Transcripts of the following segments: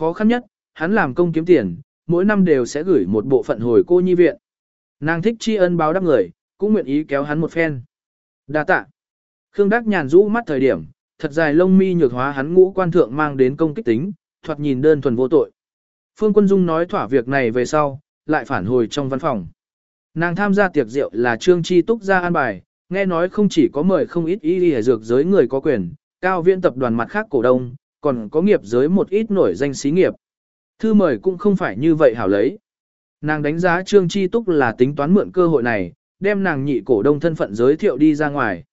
khó khăn nhất, hắn làm công kiếm tiền, mỗi năm đều sẽ gửi một bộ phận hồi cô nhi viện. Nàng thích tri ân báo đáp người, cũng nguyện ý kéo hắn một phen. Đa tạ. Khương Đắc nhàn rũ mắt thời điểm, thật dài lông mi nhược hóa hắn ngũ quan thượng mang đến công kích tính, thoạt nhìn đơn thuần vô tội. Phương Quân Dung nói thỏa việc này về sau, lại phản hồi trong văn phòng. Nàng tham gia tiệc rượu là Trương Chi Túc ra an bài, nghe nói không chỉ có mời không ít y y dược giới người có quyền, cao viện tập đoàn mặt khác cổ đông, còn có nghiệp giới một ít nổi danh xí nghiệp. Thư mời cũng không phải như vậy hảo lấy. Nàng đánh giá Trương Chi Túc là tính toán mượn cơ hội này, đem nàng nhị cổ đông thân phận giới thiệu đi ra ngoài.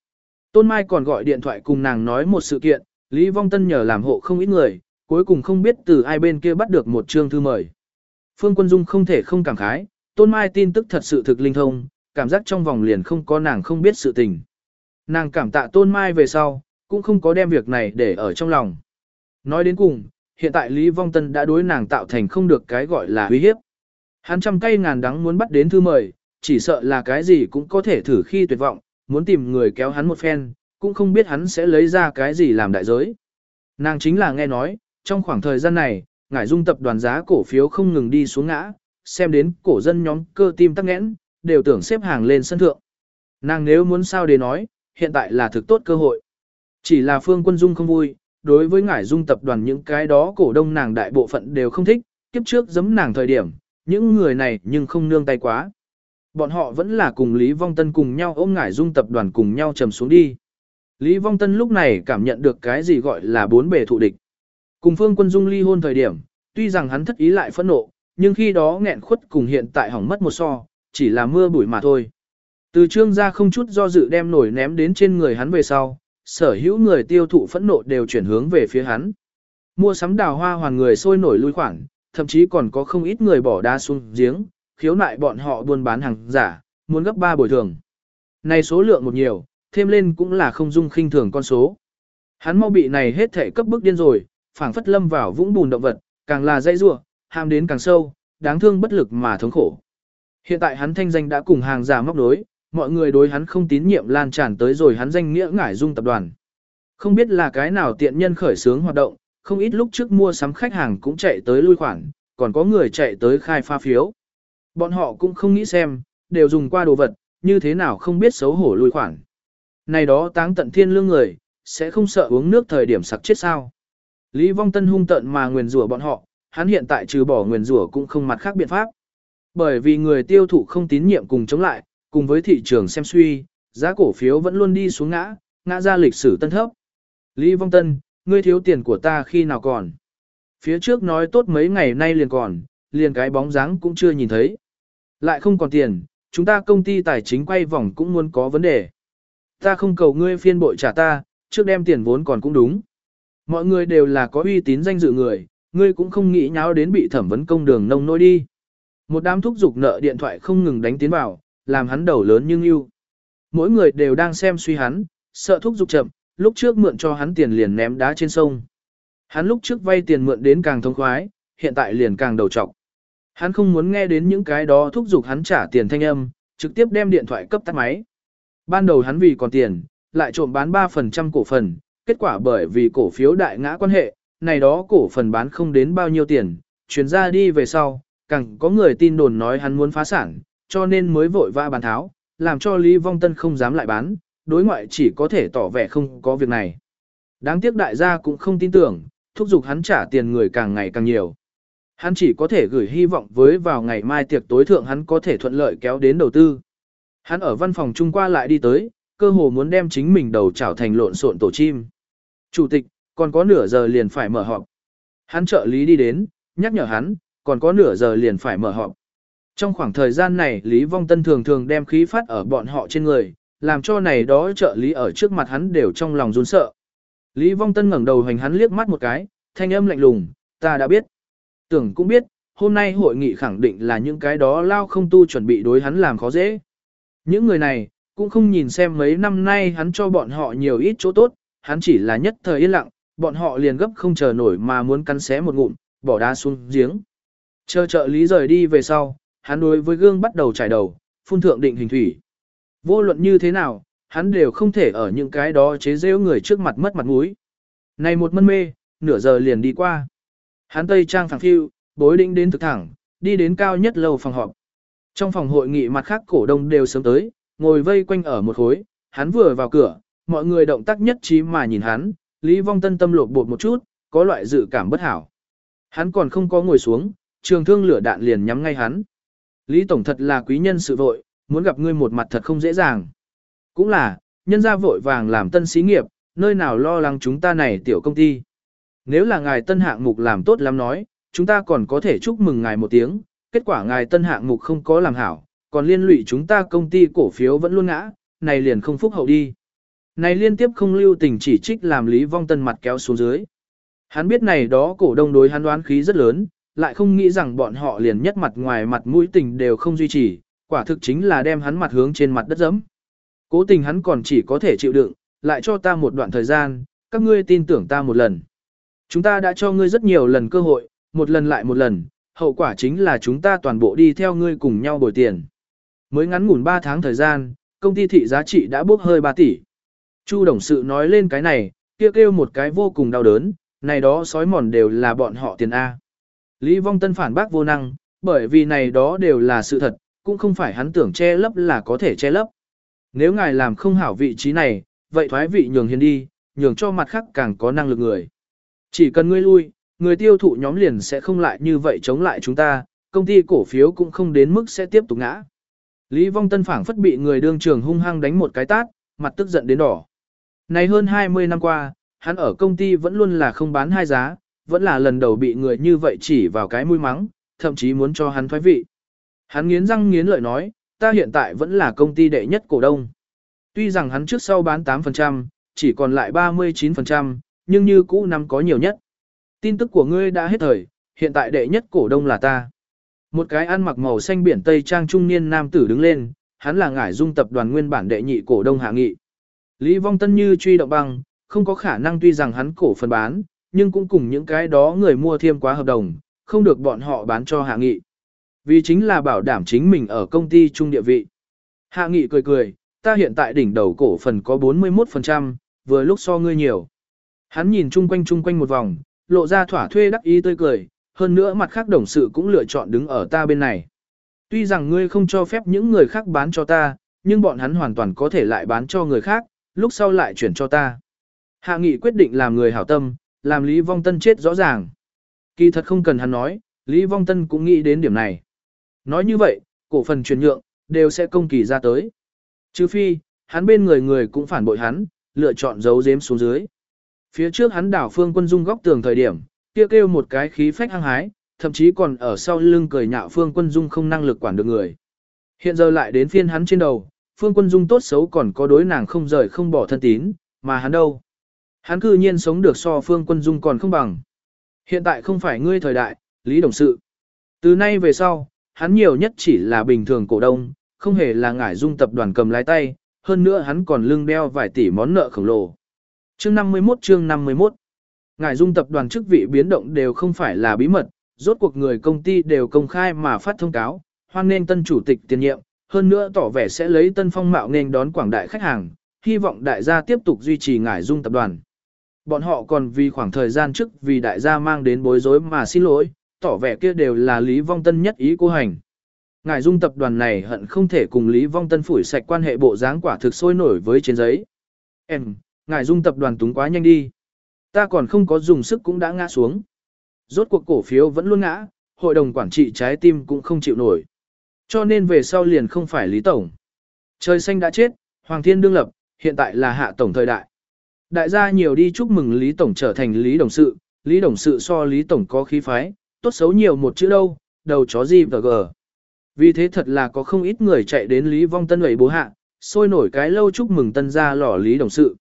Tôn Mai còn gọi điện thoại cùng nàng nói một sự kiện, Lý Vong Tân nhờ làm hộ không ít người, cuối cùng không biết từ ai bên kia bắt được một trương thư mời. Phương Quân Dung không thể không cảm khái, Tôn Mai tin tức thật sự thực linh thông, cảm giác trong vòng liền không có nàng không biết sự tình. Nàng cảm tạ Tôn Mai về sau, cũng không có đem việc này để ở trong lòng. Nói đến cùng, hiện tại Lý Vong Tân đã đối nàng tạo thành không được cái gọi là uy hiếp. Hắn trăm cây ngàn đắng muốn bắt đến thư mời, chỉ sợ là cái gì cũng có thể thử khi tuyệt vọng, muốn tìm người kéo hắn một phen, cũng không biết hắn sẽ lấy ra cái gì làm đại giới. Nàng chính là nghe nói, trong khoảng thời gian này, ngải dung tập đoàn giá cổ phiếu không ngừng đi xuống ngã, xem đến cổ dân nhóm cơ tim tắc nghẽn, đều tưởng xếp hàng lên sân thượng. Nàng nếu muốn sao để nói, hiện tại là thực tốt cơ hội. Chỉ là phương quân dung không vui, đối với ngải dung tập đoàn những cái đó cổ đông nàng đại bộ phận đều không thích, kiếp trước giấm nàng thời điểm, những người này nhưng không nương tay quá. Bọn họ vẫn là cùng Lý Vong Tân cùng nhau ôm ngải dung tập đoàn cùng nhau trầm xuống đi. Lý Vong Tân lúc này cảm nhận được cái gì gọi là bốn bề thụ địch. Cùng Phương Quân Dung ly hôn thời điểm, tuy rằng hắn thất ý lại phẫn nộ, nhưng khi đó nghẹn khuất cùng hiện tại hỏng mất một so, chỉ là mưa bụi mà thôi. Từ trương gia không chút do dự đem nổi ném đến trên người hắn về sau, sở hữu người tiêu thụ phẫn nộ đều chuyển hướng về phía hắn. Mua sắm đào hoa hoàn người sôi nổi lui khoảng, thậm chí còn có không ít người bỏ đa xuống giếng, khiếu nại bọn họ buôn bán hàng giả, muốn gấp ba bồi thường. Này số lượng một nhiều, thêm lên cũng là không dung khinh thường con số. Hắn mau bị này hết thể cấp bức điên rồi, phảng phất lâm vào vũng bùn động vật, càng là dây rua, ham đến càng sâu, đáng thương bất lực mà thống khổ. Hiện tại hắn thanh danh đã cùng hàng giả móc đối, mọi người đối hắn không tín nhiệm lan tràn tới rồi hắn danh nghĩa ngải dung tập đoàn. Không biết là cái nào tiện nhân khởi sướng hoạt động, không ít lúc trước mua sắm khách hàng cũng chạy tới lui khoản, còn có người chạy tới khai pha phiếu. Bọn họ cũng không nghĩ xem, đều dùng qua đồ vật, như thế nào không biết xấu hổ lui khoản. Này đó táng tận thiên lương người, sẽ không sợ uống nước thời điểm sặc chết sao. Lý Vong Tân hung tận mà nguyền rủa bọn họ, hắn hiện tại trừ bỏ nguyền rủa cũng không mặt khác biện pháp. Bởi vì người tiêu thụ không tín nhiệm cùng chống lại, cùng với thị trường xem suy, giá cổ phiếu vẫn luôn đi xuống ngã, ngã ra lịch sử tân thấp. Lý Vong Tân, ngươi thiếu tiền của ta khi nào còn? Phía trước nói tốt mấy ngày nay liền còn, liền cái bóng dáng cũng chưa nhìn thấy. Lại không còn tiền, chúng ta công ty tài chính quay vòng cũng muốn có vấn đề. Ta không cầu ngươi phiên bội trả ta, trước đem tiền vốn còn cũng đúng. Mọi người đều là có uy tín danh dự người, ngươi cũng không nghĩ nháo đến bị thẩm vấn công đường nông nôi đi. Một đám thúc giục nợ điện thoại không ngừng đánh tiến vào, làm hắn đầu lớn nhưng yêu. Mỗi người đều đang xem suy hắn, sợ thúc giục chậm, lúc trước mượn cho hắn tiền liền ném đá trên sông. Hắn lúc trước vay tiền mượn đến càng thông khoái, hiện tại liền càng đầu trọc. Hắn không muốn nghe đến những cái đó thúc giục hắn trả tiền thanh âm, trực tiếp đem điện thoại cấp tắt máy. Ban đầu hắn vì còn tiền, lại trộm bán 3% cổ phần, kết quả bởi vì cổ phiếu đại ngã quan hệ, này đó cổ phần bán không đến bao nhiêu tiền, chuyển ra đi về sau, càng có người tin đồn nói hắn muốn phá sản, cho nên mới vội vã bán tháo, làm cho Lý Vong Tân không dám lại bán, đối ngoại chỉ có thể tỏ vẻ không có việc này. Đáng tiếc đại gia cũng không tin tưởng, thúc giục hắn trả tiền người càng ngày càng nhiều. Hắn chỉ có thể gửi hy vọng với vào ngày mai tiệc tối thượng hắn có thể thuận lợi kéo đến đầu tư. Hắn ở văn phòng Trung qua lại đi tới, cơ hồ muốn đem chính mình đầu trảo thành lộn xộn tổ chim. Chủ tịch, còn có nửa giờ liền phải mở họp. Hắn trợ lý đi đến, nhắc nhở hắn, còn có nửa giờ liền phải mở họp. Trong khoảng thời gian này Lý Vong Tân thường thường đem khí phát ở bọn họ trên người, làm cho này đó trợ lý ở trước mặt hắn đều trong lòng run sợ. Lý Vong Tân ngẩng đầu hành hắn liếc mắt một cái, thanh âm lạnh lùng, ta đã biết. Tưởng cũng biết, hôm nay hội nghị khẳng định là những cái đó lao không tu chuẩn bị đối hắn làm khó dễ. Những người này, cũng không nhìn xem mấy năm nay hắn cho bọn họ nhiều ít chỗ tốt, hắn chỉ là nhất thời yên lặng, bọn họ liền gấp không chờ nổi mà muốn cắn xé một ngụm, bỏ đá xuống giếng. Chờ trợ lý rời đi về sau, hắn đối với gương bắt đầu trải đầu, phun thượng định hình thủy. Vô luận như thế nào, hắn đều không thể ở những cái đó chế rêu người trước mặt mất mặt mũi. Này một mân mê, nửa giờ liền đi qua. Hắn tây trang phẳng phiu, bối định đến thực thẳng, đi đến cao nhất lầu phòng họp. Trong phòng hội nghị mặt khác cổ đông đều sớm tới, ngồi vây quanh ở một khối, hắn vừa vào cửa, mọi người động tác nhất trí mà nhìn hắn, Lý Vong Tân tâm lột bột một chút, có loại dự cảm bất hảo. Hắn còn không có ngồi xuống, trường thương lửa đạn liền nhắm ngay hắn. Lý Tổng thật là quý nhân sự vội, muốn gặp ngươi một mặt thật không dễ dàng. Cũng là, nhân gia vội vàng làm tân xí nghiệp, nơi nào lo lắng chúng ta này tiểu công ty. Nếu là ngài tân hạng mục làm tốt lắm nói, chúng ta còn có thể chúc mừng ngài một tiếng, kết quả ngài tân hạng mục không có làm hảo, còn liên lụy chúng ta công ty cổ phiếu vẫn luôn ngã, này liền không phúc hậu đi. Này liên tiếp không lưu tình chỉ trích làm Lý Vong Tân mặt kéo xuống dưới. Hắn biết này đó cổ đông đối hắn đoán khí rất lớn, lại không nghĩ rằng bọn họ liền nhất mặt ngoài mặt mũi tình đều không duy trì, quả thực chính là đem hắn mặt hướng trên mặt đất dẫm. Cố tình hắn còn chỉ có thể chịu đựng, lại cho ta một đoạn thời gian, các ngươi tin tưởng ta một lần. Chúng ta đã cho ngươi rất nhiều lần cơ hội, một lần lại một lần, hậu quả chính là chúng ta toàn bộ đi theo ngươi cùng nhau bồi tiền. Mới ngắn ngủn 3 tháng thời gian, công ty thị giá trị đã bốc hơi 3 tỷ. Chu đồng sự nói lên cái này, kia kêu, kêu một cái vô cùng đau đớn, này đó sói mòn đều là bọn họ tiền A. Lý Vong Tân phản bác vô năng, bởi vì này đó đều là sự thật, cũng không phải hắn tưởng che lấp là có thể che lấp. Nếu ngài làm không hảo vị trí này, vậy thoái vị nhường hiền đi, nhường cho mặt khác càng có năng lực người. Chỉ cần ngươi lui, người tiêu thụ nhóm liền sẽ không lại như vậy chống lại chúng ta, công ty cổ phiếu cũng không đến mức sẽ tiếp tục ngã. Lý Vong Tân phảng phất bị người đương trường hung hăng đánh một cái tát, mặt tức giận đến đỏ. Này hơn 20 năm qua, hắn ở công ty vẫn luôn là không bán hai giá, vẫn là lần đầu bị người như vậy chỉ vào cái mũi mắng, thậm chí muốn cho hắn thoái vị. Hắn nghiến răng nghiến lợi nói, ta hiện tại vẫn là công ty đệ nhất cổ đông. Tuy rằng hắn trước sau bán 8%, chỉ còn lại 39%, nhưng như cũ năm có nhiều nhất. Tin tức của ngươi đã hết thời, hiện tại đệ nhất cổ đông là ta. Một cái ăn mặc màu xanh biển Tây Trang trung niên nam tử đứng lên, hắn là ngải dung tập đoàn nguyên bản đệ nhị cổ đông hạ nghị. Lý Vong Tân như truy động băng, không có khả năng tuy rằng hắn cổ phần bán, nhưng cũng cùng những cái đó người mua thêm quá hợp đồng, không được bọn họ bán cho hạ nghị. Vì chính là bảo đảm chính mình ở công ty trung địa vị. Hạ nghị cười cười, ta hiện tại đỉnh đầu cổ phần có 41%, vừa lúc so ngươi nhiều. Hắn nhìn chung quanh chung quanh một vòng, lộ ra thỏa thuê đắc ý tươi cười, hơn nữa mặt khác đồng sự cũng lựa chọn đứng ở ta bên này. Tuy rằng ngươi không cho phép những người khác bán cho ta, nhưng bọn hắn hoàn toàn có thể lại bán cho người khác, lúc sau lại chuyển cho ta. Hạ nghị quyết định làm người hảo tâm, làm Lý Vong Tân chết rõ ràng. Kỳ thật không cần hắn nói, Lý Vong Tân cũng nghĩ đến điểm này. Nói như vậy, cổ phần chuyển nhượng, đều sẽ công kỳ ra tới. Trừ phi, hắn bên người người cũng phản bội hắn, lựa chọn giấu giếm xuống dưới. Phía trước hắn đảo phương quân dung góc tường thời điểm, kia kêu, một cái khí phách hăng hái, thậm chí còn ở sau lưng cười nhạo phương quân dung không năng lực quản được người. Hiện giờ lại đến phiên hắn trên đầu, phương quân dung tốt xấu còn có đối nàng không rời không bỏ thân tín, mà hắn đâu. Hắn cư nhiên sống được so phương quân dung còn không bằng. Hiện tại không phải ngươi thời đại, Lý Đồng Sự. Từ nay về sau, hắn nhiều nhất chỉ là bình thường cổ đông, không hề là ngải dung tập đoàn cầm lái tay, hơn nữa hắn còn lưng đeo vài tỷ món nợ khổng lồ. Chương 51 chương 51 Ngải dung tập đoàn chức vị biến động đều không phải là bí mật, rốt cuộc người công ty đều công khai mà phát thông cáo, hoan nên tân chủ tịch tiền nhiệm, hơn nữa tỏ vẻ sẽ lấy tân phong mạo nên đón quảng đại khách hàng, hy vọng đại gia tiếp tục duy trì ngải dung tập đoàn. Bọn họ còn vì khoảng thời gian trước vì đại gia mang đến bối rối mà xin lỗi, tỏ vẻ kia đều là Lý Vong Tân nhất ý cô hành. Ngài dung tập đoàn này hận không thể cùng Lý Vong Tân phủi sạch quan hệ bộ dáng quả thực sôi nổi với trên giấy. Em, ngài dung tập đoàn túng quá nhanh đi. Ta còn không có dùng sức cũng đã ngã xuống. Rốt cuộc cổ phiếu vẫn luôn ngã, hội đồng quản trị trái tim cũng không chịu nổi. Cho nên về sau liền không phải Lý Tổng. Trời xanh đã chết, Hoàng Thiên đương lập, hiện tại là hạ tổng thời đại. Đại gia nhiều đi chúc mừng Lý Tổng trở thành Lý Đồng Sự, Lý Đồng Sự so Lý Tổng có khí phái, tốt xấu nhiều một chữ đâu, đầu chó gì và gờ. Vì thế thật là có không ít người chạy đến Lý Vong Tân ấy bố hạ, sôi nổi cái lâu chúc mừng tân gia lò Lý Đồng Sự.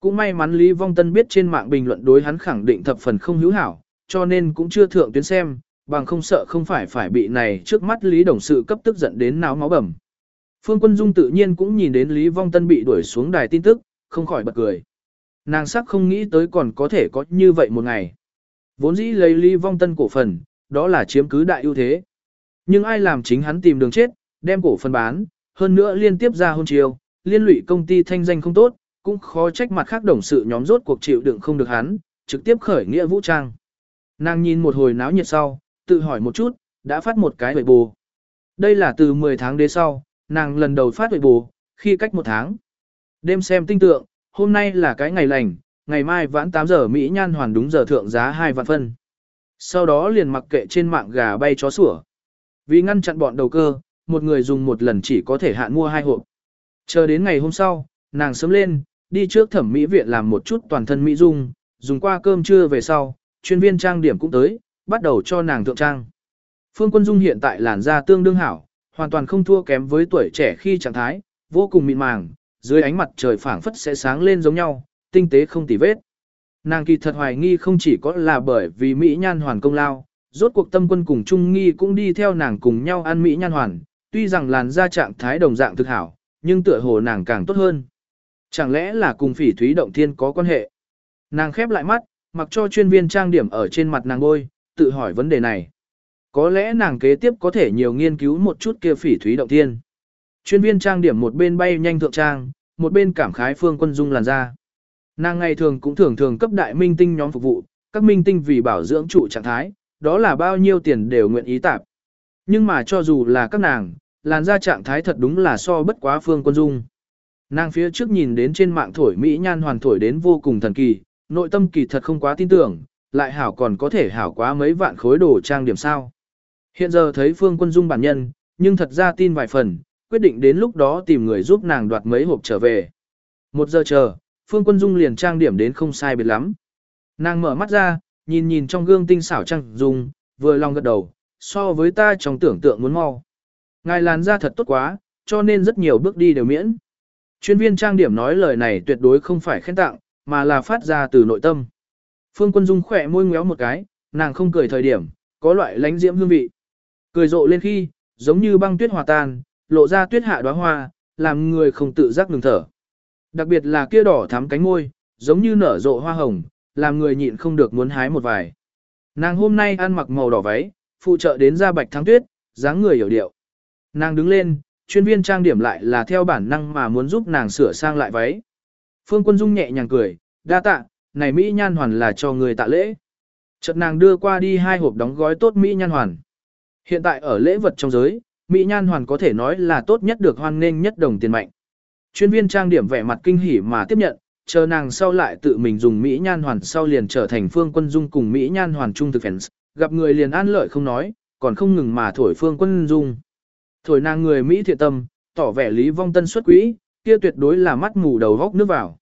Cũng may mắn Lý Vong Tân biết trên mạng bình luận đối hắn khẳng định thập phần không hữu hảo, cho nên cũng chưa thượng tuyến xem, bằng không sợ không phải phải bị này trước mắt Lý Đồng Sự cấp tức giận đến náo máu bầm. Phương Quân Dung tự nhiên cũng nhìn đến Lý Vong Tân bị đuổi xuống đài tin tức, không khỏi bật cười. Nàng sắc không nghĩ tới còn có thể có như vậy một ngày. Vốn dĩ lấy ly Vong Tân cổ phần, đó là chiếm cứ đại ưu thế. Nhưng ai làm chính hắn tìm đường chết, đem cổ phần bán, hơn nữa liên tiếp ra hôn chiều, liên lụy công ty thanh danh không tốt, cũng khó trách mặt khác đồng sự nhóm rốt cuộc chịu đựng không được hắn, trực tiếp khởi nghĩa vũ trang. Nàng nhìn một hồi náo nhiệt sau, tự hỏi một chút, đã phát một cái huệ bù. Đây là từ 10 tháng đến sau, nàng lần đầu phát huệ bù, khi cách một tháng. Đêm xem tinh tượng, hôm nay là cái ngày lành, ngày mai vãn 8 giờ Mỹ Nhan hoàn đúng giờ thượng giá 2 vạn phân. Sau đó liền mặc kệ trên mạng gà bay chó sủa. Vì ngăn chặn bọn đầu cơ, một người dùng một lần chỉ có thể hạn mua hai hộp. Chờ đến ngày hôm sau, nàng sớm lên, đi trước thẩm mỹ viện làm một chút toàn thân mỹ dung, dùng qua cơm trưa về sau, chuyên viên trang điểm cũng tới, bắt đầu cho nàng thượng trang. Phương Quân Dung hiện tại làn da tương đương hảo, hoàn toàn không thua kém với tuổi trẻ khi trạng thái, vô cùng mịn màng, dưới ánh mặt trời phảng phất sẽ sáng lên giống nhau, tinh tế không tì vết. Nàng kỳ thật hoài nghi không chỉ có là bởi vì Mỹ nhan hoàn công lao, rốt cuộc tâm quân cùng Trung Nghi cũng đi theo nàng cùng nhau ăn Mỹ nhan hoàn, tuy rằng làn da trạng thái đồng dạng thực hảo, nhưng tựa hồ nàng càng tốt hơn. Chẳng lẽ là cùng phỉ thúy động thiên có quan hệ? Nàng khép lại mắt, mặc cho chuyên viên trang điểm ở trên mặt nàng bôi, tự hỏi vấn đề này. Có lẽ nàng kế tiếp có thể nhiều nghiên cứu một chút kia phỉ thúy động thiên. Chuyên viên trang điểm một bên bay nhanh thượng trang, một bên cảm khái phương quân dung làn da. Nàng ngày thường cũng thường thường cấp đại minh tinh nhóm phục vụ, các minh tinh vì bảo dưỡng trụ trạng thái, đó là bao nhiêu tiền đều nguyện ý tạp. Nhưng mà cho dù là các nàng, làn da trạng thái thật đúng là so bất quá phương quân dung. Nàng phía trước nhìn đến trên mạng thổi Mỹ nhan hoàn thổi đến vô cùng thần kỳ, nội tâm kỳ thật không quá tin tưởng, lại hảo còn có thể hảo quá mấy vạn khối đồ trang điểm sao. Hiện giờ thấy phương quân dung bản nhân, nhưng thật ra tin vài phần, quyết định đến lúc đó tìm người giúp nàng đoạt mấy hộp trở về. Một giờ chờ, phương quân dung liền trang điểm đến không sai biệt lắm. Nàng mở mắt ra, nhìn nhìn trong gương tinh xảo trang dung, vừa lòng gật đầu, so với ta trong tưởng tượng muốn mau. Ngài làn da thật tốt quá, cho nên rất nhiều bước đi đều miễn. Chuyên viên trang điểm nói lời này tuyệt đối không phải khen tặng, mà là phát ra từ nội tâm. Phương Quân Dung khỏe môi ngéo một cái, nàng không cười thời điểm, có loại lánh diễm hương vị. Cười rộ lên khi, giống như băng tuyết hòa tan, lộ ra tuyết hạ đóa hoa, làm người không tự giác ngừng thở. Đặc biệt là kia đỏ thắm cánh môi, giống như nở rộ hoa hồng, làm người nhịn không được muốn hái một vài. Nàng hôm nay ăn mặc màu đỏ váy, phụ trợ đến ra bạch thắng tuyết, dáng người hiểu điệu. Nàng đứng lên, chuyên viên trang điểm lại là theo bản năng mà muốn giúp nàng sửa sang lại váy. Phương Quân Dung nhẹ nhàng cười, đa tạ, này Mỹ nhan hoàn là cho người tạ lễ. Chợt nàng đưa qua đi hai hộp đóng gói tốt Mỹ nhan hoàn. Hiện tại ở lễ vật trong giới, Mỹ nhan hoàn có thể nói là tốt nhất được hoan nghênh nhất đồng tiền mạnh. Chuyên viên trang điểm vẻ mặt kinh hỉ mà tiếp nhận, chờ nàng sau lại tự mình dùng Mỹ nhan hoàn sau liền trở thành Phương Quân Dung cùng Mỹ nhan hoàn trung thực fans, gặp người liền an lợi không nói, còn không ngừng mà thổi Phương Quân Dung. Thổi nàng người Mỹ thiện tâm, tỏ vẻ Lý Vong Tân xuất quỹ, kia tuyệt đối là mắt mù đầu góc nước vào.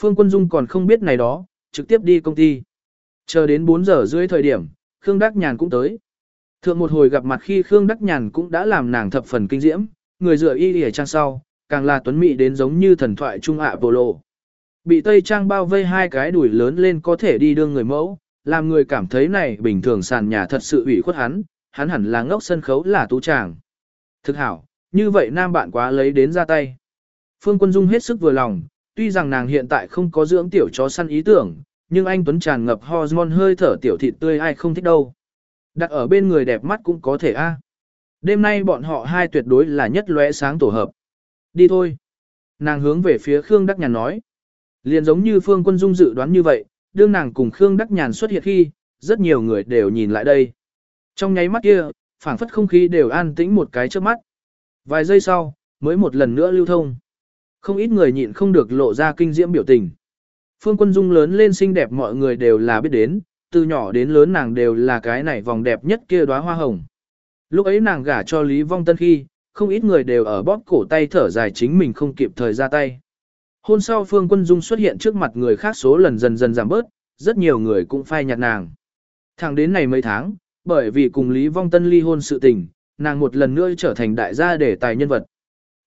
Phương Quân Dung còn không biết này đó, trực tiếp đi công ty. Chờ đến 4 giờ rưỡi thời điểm, Khương Đắc Nhàn cũng tới. Thượng một hồi gặp mặt khi Khương Đắc Nhàn cũng đã làm nàng thập phần kinh diễm, người dựa y lìa trang sau, càng là tuấn mỹ đến giống như thần thoại trung ạ bồ lộ. Bị Tây Trang bao vây hai cái đùi lớn lên có thể đi đương người mẫu, làm người cảm thấy này bình thường sàn nhà thật sự ủy khuất hắn, hắn hẳn là ngốc sân khấu là tú tràng. Thực hảo, như vậy nam bạn quá lấy đến ra tay. Phương Quân Dung hết sức vừa lòng, tuy rằng nàng hiện tại không có dưỡng tiểu chó săn ý tưởng, nhưng anh Tuấn tràn ngập hormone hơi thở tiểu thịt tươi ai không thích đâu. Đặt ở bên người đẹp mắt cũng có thể a. Đêm nay bọn họ hai tuyệt đối là nhất lóe sáng tổ hợp. Đi thôi. Nàng hướng về phía Khương Đắc Nhàn nói. Liền giống như Phương Quân Dung dự đoán như vậy, đương nàng cùng Khương Đắc Nhàn xuất hiện khi, rất nhiều người đều nhìn lại đây. Trong nháy mắt kia, phảng phất không khí đều an tĩnh một cái trước mắt. Vài giây sau, mới một lần nữa lưu thông. Không ít người nhịn không được lộ ra kinh diễm biểu tình. Phương Quân Dung lớn lên xinh đẹp mọi người đều là biết đến, từ nhỏ đến lớn nàng đều là cái này vòng đẹp nhất kia đóa hoa hồng. Lúc ấy nàng gả cho Lý Vong Tân khi, không ít người đều ở bóp cổ tay thở dài chính mình không kịp thời ra tay. Hôn sau Phương Quân Dung xuất hiện trước mặt người khác số lần dần dần giảm bớt, rất nhiều người cũng phai nhạt nàng. Thẳng đến này mấy tháng, bởi vì cùng Lý Vong Tân ly hôn sự tình, nàng một lần nữa trở thành đại gia để tài nhân vật.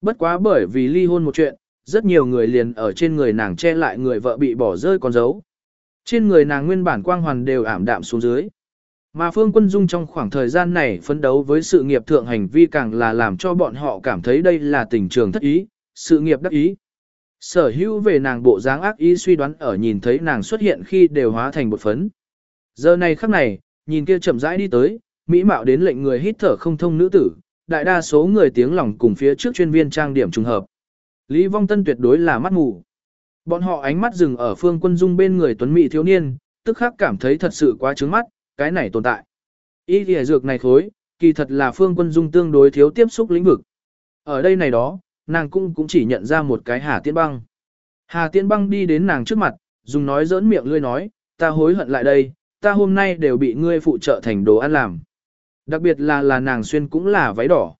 Bất quá bởi vì ly hôn một chuyện, rất nhiều người liền ở trên người nàng che lại người vợ bị bỏ rơi con dấu. Trên người nàng nguyên bản quang hoàn đều ảm đạm xuống dưới. Mà Phương Quân Dung trong khoảng thời gian này phấn đấu với sự nghiệp thượng hành vi càng là làm cho bọn họ cảm thấy đây là tình trường thất ý, sự nghiệp đắc ý. Sở hữu về nàng bộ dáng ác ý suy đoán ở nhìn thấy nàng xuất hiện khi đều hóa thành bột phấn. Giờ này khắc này, nhìn kia chậm rãi đi tới, mỹ mạo đến lệnh người hít thở không thông nữ tử, đại đa số người tiếng lòng cùng phía trước chuyên viên trang điểm trùng hợp. Lý Vong Tân tuyệt đối là mắt mù. Bọn họ ánh mắt dừng ở Phương Quân Dung bên người tuấn mỹ thiếu niên, tức khắc cảm thấy thật sự quá trướng mắt, cái này tồn tại. Y thìa dược này khối, kỳ thật là Phương Quân Dung tương đối thiếu tiếp xúc lĩnh vực. Ở đây này đó, nàng cũng cũng chỉ nhận ra một cái Hà Tiễn Băng. Hà Tiễn Băng đi đến nàng trước mặt, dùng nói giỡn miệng lươi nói, ta hối hận lại đây, ta hôm nay đều bị ngươi phụ trợ thành đồ ăn làm. Đặc biệt là là nàng xuyên cũng là váy đỏ.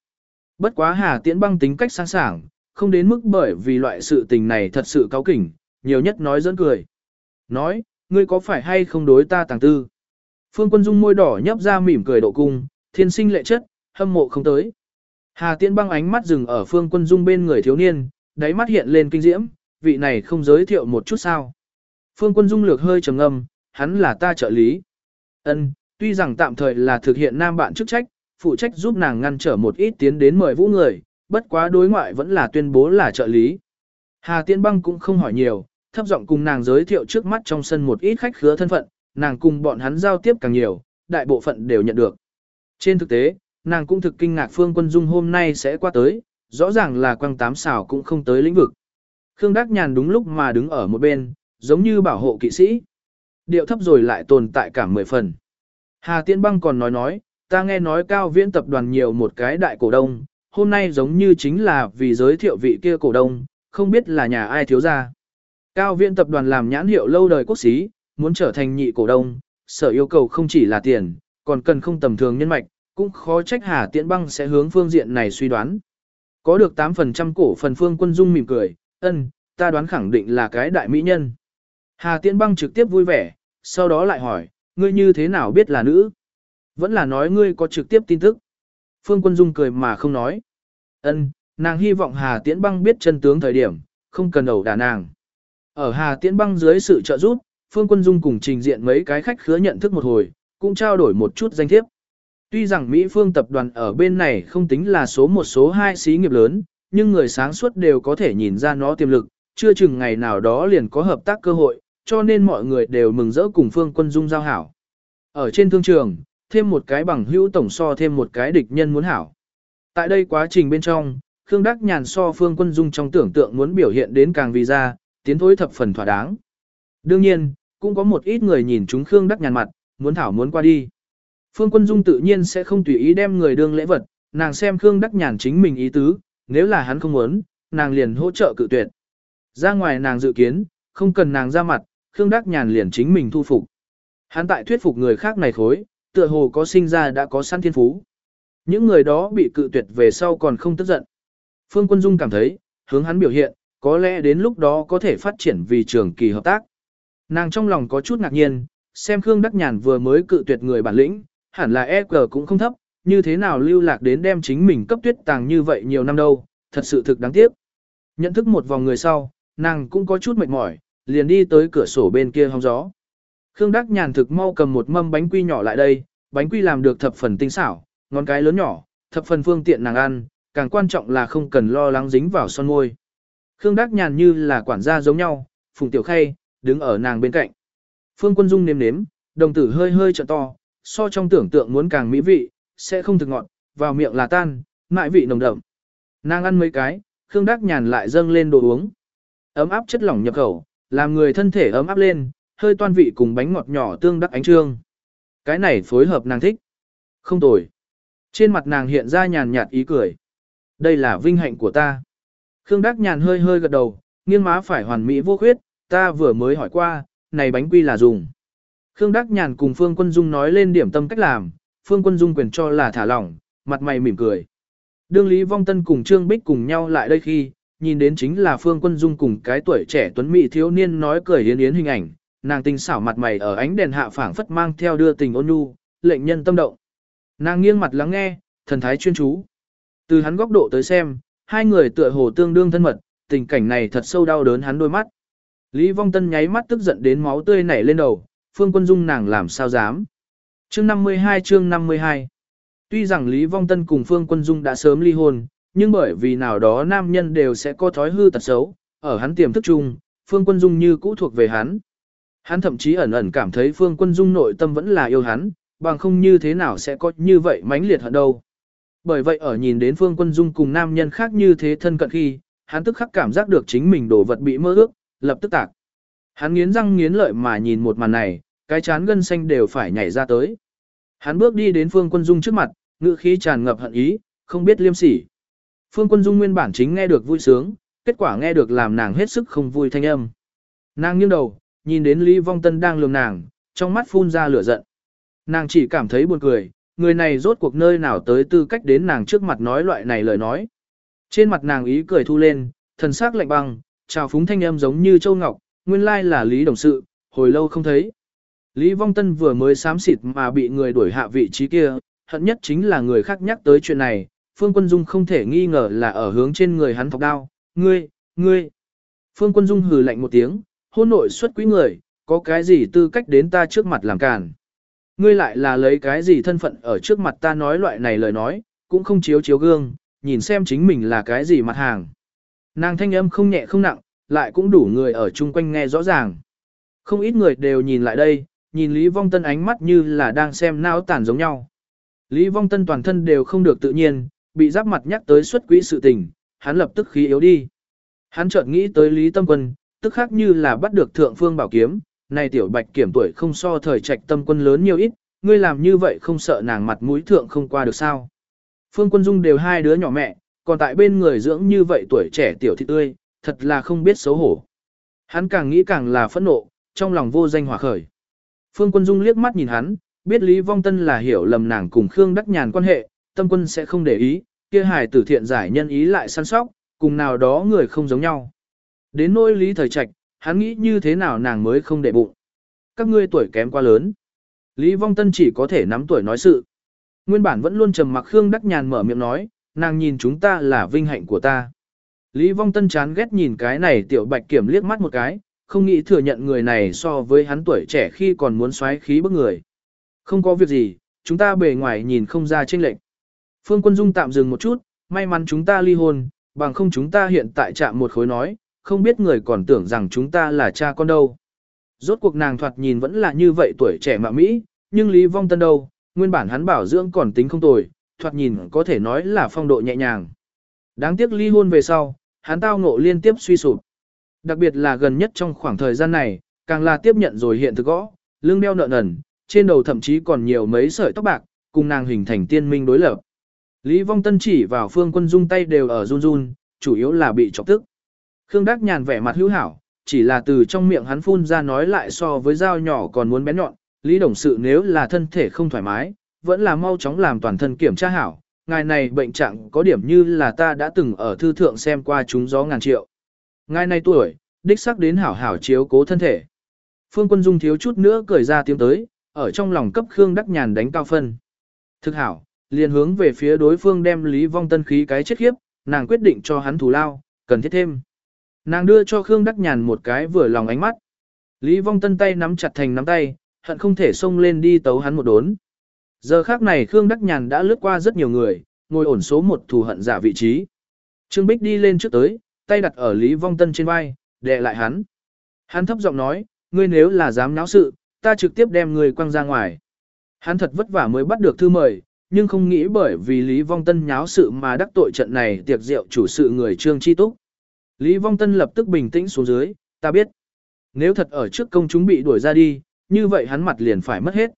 Bất quá Hà Tiễn Băng tính cách sáng sảng, không đến mức bởi vì loại sự tình này thật sự cao kỉnh, nhiều nhất nói dẫn cười. Nói, ngươi có phải hay không đối ta tàng tư? Phương Quân Dung môi đỏ nhấp ra mỉm cười độ cung, thiên sinh lệ chất, hâm mộ không tới. Hà Tiễn băng ánh mắt dừng ở Phương Quân Dung bên người thiếu niên, đáy mắt hiện lên kinh diễm, vị này không giới thiệu một chút sao. Phương Quân Dung lược hơi trầm ngâm, hắn là ta trợ lý. Ân, tuy rằng tạm thời là thực hiện nam bạn chức trách, phụ trách giúp nàng ngăn trở một ít tiến đến mời vũ người, bất quá đối ngoại vẫn là tuyên bố là trợ lý. Hà Tiễn băng cũng không hỏi nhiều, thấp giọng cùng nàng giới thiệu trước mắt trong sân một ít khách khứa thân phận, nàng cùng bọn hắn giao tiếp càng nhiều, đại bộ phận đều nhận được. Trên thực tế, nàng cũng thực kinh ngạc Phương Quân Dung hôm nay sẽ qua tới, rõ ràng là quăng tám xảo cũng không tới lĩnh vực. Khương Đắc Nhàn đúng lúc mà đứng ở một bên, giống như bảo hộ kỵ sĩ. Điệu thấp rồi lại tồn tại cả mười phần. Hà Tiên Băng còn nói nói, ta nghe nói cao viễn tập đoàn nhiều một cái đại cổ đông, hôm nay giống như chính là vì giới thiệu vị kia cổ đông, không biết là nhà ai thiếu ra. Cao viện tập đoàn làm nhãn hiệu lâu đời quốc xí, muốn trở thành nhị cổ đông, sở yêu cầu không chỉ là tiền, còn cần không tầm thường nhân mạch, cũng khó trách Hà Tiễn Băng sẽ hướng phương diện này suy đoán. Có được 8% cổ phần phương quân dung mỉm cười, ân, ta đoán khẳng định là cái đại mỹ nhân. Hà Tiễn Băng trực tiếp vui vẻ, sau đó lại hỏi, ngươi như thế nào biết là nữ? Vẫn là nói ngươi có trực tiếp tin tức. Phương Quân Dung cười mà không nói. Ân, nàng hy vọng Hà Tiễn Băng biết chân tướng thời điểm, không cần ẩu đả nàng. Ở Hà Tiễn Băng dưới sự trợ giúp, Phương Quân Dung cùng trình diện mấy cái khách khứa nhận thức một hồi, cũng trao đổi một chút danh thiếp. Tuy rằng Mỹ Phương tập đoàn ở bên này không tính là số một số hai xí nghiệp lớn, nhưng người sáng suốt đều có thể nhìn ra nó tiềm lực, chưa chừng ngày nào đó liền có hợp tác cơ hội, cho nên mọi người đều mừng rỡ cùng Phương Quân Dung giao hảo. Ở trên thương trường, thêm một cái bằng hữu tổng so thêm một cái địch nhân muốn hảo. Tại đây quá trình bên trong, Khương Đắc Nhàn so Phương Quân Dung trong tưởng tượng muốn biểu hiện đến càng vì ra, tiến thối thập phần thỏa đáng. Đương nhiên, cũng có một ít người nhìn chúng Khương Đắc Nhàn mặt, muốn thảo muốn qua đi. Phương Quân Dung tự nhiên sẽ không tùy ý đem người đương lễ vật, nàng xem Khương Đắc Nhàn chính mình ý tứ, nếu là hắn không muốn, nàng liền hỗ trợ cự tuyệt. Ra ngoài nàng dự kiến, không cần nàng ra mặt, Khương Đắc Nhàn liền chính mình thu phục. Hắn tại thuyết phục người khác này khối, tựa hồ có sinh ra đã có sẵn thiên phú. Những người đó bị cự tuyệt về sau còn không tức giận. Phương Quân Dung cảm thấy, hướng hắn biểu hiện, có lẽ đến lúc đó có thể phát triển vì trường kỳ hợp tác. Nàng trong lòng có chút ngạc nhiên, xem Khương Đắc Nhàn vừa mới cự tuyệt người bản lĩnh, hẳn là EQ cũng không thấp, như thế nào lưu lạc đến đem chính mình cấp tuyết tàng như vậy nhiều năm đâu, thật sự thực đáng tiếc. Nhận thức một vòng người sau, nàng cũng có chút mệt mỏi, liền đi tới cửa sổ bên kia hóng gió. Khương Đắc Nhàn thực mau cầm một mâm bánh quy nhỏ lại đây, bánh quy làm được thập phần tinh xảo, ngón cái lớn nhỏ, thập phần phương tiện nàng ăn, càng quan trọng là không cần lo lắng dính vào son môi. Khương Đắc Nhàn như là quản gia giống nhau, Phùng Tiểu Khay, đứng ở nàng bên cạnh. Phương Quân Dung nếm nếm, đồng tử hơi hơi trợ to, so trong tưởng tượng muốn càng mỹ vị, sẽ không thực ngọt, vào miệng là tan, mại vị nồng đậm. Nàng ăn mấy cái, Khương Đắc Nhàn lại dâng lên đồ uống. Ấm áp chất lỏng nhập khẩu, làm người thân thể ấm áp lên, hơi toan vị cùng bánh ngọt nhỏ tương đắc ánh trương. Cái này phối hợp nàng thích. Không tồi. Trên mặt nàng hiện ra nhàn nhạt ý cười. Đây là vinh hạnh của ta. Khương Đắc Nhàn hơi hơi gật đầu, nghiêng má phải hoàn mỹ vô khuyết, ta vừa mới hỏi qua, này bánh quy là dùng. Khương Đắc Nhàn cùng Phương Quân Dung nói lên điểm tâm cách làm, Phương Quân Dung quyền cho là thả lỏng, mặt mày mỉm cười. Đương Lý Vong Tân cùng Trương Bích cùng nhau lại đây khi, nhìn đến chính là Phương Quân Dung cùng cái tuổi trẻ tuấn mỹ thiếu niên nói cười yến yến hình ảnh, nàng tinh xảo mặt mày ở ánh đèn hạ phảng phất mang theo đưa tình ôn nhu, lệnh nhân tâm động. Nàng nghiêng mặt lắng nghe, thần thái chuyên chú. Từ hắn góc độ tới xem, hai người tựa hồ tương đương thân mật, tình cảnh này thật sâu đau đớn hắn đôi mắt. Lý Vong Tân nháy mắt tức giận đến máu tươi nảy lên đầu, Phương Quân Dung nàng làm sao dám. Chương 52 chương 52 Tuy rằng Lý Vong Tân cùng Phương Quân Dung đã sớm ly hôn, nhưng bởi vì nào đó nam nhân đều sẽ có thói hư tật xấu, ở hắn tiềm thức chung, Phương Quân Dung như cũ thuộc về hắn. Hắn thậm chí ẩn ẩn cảm thấy Phương Quân Dung nội tâm vẫn là yêu hắn, bằng không như thế nào sẽ có như vậy mãnh liệt hận đâu. Bởi vậy ở nhìn đến Phương Quân Dung cùng nam nhân khác như thế thân cận khi, hắn tức khắc cảm giác được chính mình đổ vật bị mơ ước, lập tức tạc. Hắn nghiến răng nghiến lợi mà nhìn một màn này, cái chán gân xanh đều phải nhảy ra tới. Hắn bước đi đến Phương Quân Dung trước mặt, ngữ khí tràn ngập hận ý, không biết liêm sỉ. Phương Quân Dung nguyên bản chính nghe được vui sướng, kết quả nghe được làm nàng hết sức không vui thanh âm. Nàng nghiêng đầu, nhìn đến Lý Vong Tân đang lườm nàng, trong mắt phun ra lửa giận. Nàng chỉ cảm thấy buồn cười, người này rốt cuộc nơi nào tới tư cách đến nàng trước mặt nói loại này lời nói. Trên mặt nàng ý cười thu lên, thần sắc lạnh băng, chào phúng thanh âm giống như châu ngọc, nguyên lai là Lý Đồng Sự, hồi lâu không thấy. Lý Vong Tân vừa mới xám xịt mà bị người đuổi hạ vị trí kia, hận nhất chính là người khác nhắc tới chuyện này, Phương Quân Dung không thể nghi ngờ là ở hướng trên người hắn thọc đao, ngươi, ngươi. Phương Quân Dung hừ lạnh một tiếng, hôn nội xuất quý người, có cái gì tư cách đến ta trước mặt làm càn. Ngươi lại là lấy cái gì thân phận ở trước mặt ta nói loại này lời nói, cũng không chiếu chiếu gương, nhìn xem chính mình là cái gì mặt hàng. Nàng thanh âm không nhẹ không nặng, lại cũng đủ người ở chung quanh nghe rõ ràng. Không ít người đều nhìn lại đây, nhìn Lý Vong Tân ánh mắt như là đang xem nao tản giống nhau. Lý Vong Tân toàn thân đều không được tự nhiên, bị giáp mặt nhắc tới xuất quỹ sự tình, hắn lập tức khí yếu đi. Hắn chợt nghĩ tới Lý Tâm Quân, tức khác như là bắt được thượng phương bảo kiếm, này tiểu bạch kiểm tuổi không so thời trạch tâm quân lớn nhiều ít, ngươi làm như vậy không sợ nàng mặt mũi thượng không qua được sao. Phương quân dung đều hai đứa nhỏ mẹ, còn tại bên người dưỡng như vậy tuổi trẻ tiểu thị tươi, thật là không biết xấu hổ. Hắn càng nghĩ càng là phẫn nộ, trong lòng vô danh hỏa khởi. Phương quân dung liếc mắt nhìn hắn, biết Lý Vong Tân là hiểu lầm nàng cùng Khương Đắc Nhàn quan hệ, tâm quân sẽ không để ý, kia hài tử thiện giải nhân ý lại săn sóc, cùng nào đó người không giống nhau. Đến nỗi Lý Thời Trạch, hắn nghĩ như thế nào nàng mới không để bụng. Các ngươi tuổi kém quá lớn. Lý Vong Tân chỉ có thể nắm tuổi nói sự. Nguyên bản vẫn luôn trầm mặc Khương Đắc Nhàn mở miệng nói, nàng nhìn chúng ta là vinh hạnh của ta. Lý Vong Tân chán ghét nhìn cái này tiểu bạch kiểm liếc mắt một cái, không nghĩ thừa nhận người này so với hắn tuổi trẻ khi còn muốn xoáy khí bức người. Không có việc gì, chúng ta bề ngoài nhìn không ra chênh lệnh. Phương Quân Dung tạm dừng một chút, may mắn chúng ta ly hôn, bằng không chúng ta hiện tại chạm một khối nói, không biết người còn tưởng rằng chúng ta là cha con đâu. Rốt cuộc nàng thoạt nhìn vẫn là như vậy tuổi trẻ mạ Mỹ, nhưng Lý Vong Tân đâu, nguyên bản hắn bảo dưỡng còn tính không tồi, thoạt nhìn có thể nói là phong độ nhẹ nhàng. Đáng tiếc ly hôn về sau, hắn tao ngộ liên tiếp suy sụp. Đặc biệt là gần nhất trong khoảng thời gian này, càng là tiếp nhận rồi hiện thực gõ, lưng đeo nợ nần, trên đầu thậm chí còn nhiều mấy sợi tóc bạc, cùng nàng hình thành tiên minh đối lập. Lý Vong Tân chỉ vào phương quân dung tay đều ở run run, chủ yếu là bị chọc tức. Khương Đắc Nhàn vẻ mặt hữu hảo, chỉ là từ trong miệng hắn phun ra nói lại so với dao nhỏ còn muốn bén nhọn, Lý Đồng Sự nếu là thân thể không thoải mái, vẫn là mau chóng làm toàn thân kiểm tra hảo. Ngài này bệnh trạng có điểm như là ta đã từng ở thư thượng xem qua chúng gió ngàn triệu. Ngài này tuổi, đích sắc đến hảo hảo chiếu cố thân thể. Phương Quân Dung thiếu chút nữa cười ra tiếng tới, ở trong lòng cấp Khương Đắc Nhàn đánh cao phân. Thực hảo, liền hướng về phía đối phương đem Lý Vong Tân khí cái chết khiếp, nàng quyết định cho hắn thù lao, cần thiết thêm. Nàng đưa cho Khương Đắc Nhàn một cái vừa lòng ánh mắt. Lý Vong Tân tay nắm chặt thành nắm tay, hận không thể xông lên đi tấu hắn một đốn. Giờ khác này Khương Đắc Nhàn đã lướt qua rất nhiều người, ngồi ổn số một thù hận giả vị trí. Trương Bích đi lên trước tới, tay đặt ở Lý Vong Tân trên vai, đè lại hắn. Hắn thấp giọng nói, ngươi nếu là dám náo sự, ta trực tiếp đem ngươi quăng ra ngoài. Hắn thật vất vả mới bắt được thư mời, nhưng không nghĩ bởi vì Lý Vong Tân nháo sự mà đắc tội trận này tiệc rượu chủ sự người Trương Chi Túc. Lý Vong Tân lập tức bình tĩnh xuống dưới, ta biết. Nếu thật ở trước công chúng bị đuổi ra đi, như vậy hắn mặt liền phải mất hết.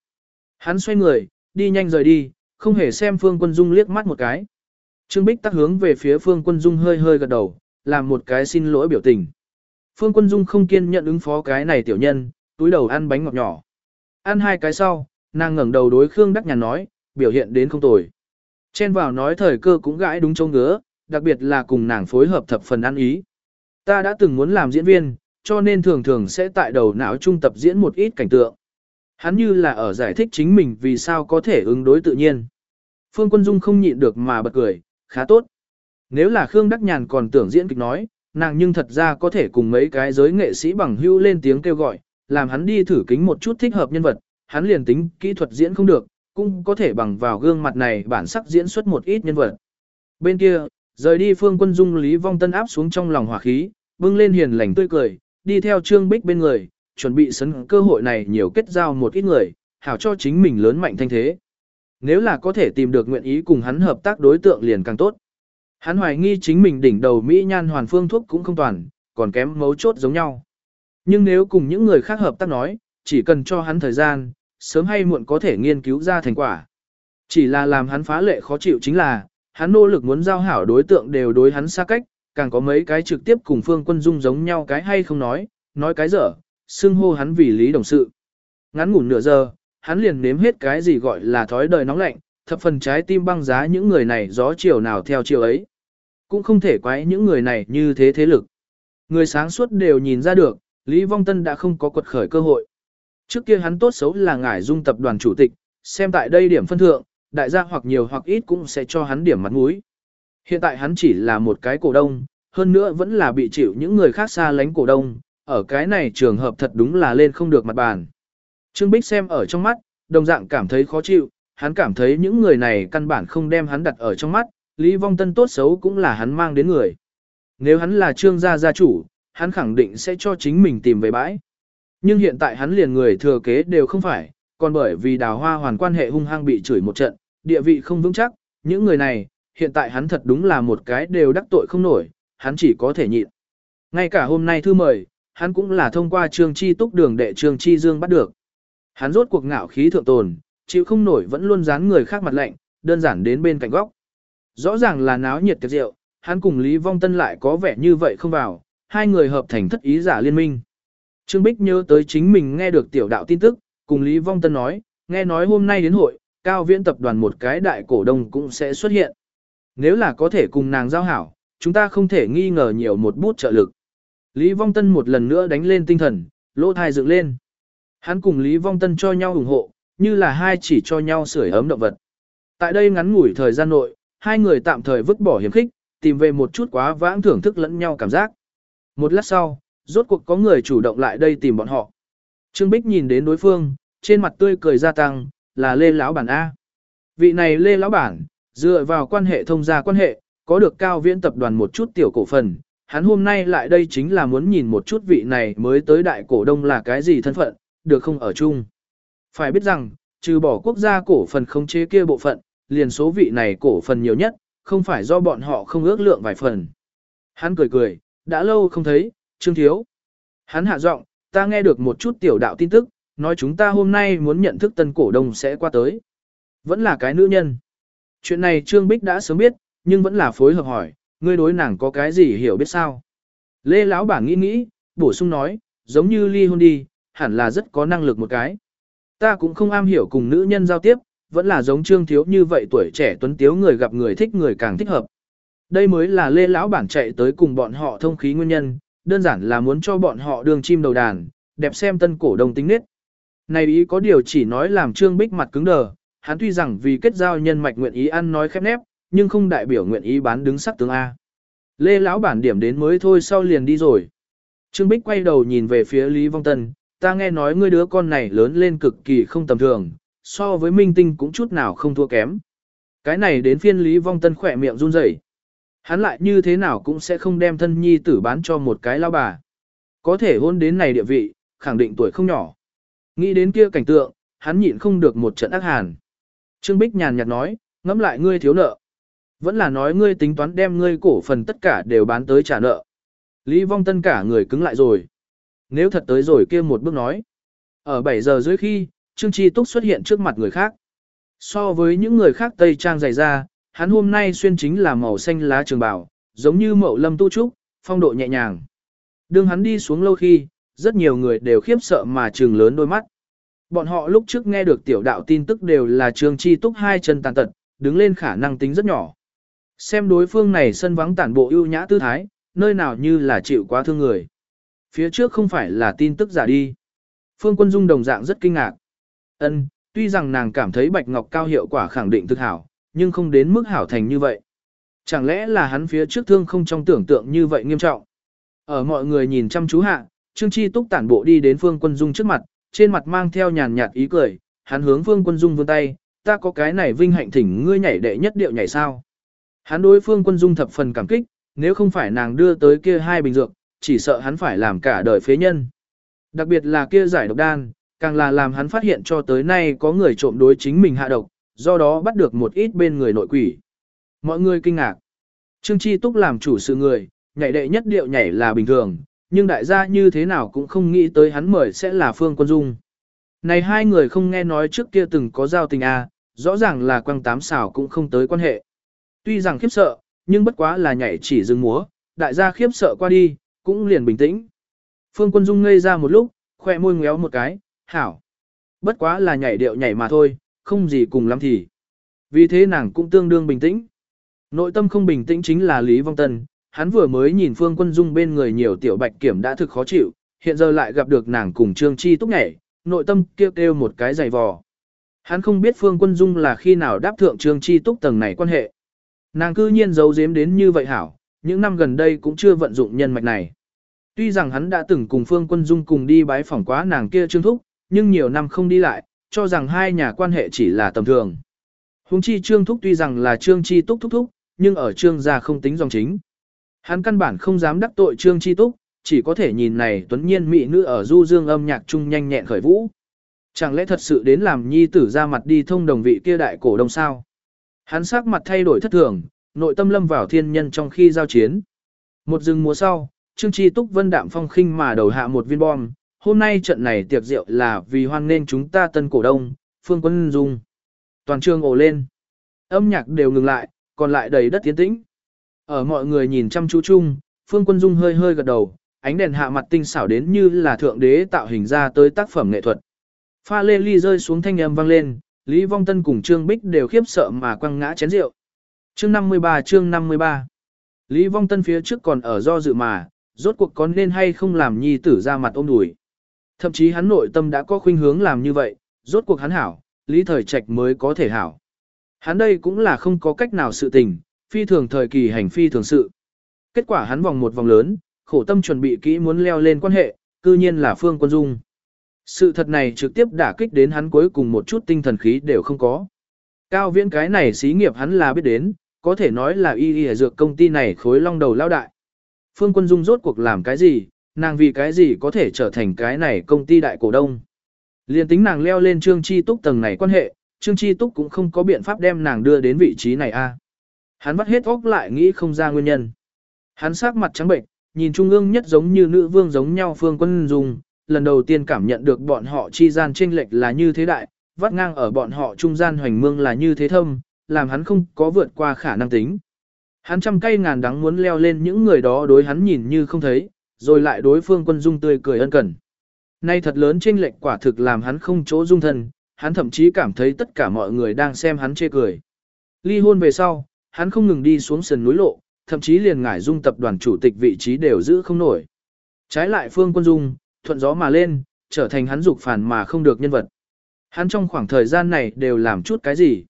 Hắn xoay người, đi nhanh rời đi, không hề xem Phương Quân Dung liếc mắt một cái. Trương Bích tắc hướng về phía Phương Quân Dung hơi hơi gật đầu, làm một cái xin lỗi biểu tình. Phương Quân Dung không kiên nhận ứng phó cái này tiểu nhân, túi đầu ăn bánh ngọt nhỏ. Ăn hai cái sau, nàng ngẩng đầu đối Khương Đắc Nhàn nói, biểu hiện đến không tồi. Chen vào nói thời cơ cũng gãi đúng châu ngứa, đặc biệt là cùng nàng phối hợp thập phần ăn ý. Ta đã từng muốn làm diễn viên, cho nên thường thường sẽ tại đầu não trung tập diễn một ít cảnh tượng. Hắn như là ở giải thích chính mình vì sao có thể ứng đối tự nhiên. Phương Quân Dung không nhịn được mà bật cười, khá tốt. Nếu là Khương Đắc Nhàn còn tưởng diễn kịch nói, nàng nhưng thật ra có thể cùng mấy cái giới nghệ sĩ bằng hưu lên tiếng kêu gọi, làm hắn đi thử kính một chút thích hợp nhân vật, hắn liền tính kỹ thuật diễn không được, cũng có thể bằng vào gương mặt này bản sắc diễn xuất một ít nhân vật. Bên kia, rời đi Phương Quân Dung Lý Vong Tân áp xuống trong lòng hỏa khí, bưng lên hiền lành tươi cười, đi theo Trương Bích bên người, chuẩn bị sấn cơ hội này nhiều kết giao một ít người, hảo cho chính mình lớn mạnh thanh thế. Nếu là có thể tìm được nguyện ý cùng hắn hợp tác đối tượng liền càng tốt. Hắn hoài nghi chính mình đỉnh đầu Mỹ nhan hoàn phương thuốc cũng không toàn, còn kém mấu chốt giống nhau. Nhưng nếu cùng những người khác hợp tác nói, chỉ cần cho hắn thời gian, sớm hay muộn có thể nghiên cứu ra thành quả. Chỉ là làm hắn phá lệ khó chịu chính là, hắn nỗ lực muốn giao hảo đối tượng đều đối hắn xa cách, càng có mấy cái trực tiếp cùng Phương Quân Dung giống nhau cái hay không nói, nói cái dở, xưng hô hắn vì lý đồng sự. Ngắn ngủn nửa giờ, hắn liền nếm hết cái gì gọi là thói đời nóng lạnh, thập phần trái tim băng giá những người này gió chiều nào theo chiều ấy. Cũng không thể quái những người này như thế thế lực. Người sáng suốt đều nhìn ra được, Lý Vong Tân đã không có quật khởi cơ hội. Trước kia hắn tốt xấu là ngải dung tập đoàn chủ tịch, xem tại đây điểm phân thượng, đại gia hoặc nhiều hoặc ít cũng sẽ cho hắn điểm mặt mũi. Hiện tại hắn chỉ là một cái cổ đông, hơn nữa vẫn là bị chịu những người khác xa lánh cổ đông, ở cái này trường hợp thật đúng là lên không được mặt bàn. Trương Bích xem ở trong mắt, đồng dạng cảm thấy khó chịu, hắn cảm thấy những người này căn bản không đem hắn đặt ở trong mắt, Lý Vong Tân tốt xấu cũng là hắn mang đến người. Nếu hắn là trương gia gia chủ, hắn khẳng định sẽ cho chính mình tìm về bãi. Nhưng hiện tại hắn liền người thừa kế đều không phải, còn bởi vì đào hoa hoàn quan hệ hung hăng bị chửi một trận, địa vị không vững chắc, những người này, hiện tại hắn thật đúng là một cái đều đắc tội không nổi, hắn chỉ có thể nhịn. Ngay cả hôm nay thư mời, hắn cũng là thông qua trương chi túc đường đệ trương chi dương bắt được. Hắn rốt cuộc ngạo khí thượng tồn, chịu không nổi vẫn luôn dán người khác mặt lạnh, đơn giản đến bên cạnh góc. Rõ ràng là náo nhiệt tiệc rượu, hắn cùng Lý Vong Tân lại có vẻ như vậy không vào, hai người hợp thành thất ý giả liên minh. Trương Bích nhớ tới chính mình nghe được tiểu đạo tin tức, cùng Lý Vong Tân nói, nghe nói hôm nay đến hội, cao viễn tập đoàn một cái đại cổ đông cũng sẽ xuất hiện. Nếu là có thể cùng nàng giao hảo, chúng ta không thể nghi ngờ nhiều một bút trợ lực. Lý Vong Tân một lần nữa đánh lên tinh thần, lỗ thai dựng lên. Hắn cùng Lý Vong Tân cho nhau ủng hộ, như là hai chỉ cho nhau sưởi ấm động vật. Tại đây ngắn ngủi thời gian nội, hai người tạm thời vứt bỏ hiểm khích, tìm về một chút quá vãng thưởng thức lẫn nhau cảm giác. Một lát sau, rốt cuộc có người chủ động lại đây tìm bọn họ. Trương Bích nhìn đến đối phương, trên mặt tươi cười gia tăng, là Lê Lão Bản A. Vị này Lê Lão Bản, dựa vào quan hệ thông gia quan hệ, có được cao viễn tập đoàn một chút tiểu cổ phần. Hắn hôm nay lại đây chính là muốn nhìn một chút vị này mới tới đại cổ đông là cái gì thân phận, được không ở chung. Phải biết rằng, trừ bỏ quốc gia cổ phần không chế kia bộ phận, liền số vị này cổ phần nhiều nhất, không phải do bọn họ không ước lượng vài phần. Hắn cười cười, đã lâu không thấy, Trương Thiếu. Hắn hạ giọng, ta nghe được một chút tiểu đạo tin tức, nói chúng ta hôm nay muốn nhận thức tân cổ đông sẽ qua tới. Vẫn là cái nữ nhân. Chuyện này Trương Bích đã sớm biết, nhưng vẫn là phối hợp hỏi, ngươi đối nàng có cái gì hiểu biết sao? Lê Lão Bản nghĩ nghĩ, bổ sung nói, giống như ly hôn đi, hẳn là rất có năng lực một cái. Ta cũng không am hiểu cùng nữ nhân giao tiếp, vẫn là giống trương thiếu như vậy tuổi trẻ tuấn tiếu người gặp người thích người càng thích hợp. Đây mới là lê lão bản chạy tới cùng bọn họ thông khí nguyên nhân, đơn giản là muốn cho bọn họ đường chim đầu đàn, đẹp xem tân cổ đồng tính nết. Này ý có điều chỉ nói làm trương bích mặt cứng đờ, hắn tuy rằng vì kết giao nhân mạch nguyện ý ăn nói khép nép, nhưng không đại biểu nguyện ý bán đứng sắc tướng A. Lê lão bản điểm đến mới thôi sau liền đi rồi. Trương Bích quay đầu nhìn về phía Lý Vong Tân, ta nghe nói ngươi đứa con này lớn lên cực kỳ không tầm thường, so với minh tinh cũng chút nào không thua kém. Cái này đến phiên Lý Vong Tân khỏe miệng run rẩy. Hắn lại như thế nào cũng sẽ không đem thân nhi tử bán cho một cái lao bà. Có thể hôn đến này địa vị, khẳng định tuổi không nhỏ. Nghĩ đến kia cảnh tượng, hắn nhịn không được một trận ác hàn. Trương Bích nhàn nhạt nói, ngẫm lại ngươi thiếu nợ. Vẫn là nói ngươi tính toán đem ngươi cổ phần tất cả đều bán tới trả nợ. Lý Vong Tân cả người cứng lại rồi. Nếu thật tới rồi kia một bước nói. Ở 7 giờ dưới khi, Trương Chi Túc xuất hiện trước mặt người khác. So với những người khác Tây Trang dày ra, hắn hôm nay xuyên chính là màu xanh lá trường bào, giống như mậu lâm tu trúc, phong độ nhẹ nhàng. Đường hắn đi xuống lâu khi, rất nhiều người đều khiếp sợ mà trường lớn đôi mắt. Bọn họ lúc trước nghe được tiểu đạo tin tức đều là Trương Chi Túc hai chân tàn tật, đứng lên khả năng tính rất nhỏ. Xem đối phương này sân vắng tản bộ ưu nhã tư thái, nơi nào như là chịu quá thương người. Phía trước không phải là tin tức giả đi. Phương Quân Dung đồng dạng rất kinh ngạc. Ân, tuy rằng nàng cảm thấy bạch ngọc cao hiệu quả khẳng định thực hảo, nhưng không đến mức hảo thành như vậy. Chẳng lẽ là hắn phía trước thương không trong tưởng tượng như vậy nghiêm trọng. Ở mọi người nhìn chăm chú hạ, Trương Chi Túc tản bộ đi đến Phương Quân Dung trước mặt, trên mặt mang theo nhàn nhạt ý cười, hắn hướng Phương Quân Dung vươn tay, ta có cái này vinh hạnh thỉnh ngươi nhảy đệ nhất điệu nhảy sao. Hắn đối Phương Quân Dung thập phần cảm kích, nếu không phải nàng đưa tới kia hai bình dược, chỉ sợ hắn phải làm cả đời phế nhân. Đặc biệt là kia giải độc đan, càng là làm hắn phát hiện cho tới nay có người trộm đối chính mình hạ độc, do đó bắt được một ít bên người nội quỷ. Mọi người kinh ngạc. Trương Chi Túc làm chủ sự người, nhảy đệ nhất điệu nhảy là bình thường, nhưng đại gia như thế nào cũng không nghĩ tới hắn mời sẽ là Phương Quân Dung. Này hai người không nghe nói trước kia từng có giao tình à, rõ ràng là quăng tám xảo cũng không tới quan hệ. Tuy rằng khiếp sợ, nhưng bất quá là nhảy chỉ dừng múa, đại gia khiếp sợ qua đi, cũng liền bình tĩnh. Phương Quân Dung ngây ra một lúc, khoe môi ngéo một cái, hảo. Bất quá là nhảy điệu nhảy mà thôi, không gì cùng lắm thì. Vì thế nàng cũng tương đương bình tĩnh. Nội tâm không bình tĩnh chính là Lý Vong Tân, hắn vừa mới nhìn Phương Quân Dung bên người nhiều tiểu bạch kiểm đã thực khó chịu, hiện giờ lại gặp được nàng cùng Trương Chi túc nhảy, nội tâm kêu kêu một cái giày vò. Hắn không biết Phương Quân Dung là khi nào đáp thượng Trương Chi túc tầng này quan hệ. Nàng cư nhiên giấu giếm đến như vậy hảo, những năm gần đây cũng chưa vận dụng nhân mạch này. Tuy rằng hắn đã từng cùng Phương Quân Dung cùng đi bái phỏng quá nàng kia Trương Thúc, nhưng nhiều năm không đi lại, cho rằng hai nhà quan hệ chỉ là tầm thường. Huống chi Trương Thúc tuy rằng là Trương Chi Túc Thúc Thúc, nhưng ở Trương gia không tính dòng chính. Hắn căn bản không dám đắc tội Trương Chi Túc, chỉ có thể nhìn này tuấn nhiên mỹ nữ ở du dương âm nhạc trung nhanh nhẹn khởi vũ. Chẳng lẽ thật sự đến làm nhi tử ra mặt đi thông đồng vị kia đại cổ đông sao? Hắn sắc mặt thay đổi thất thường, nội tâm lâm vào thiên nhân trong khi giao chiến. Một rừng mùa sau, Trương Chi Túc Vân đạm phong khinh mà đầu hạ một viên bom, hôm nay trận này tiệc rượu là vì hoan nên chúng ta tân cổ đông, Phương Quân Dung. Toàn trường ồ lên. Âm nhạc đều ngừng lại, còn lại đầy đất tiến tĩnh. Ở mọi người nhìn chăm chú chung, Phương Quân Dung hơi hơi gật đầu, ánh đèn hạ mặt tinh xảo đến như là thượng đế tạo hình ra tới tác phẩm nghệ thuật. Pha lê ly rơi xuống thanh âm vang lên, Lý Vong Tân cùng Trương Bích đều khiếp sợ mà quăng ngã chén rượu. Chương 53 chương 53 Lý Vong Tân phía trước còn ở do dự mà, rốt cuộc có nên hay không làm nhi tử ra mặt ôm đùi. Thậm chí hắn nội tâm đã có khuynh hướng làm như vậy, rốt cuộc hắn hảo, Lý Thời Trạch mới có thể hảo. Hắn đây cũng là không có cách nào sự tình, phi thường thời kỳ hành phi thường sự. Kết quả hắn vòng một vòng lớn, khổ tâm chuẩn bị kỹ muốn leo lên quan hệ, cư nhiên là Phương Quân Dung. Sự thật này trực tiếp đả kích đến hắn cuối cùng một chút tinh thần khí đều không có. Cao viễn cái này xí nghiệp hắn là biết đến, có thể nói là y y dược công ty này khối long đầu lao đại. Phương Quân Dung rốt cuộc làm cái gì, nàng vì cái gì có thể trở thành cái này công ty đại cổ đông. Liên tính nàng leo lên Trương Chi Túc tầng này quan hệ, Trương Chi Túc cũng không có biện pháp đem nàng đưa đến vị trí này a. Hắn vắt hết óc lại nghĩ không ra nguyên nhân. Hắn sắc mặt trắng bệnh, nhìn trung ương nhất giống như nữ vương giống nhau Phương Quân Dung, lần đầu tiên cảm nhận được bọn họ chi gian chênh lệch là như thế đại, vắt ngang ở bọn họ trung gian hoành mương là như thế thâm, làm hắn không có vượt qua khả năng tính. Hắn trăm cây ngàn đắng muốn leo lên những người đó đối hắn nhìn như không thấy, rồi lại đối phương quân dung tươi cười ân cần. Nay thật lớn chênh lệch quả thực làm hắn không chỗ dung thân, hắn thậm chí cảm thấy tất cả mọi người đang xem hắn chê cười. Ly hôn về sau, hắn không ngừng đi xuống sườn núi lộ, thậm chí liền ngải dung tập đoàn chủ tịch vị trí đều giữ không nổi. Trái lại phương quân dung, thuận gió mà lên, trở thành hắn dục phản mà không được nhân vật. Hắn trong khoảng thời gian này đều làm chút cái gì?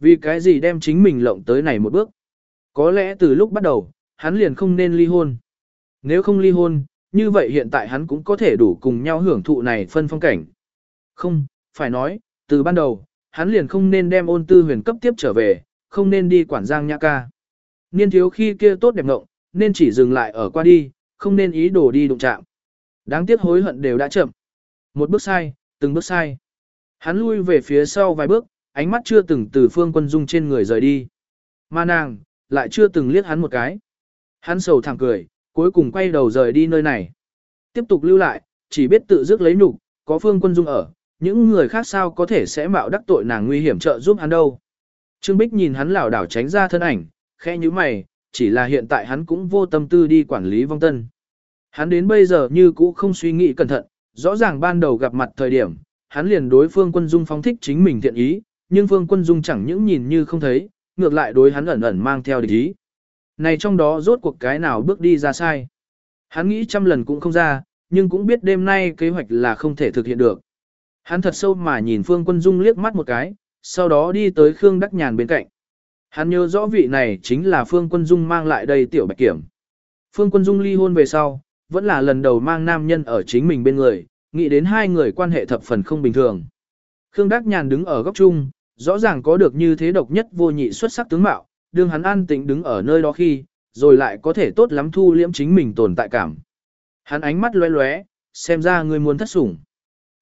Vì cái gì đem chính mình lộng tới này một bước? Có lẽ từ lúc bắt đầu, hắn liền không nên ly hôn. Nếu không ly hôn, như vậy hiện tại hắn cũng có thể đủ cùng nhau hưởng thụ này phân phong cảnh. Không, phải nói, từ ban đầu, hắn liền không nên đem ôn tư huyền cấp tiếp trở về, không nên đi quản giang nhã ca. Niên thiếu khi kia tốt đẹp ngộng, nên chỉ dừng lại ở qua đi, không nên ý đồ đi đụng chạm. Đáng tiếc hối hận đều đã chậm. Một bước sai, từng bước sai. Hắn lui về phía sau vài bước, ánh mắt chưa từng từ phương quân dung trên người rời đi. Mà nàng, lại chưa từng liếc hắn một cái. Hắn sầu thẳng cười, cuối cùng quay đầu rời đi nơi này. Tiếp tục lưu lại, chỉ biết tự dứt lấy nhục, có phương quân dung ở, những người khác sao có thể sẽ mạo đắc tội nàng nguy hiểm trợ giúp hắn đâu. Trương Bích nhìn hắn lảo đảo tránh ra thân ảnh, khẽ như mày, chỉ là hiện tại hắn cũng vô tâm tư đi quản lý vong tân. Hắn đến bây giờ như cũ không suy nghĩ cẩn thận, rõ ràng ban đầu gặp mặt thời điểm, hắn liền đối phương quân dung phóng thích chính mình thiện ý, nhưng phương quân dung chẳng những nhìn như không thấy, ngược lại đối hắn ẩn ẩn mang theo địch ý. Này trong đó rốt cuộc cái nào bước đi ra sai. Hắn nghĩ trăm lần cũng không ra, nhưng cũng biết đêm nay kế hoạch là không thể thực hiện được. Hắn thật sâu mà nhìn Phương Quân Dung liếc mắt một cái, sau đó đi tới Khương Đắc Nhàn bên cạnh. Hắn nhớ rõ vị này chính là Phương Quân Dung mang lại đây tiểu bạch kiểm. Phương Quân Dung ly hôn về sau, vẫn là lần đầu mang nam nhân ở chính mình bên người, nghĩ đến hai người quan hệ thập phần không bình thường. Khương Đắc Nhàn đứng ở góc chung, rõ ràng có được như thế độc nhất vô nhị xuất sắc tướng mạo, đương hắn an tĩnh đứng ở nơi đó khi, rồi lại có thể tốt lắm thu liễm chính mình tồn tại cảm. Hắn ánh mắt lóe lóe, xem ra người muốn thất sủng.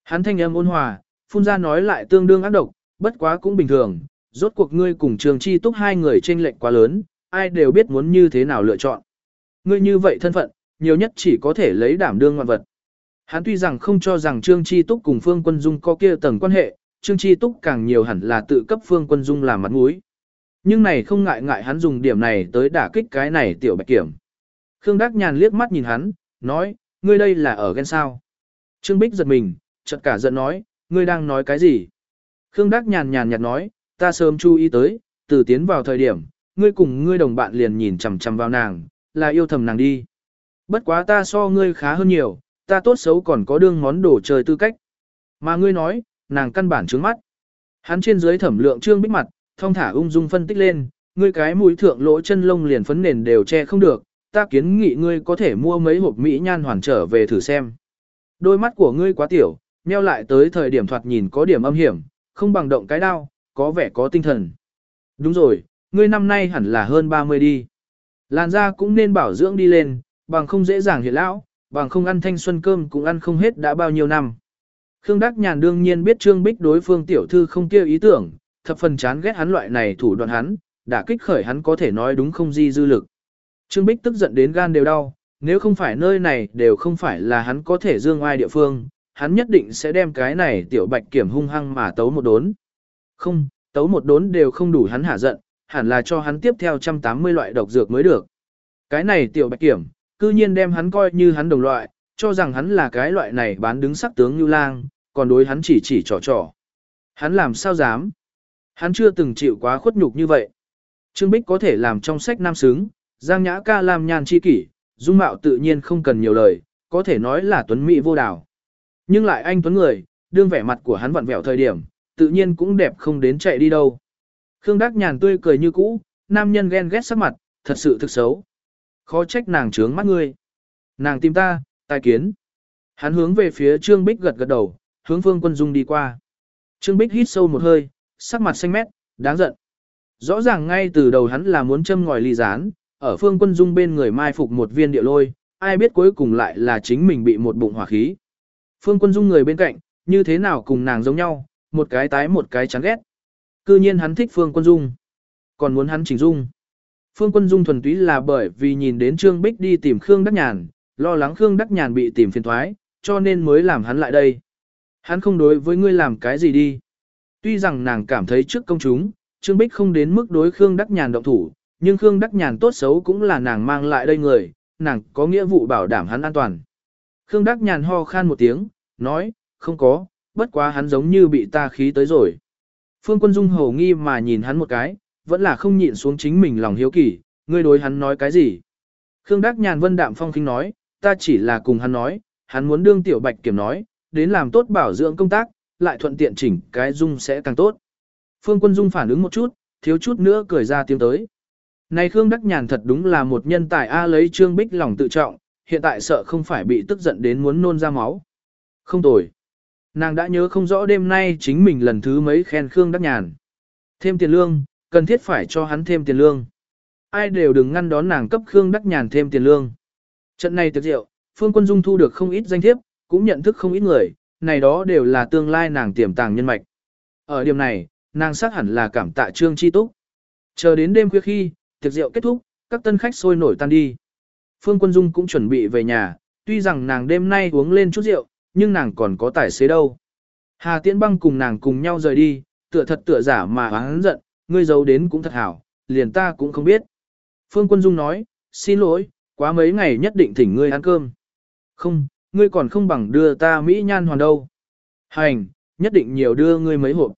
Hắn thanh âm ôn hòa, phun ra nói lại tương đương ác độc, bất quá cũng bình thường, rốt cuộc ngươi cùng trường chi túc hai người tranh lệch quá lớn, ai đều biết muốn như thế nào lựa chọn. Ngươi như vậy thân phận, nhiều nhất chỉ có thể lấy đảm đương ngoạn vật. Hắn tuy rằng không cho rằng Trương Chi Túc cùng Phương Quân Dung có kia tầng quan hệ, Trương Chi Túc càng nhiều hẳn là tự cấp Phương Quân Dung làm mặt mũi. Nhưng này không ngại ngại hắn dùng điểm này tới đả kích cái này tiểu bạch kiểm. Khương Đắc Nhàn liếc mắt nhìn hắn, nói, ngươi đây là ở ghen sao. Trương Bích giật mình, chợt cả giận nói, ngươi đang nói cái gì? Khương Đắc Nhàn nhàn nhạt nói, ta sớm chú ý tới, từ tiến vào thời điểm, ngươi cùng ngươi đồng bạn liền nhìn chằm chằm vào nàng, là yêu thầm nàng đi. Bất quá ta so ngươi khá hơn nhiều, ta tốt xấu còn có đương món đồ chơi tư cách. Mà ngươi nói, nàng căn bản trướng mắt. Hắn trên dưới thẩm lượng trương bích mặt, thông thả ung dung phân tích lên, ngươi cái mũi thượng lỗ chân lông liền phấn nền đều che không được, ta kiến nghị ngươi có thể mua mấy hộp mỹ nhan hoàn trở về thử xem. Đôi mắt của ngươi quá tiểu, nheo lại tới thời điểm thoạt nhìn có điểm âm hiểm, không bằng động cái đao, có vẻ có tinh thần. Đúng rồi, ngươi năm nay hẳn là hơn 30 đi. Làn da cũng nên bảo dưỡng đi lên, bằng không dễ dàng hiện lão, bằng không ăn thanh xuân cơm cũng ăn không hết đã bao nhiêu năm. Khương Đắc Nhàn đương nhiên biết Trương Bích đối phương tiểu thư không kêu ý tưởng, thập phần chán ghét hắn loại này thủ đoạn hắn, đã kích khởi hắn có thể nói đúng không di dư lực. Trương Bích tức giận đến gan đều đau, nếu không phải nơi này đều không phải là hắn có thể dương ai địa phương, hắn nhất định sẽ đem cái này tiểu bạch kiểm hung hăng mà tấu một đốn. Không, tấu một đốn đều không đủ hắn hả giận, hẳn là cho hắn tiếp theo 180 loại độc dược mới được. Cái này tiểu bạch kiểm, cư nhiên đem hắn coi như hắn đồng loại, cho rằng hắn là cái loại này bán đứng sắc tướng như lang, còn đối hắn chỉ chỉ trò trò. Hắn làm sao dám? Hắn chưa từng chịu quá khuất nhục như vậy. Trương Bích có thể làm trong sách nam xứng, Giang Nhã ca làm nhàn chi kỷ, dung mạo tự nhiên không cần nhiều lời, có thể nói là tuấn mỹ vô đảo. Nhưng lại anh tuấn người, đương vẻ mặt của hắn vặn vẹo thời điểm, tự nhiên cũng đẹp không đến chạy đi đâu. Khương Đắc Nhàn tươi cười như cũ, nam nhân ghen ghét sắc mặt, thật sự thực xấu. Khó trách nàng trướng mắt ngươi. Nàng tìm ta, tài kiến. Hắn hướng về phía Trương Bích gật gật đầu, hướng Phương Quân Dung đi qua. Trương Bích hít sâu một hơi, sắc mặt xanh mét, đáng giận. Rõ ràng ngay từ đầu hắn là muốn châm ngòi ly gián, ở Phương Quân Dung bên người mai phục một viên địa lôi, ai biết cuối cùng lại là chính mình bị một bụng hỏa khí. Phương Quân Dung người bên cạnh, như thế nào cùng nàng giống nhau, một cái tái một cái chán ghét. Cư nhiên hắn thích Phương Quân Dung, còn muốn hắn chỉnh dung. Phương Quân Dung thuần túy là bởi vì nhìn đến Trương Bích đi tìm Khương Đắc Nhàn, lo lắng Khương Đắc Nhàn bị tìm phiền thoái, cho nên mới làm hắn lại đây. Hắn không đối với ngươi làm cái gì đi. Tuy rằng nàng cảm thấy trước công chúng, Trương Bích không đến mức đối Khương Đắc Nhàn động thủ, nhưng Khương Đắc Nhàn tốt xấu cũng là nàng mang lại đây người, nàng có nghĩa vụ bảo đảm hắn an toàn. Khương Đắc Nhàn ho khan một tiếng, nói, không có, bất quá hắn giống như bị ta khí tới rồi. Phương Quân Dung hầu nghi mà nhìn hắn một cái, vẫn là không nhịn xuống chính mình lòng hiếu kỳ, ngươi đối hắn nói cái gì. Khương Đắc Nhàn vân đạm phong khinh nói, ta chỉ là cùng hắn nói, hắn muốn đương tiểu bạch kiểm nói, đến làm tốt bảo dưỡng công tác, lại thuận tiện chỉnh cái dung sẽ càng tốt. Phương Quân Dung phản ứng một chút, thiếu chút nữa cười ra tiếng tới. Này Khương Đắc Nhàn thật đúng là một nhân tài A lấy Trương Bích lòng tự trọng, hiện tại sợ không phải bị tức giận đến muốn nôn ra máu. Không tồi. Nàng đã nhớ không rõ đêm nay chính mình lần thứ mấy khen Khương Đắc Nhàn. Thêm tiền lương, cần thiết phải cho hắn thêm tiền lương. Ai đều đừng ngăn đón nàng cấp Khương Đắc Nhàn thêm tiền lương. Trận này tiệc rượu, Phương Quân Dung thu được không ít danh thiếp, cũng nhận thức không ít người, này đó đều là tương lai nàng tiềm tàng nhân mạch. Ở điểm này, nàng xác hẳn là cảm tạ Trương Chi Túc. Chờ đến đêm khuya khi, tiệc rượu kết thúc, các tân khách sôi nổi tan đi. Phương Quân Dung cũng chuẩn bị về nhà, tuy rằng nàng đêm nay uống lên chút rượu, nhưng nàng còn có tài xế đâu. Hà Tiễn Băng cùng nàng cùng nhau rời đi, tựa thật tựa giả mà hắn giận, ngươi giấu đến cũng thật hảo, liền ta cũng không biết. Phương Quân Dung nói, xin lỗi, quá mấy ngày nhất định thỉnh ngươi ăn cơm. Không, ngươi còn không bằng đưa ta Mỹ nhan hoàn đâu. Hành, nhất định nhiều đưa ngươi mấy hộp.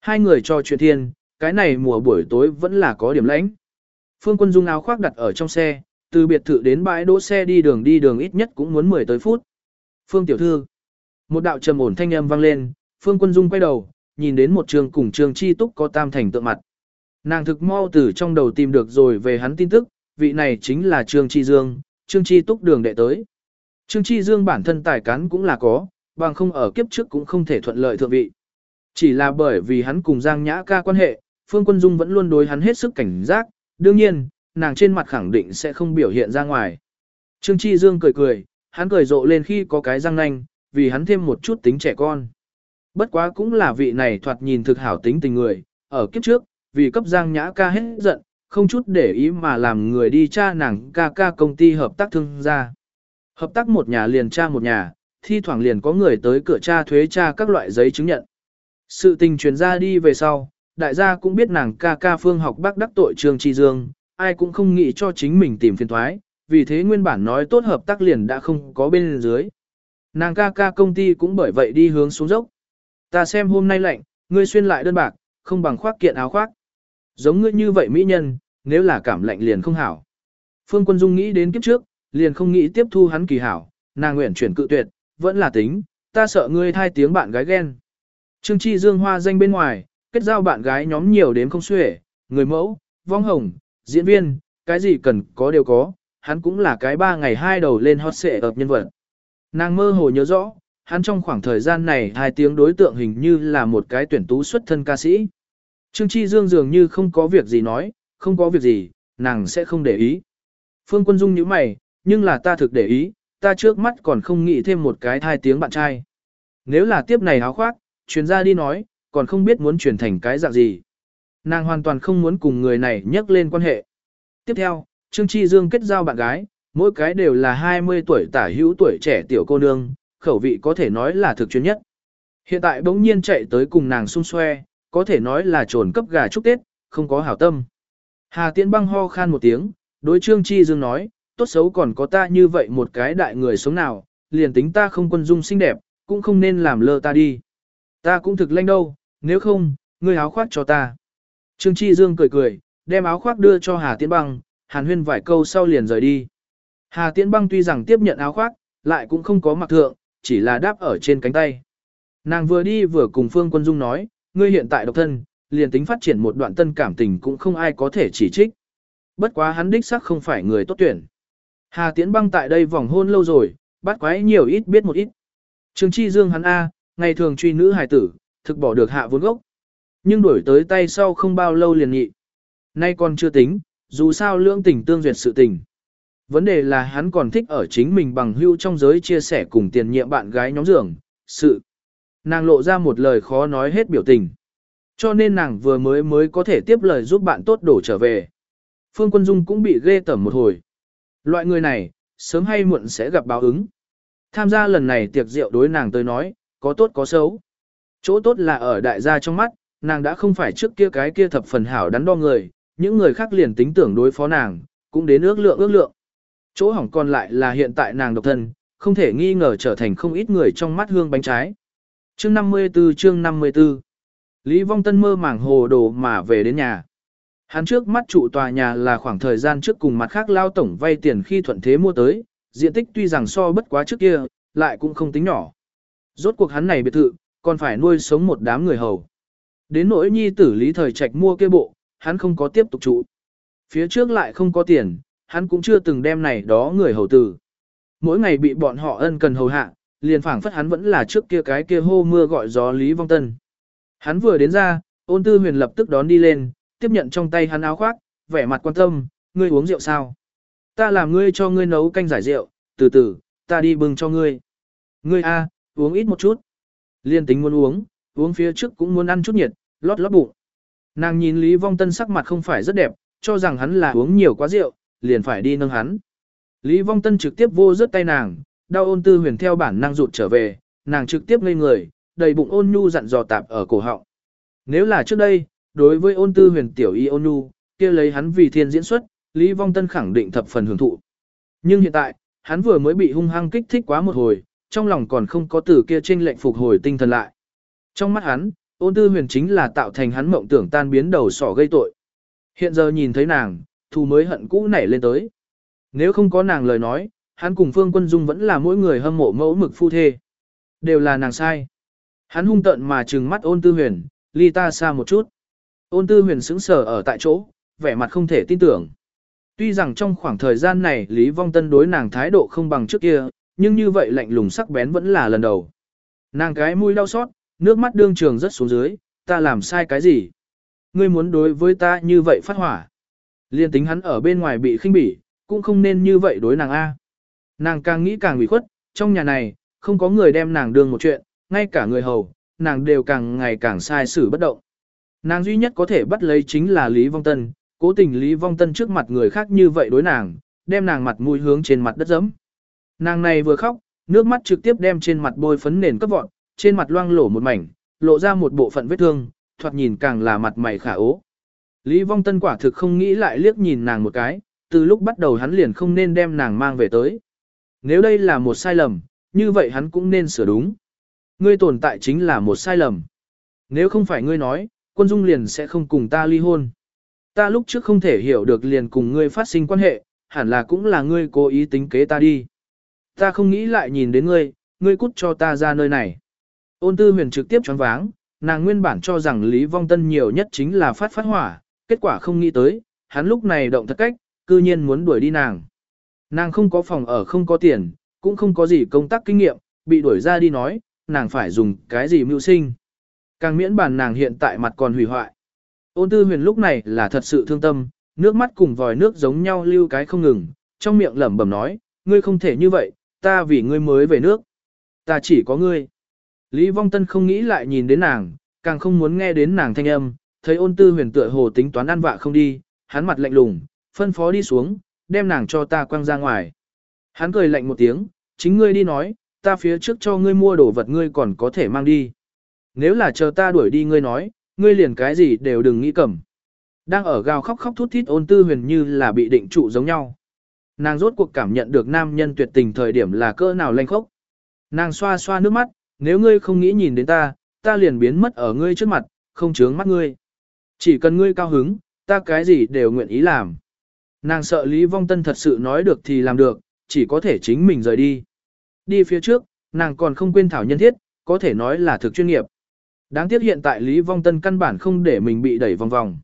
Hai người cho chuyện thiên, cái này mùa buổi tối vẫn là có điểm lãnh. Phương Quân Dung áo khoác đặt ở trong xe, từ biệt thự đến bãi đỗ xe đi đường đi đường ít nhất cũng muốn 10 tới phút. Phương tiểu thư. Một đạo trầm ổn thanh âm vang lên, Phương Quân Dung quay đầu, nhìn đến một trường cùng trường chi túc có tam thành tượng mặt. Nàng thực mau từ trong đầu tìm được rồi về hắn tin tức, vị này chính là Trương Chi Dương, Trương Chi túc đường đệ tới. Trương Chi Dương bản thân tài cán cũng là có, bằng không ở kiếp trước cũng không thể thuận lợi thượng vị. Chỉ là bởi vì hắn cùng Giang Nhã ca quan hệ, Phương Quân Dung vẫn luôn đối hắn hết sức cảnh giác, đương nhiên, nàng trên mặt khẳng định sẽ không biểu hiện ra ngoài. Trương Chi Dương cười cười, hắn cười rộ lên khi có cái răng nanh, vì hắn thêm một chút tính trẻ con. Bất quá cũng là vị này thoạt nhìn thực hảo tính tình người, ở kiếp trước, vì cấp Giang Nhã ca hết giận, không chút để ý mà làm người đi tra nàng ca ca công ty hợp tác thương gia. Hợp tác một nhà liền tra một nhà, thi thoảng liền có người tới cửa tra thuế tra các loại giấy chứng nhận. Sự tình truyền ra đi về sau, đại gia cũng biết nàng ca ca phương học bác đắc tội Trương Chi Dương, ai cũng không nghĩ cho chính mình tìm phiền thoái, vì thế nguyên bản nói tốt hợp tác liền đã không có bên dưới. Nàng ca ca công ty cũng bởi vậy đi hướng xuống dốc. Ta xem hôm nay lạnh, ngươi xuyên lại đơn bạc, không bằng khoác kiện áo khoác. Giống ngươi như vậy mỹ nhân, nếu là cảm lạnh liền không hảo. Phương Quân Dung nghĩ đến kiếp trước, liền không nghĩ tiếp thu hắn kỳ hảo, nàng nguyện chuyển cự tuyệt, vẫn là tính, ta sợ ngươi thai tiếng bạn gái ghen. Trương Chi Dương hoa danh bên ngoài, kết giao bạn gái nhóm nhiều đến không xuể, người mẫu, vong hồng, diễn viên, cái gì cần có đều có, hắn cũng là cái ba ngày hai đầu lên hot xệ ập nhân vật. Nàng mơ hồ nhớ rõ, hắn trong khoảng thời gian này hai tiếng đối tượng hình như là một cái tuyển tú xuất thân ca sĩ. Trương Chi Dương dường như không có việc gì nói, không có việc gì, nàng sẽ không để ý. Phương Quân Dung như mày, nhưng là ta thực để ý, ta trước mắt còn không nghĩ thêm một cái thai tiếng bạn trai. Nếu là tiếp này háo khoác, chuyên gia đi nói, còn không biết muốn truyền thành cái dạng gì. Nàng hoàn toàn không muốn cùng người này nhắc lên quan hệ. Tiếp theo, Trương Chi Dương kết giao bạn gái, mỗi cái đều là 20 tuổi tả hữu tuổi trẻ tiểu cô nương, khẩu vị có thể nói là thực chuyên nhất. Hiện tại bỗng nhiên chạy tới cùng nàng xung xoe, có thể nói là trồn cấp gà chúc Tết, không có hảo tâm. Hà Tiễn băng ho khan một tiếng, đối Trương Chi Dương nói, tốt xấu còn có ta như vậy một cái đại người sống nào, liền tính ta không quân dung xinh đẹp, cũng không nên làm lơ ta đi. Ta cũng thực lanh đâu, nếu không, ngươi háo khoát cho ta. Trương Chi Dương cười cười, đem áo khoác đưa cho Hà Tiễn băng, hàn huyên vài câu sau liền rời đi. Hà Tiễn băng tuy rằng tiếp nhận áo khoác, lại cũng không có mặc thượng, chỉ là đáp ở trên cánh tay. Nàng vừa đi vừa cùng Phương Quân Dung nói, ngươi hiện tại độc thân, liền tính phát triển một đoạn tân cảm tình cũng không ai có thể chỉ trích. Bất quá hắn đích xác không phải người tốt tuyển. Hà Tiễn băng tại đây vòng hôn lâu rồi, bắt quái nhiều ít biết một ít. Trương Chi Dương hắn A, ngày thường truy nữ hài tử, thực bỏ được hạ vốn gốc. Nhưng đổi tới tay sau không bao lâu liền nhị. Nay còn chưa tính, dù sao lưỡng tình tương duyệt sự tình. Vấn đề là hắn còn thích ở chính mình bằng hưu trong giới chia sẻ cùng tiền nhiệm bạn gái nhóm giường, sự. Nàng lộ ra một lời khó nói hết biểu tình. Cho nên nàng vừa mới mới có thể tiếp lời giúp bạn tốt đổ trở về. Phương Quân Dung cũng bị ghê tẩm một hồi. Loại người này, sớm hay muộn sẽ gặp báo ứng. Tham gia lần này tiệc rượu đối nàng tới nói, có tốt có xấu. Chỗ tốt là ở đại gia trong mắt, nàng đã không phải trước kia cái kia thập phần hảo đắn đo người, những người khác liền tính tưởng đối phó nàng, cũng đến ước lượng ước lượng. Chỗ hỏng còn lại là hiện tại nàng độc thân, không thể nghi ngờ trở thành không ít người trong mắt hương bánh trái. Chương 54 chương 54 Lý Vong Tân mơ màng hồ đồ mà về đến nhà. Hắn trước mắt trụ tòa nhà là khoảng thời gian trước cùng mặt khác lao tổng vay tiền khi thuận thế mua tới, diện tích tuy rằng so bất quá trước kia, lại cũng không tính nhỏ. Rốt cuộc hắn này biệt thự, còn phải nuôi sống một đám người hầu. Đến nỗi nhi tử lý thời trạch mua kia bộ, hắn không có tiếp tục trụ. Phía trước lại không có tiền, hắn cũng chưa từng đem này đó người hầu tử. Mỗi ngày bị bọn họ ân cần hầu hạ, liền phảng phất hắn vẫn là trước kia cái kia hô mưa gọi gió Lý Vong Tân. Hắn vừa đến ra, ôn tư huyền lập tức đón đi lên, tiếp nhận trong tay hắn áo khoác, vẻ mặt quan tâm, ngươi uống rượu sao? Ta làm ngươi cho ngươi nấu canh giải rượu, từ từ, ta đi bưng cho ngươi. Ngươi a, uống ít một chút. Liên tính muốn uống, uống phía trước cũng muốn ăn chút nhiệt, lót lót bụng. Nàng nhìn Lý Vong Tân sắc mặt không phải rất đẹp, cho rằng hắn là uống nhiều quá rượu, liền phải đi nâng hắn. Lý Vong Tân trực tiếp vô rớt tay nàng, đau ôn tư huyền theo bản năng rụt trở về, nàng trực tiếp ngây người, đầy bụng ôn nhu dặn dò tạp ở cổ họng. Nếu là trước đây, đối với ôn tư huyền tiểu y ôn nhu, kia lấy hắn vì thiên diễn xuất, Lý Vong Tân khẳng định thập phần hưởng thụ. Nhưng hiện tại, hắn vừa mới bị hung hăng kích thích quá một hồi, trong lòng còn không có từ kia trên lệnh phục hồi tinh thần lại. Trong mắt hắn, ôn tư huyền chính là tạo thành hắn mộng tưởng tan biến đầu sỏ gây tội. Hiện giờ nhìn thấy nàng, thù mới hận cũ nảy lên tới. Nếu không có nàng lời nói, hắn cùng Phương Quân Dung vẫn là mỗi người hâm mộ mẫu mực phu thê. Đều là nàng sai. Hắn hung tận mà trừng mắt ôn tư huyền, ly ta xa một chút. Ôn tư huyền sững sờ ở tại chỗ, vẻ mặt không thể tin tưởng. Tuy rằng trong khoảng thời gian này Lý Vong Tân đối nàng thái độ không bằng trước kia, nhưng như vậy lạnh lùng sắc bén vẫn là lần đầu. Nàng cái mũi đau xót, nước mắt đương trường rất xuống dưới, ta làm sai cái gì? Ngươi muốn đối với ta như vậy phát hỏa. Liên tính hắn ở bên ngoài bị khinh bỉ, cũng không nên như vậy đối nàng A. Nàng càng nghĩ càng ủy khuất, trong nhà này, không có người đem nàng đương một chuyện, ngay cả người hầu, nàng đều càng ngày càng sai xử bất động. Nàng duy nhất có thể bắt lấy chính là Lý Vong Tân, cố tình Lý Vong Tân trước mặt người khác như vậy đối nàng, đem nàng mặt mũi hướng trên mặt đất dẫm. Nàng này vừa khóc, nước mắt trực tiếp đem trên mặt bôi phấn nền cấp vọn, trên mặt loang lổ một mảnh, lộ ra một bộ phận vết thương, thoạt nhìn càng là mặt mày khả ố. Lý Vong Tân quả thực không nghĩ lại liếc nhìn nàng một cái, từ lúc bắt đầu hắn liền không nên đem nàng mang về tới. Nếu đây là một sai lầm, như vậy hắn cũng nên sửa đúng. Ngươi tồn tại chính là một sai lầm. Nếu không phải ngươi nói, quân dung liền sẽ không cùng ta ly hôn. Ta lúc trước không thể hiểu được liền cùng ngươi phát sinh quan hệ, hẳn là cũng là ngươi cố ý tính kế ta đi. Ta không nghĩ lại nhìn đến ngươi, ngươi cút cho ta ra nơi này. Ôn tư huyền trực tiếp choáng váng, nàng nguyên bản cho rằng Lý Vong Tân nhiều nhất chính là phát phát hỏa, kết quả không nghĩ tới, hắn lúc này động thật cách, cư nhiên muốn đuổi đi nàng. Nàng không có phòng ở không có tiền, cũng không có gì công tác kinh nghiệm, bị đuổi ra đi nói, nàng phải dùng cái gì mưu sinh. Càng miễn bàn nàng hiện tại mặt còn hủy hoại. Ôn tư huyền lúc này là thật sự thương tâm, nước mắt cùng vòi nước giống nhau lưu cái không ngừng, trong miệng lẩm bẩm nói, ngươi không thể như vậy, ta vì ngươi mới về nước. Ta chỉ có ngươi. Lý Vong Tân không nghĩ lại nhìn đến nàng, càng không muốn nghe đến nàng thanh âm, thấy ôn tư huyền tựa hồ tính toán ăn vạ không đi, hắn mặt lạnh lùng, phân phó đi xuống, đem nàng cho ta quăng ra ngoài. Hắn cười lạnh một tiếng, chính ngươi đi nói, ta phía trước cho ngươi mua đồ vật ngươi còn có thể mang đi. Nếu là chờ ta đuổi đi ngươi nói, ngươi liền cái gì đều đừng nghĩ cầm. Đang ở gào khóc khóc thút thít ôn tư huyền như là bị định trụ giống nhau. Nàng rốt cuộc cảm nhận được nam nhân tuyệt tình thời điểm là cỡ nào lanh khốc. Nàng xoa xoa nước mắt, nếu ngươi không nghĩ nhìn đến ta, ta liền biến mất ở ngươi trước mặt, không chướng mắt ngươi. Chỉ cần ngươi cao hứng, ta cái gì đều nguyện ý làm. Nàng sợ Lý Vong Tân thật sự nói được thì làm được, chỉ có thể chính mình rời đi. Đi phía trước, nàng còn không quên thảo nhân thiết, có thể nói là thực chuyên nghiệp. Đáng tiếc hiện tại Lý Vong Tân căn bản không để mình bị đẩy vòng vòng.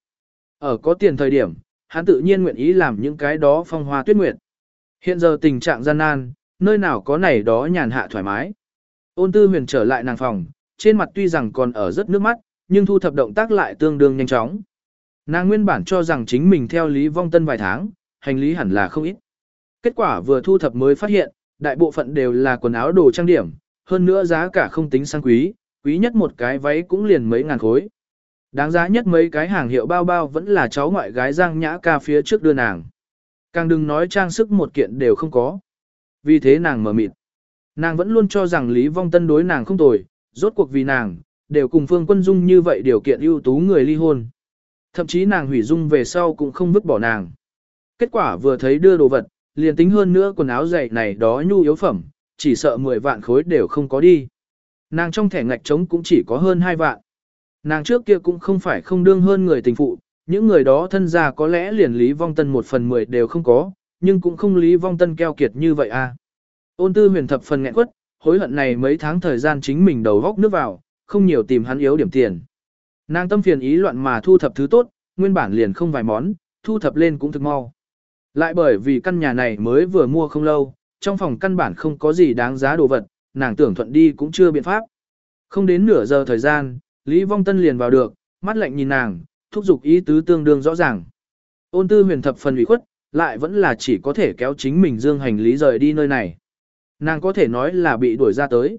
Ở có tiền thời điểm, hắn tự nhiên nguyện ý làm những cái đó phong hoa tuyết nguyệt. Hiện giờ tình trạng gian nan, nơi nào có này đó nhàn hạ thoải mái. Ôn tư huyền trở lại nàng phòng, trên mặt tuy rằng còn ở rất nước mắt, nhưng thu thập động tác lại tương đương nhanh chóng. Nàng nguyên bản cho rằng chính mình theo Lý Vong Tân vài tháng, hành lý hẳn là không ít. Kết quả vừa thu thập mới phát hiện, đại bộ phận đều là quần áo đồ trang điểm, hơn nữa giá cả không tính sang quý, quý nhất một cái váy cũng liền mấy ngàn khối. Đáng giá nhất mấy cái hàng hiệu bao bao vẫn là cháu ngoại gái Giang Nhã ca phía trước đưa nàng. Càng đừng nói trang sức một kiện đều không có. Vì thế nàng mở mịt. Nàng vẫn luôn cho rằng Lý Vong Tân đối nàng không tồi, rốt cuộc vì nàng, đều cùng Phương Quân Dung như vậy điều kiện ưu tú người ly hôn. Thậm chí nàng hủy dung về sau cũng không vứt bỏ nàng. Kết quả vừa thấy đưa đồ vật, liền tính hơn nữa quần áo dày này đó nhu yếu phẩm, chỉ sợ 10 vạn khối đều không có đi. Nàng trong thẻ ngạch trống cũng chỉ có hơn 2 vạn. Nàng trước kia cũng không phải không đương hơn người tình phụ, những người đó thân gia có lẽ liền Lý Vong Tân một phần mười đều không có, nhưng cũng không Lý Vong Tân keo kiệt như vậy à. Ôn tư huyền thập phần nghẹn quất, hối hận này mấy tháng thời gian chính mình đầu góc nước vào, không nhiều tìm hắn yếu điểm tiền. Nàng tâm phiền ý loạn mà thu thập thứ tốt, nguyên bản liền không vài món, thu thập lên cũng thực mau. Lại bởi vì căn nhà này mới vừa mua không lâu, trong phòng căn bản không có gì đáng giá đồ vật, nàng tưởng thuận đi cũng chưa biện pháp. Không đến nửa giờ thời gian, Lý Vong Tân liền vào được, mắt lạnh nhìn nàng, thúc giục ý tứ tương đương rõ ràng. Ôn tư huyền thập phần ủy khuất, lại vẫn là chỉ có thể kéo chính mình dương hành lý rời đi nơi này. Nàng có thể nói là bị đuổi ra tới.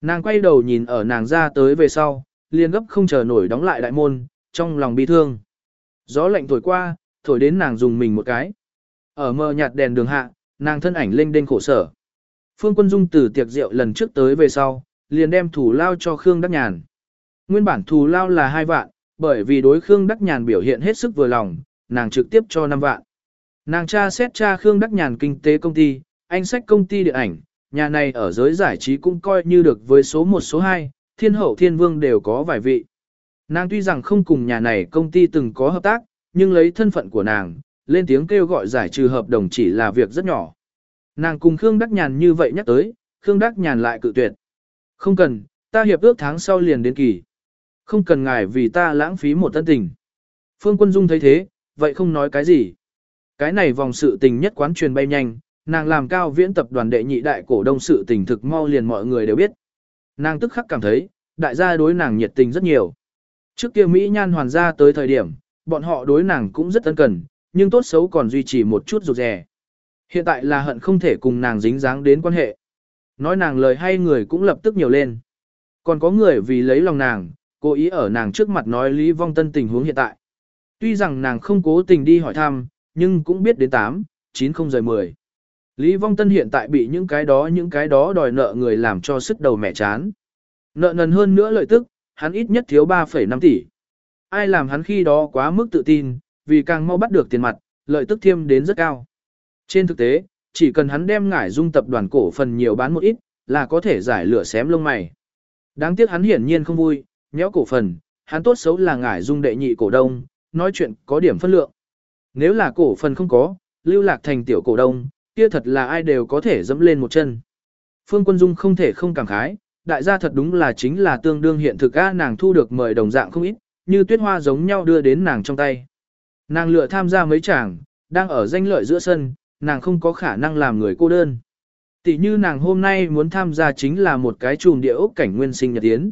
Nàng quay đầu nhìn ở nàng ra tới về sau, liền gấp không chờ nổi đóng lại đại môn, trong lòng bi thương. Gió lạnh thổi qua, thổi đến nàng dùng mình một cái. Ở mờ nhạt đèn đường hạ, nàng thân ảnh lên đên khổ sở. Phương Quân Dung từ tiệc rượu lần trước tới về sau, liền đem thủ lao cho Khương Đắc Nhàn. Nguyên bản thù lao là 2 vạn, bởi vì đối Khương Đắc Nhàn biểu hiện hết sức vừa lòng, nàng trực tiếp cho 5 vạn. Nàng tra xét tra Khương Đắc Nhàn kinh tế công ty, anh sách công ty điện ảnh, nhà này ở giới giải trí cũng coi như được với số 1 số 2, thiên hậu thiên vương đều có vài vị. Nàng tuy rằng không cùng nhà này công ty từng có hợp tác, nhưng lấy thân phận của nàng, lên tiếng kêu gọi giải trừ hợp đồng chỉ là việc rất nhỏ. Nàng cùng Khương Đắc Nhàn như vậy nhắc tới, Khương Đắc Nhàn lại cự tuyệt. Không cần, ta hiệp ước tháng sau liền đến kỳ. Không cần ngài vì ta lãng phí một thân tình. Phương Quân Dung thấy thế, vậy không nói cái gì. Cái này vòng sự tình nhất quán truyền bay nhanh, nàng làm cao viễn tập đoàn đệ nhị đại cổ đông sự tình thực mau liền mọi người đều biết. Nàng tức khắc cảm thấy, đại gia đối nàng nhiệt tình rất nhiều. Trước kia Mỹ Nhan hoàn ra tới thời điểm, bọn họ đối nàng cũng rất ân cần, nhưng tốt xấu còn duy trì một chút rụt rè. Hiện tại là hận không thể cùng nàng dính dáng đến quan hệ. Nói nàng lời hay người cũng lập tức nhiều lên. Còn có người vì lấy lòng nàng, cố ý ở nàng trước mặt nói Lý Vong Tân tình huống hiện tại. Tuy rằng nàng không cố tình đi hỏi thăm, nhưng cũng biết đến 8, 9 không rời 10. Lý Vong Tân hiện tại bị những cái đó những cái đó đòi nợ người làm cho sức đầu mẹ chán. Nợ nần hơn nữa lợi tức, hắn ít nhất thiếu 3,5 tỷ. Ai làm hắn khi đó quá mức tự tin, vì càng mau bắt được tiền mặt, lợi tức thiêm đến rất cao. Trên thực tế, chỉ cần hắn đem ngải dung tập đoàn cổ phần nhiều bán một ít, là có thể giải lửa xém lông mày. Đáng tiếc hắn hiển nhiên không vui, nhéo cổ phần, hắn tốt xấu là ngải dung đệ nhị cổ đông, nói chuyện có điểm phân lượng. Nếu là cổ phần không có, lưu lạc thành tiểu cổ đông, kia thật là ai đều có thể dẫm lên một chân. Phương Quân Dung không thể không cảm khái, đại gia thật đúng là chính là tương đương hiện thực á nàng thu được mời đồng dạng không ít, như tuyết hoa giống nhau đưa đến nàng trong tay. Nàng lựa tham gia mấy chàng, đang ở danh lợi giữa sân, nàng không có khả năng làm người cô đơn. Tỷ như nàng hôm nay muốn tham gia chính là một cái chùm địa ốc cảnh nguyên sinh nhật tiến.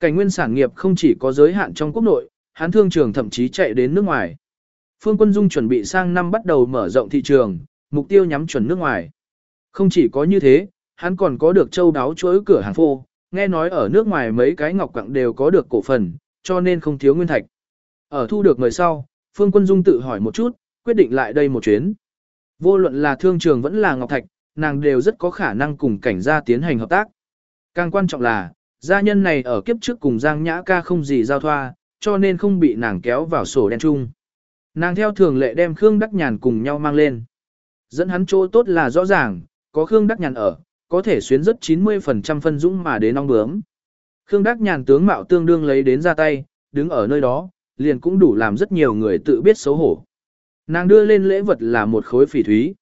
Cảnh nguyên sản nghiệp không chỉ có giới hạn trong quốc nội, hắn thương trường thậm chí chạy đến nước ngoài. Phương Quân Dung chuẩn bị sang năm bắt đầu mở rộng thị trường, mục tiêu nhắm chuẩn nước ngoài. Không chỉ có như thế, hắn còn có được châu đáo chuỗi cửa hàng phô, nghe nói ở nước ngoài mấy cái ngọc quặng đều có được cổ phần, cho nên không thiếu nguyên thạch. Ở thu được người sau, Phương Quân Dung tự hỏi một chút, quyết định lại đây một chuyến. Vô luận là thương trường vẫn là ngọc thạch, nàng đều rất có khả năng cùng cảnh gia tiến hành hợp tác. Càng quan trọng là, gia nhân này ở kiếp trước cùng Giang Nhã ca không gì giao thoa, cho nên không bị nàng kéo vào sổ đen chung. Nàng theo thường lệ đem Khương Đắc Nhàn cùng nhau mang lên. Dẫn hắn chỗ tốt là rõ ràng, có Khương Đắc Nhàn ở, có thể xuyến rất 90% phân dũng mà đến ong bướm. Khương Đắc Nhàn tướng mạo tương đương lấy đến ra tay, đứng ở nơi đó, liền cũng đủ làm rất nhiều người tự biết xấu hổ. Nàng đưa lên lễ vật là một khối phỉ thúy.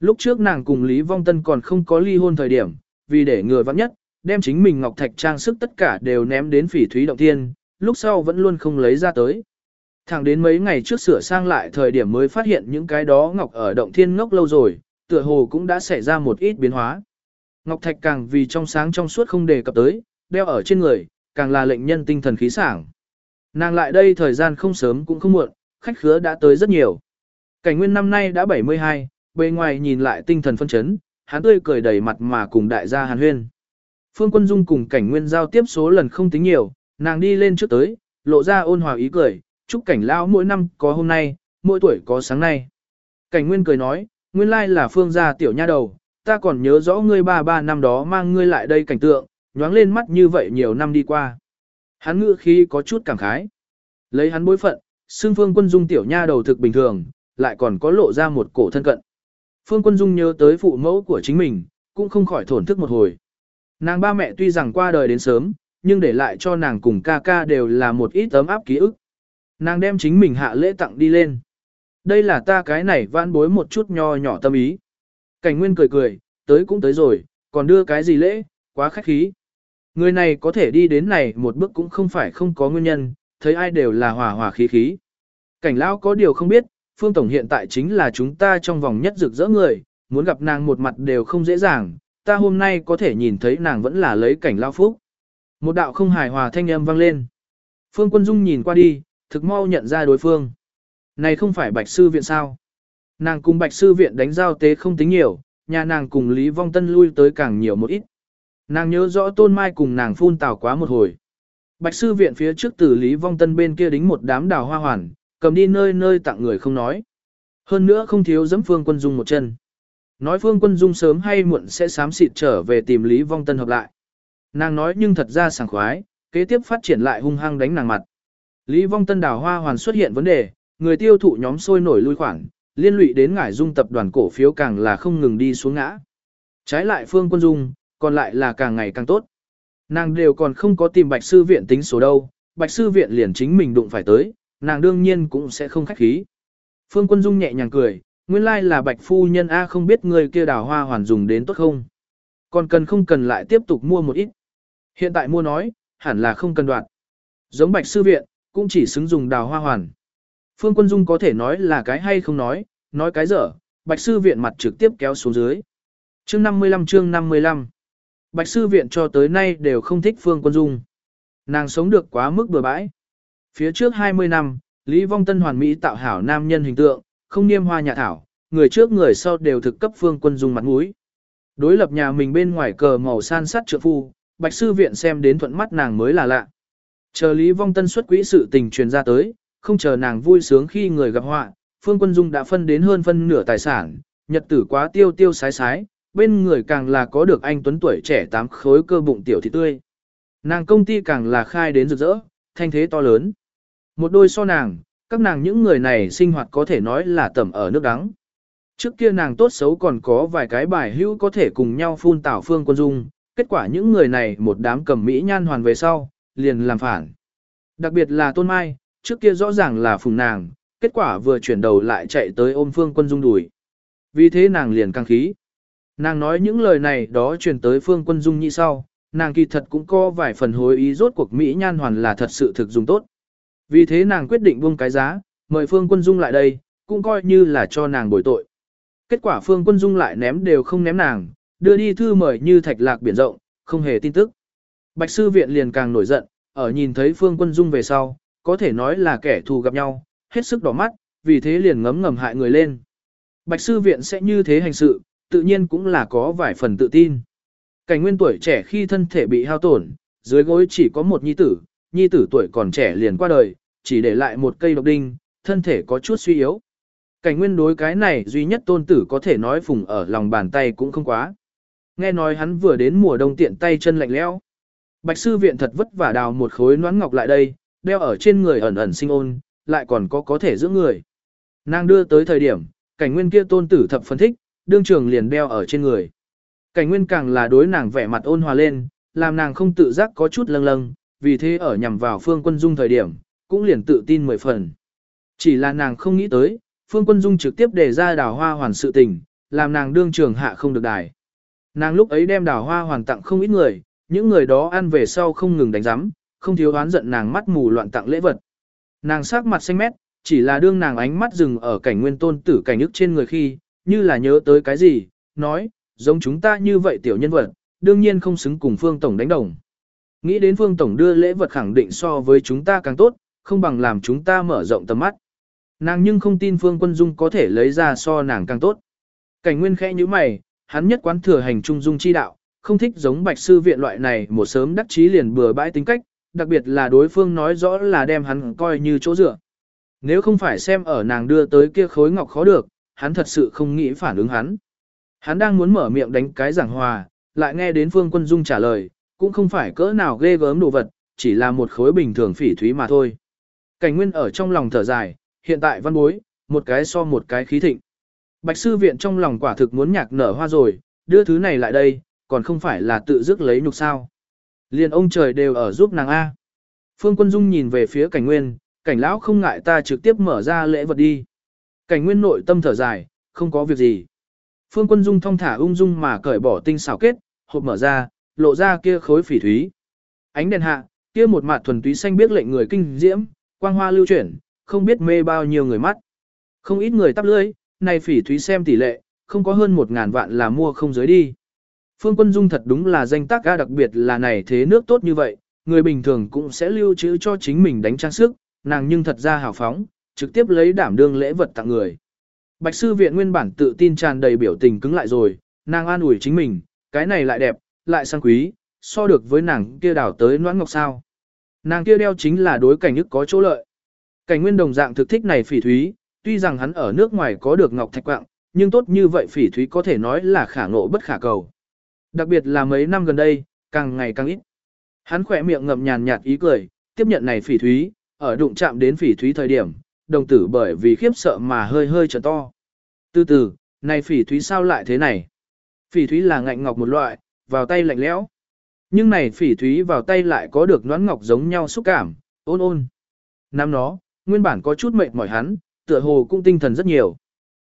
Lúc trước nàng cùng Lý Vong Tân còn không có ly hôn thời điểm, vì để người vắng nhất, đem chính mình ngọc thạch trang sức tất cả đều ném đến phỉ thúy động thiên, lúc sau vẫn luôn không lấy ra tới. Thẳng đến mấy ngày trước sửa sang lại thời điểm mới phát hiện những cái đó ngọc ở động thiên ngốc lâu rồi, tựa hồ cũng đã xảy ra một ít biến hóa. Ngọc thạch càng vì trong sáng trong suốt không đề cập tới, đeo ở trên người, càng là lệnh nhân tinh thần khí sảng. Nàng lại đây thời gian không sớm cũng không muộn, khách khứa đã tới rất nhiều. Cảnh nguyên năm nay đã 72, bề ngoài nhìn lại tinh thần phân chấn, hắn tươi cười đầy mặt mà cùng đại gia hàn huyên. Phương Quân Dung cùng cảnh nguyên giao tiếp số lần không tính nhiều, nàng đi lên trước tới, lộ ra ôn hòa ý cười, chúc cảnh lão mỗi năm có hôm nay, mỗi tuổi có sáng nay. Cảnh nguyên cười nói, nguyên lai là phương gia tiểu nha đầu, ta còn nhớ rõ ngươi ba ba năm đó mang ngươi lại đây cảnh tượng, nhoáng lên mắt như vậy nhiều năm đi qua. Hắn ngữ khi có chút cảm khái. Lấy hắn bối phận, xương phương quân dung tiểu nha đầu thực bình thường, lại còn có lộ ra một cổ thân cận. Phương Quân Dung nhớ tới phụ mẫu của chính mình, cũng không khỏi thổn thức một hồi. Nàng ba mẹ tuy rằng qua đời đến sớm, nhưng để lại cho nàng cùng ca ca đều là một ít ấm áp ký ức. Nàng đem chính mình hạ lễ tặng đi lên. Đây là ta cái này vãn bối một chút nho nhỏ tâm ý. Cảnh Nguyên cười cười, tới cũng tới rồi, còn đưa cái gì lễ, quá khách khí. Người này có thể đi đến này một bước cũng không phải không có nguyên nhân, thấy ai đều là hòa hòa khí khí. Cảnh lão có điều không biết, Phương Tổng hiện tại chính là chúng ta trong vòng nhất rực rỡ người, muốn gặp nàng một mặt đều không dễ dàng, ta hôm nay có thể nhìn thấy nàng vẫn là lấy cảnh lao phúc. Một đạo không hài hòa thanh âm vang lên. Phương Quân Dung nhìn qua đi, thực mau nhận ra đối phương. Này không phải Bạch Sư Viện sao? Nàng cùng Bạch Sư Viện đánh giao tế không tính nhiều, nhà nàng cùng Lý Vong Tân lui tới càng nhiều một ít. Nàng nhớ rõ Tôn Mai cùng nàng phun tào quá một hồi. Bạch Sư Viện phía trước từ Lý Vong Tân bên kia đính một đám đào hoa hoàn, cầm đi nơi nơi tặng người không nói. Hơn nữa không thiếu dẫm Phương Quân Dung một chân. Nói Phương Quân Dung sớm hay muộn sẽ sám xịt trở về tìm Lý Vong Tân hợp lại. Nàng nói nhưng thật ra sảng khoái, kế tiếp phát triển lại hung hăng đánh nàng mặt. Lý Vong Tân đào hoa hoàn xuất hiện vấn đề, người tiêu thụ nhóm sôi nổi lui khoản, liên lụy đến ngải dung tập đoàn cổ phiếu càng là không ngừng đi xuống ngã. Trái lại Phương Quân Dung, còn lại là càng ngày càng tốt. Nàng đều còn không có tìm Bạch Sư Viện tính số đâu, Bạch Sư Viện liền chính mình đụng phải tới, nàng đương nhiên cũng sẽ không khách khí. Phương Quân Dung nhẹ nhàng cười, nguyên lai là bạch phu nhân A không biết người kia đào hoa hoàn dùng đến tốt không. Còn cần không cần lại tiếp tục mua một ít. Hiện tại mua nói, hẳn là không cần đoạn. Giống bạch sư viện, cũng chỉ xứng dùng đào hoa hoàn. Phương Quân Dung có thể nói là cái hay không nói, nói cái dở, bạch sư viện mặt trực tiếp kéo xuống dưới. Chương 55 chương 55 Bạch sư viện cho tới nay đều không thích Phương Quân Dung. Nàng sống được quá mức bừa bãi. Phía trước 20 năm, Lý Vong Tân hoàn mỹ tạo hảo nam nhân hình tượng, không niêm hoa nhà thảo, người trước người sau đều thực cấp phương quân dung mặt mũi. Đối lập nhà mình bên ngoài cờ màu san sắt trượng phu, Bạch sư viện xem đến thuận mắt nàng mới là lạ. Chờ Lý Vong Tân xuất quỹ sự tình truyền ra tới, không chờ nàng vui sướng khi người gặp họa, Phương Quân Dung đã phân đến hơn phân nửa tài sản, nhật tử quá tiêu tiêu sái sái, bên người càng là có được anh tuấn tuổi trẻ tám khối cơ bụng tiểu thị tươi. Nàng công ty càng là khai đến rực rỡ, thanh thế to lớn. Một đôi so nàng, các nàng những người này sinh hoạt có thể nói là tẩm ở nước đắng. Trước kia nàng tốt xấu còn có vài cái bài hữu có thể cùng nhau phun tảo phương quân dung, kết quả những người này một đám cầm mỹ nhan hoàn về sau, liền làm phản. Đặc biệt là Tôn Mai, trước kia rõ ràng là phùng nàng, kết quả vừa chuyển đầu lại chạy tới ôm phương quân dung đùi. Vì thế nàng liền căng khí. Nàng nói những lời này đó truyền tới phương quân dung như sau, nàng kỳ thật cũng có vài phần hối ý rốt cuộc Mỹ nhan hoàn là thật sự thực dùng tốt. Vì thế nàng quyết định buông cái giá, mời phương quân dung lại đây, cũng coi như là cho nàng bồi tội. Kết quả phương quân dung lại ném đều không ném nàng, đưa đi thư mời như thạch lạc biển rộng, không hề tin tức. Bạch sư viện liền càng nổi giận, ở nhìn thấy phương quân dung về sau, có thể nói là kẻ thù gặp nhau, hết sức đỏ mắt, vì thế liền ngấm ngầm hại người lên. Bạch sư viện sẽ như thế hành sự, tự nhiên cũng là có vài phần tự tin. Cảnh nguyên tuổi trẻ khi thân thể bị hao tổn, dưới gối chỉ có một nhi tử, nhi tử tuổi còn trẻ liền qua đời, chỉ để lại một cây độc đinh, thân thể có chút suy yếu. Cảnh nguyên đối cái này duy nhất tôn tử có thể nói phùng ở lòng bàn tay cũng không quá. Nghe nói hắn vừa đến mùa đông tiện tay chân lạnh lẽo. Bạch sư viện thật vất vả đào một khối noãn ngọc lại đây, đeo ở trên người ẩn ẩn sinh ôn, lại còn có có thể giữ người. Nàng đưa tới thời điểm, cảnh nguyên kia tôn tử thập phân thích, đương trường liền đeo ở trên người. Cảnh nguyên càng là đối nàng vẻ mặt ôn hòa lên, làm nàng không tự giác có chút lâng lâng, vì thế ở nhằm vào phương quân dung thời điểm, cũng liền tự tin mười phần. Chỉ là nàng không nghĩ tới, phương quân dung trực tiếp đề ra đào hoa hoàn sự tình, làm nàng đương trường hạ không được đài. Nàng lúc ấy đem đào hoa hoàn tặng không ít người, những người đó ăn về sau không ngừng đánh giám, không thiếu oán giận nàng mắt mù loạn tặng lễ vật. Nàng sắc mặt xanh mét, chỉ là đương nàng ánh mắt dừng ở cảnh nguyên tôn tử cảnh ức trên người khi, như là nhớ tới cái gì, nói, giống chúng ta như vậy tiểu nhân vật, đương nhiên không xứng cùng Phương Tổng đánh đồng. Nghĩ đến Phương Tổng đưa lễ vật khẳng định so với chúng ta càng tốt, không bằng làm chúng ta mở rộng tầm mắt. Nàng nhưng không tin Phương Quân Dung có thể lấy ra so nàng càng tốt. Cảnh nguyên khẽ như mày, hắn nhất quán thừa hành trung dung chi đạo, không thích giống bạch sư viện loại này một sớm đắc chí liền bừa bãi tính cách, đặc biệt là đối phương nói rõ là đem hắn coi như chỗ dựa. Nếu không phải xem ở nàng đưa tới kia khối ngọc khó được, hắn thật sự không nghĩ phản ứng hắn. Hắn đang muốn mở miệng đánh cái giảng hòa, lại nghe đến Phương Quân Dung trả lời, cũng không phải cỡ nào ghê gớm đồ vật, chỉ là một khối bình thường phỉ thúy mà thôi. Cảnh Nguyên ở trong lòng thở dài, hiện tại văn bối, một cái so một cái khí thịnh. Bạch sư viện trong lòng quả thực muốn nhạc nở hoa rồi, đưa thứ này lại đây, còn không phải là tự dứt lấy nhục sao. Liền ông trời đều ở giúp nàng A. Phương Quân Dung nhìn về phía cảnh nguyên, cảnh lão không ngại ta trực tiếp mở ra lễ vật đi. Cảnh nguyên nội tâm thở dài, không có việc gì. Phương Quân Dung thong thả ung dung mà cởi bỏ tinh xảo kết, hộp mở ra, lộ ra kia khối phỉ thúy. Ánh đèn hạ, kia một mặt thuần túy xanh biết lệnh người kinh diễm, quang hoa lưu chuyển, không biết mê bao nhiêu người mắt. Không ít người tắp lưỡi, này phỉ thúy xem tỷ lệ, không có hơn một ngàn vạn là mua không giới đi. Phương Quân Dung thật đúng là danh tác ga đặc biệt là này thế nước tốt như vậy, người bình thường cũng sẽ lưu trữ cho chính mình đánh trang sức, nàng nhưng thật ra hào phóng, trực tiếp lấy đảm đương lễ vật tặng người. Bạch sư viện nguyên bản tự tin tràn đầy biểu tình cứng lại rồi, nàng an ủi chính mình, cái này lại đẹp, lại sang quý, so được với nàng kia đảo tới noãn ngọc sao. Nàng kia đeo chính là đối cảnh ức có chỗ lợi. Cảnh nguyên đồng dạng thực thích này phỉ thúy, tuy rằng hắn ở nước ngoài có được ngọc thạch quạng, nhưng tốt như vậy phỉ thúy có thể nói là khả ngộ bất khả cầu. Đặc biệt là mấy năm gần đây, càng ngày càng ít. Hắn khỏe miệng ngậm nhàn nhạt ý cười, tiếp nhận này phỉ thúy, ở đụng chạm đến phỉ thúy thời điểm, đồng tử bởi vì khiếp sợ mà hơi hơi trở to. Từ từ, này phỉ thúy sao lại thế này? Phỉ thúy là ngạnh ngọc một loại, vào tay lạnh lẽo. Nhưng này phỉ thúy vào tay lại có được noãn ngọc giống nhau xúc cảm, ôn ôn. Năm đó, nguyên bản có chút mệt mỏi hắn, tựa hồ cũng tinh thần rất nhiều.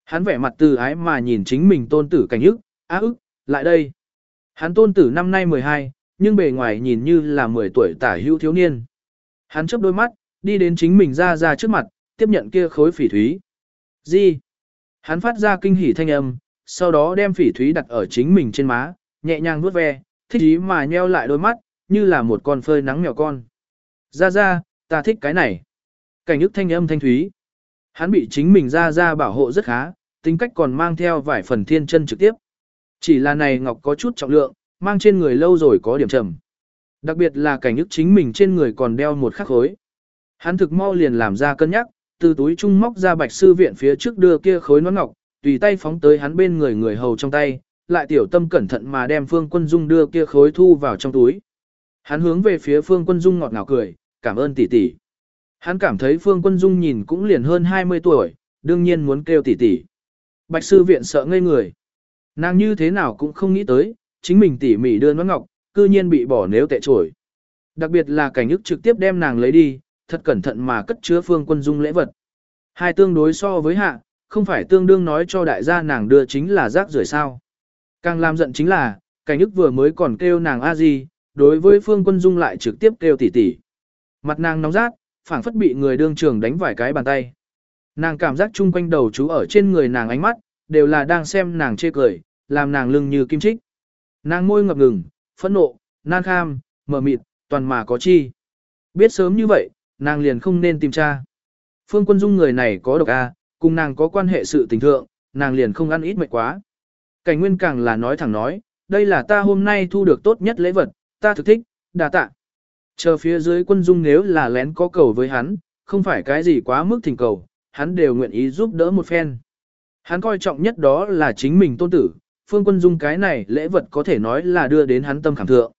Hắn vẻ mặt từ ái mà nhìn chính mình tôn tử cảnh ức, á ức, lại đây. Hắn tôn tử năm nay 12, nhưng bề ngoài nhìn như là 10 tuổi tả hữu thiếu niên. Hắn chớp đôi mắt, đi đến chính mình ra ra trước mặt, tiếp nhận kia khối phỉ thúy. Gì? Hắn phát ra kinh hỉ thanh âm, sau đó đem phỉ thúy đặt ở chính mình trên má, nhẹ nhàng vuốt ve, thích ý mà nheo lại đôi mắt, như là một con phơi nắng mèo con. Ra ra, ta thích cái này. Cảnh ức thanh âm thanh thúy. Hắn bị chính mình ra ra bảo hộ rất khá, tính cách còn mang theo vài phần thiên chân trực tiếp. Chỉ là này ngọc có chút trọng lượng, mang trên người lâu rồi có điểm trầm. Đặc biệt là cảnh ức chính mình trên người còn đeo một khắc khối. Hắn thực mau liền làm ra cân nhắc, từ túi trung móc ra bạch sư viện phía trước đưa kia khối nón ngọc, tùy tay phóng tới hắn bên người người hầu trong tay, lại tiểu tâm cẩn thận mà đem Phương Quân Dung đưa kia khối thu vào trong túi. Hắn hướng về phía Phương Quân Dung ngọt ngào cười, cảm ơn tỷ tỷ. Hắn cảm thấy Phương Quân Dung nhìn cũng liền hơn 20 tuổi, đương nhiên muốn kêu tỷ tỷ. Bạch sư viện sợ ngây người. Nàng như thế nào cũng không nghĩ tới, chính mình tỉ mỉ đưa nón ngọc, cư nhiên bị bỏ nếu tệ trổi. Đặc biệt là cảnh ức trực tiếp đem nàng lấy đi, thật cẩn thận mà cất chứa Phương Quân Dung lễ vật. Hai tương đối so với hạ, không phải tương đương nói cho đại gia nàng đưa chính là rác rưởi sao. Càng làm giận chính là, cảnh ức vừa mới còn kêu nàng a gì, đối với Phương Quân Dung lại trực tiếp kêu tỷ tỷ. Mặt nàng nóng rát, phảng phất bị người đương trường đánh vài cái bàn tay. Nàng cảm giác chung quanh đầu chú ở trên người nàng ánh mắt, đều là đang xem nàng chê cười, làm nàng lưng như kim chích. Nàng môi ngập ngừng, phẫn nộ, nan kham, mờ mịt, toàn mà có chi. Biết sớm như vậy, nàng liền không nên tìm cha. Phương Quân Dung người này có độc A, cùng nàng có quan hệ sự tình thượng, nàng liền không ăn ít mệt quá. Cảnh nguyên càng là nói thẳng nói, đây là ta hôm nay thu được tốt nhất lễ vật, ta thực thích, đà tạ. Chờ phía dưới quân dung nếu là lén có cầu với hắn, không phải cái gì quá mức thỉnh cầu, hắn đều nguyện ý giúp đỡ một phen. Hắn coi trọng nhất đó là chính mình tôn tử, phương quân dung cái này lễ vật có thể nói là đưa đến hắn tâm khảm thượng.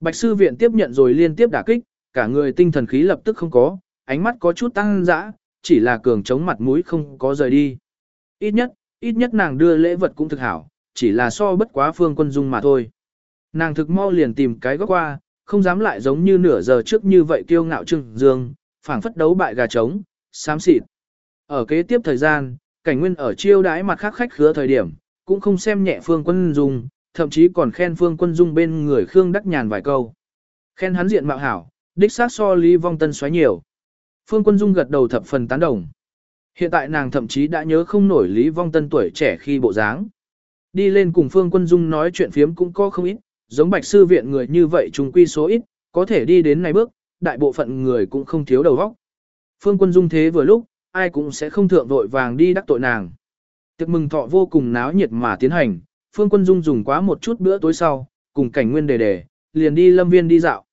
Bạch sư viện tiếp nhận rồi liên tiếp đả kích, cả người tinh thần khí lập tức không có, ánh mắt có chút tăng dã, chỉ là cường chống mặt mũi không có rời đi. Ít nhất, ít nhất nàng đưa lễ vật cũng thực hảo, chỉ là so bất quá phương quân dung mà thôi. Nàng thực mau liền tìm cái góc qua, không dám lại giống như nửa giờ trước như vậy kiêu ngạo trưng dương, phảng phất đấu bại gà trống, xám xịt. Ở kế tiếp thời gian, cảnh nguyên ở chiêu đãi mặt khác khách khứa thời điểm, cũng không xem nhẹ phương quân dung, thậm chí còn khen phương quân dung bên người Khương Đắc Nhàn vài câu. Khen hắn diện mạo hảo, đích xác so Lý Vong Tân xoáy nhiều. Phương Quân Dung gật đầu thập phần tán đồng. Hiện tại nàng thậm chí đã nhớ không nổi Lý Vong Tân tuổi trẻ khi bộ dáng. Đi lên cùng Phương Quân Dung nói chuyện phiếm cũng có không ít, giống bạch sư viện người như vậy trùng quy số ít, có thể đi đến này bước, đại bộ phận người cũng không thiếu đầu óc. Phương Quân Dung thế vừa lúc, ai cũng sẽ không thượng vội vàng đi đắc tội nàng. Tiệc mừng thọ vô cùng náo nhiệt mà tiến hành, Phương Quân Dung dùng quá một chút bữa tối sau, cùng cảnh nguyên đề đề, liền đi lâm viên đi dạo.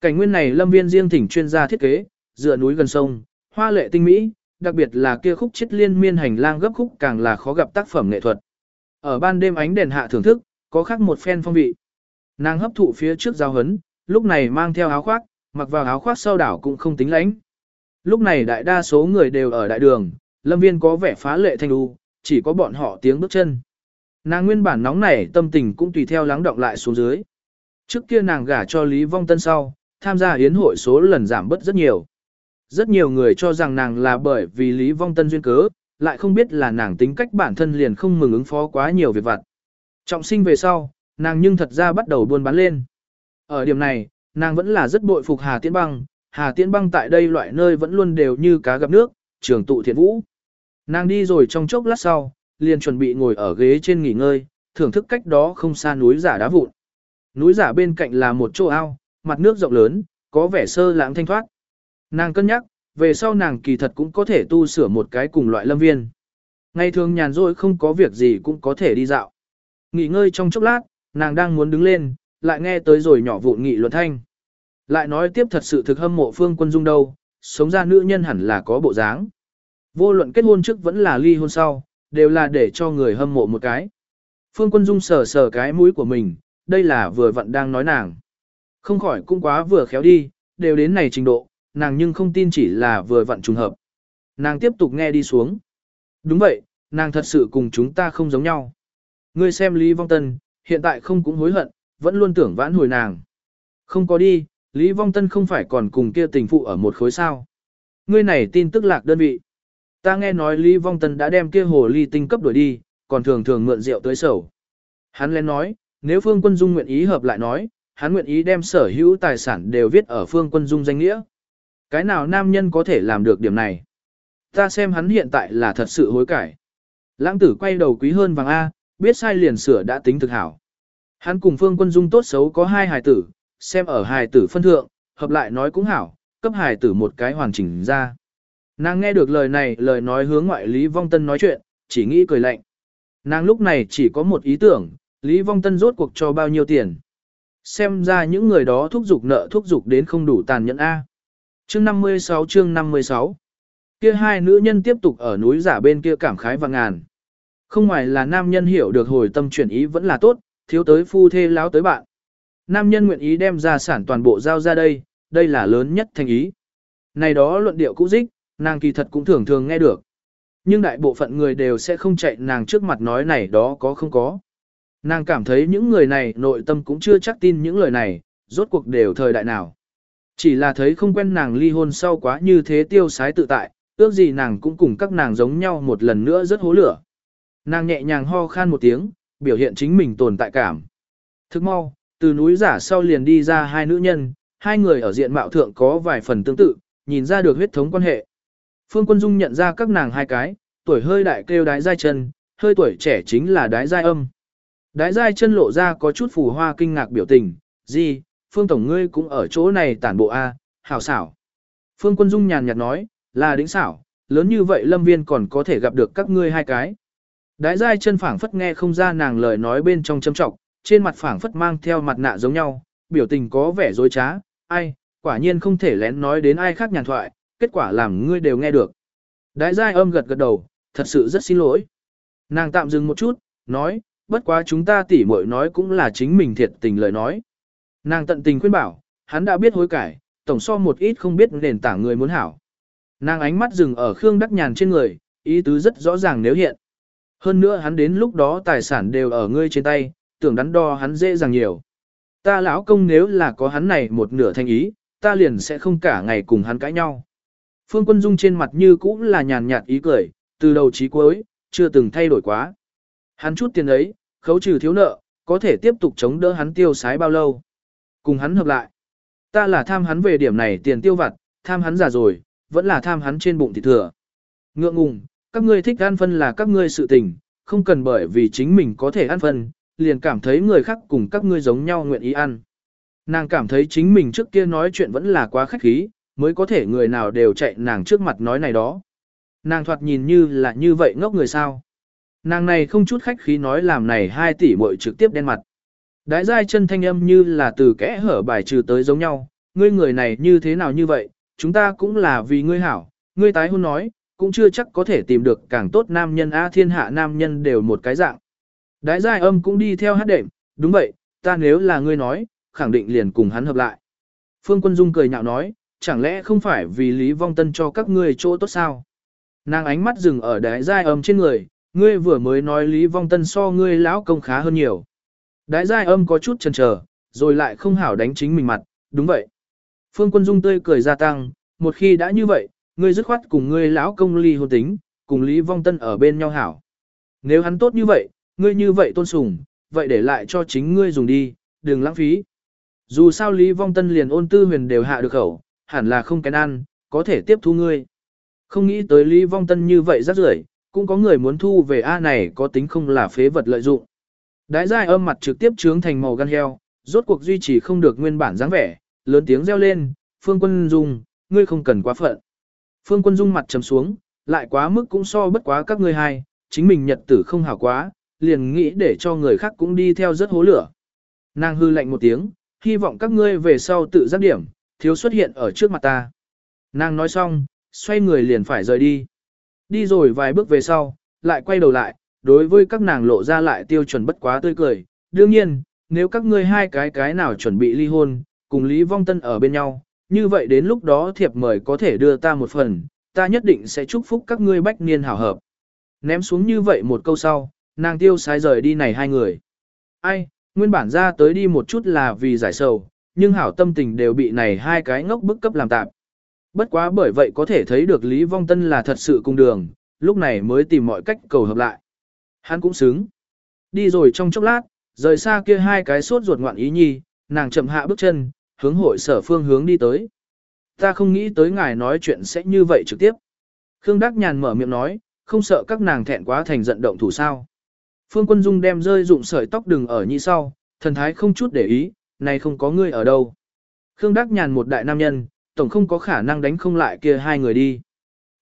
Cảnh nguyên này lâm viên riêng thỉnh chuyên gia thiết kế, dựa núi gần sông, hoa lệ tinh mỹ, đặc biệt là kia khúc chết liên miên hành lang gấp khúc càng là khó gặp tác phẩm nghệ thuật. Ở ban đêm ánh đèn hạ thưởng thức, có khác một phen phong vị. Nàng hấp thụ phía trước giao hấn, lúc này mang theo áo khoác, mặc vào áo khoác sau đảo cũng không tính lãnh. Lúc này đại đa số người đều ở đại đường, lâm viên có vẻ phá lệ thanh đu, chỉ có bọn họ tiếng bước chân. Nàng nguyên bản nóng nảy tâm tình cũng tùy theo lắng động lại xuống dưới. Trước kia nàng gả cho Lý Vong Tân sau, tham gia hiến hội số lần giảm bớt rất nhiều. Rất nhiều người cho rằng nàng là bởi vì Lý Vong Tân duyên cớ, lại không biết là nàng tính cách bản thân liền không mừng ứng phó quá nhiều việc vặt. Trọng sinh về sau, nàng nhưng thật ra bắt đầu buôn bán lên. Ở điểm này, nàng vẫn là rất bội phục Hà Tiễn Băng, Hà Tiễn Băng tại đây loại nơi vẫn luôn đều như cá gặp nước, trường tụ thiện vũ. Nàng đi rồi trong chốc lát sau, liền chuẩn bị ngồi ở ghế trên nghỉ ngơi, thưởng thức cách đó không xa núi giả đá vụn. Núi giả bên cạnh là một chỗ ao, mặt nước rộng lớn, có vẻ sơ lãng thanh thoát. Nàng cân nhắc, về sau nàng kỳ thật cũng có thể tu sửa một cái cùng loại lâm viên. Ngày thường nhàn rỗi không có việc gì cũng có thể đi dạo. Nghỉ ngơi trong chốc lát, nàng đang muốn đứng lên, lại nghe tới rồi nhỏ vụn nghị luận thanh. Lại nói tiếp thật sự thực hâm mộ phương quân dung đâu, sống ra nữ nhân hẳn là có bộ dáng. Vô luận kết hôn trước vẫn là ly hôn sau, đều là để cho người hâm mộ một cái. Phương quân dung sờ sờ cái mũi của mình, đây là vừa vặn đang nói nàng. Không khỏi cũng quá vừa khéo đi, đều đến này trình độ, nàng nhưng không tin chỉ là vừa vặn trùng hợp. Nàng tiếp tục nghe đi xuống. Đúng vậy, nàng thật sự cùng chúng ta không giống nhau. Ngươi xem Lý Vong Tân, hiện tại không cũng hối hận, vẫn luôn tưởng vãn hồi nàng. Không có đi, Lý Vong Tân không phải còn cùng kia tình phụ ở một khối sao. Ngươi này tin tức lạc đơn vị. Ta nghe nói Lý Vong Tân đã đem kia hồ ly tinh cấp đuổi đi, còn thường thường mượn rượu tới sầu. Hắn lên nói, nếu Phương Quân Dung nguyện ý hợp lại nói, hắn nguyện ý đem sở hữu tài sản đều viết ở Phương Quân Dung danh nghĩa. Cái nào nam nhân có thể làm được điểm này? Ta xem hắn hiện tại là thật sự hối cải. Lãng tử quay đầu quý hơn vàng A, biết sai liền sửa đã tính thực hảo. Hắn cùng Phương Quân Dung tốt xấu có hai hài tử, xem ở hài tử phân thượng, hợp lại nói cũng hảo, cấp hài tử một cái hoàn chỉnh ra. Nàng nghe được lời này, lời nói hướng ngoại Lý Vong Tân nói chuyện, chỉ nghĩ cười lạnh. Nàng lúc này chỉ có một ý tưởng, Lý Vong Tân rốt cuộc cho bao nhiêu tiền. Xem ra những người đó thúc giục nợ thúc giục đến không đủ tàn nhẫn A. Chương 56 chương 56 Kia hai nữ nhân tiếp tục ở núi giả bên kia cảm khái và ngàn. Không ngoài là nam nhân hiểu được hồi tâm chuyển ý vẫn là tốt, thiếu tới phu thê láo tới bạn. Nam nhân nguyện ý đem gia sản toàn bộ giao ra đây, đây là lớn nhất thành ý. Này đó luận điệu cũ dích, nàng kỳ thật cũng thường thường nghe được. Nhưng đại bộ phận người đều sẽ không chạy nàng trước mặt nói này đó có không có. Nàng cảm thấy những người này nội tâm cũng chưa chắc tin những lời này, rốt cuộc đều thời đại nào. Chỉ là thấy không quen nàng ly hôn sau quá như thế tiêu sái tự tại, ước gì nàng cũng cùng các nàng giống nhau một lần nữa rất hố lửa. Nàng nhẹ nhàng ho khan một tiếng, biểu hiện chính mình tồn tại cảm. Thức mau, từ núi giả sau liền đi ra hai nữ nhân, hai người ở diện mạo thượng có vài phần tương tự, nhìn ra được huyết thống quan hệ. Phương Quân Dung nhận ra các nàng hai cái, tuổi hơi đại kêu đái giai chân, hơi tuổi trẻ chính là đái giai âm. Đái giai chân lộ ra có chút phù hoa kinh ngạc biểu tình, gì, Phương Tổng ngươi cũng ở chỗ này tản bộ A, hảo xảo. Phương Quân Dung nhàn nhạt nói, là đỉnh xảo, lớn như vậy lâm viên còn có thể gặp được các ngươi hai cái. Đái giai chân phảng phất nghe không ra nàng lời nói bên trong châm trọng, trên mặt phảng phất mang theo mặt nạ giống nhau, biểu tình có vẻ dối trá, ai, quả nhiên không thể lén nói đến ai khác nhàn thoại, kết quả làm ngươi đều nghe được. Đái giai âm gật gật đầu, thật sự rất xin lỗi. Nàng tạm dừng một chút, nói, bất quá chúng ta tỉ muội nói cũng là chính mình thiệt tình lời nói. Nàng tận tình khuyên bảo, hắn đã biết hối cải, tổng so một ít không biết nền tảng người muốn hảo. Nàng ánh mắt dừng ở Khương Đắc Nhàn trên người, ý tứ rất rõ ràng nếu hiện. Hơn nữa hắn đến lúc đó tài sản đều ở ngươi trên tay, tưởng đắn đo hắn dễ dàng nhiều. Ta lão công nếu là có hắn này một nửa thanh ý, ta liền sẽ không cả ngày cùng hắn cãi nhau. Phương Quân Dung trên mặt như cũng là nhàn nhạt ý cười, từ đầu chí cuối, chưa từng thay đổi quá. Hắn chút tiền ấy, khấu trừ thiếu nợ, có thể tiếp tục chống đỡ hắn tiêu sái bao lâu. Cùng hắn hợp lại. Ta là tham hắn về điểm này tiền tiêu vặt, tham hắn già rồi, vẫn là tham hắn trên bụng thịt thừa. Ngượng ngùng, các ngươi thích ăn phân là các ngươi sự tình, không cần bởi vì chính mình có thể ăn phân, liền cảm thấy người khác cùng các ngươi giống nhau nguyện ý ăn. Nàng cảm thấy chính mình trước kia nói chuyện vẫn là quá khách khí, mới có thể người nào đều chạy nàng trước mặt nói này đó. Nàng thoạt nhìn như là như vậy ngốc người sao. Nàng này không chút khách khí nói làm này hai tỷ muội trực tiếp đen mặt. Đái giai chân thanh âm như là từ kẽ hở bài trừ tới giống nhau, ngươi người này như thế nào như vậy, chúng ta cũng là vì ngươi hảo, ngươi tái hôn nói, cũng chưa chắc có thể tìm được càng tốt nam nhân A thiên hạ nam nhân đều một cái dạng. Đái giai âm cũng đi theo hát đệm, đúng vậy, ta nếu là ngươi nói, khẳng định liền cùng hắn hợp lại. Phương Quân Dung cười nhạo nói, chẳng lẽ không phải vì Lý Vong Tân cho các ngươi chỗ tốt sao? Nàng ánh mắt dừng ở đái giai âm trên người, ngươi vừa mới nói Lý Vong Tân so ngươi lão công khá hơn nhiều. Đái giai âm có chút chần chờ, rồi lại không hảo đánh chính mình mặt, đúng vậy. Phương Quân Dung tươi cười gia tăng, một khi đã như vậy, ngươi dứt khoát cùng ngươi lão công ly hôn tính, cùng Lý Vong Tân ở bên nhau hảo. Nếu hắn tốt như vậy, ngươi như vậy tôn sùng, vậy để lại cho chính ngươi dùng đi, đừng lãng phí. Dù sao Lý Vong Tân liền ôn tư huyền đều hạ được khẩu, hẳn là không kén ăn, có thể tiếp thu ngươi. Không nghĩ tới Lý Vong Tân như vậy rất rưởi, cũng có người muốn thu về A này có tính không là phế vật lợi dụng. Đái giai âm mặt trực tiếp trướng thành màu gan heo, rốt cuộc duy trì không được nguyên bản dáng vẻ, lớn tiếng reo lên, Phương Quân Dung, ngươi không cần quá phận. Phương Quân Dung mặt trầm xuống, lại quá mức cũng so bất quá các ngươi hai, chính mình nhật tử không hảo quá, liền nghĩ để cho người khác cũng đi theo rất hố lửa. Nàng hư lạnh một tiếng, hy vọng các ngươi về sau tự giác điểm, thiếu xuất hiện ở trước mặt ta. Nàng nói xong, xoay người liền phải rời đi. Đi rồi vài bước về sau, lại quay đầu lại, đối với các nàng lộ ra lại tiêu chuẩn bất quá tươi cười. Đương nhiên, nếu các ngươi hai cái cái nào chuẩn bị ly hôn, cùng Lý Vong Tân ở bên nhau, như vậy đến lúc đó thiệp mời có thể đưa ta một phần, ta nhất định sẽ chúc phúc các ngươi bách niên hảo hợp. Ném xuống như vậy một câu sau, nàng tiêu sái rời đi này hai người. Ai, nguyên bản ra tới đi một chút là vì giải sầu, nhưng hảo tâm tình đều bị này hai cái ngốc bức cấp làm tạm. Bất quá bởi vậy có thể thấy được Lý Vong Tân là thật sự cùng đường, lúc này mới tìm mọi cách cầu hợp lại. Hắn cũng xứng. Đi rồi trong chốc lát, rời xa kia hai cái sốt ruột ngoạn ý nhi, nàng chậm hạ bước chân, hướng hội sở phương hướng đi tới. Ta không nghĩ tới ngài nói chuyện sẽ như vậy trực tiếp. Khương Đắc Nhàn mở miệng nói, không sợ các nàng thẹn quá thành giận động thủ sao. Phương Quân Dung đem rơi dụng sợi tóc đừng ở như sau, thần thái không chút để ý, này không có ngươi ở đâu. Khương Đắc Nhàn một đại nam nhân, tổng không có khả năng đánh không lại kia hai người đi.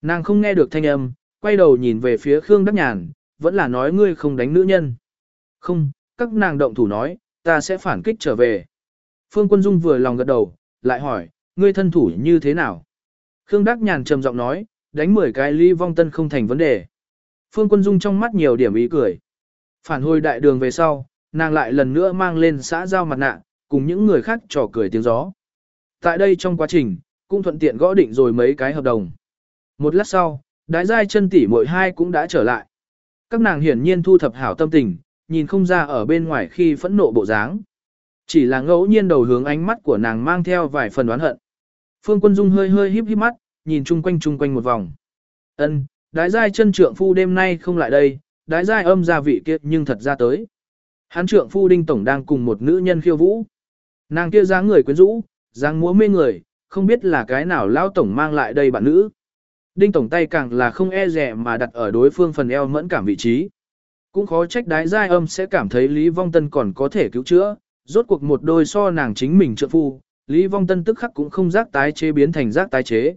Nàng không nghe được thanh âm, quay đầu nhìn về phía Khương Đắc Nhàn, vẫn là nói ngươi không đánh nữ nhân. Không, các nàng động thủ nói, ta sẽ phản kích trở về. Phương Quân Dung vừa lòng gật đầu, lại hỏi, ngươi thân thủ như thế nào? Khương Đắc Nhàn trầm giọng nói, đánh 10 cái ly vong tân không thành vấn đề. Phương Quân Dung trong mắt nhiều điểm ý cười. Phản hồi đại đường về sau, nàng lại lần nữa mang lên xã giao mặt nạ, cùng những người khác trò cười tiếng gió. Tại đây trong quá trình, cũng thuận tiện gõ định rồi mấy cái hợp đồng. Một lát sau, đái giai chân tỷ mỗi hai cũng đã trở lại. Các nàng hiển nhiên thu thập hảo tâm tình, nhìn không ra ở bên ngoài khi phẫn nộ bộ dáng. Chỉ là ngẫu nhiên đầu hướng ánh mắt của nàng mang theo vài phần đoán hận. Phương Quân Dung hơi hơi híp híp mắt, nhìn chung quanh chung quanh một vòng. Ân, đái giai chân trượng phu đêm nay không lại đây, đái giai âm gia vị kia nhưng thật ra tới. Hán trượng phu đinh tổng đang cùng một nữ nhân khiêu vũ. Nàng kia dáng người quyến rũ, dáng múa mê người, không biết là cái nào lao tổng mang lại đây bạn nữ. Đinh tổng tay càng là không e rẻ mà đặt ở đối phương phần eo mẫn cảm vị trí. Cũng khó trách đái giai âm sẽ cảm thấy Lý Vong Tân còn có thể cứu chữa, rốt cuộc một đôi so nàng chính mình trợ phu, Lý Vong Tân tức khắc cũng không rác tái chế biến thành rác tái chế.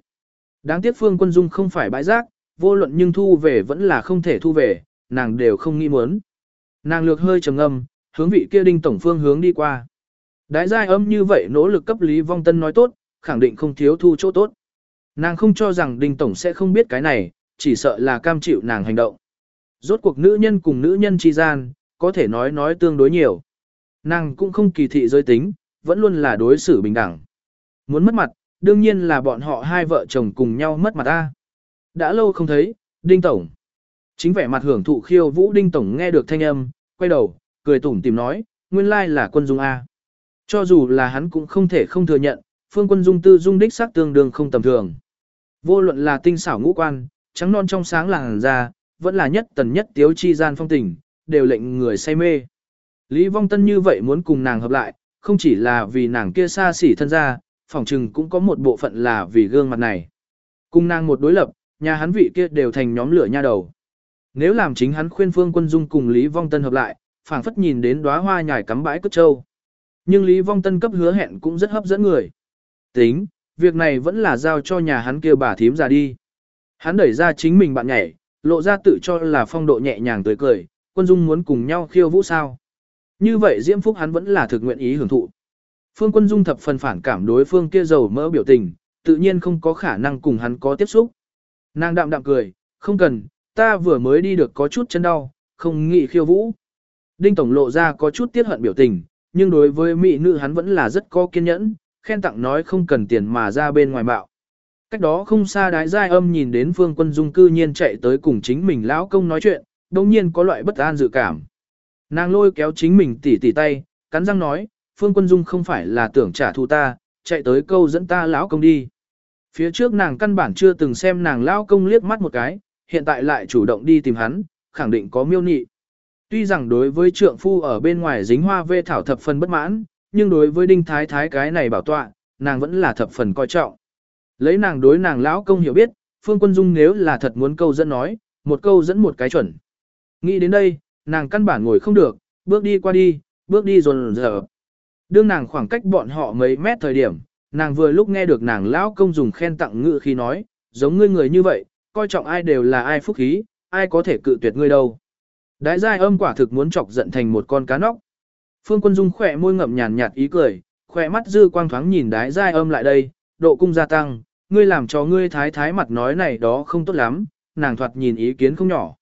Đáng tiếc Phương Quân Dung không phải bãi rác, vô luận nhưng thu về vẫn là không thể thu về, nàng đều không nghĩ muốn. Nàng lược hơi trầm ngâm, hướng vị kia đinh tổng phương hướng đi qua. Đái giai âm như vậy nỗ lực cấp Lý Vong Tân nói tốt, khẳng định không thiếu thu chỗ tốt. Nàng không cho rằng đinh tổng sẽ không biết cái này, chỉ sợ là cam chịu nàng hành động. Rốt cuộc nữ nhân cùng nữ nhân chi gian, có thể nói nói tương đối nhiều. Nàng cũng không kỳ thị giới tính, vẫn luôn là đối xử bình đẳng. Muốn mất mặt, đương nhiên là bọn họ hai vợ chồng cùng nhau mất mặt ta. Đã lâu không thấy, Đinh Tổng. Chính vẻ mặt hưởng thụ khiêu vũ Đinh Tổng nghe được thanh âm, quay đầu, cười tủm tìm nói, nguyên lai là quân dung A. Cho dù là hắn cũng không thể không thừa nhận, phương quân dung tư dung đích sắc tương đương không tầm thường. Vô luận là tinh xảo ngũ quan, trắng non trong sáng làng ra, vẫn là nhất tần nhất tiếu chi gian phong tình, đều lệnh người say mê. Lý Vong Tân như vậy muốn cùng nàng hợp lại, không chỉ là vì nàng kia xa xỉ thân ra, phỏng chừng cũng có một bộ phận là vì gương mặt này. Cùng nàng một đối lập, nhà hắn vị kia đều thành nhóm lửa nha đầu. Nếu làm chính hắn khuyên Phương Quân Dung cùng Lý Vong Tân hợp lại, phảng phất nhìn đến đóa hoa nhài cắm bãi cất trâu. Nhưng Lý Vong Tân cấp hứa hẹn cũng rất hấp dẫn người. Tính, việc này vẫn là giao cho nhà hắn kia bà thím ra đi. Hắn đẩy ra chính mình bạn nhảy, lộ ra tự cho là phong độ nhẹ nhàng tươi cười, quân dung muốn cùng nhau khiêu vũ sao. Như vậy Diễm Phúc hắn vẫn là thực nguyện ý hưởng thụ. Phương quân dung thập phần phản cảm đối phương kia giàu mỡ biểu tình, tự nhiên không có khả năng cùng hắn có tiếp xúc. Nàng đạm đạm cười, không cần, ta vừa mới đi được có chút chân đau, không nghĩ khiêu vũ. Đinh Tổng lộ ra có chút tiết hận biểu tình, nhưng đối với mỹ nữ hắn vẫn là rất có kiên nhẫn, khen tặng nói không cần tiền mà ra bên ngoài bạo. Cách đó không xa đái giai âm nhìn đến phương quân dung cư nhiên chạy tới cùng chính mình lão công nói chuyện, đồng nhiên có loại bất an dự cảm. Nàng lôi kéo chính mình tỉ tỉ tay, cắn răng nói, phương quân dung không phải là tưởng trả thù ta, chạy tới câu dẫn ta lão công đi. Phía trước nàng căn bản chưa từng xem nàng lão công liếc mắt một cái, hiện tại lại chủ động đi tìm hắn, khẳng định có miêu nị. Tuy rằng đối với trượng phu ở bên ngoài dính hoa vê thảo thập phần bất mãn, nhưng đối với đinh thái thái cái này bảo tọa, nàng vẫn là thập phần coi trọng. Lấy nàng đối nàng lão công hiểu biết, Phương Quân Dung nếu là thật muốn câu dẫn nói, một câu dẫn một cái chuẩn. Nghĩ đến đây, nàng căn bản ngồi không được, bước đi qua đi, bước đi dồn dở. Đương nàng khoảng cách bọn họ mấy mét thời điểm, nàng vừa lúc nghe được nàng lão công dùng khen tặng ngự khi nói, giống ngươi người như vậy, coi trọng ai đều là ai phúc khí, ai có thể cự tuyệt ngươi đâu. Đái giai âm quả thực muốn chọc giận thành một con cá nóc. Phương Quân Dung khỏe môi ngậm nhàn nhạt ý cười, khỏe mắt dư quang thoáng nhìn đái giai âm lại đây, độ cung gia tăng, ngươi làm cho ngươi thái thái mặt nói này đó không tốt lắm, nàng thoạt nhìn ý kiến không nhỏ.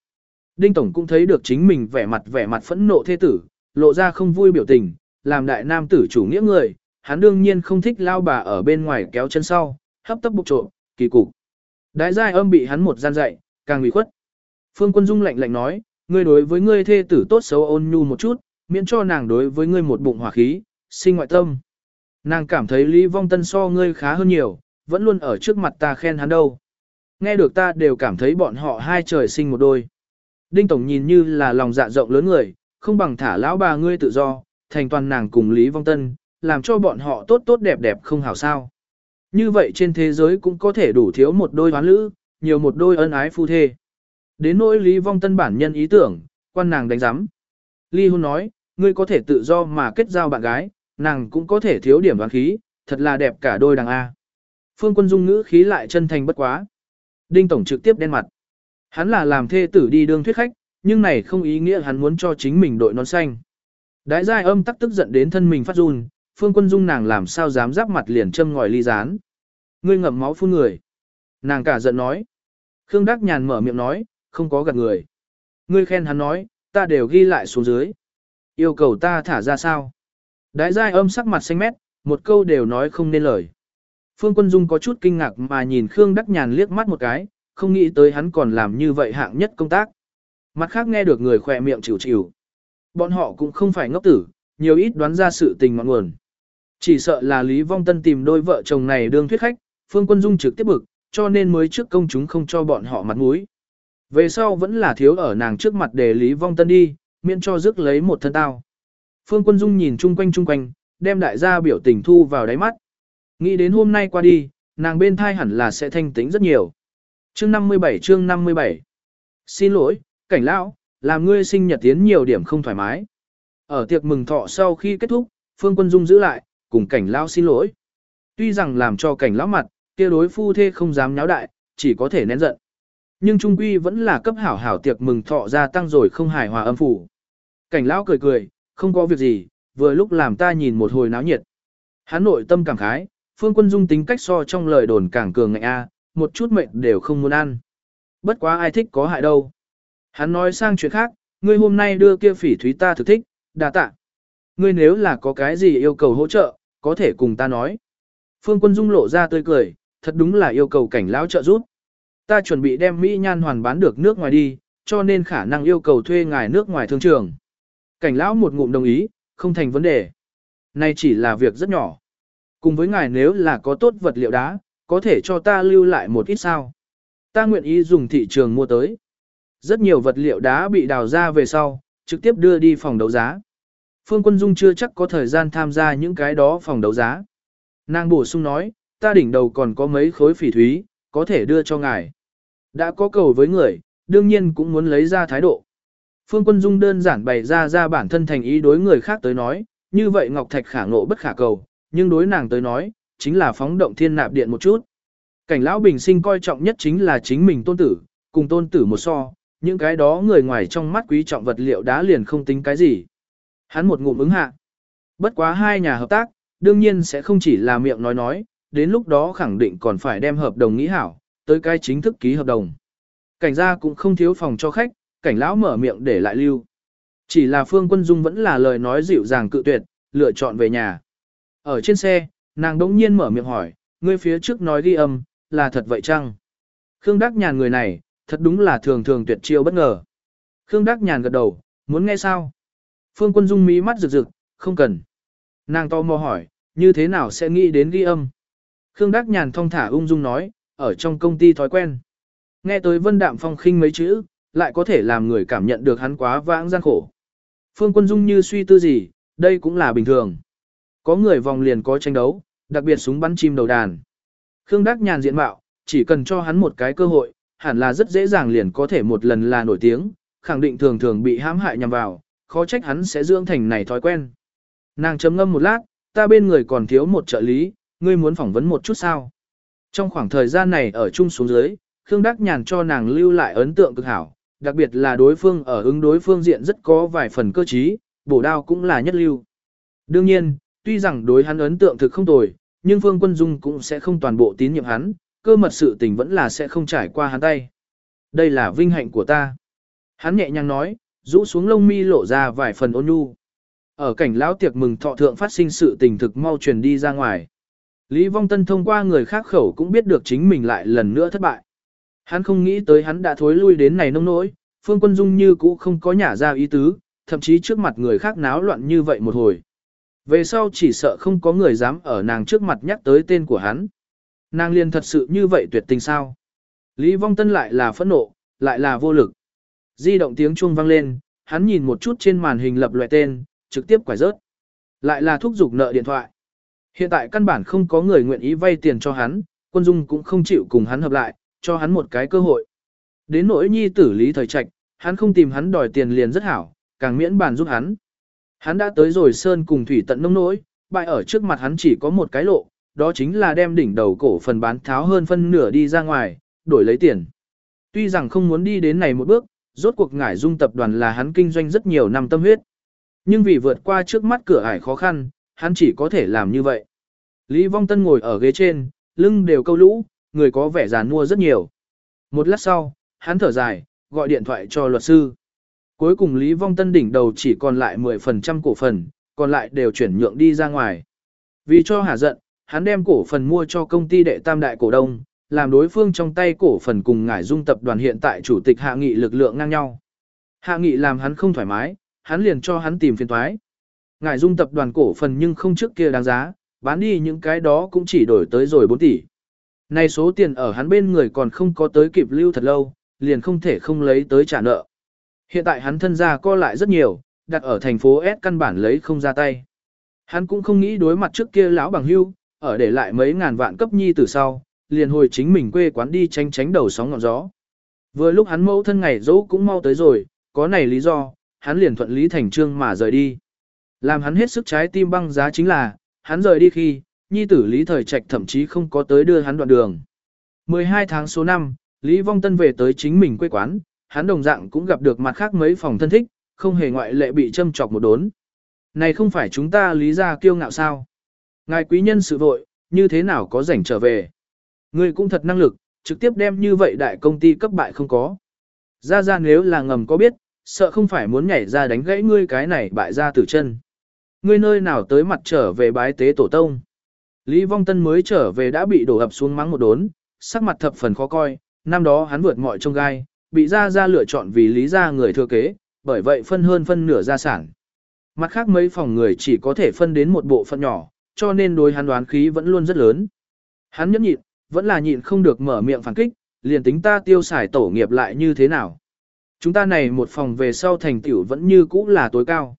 Đinh Tổng cũng thấy được chính mình vẻ mặt vẻ mặt phẫn nộ thê tử, lộ ra không vui biểu tình, làm đại nam tử chủ nghĩa người, hắn đương nhiên không thích lao bà ở bên ngoài kéo chân sau, hấp tấp bục trộm, kỳ cục. Đái giai âm bị hắn một gian dạy, càng bị khuất. Phương Quân Dung lạnh lạnh nói, ngươi đối với ngươi thê tử tốt xấu ôn nhu một chút, miễn cho nàng đối với ngươi một bụng hỏa khí, sinh ngoại tâm. Nàng cảm thấy Lý Vong Tân so ngươi khá hơn nhiều, vẫn luôn ở trước mặt ta khen hắn đâu. Nghe được ta đều cảm thấy bọn họ hai trời sinh một đôi. Đinh Tổng nhìn như là lòng dạ rộng lớn người, không bằng thả lão bà ngươi tự do, thành toàn nàng cùng Lý Vong Tân, làm cho bọn họ tốt tốt đẹp đẹp không hảo sao. Như vậy trên thế giới cũng có thể đủ thiếu một đôi hoán lữ, nhiều một đôi ân ái phu thê. Đến nỗi Lý Vong Tân bản nhân ý tưởng, quan nàng đánh giám. Ly Hôn nói, ngươi có thể tự do mà kết giao bạn gái, nàng cũng có thể thiếu điểm đoán khí, thật là đẹp cả đôi đằng A. Phương quân dung ngữ khí lại chân thành bất quá. Đinh Tổng trực tiếp đen mặt. Hắn là làm thê tử đi đương thuyết khách, nhưng này không ý nghĩa hắn muốn cho chính mình đội nón xanh. Đái giai âm tắc tức giận đến thân mình phát run, phương quân dung nàng làm sao dám giáp mặt liền châm ngòi ly rán. Ngươi ngậm máu phun người. Nàng cả giận nói. Khương Đắc Nhàn mở miệng nói, không có gạt người. Ngươi khen hắn nói, ta đều ghi lại xuống dưới. Yêu cầu ta thả ra sao? Đái giai âm sắc mặt xanh mét, một câu đều nói không nên lời. Phương Quân Dung có chút kinh ngạc mà nhìn Khương Đắc Nhàn liếc mắt một cái, không nghĩ tới hắn còn làm như vậy hạng nhất công tác. Mặt khác nghe được người khỏe miệng chịu chịu. Bọn họ cũng không phải ngốc tử, nhiều ít đoán ra sự tình ngọn nguồn. Chỉ sợ là Lý Vong Tân tìm đôi vợ chồng này đương thuyết khách, Phương Quân Dung trực tiếp bực, cho nên mới trước công chúng không cho bọn họ mặt mũi. Về sau vẫn là thiếu ở nàng trước mặt để Lý Vong Tân đi, miễn cho rước lấy một thân tao. Phương Quân Dung nhìn chung quanh chung quanh, đem đại gia biểu tình thu vào đáy mắt. Nghĩ đến hôm nay qua đi, nàng bên thai hẳn là sẽ thanh tĩnh rất nhiều. Chương 57 chương 57 Xin lỗi, cảnh lão, làm ngươi sinh nhật tiến nhiều điểm không thoải mái. Ở tiệc mừng thọ sau khi kết thúc, Phương Quân Dung giữ lại, cùng cảnh lão xin lỗi. Tuy rằng làm cho cảnh lão mặt, kia đối phu thê không dám nháo đại, chỉ có thể nén giận. Nhưng trung quy vẫn là cấp hảo hảo tiệc mừng thọ ra tăng rồi không hài hòa âm phủ. Cảnh lão cười cười, không có việc gì, vừa lúc làm ta nhìn một hồi náo nhiệt. Hắn nội tâm cảm khái, Phương Quân Dung tính cách so trong lời đồn càng cường ngạnh a, một chút mệnh đều không muốn ăn. Bất quá ai thích có hại đâu. Hắn nói sang chuyện khác, ngươi hôm nay đưa kia phỉ thúy ta thực thích, đa tạ. Ngươi nếu là có cái gì yêu cầu hỗ trợ, có thể cùng ta nói. Phương Quân Dung lộ ra tươi cười, thật đúng là yêu cầu cảnh lão trợ giúp. Ta chuẩn bị đem Mỹ nhan hoàn bán được nước ngoài đi, cho nên khả năng yêu cầu thuê ngài nước ngoài thương trường. Cảnh lão một ngụm đồng ý, không thành vấn đề. Này chỉ là việc rất nhỏ. Cùng với ngài nếu là có tốt vật liệu đá, có thể cho ta lưu lại một ít sao. Ta nguyện ý dùng thị trường mua tới. Rất nhiều vật liệu đá bị đào ra về sau, trực tiếp đưa đi phòng đấu giá. Phương Quân Dung chưa chắc có thời gian tham gia những cái đó phòng đấu giá. Nàng bổ sung nói, ta đỉnh đầu còn có mấy khối phỉ thúy, có thể đưa cho ngài. Đã có cầu với người, đương nhiên cũng muốn lấy ra thái độ. Phương Quân Dung đơn giản bày ra ra bản thân thành ý đối người khác tới nói, như vậy Ngọc Thạch khả ngộ bất khả cầu, nhưng đối nàng tới nói, chính là phóng động thiên nạp điện một chút. Cảnh lão bình sinh coi trọng nhất chính là chính mình tôn tử, cùng tôn tử một so, những cái đó người ngoài trong mắt quý trọng vật liệu đá liền không tính cái gì. Hắn một ngụm ứng hạ. Bất quá hai nhà hợp tác, đương nhiên sẽ không chỉ là miệng nói nói, đến lúc đó khẳng định còn phải đem hợp đồng nghĩ hảo, tới cái chính thức ký hợp đồng. Cảnh gia cũng không thiếu phòng cho khách, cảnh lão mở miệng để lại lưu. Chỉ là Phương Quân Dung vẫn là lời nói dịu dàng cự tuyệt, lựa chọn về nhà. Ở trên xe, nàng đống nhiên mở miệng hỏi, ngươi phía trước nói ghi âm, là thật vậy chăng? Khương Đắc Nhàn người này, thật đúng là thường thường tuyệt chiêu bất ngờ. Khương Đắc Nhàn gật đầu, muốn nghe sao? Phương Quân Dung mí mắt rực rực, không cần. Nàng to mò hỏi, như thế nào sẽ nghĩ đến ghi âm? Khương Đắc Nhàn thong thả ung dung nói, ở trong công ty thói quen. Nghe tới Vân Đạm Phong khinh mấy chữ, lại có thể làm người cảm nhận được hắn quá vãng gian khổ. Phương Quân Dung như suy tư gì, đây cũng là bình thường. Có người vòng liền có tranh đấu, đặc biệt súng bắn chim đầu đàn. Khương Đắc nhàn diện mạo, chỉ cần cho hắn một cái cơ hội, hẳn là rất dễ dàng liền có thể một lần là nổi tiếng, khẳng định thường thường bị hãm hại nhằm vào, khó trách hắn sẽ dưỡng thành này thói quen. Nàng chấm ngâm một lát, ta bên người còn thiếu một trợ lý, ngươi muốn phỏng vấn một chút sao? Trong khoảng thời gian này ở chung xuống dưới, Khương Đắc Nhàn cho nàng lưu lại ấn tượng cực hảo, đặc biệt là đối phương ở ứng đối phương diện rất có vài phần cơ trí, bổ đao cũng là nhất lưu. Đương nhiên, tuy rằng đối hắn ấn tượng thực không tồi, nhưng Phương Quân Dung cũng sẽ không toàn bộ tín nhiệm hắn, cơ mật sự tình vẫn là sẽ không trải qua hắn tay. Đây là vinh hạnh của ta. Hắn nhẹ nhàng nói, rũ xuống lông mi lộ ra vài phần ôn nhu. Ở cảnh lão tiệc mừng thọ thượng phát sinh sự tình thực mau truyền đi ra ngoài. Lý Vong Tân thông qua người khác khẩu cũng biết được chính mình lại lần nữa thất bại. Hắn không nghĩ tới hắn đã thối lui đến này nông nỗi, Phương Quân Dung như cũ không có nhả ra ý tứ, thậm chí trước mặt người khác náo loạn như vậy một hồi. Về sau chỉ sợ không có người dám ở nàng trước mặt nhắc tới tên của hắn. Nàng liền thật sự như vậy tuyệt tình sao? Lý Vong Tân lại là phẫn nộ, lại là vô lực. Di động tiếng chuông vang lên, hắn nhìn một chút trên màn hình lập loại tên, trực tiếp quải rớt. Lại là thúc giục nợ điện thoại. Hiện tại căn bản không có người nguyện ý vay tiền cho hắn, quân dung cũng không chịu cùng hắn hợp lại, cho hắn một cái cơ hội. Đến nỗi nhi tử lý thời trạch, hắn không tìm hắn đòi tiền liền rất hảo, càng miễn bàn giúp hắn. Hắn đã tới rồi sơn cùng thủy tận nông nỗi, bại ở trước mặt hắn chỉ có một cái lộ, đó chính là đem đỉnh đầu cổ phần bán tháo hơn phân nửa đi ra ngoài, đổi lấy tiền. Tuy rằng không muốn đi đến này một bước, rốt cuộc ngải dung tập đoàn là hắn kinh doanh rất nhiều năm tâm huyết. Nhưng vì vượt qua trước mắt cửa ải khó khăn, hắn chỉ có thể làm như vậy. Lý Vong Tân ngồi ở ghế trên, lưng đều câu lũ, người có vẻ già mua rất nhiều. Một lát sau, hắn thở dài, gọi điện thoại cho luật sư. Cuối cùng Lý Vong Tân đỉnh đầu chỉ còn lại 10% cổ phần, còn lại đều chuyển nhượng đi ra ngoài. Vì cho hả giận, hắn đem cổ phần mua cho công ty đệ tam đại cổ đông, làm đối phương trong tay cổ phần cùng ngải dung tập đoàn hiện tại chủ tịch hạ nghị lực lượng ngang nhau. Hạ nghị làm hắn không thoải mái, hắn liền cho hắn tìm phiền toái. Ngải dung tập đoàn cổ phần nhưng không trước kia đáng giá, bán đi những cái đó cũng chỉ đổi tới rồi 4 tỷ. Này số tiền ở hắn bên người còn không có tới kịp lưu thật lâu, liền không thể không lấy tới trả nợ. Hiện tại hắn thân gia co lại rất nhiều, đặt ở thành phố S căn bản lấy không ra tay. Hắn cũng không nghĩ đối mặt trước kia lão bằng hưu, ở để lại mấy ngàn vạn cấp nhi từ sau, liền hồi chính mình quê quán đi tránh tránh đầu sóng ngọn gió. Vừa lúc hắn mẫu thân ngày dỗ cũng mau tới rồi, có này lý do, hắn liền thuận lý thành trương mà rời đi. Làm hắn hết sức trái tim băng giá chính là, hắn rời đi khi, nhi tử Lý Thời Trạch thậm chí không có tới đưa hắn đoạn đường. 12 tháng số 5, Lý Vong Tân về tới chính mình quê quán, hắn đồng dạng cũng gặp được mặt khác mấy phòng thân thích, không hề ngoại lệ bị châm chọc một đốn. Này không phải chúng ta lý ra kiêu ngạo sao? Ngài quý nhân sự vội, như thế nào có rảnh trở về? Ngươi cũng thật năng lực, trực tiếp đem như vậy đại công ty cấp bại không có. Ra ra nếu là ngầm có biết, sợ không phải muốn nhảy ra đánh gãy ngươi cái này bại ra tử chân. Ngươi nơi nào tới mặt trở về bái tế tổ tông. Lý Vong Tân mới trở về đã bị đổ ập xuống mắng một đốn, sắc mặt thập phần khó coi, năm đó hắn vượt mọi trông gai, bị ra ra lựa chọn vì lý ra người thừa kế, bởi vậy phân hơn phân nửa gia sản. Mặt khác mấy phòng người chỉ có thể phân đến một bộ phận nhỏ, cho nên đối hắn đoán khí vẫn luôn rất lớn. Hắn nhẫn nhịn, vẫn là nhịn không được mở miệng phản kích, liền tính ta tiêu xài tổ nghiệp lại như thế nào. Chúng ta này một phòng về sau thành tiểu vẫn như cũ là tối cao.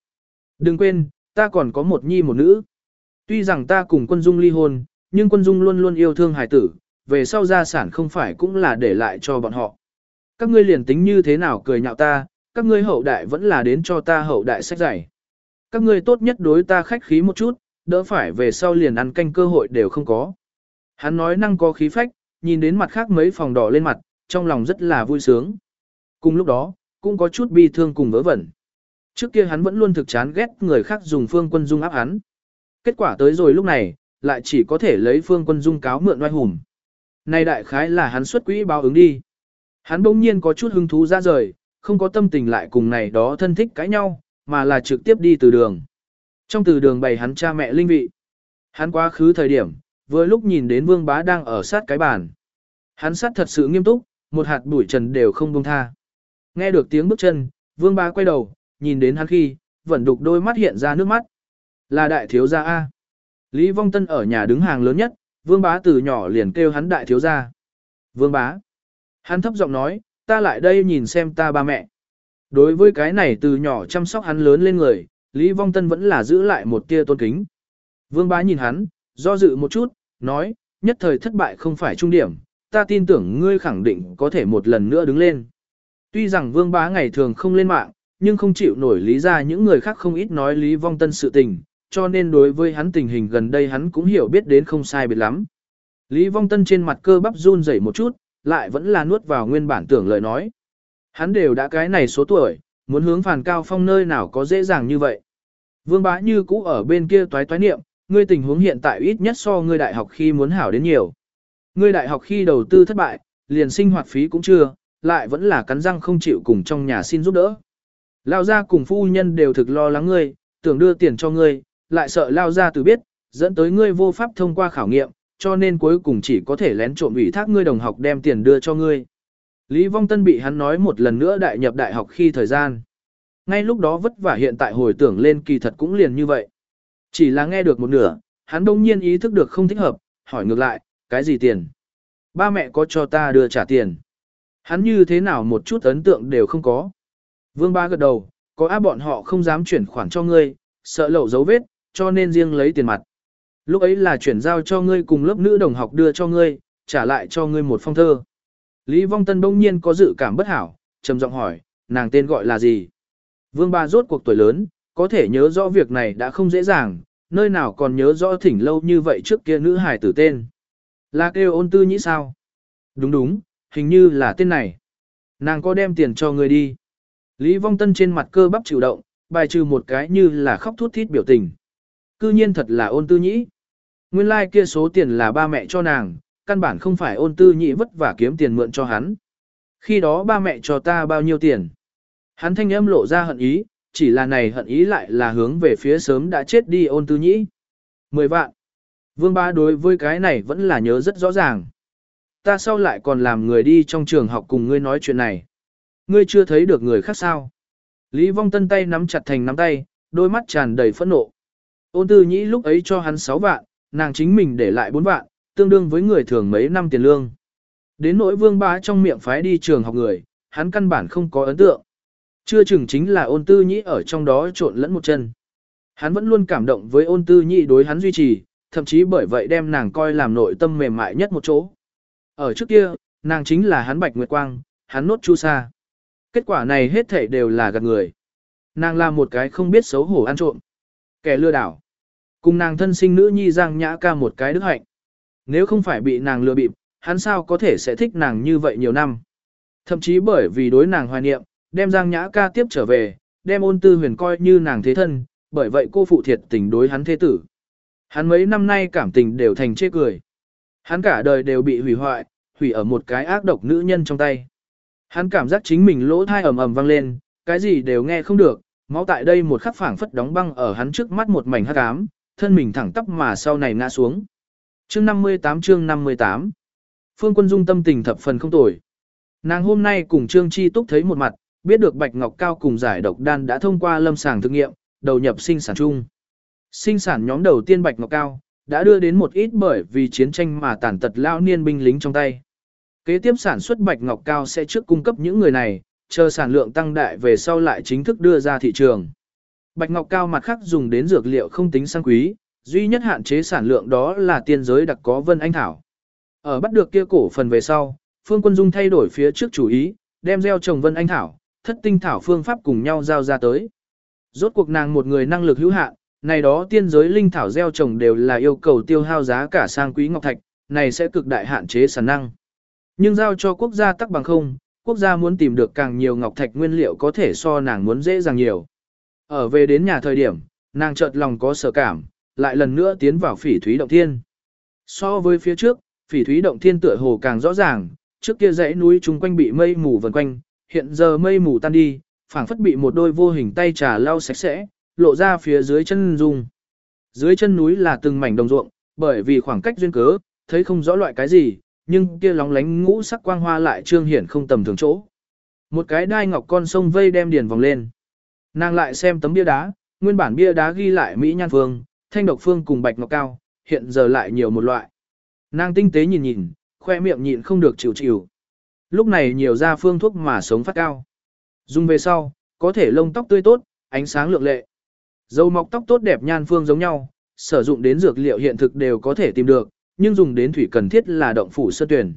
Đừng quên, ta còn có một nhi một nữ. Tuy rằng ta cùng quân dung ly hôn, nhưng quân dung luôn luôn yêu thương hải tử, về sau gia sản không phải cũng là để lại cho bọn họ. Các ngươi liền tính như thế nào cười nhạo ta, các ngươi hậu đại vẫn là đến cho ta hậu đại sách giải. Các ngươi tốt nhất đối ta khách khí một chút, đỡ phải về sau liền ăn canh cơ hội đều không có. Hắn nói năng có khí phách, nhìn đến mặt khác mấy phòng đỏ lên mặt, trong lòng rất là vui sướng. Cùng lúc đó, cũng có chút bi thương cùng vớ vẩn. Trước kia hắn vẫn luôn thực chán ghét người khác dùng phương quân dung áp hắn. Kết quả tới rồi lúc này, lại chỉ có thể lấy phương quân dung cáo mượn oai hùng. Này đại khái là hắn xuất quỹ báo ứng đi. Hắn bỗng nhiên có chút hứng thú ra rời, không có tâm tình lại cùng này đó thân thích cãi nhau, mà là trực tiếp đi từ đường. Trong từ đường bày hắn cha mẹ linh vị. Hắn quá khứ thời điểm, vừa lúc nhìn đến vương bá đang ở sát cái bàn. Hắn sát thật sự nghiêm túc, một hạt bụi trần đều không buông tha. Nghe được tiếng bước chân, vương bá quay đầu, nhìn đến hắn khi, vẫn đục đôi mắt hiện ra nước mắt. Là đại thiếu gia A. Lý Vong Tân ở nhà đứng hàng lớn nhất, vương bá từ nhỏ liền kêu hắn đại thiếu gia. Vương bá. Hắn thấp giọng nói, ta lại đây nhìn xem ta ba mẹ. Đối với cái này từ nhỏ chăm sóc hắn lớn lên người, Lý Vong Tân vẫn là giữ lại một tia tôn kính. Vương bá nhìn hắn, do dự một chút, nói, nhất thời thất bại không phải trung điểm, ta tin tưởng ngươi khẳng định có thể một lần nữa đứng lên. Tuy rằng vương bá ngày thường không lên mạng, nhưng không chịu nổi lý ra những người khác không ít nói Lý Vong Tân sự tình, cho nên đối với hắn tình hình gần đây hắn cũng hiểu biết đến không sai biệt lắm. Lý Vong Tân trên mặt cơ bắp run rẩy một chút, lại vẫn là nuốt vào nguyên bản tưởng lời nói. Hắn đều đã cái này số tuổi, muốn hướng phản cao phong nơi nào có dễ dàng như vậy. Vương bá như cũ ở bên kia toái toái niệm, ngươi tình huống hiện tại ít nhất so ngươi đại học khi muốn hảo đến nhiều. Ngươi đại học khi đầu tư thất bại, liền sinh hoạt phí cũng chưa, lại vẫn là cắn răng không chịu cùng trong nhà xin giúp đỡ. Lao gia cùng phu nhân đều thực lo lắng ngươi, tưởng đưa tiền cho ngươi, lại sợ Lao gia từ biết, dẫn tới ngươi vô pháp thông qua khảo nghiệm, cho nên cuối cùng chỉ có thể lén trộm ủy thác ngươi đồng học đem tiền đưa cho ngươi. Lý Vong Tân bị hắn nói một lần nữa đại nhập đại học khi thời gian. Ngay lúc đó vất vả hiện tại hồi tưởng lên kỳ thật cũng liền như vậy. Chỉ là nghe được một nửa, hắn đông nhiên ý thức được không thích hợp, hỏi ngược lại, cái gì tiền? Ba mẹ có cho ta đưa trả tiền. Hắn như thế nào một chút ấn tượng đều không có. Vương ba gật đầu, có á bọn họ không dám chuyển khoản cho ngươi, sợ lậu dấu vết, cho nên riêng lấy tiền mặt. Lúc ấy là chuyển giao cho ngươi cùng lớp nữ đồng học đưa cho ngươi, trả lại cho ngươi một phong thơ. Lý Vong Tân bỗng nhiên có dự cảm bất hảo, trầm giọng hỏi, nàng tên gọi là gì? Vương ba rốt cuộc tuổi lớn, có thể nhớ rõ việc này đã không dễ dàng, nơi nào còn nhớ rõ thỉnh lâu như vậy trước kia nữ hải tử tên. Là kêu ôn tư nhĩ sao? Đúng đúng, hình như là tên này. Nàng có đem tiền cho người đi. Lý Vong Tân trên mặt cơ bắp chịu động, bài trừ một cái như là khóc thút thít biểu tình. Cư nhiên thật là ôn tư nhĩ. Nguyên lai like kia số tiền là ba mẹ cho nàng, căn bản không phải ôn tư nhĩ vất vả kiếm tiền mượn cho hắn. Khi đó ba mẹ cho ta bao nhiêu tiền? Hắn thanh âm lộ ra hận ý, chỉ là này hận ý lại là hướng về phía sớm đã chết đi ôn tư nhĩ. Mười vạn. Vương ba đối với cái này vẫn là nhớ rất rõ ràng. Ta sau lại còn làm người đi trong trường học cùng ngươi nói chuyện này. Ngươi chưa thấy được người khác sao. Lý vong tân tay nắm chặt thành nắm tay, đôi mắt tràn đầy phẫn nộ. Ôn tư nhĩ lúc ấy cho hắn 6 vạn, nàng chính mình để lại 4 vạn, tương đương với người thường mấy năm tiền lương. Đến nỗi vương bá trong miệng phái đi trường học người, hắn căn bản không có ấn tượng. Chưa chừng chính là ôn tư nhĩ ở trong đó trộn lẫn một chân. Hắn vẫn luôn cảm động với ôn tư nhĩ đối hắn duy trì, thậm chí bởi vậy đem nàng coi làm nội tâm mềm mại nhất một chỗ. Ở trước kia, nàng chính là hắn bạch nguyệt quang, hắn nốt chu sa. Kết quả này hết thảy đều là gạt người. Nàng là một cái không biết xấu hổ ăn trộm. Kẻ lừa đảo. Cùng nàng thân sinh nữ nhi giang nhã ca một cái đức hạnh. Nếu không phải bị nàng lừa bịp, hắn sao có thể sẽ thích nàng như vậy nhiều năm. Thậm chí bởi vì đối nàng hoài niệm, đem giang nhã ca tiếp trở về, đem ôn tư huyền coi như nàng thế thân, bởi vậy cô phụ thiệt tình đối hắn thế tử. Hắn mấy năm nay cảm tình đều thành chê cười. Hắn cả đời đều bị hủy hoại, hủy ở một cái ác độc nữ nhân trong tay. Hắn cảm giác chính mình lỗ thai ầm ầm vang lên, cái gì đều nghe không được, máu tại đây một khắc phảng phất đóng băng ở hắn trước mắt một mảnh hắc ám, thân mình thẳng tắp mà sau này ngã xuống. Chương 58 chương 58 Phương Quân Dung tâm tình thập phần không tồi. Nàng hôm nay cùng Trương Chi Túc thấy một mặt, biết được Bạch Ngọc Cao cùng giải độc đan đã thông qua lâm sàng thực nghiệm, đầu nhập sinh sản chung. Sinh sản nhóm đầu tiên Bạch Ngọc Cao, đã đưa đến một ít bởi vì chiến tranh mà tàn tật lao niên binh lính trong tay. Kế tiếp sản xuất Bạch Ngọc Cao sẽ trước cung cấp những người này, chờ sản lượng tăng đại về sau lại chính thức đưa ra thị trường. Bạch Ngọc Cao mặt khác dùng đến dược liệu không tính sang quý, duy nhất hạn chế sản lượng đó là tiên giới đặc có Vân Anh Thảo. Ở bắt được kia cổ phần về sau, Phương Quân Dung thay đổi phía trước chủ ý, đem gieo trồng Vân Anh Thảo, thất tinh thảo phương pháp cùng nhau giao ra tới. Rốt cuộc nàng một người năng lực hữu hạn, này đó tiên giới linh thảo gieo trồng đều là yêu cầu tiêu hao giá cả sang quý ngọc thạch, này sẽ cực đại hạn chế sản năng. Nhưng giao cho quốc gia tắc bằng không, quốc gia muốn tìm được càng nhiều ngọc thạch nguyên liệu có thể so nàng muốn dễ dàng nhiều. Ở về đến nhà thời điểm, nàng chợt lòng có sở cảm, lại lần nữa tiến vào phỉ thúy động thiên. So với phía trước, phỉ thúy động thiên tựa hồ càng rõ ràng, trước kia dãy núi chung quanh bị mây mù vần quanh, hiện giờ mây mù tan đi, phảng phất bị một đôi vô hình tay trà lau sạch sẽ, lộ ra phía dưới chân dung. Dưới chân núi là từng mảnh đồng ruộng, bởi vì khoảng cách duyên cớ, thấy không rõ loại cái gì, nhưng kia lóng lánh ngũ sắc quang hoa lại trương hiển không tầm thường chỗ. Một cái đai ngọc con sông vây đem điền vòng lên. Nàng lại xem tấm bia đá, nguyên bản bia đá ghi lại Mỹ Nhan Phương, Thanh Độc Phương cùng Bạch Ngọc Cao, hiện giờ lại nhiều một loại. Nàng tinh tế nhìn nhìn, khoe miệng nhịn không được chịu chịu. Lúc này nhiều ra phương thuốc mà sống phát cao. Dùng về sau, có thể lông tóc tươi tốt, ánh sáng lượng lệ. Dầu mọc tóc tốt đẹp nhan phương giống nhau, sử dụng đến dược liệu hiện thực đều có thể tìm được, nhưng dùng đến thủy cần thiết là động phủ sơ tuyển.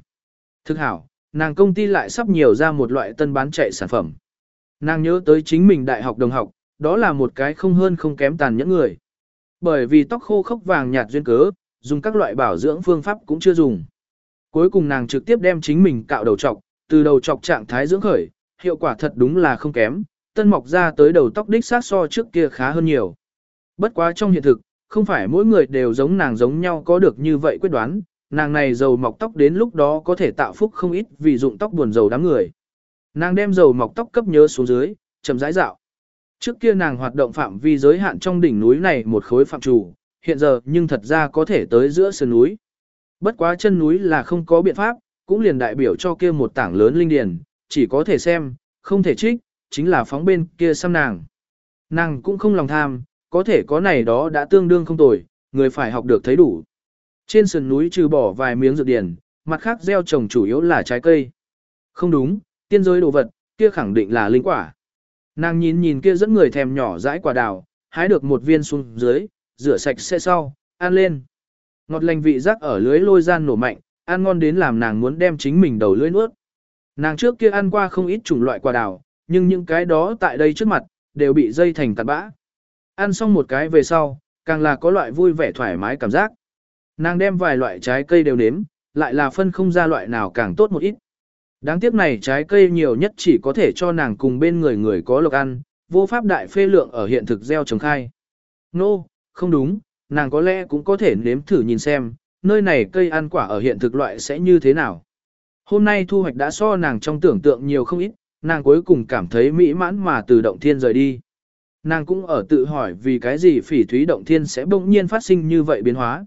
Thực hảo, nàng công ty lại sắp nhiều ra một loại tân bán chạy sản phẩm. Nàng nhớ tới chính mình đại học đồng học, đó là một cái không hơn không kém tàn nhẫn người. Bởi vì tóc khô khốc vàng nhạt duyên cớ, dùng các loại bảo dưỡng phương pháp cũng chưa dùng. Cuối cùng nàng trực tiếp đem chính mình cạo đầu trọc, từ đầu chọc trạng thái dưỡng khởi, hiệu quả thật đúng là không kém, tân mọc ra tới đầu tóc đích sát so trước kia khá hơn nhiều. Bất quá trong hiện thực, không phải mỗi người đều giống nàng giống nhau có được như vậy quyết đoán, nàng này dầu mọc tóc đến lúc đó có thể tạo phúc không ít vì dụng tóc buồn dầu đám người. Nàng đem dầu mọc tóc cấp nhớ xuống dưới, chậm rãi dạo. Trước kia nàng hoạt động phạm vi giới hạn trong đỉnh núi này một khối phạm chủ, hiện giờ nhưng thật ra có thể tới giữa sườn núi. Bất quá chân núi là không có biện pháp, cũng liền đại biểu cho kia một tảng lớn linh điền, chỉ có thể xem, không thể trích, chính là phóng bên kia xăm nàng. Nàng cũng không lòng tham, có thể có này đó đã tương đương không tồi, người phải học được thấy đủ. Trên sườn núi trừ bỏ vài miếng dược điển, mặt khác gieo trồng chủ yếu là trái cây. Không đúng, tiên giới đồ vật, kia khẳng định là linh quả. Nàng nhìn nhìn kia dẫn người thèm nhỏ dãi quả đào, hái được một viên xuống dưới, rửa sạch sẽ sau, ăn lên. Ngọt lành vị giác ở lưới lôi gian nổ mạnh, ăn ngon đến làm nàng muốn đem chính mình đầu lưỡi nuốt. Nàng trước kia ăn qua không ít chủng loại quả đào, nhưng những cái đó tại đây trước mặt, đều bị dây thành tạt bã. Ăn xong một cái về sau, càng là có loại vui vẻ thoải mái cảm giác. Nàng đem vài loại trái cây đều nếm, lại là phân không ra loại nào càng tốt một ít. Đáng tiếc này trái cây nhiều nhất chỉ có thể cho nàng cùng bên người người có lộc ăn, vô pháp đại phê lượng ở hiện thực gieo trồng khai. Nô, no, không đúng, nàng có lẽ cũng có thể nếm thử nhìn xem, nơi này cây ăn quả ở hiện thực loại sẽ như thế nào. Hôm nay thu hoạch đã so nàng trong tưởng tượng nhiều không ít, nàng cuối cùng cảm thấy mỹ mãn mà từ động thiên rời đi. Nàng cũng ở tự hỏi vì cái gì phỉ thúy động thiên sẽ bỗng nhiên phát sinh như vậy biến hóa.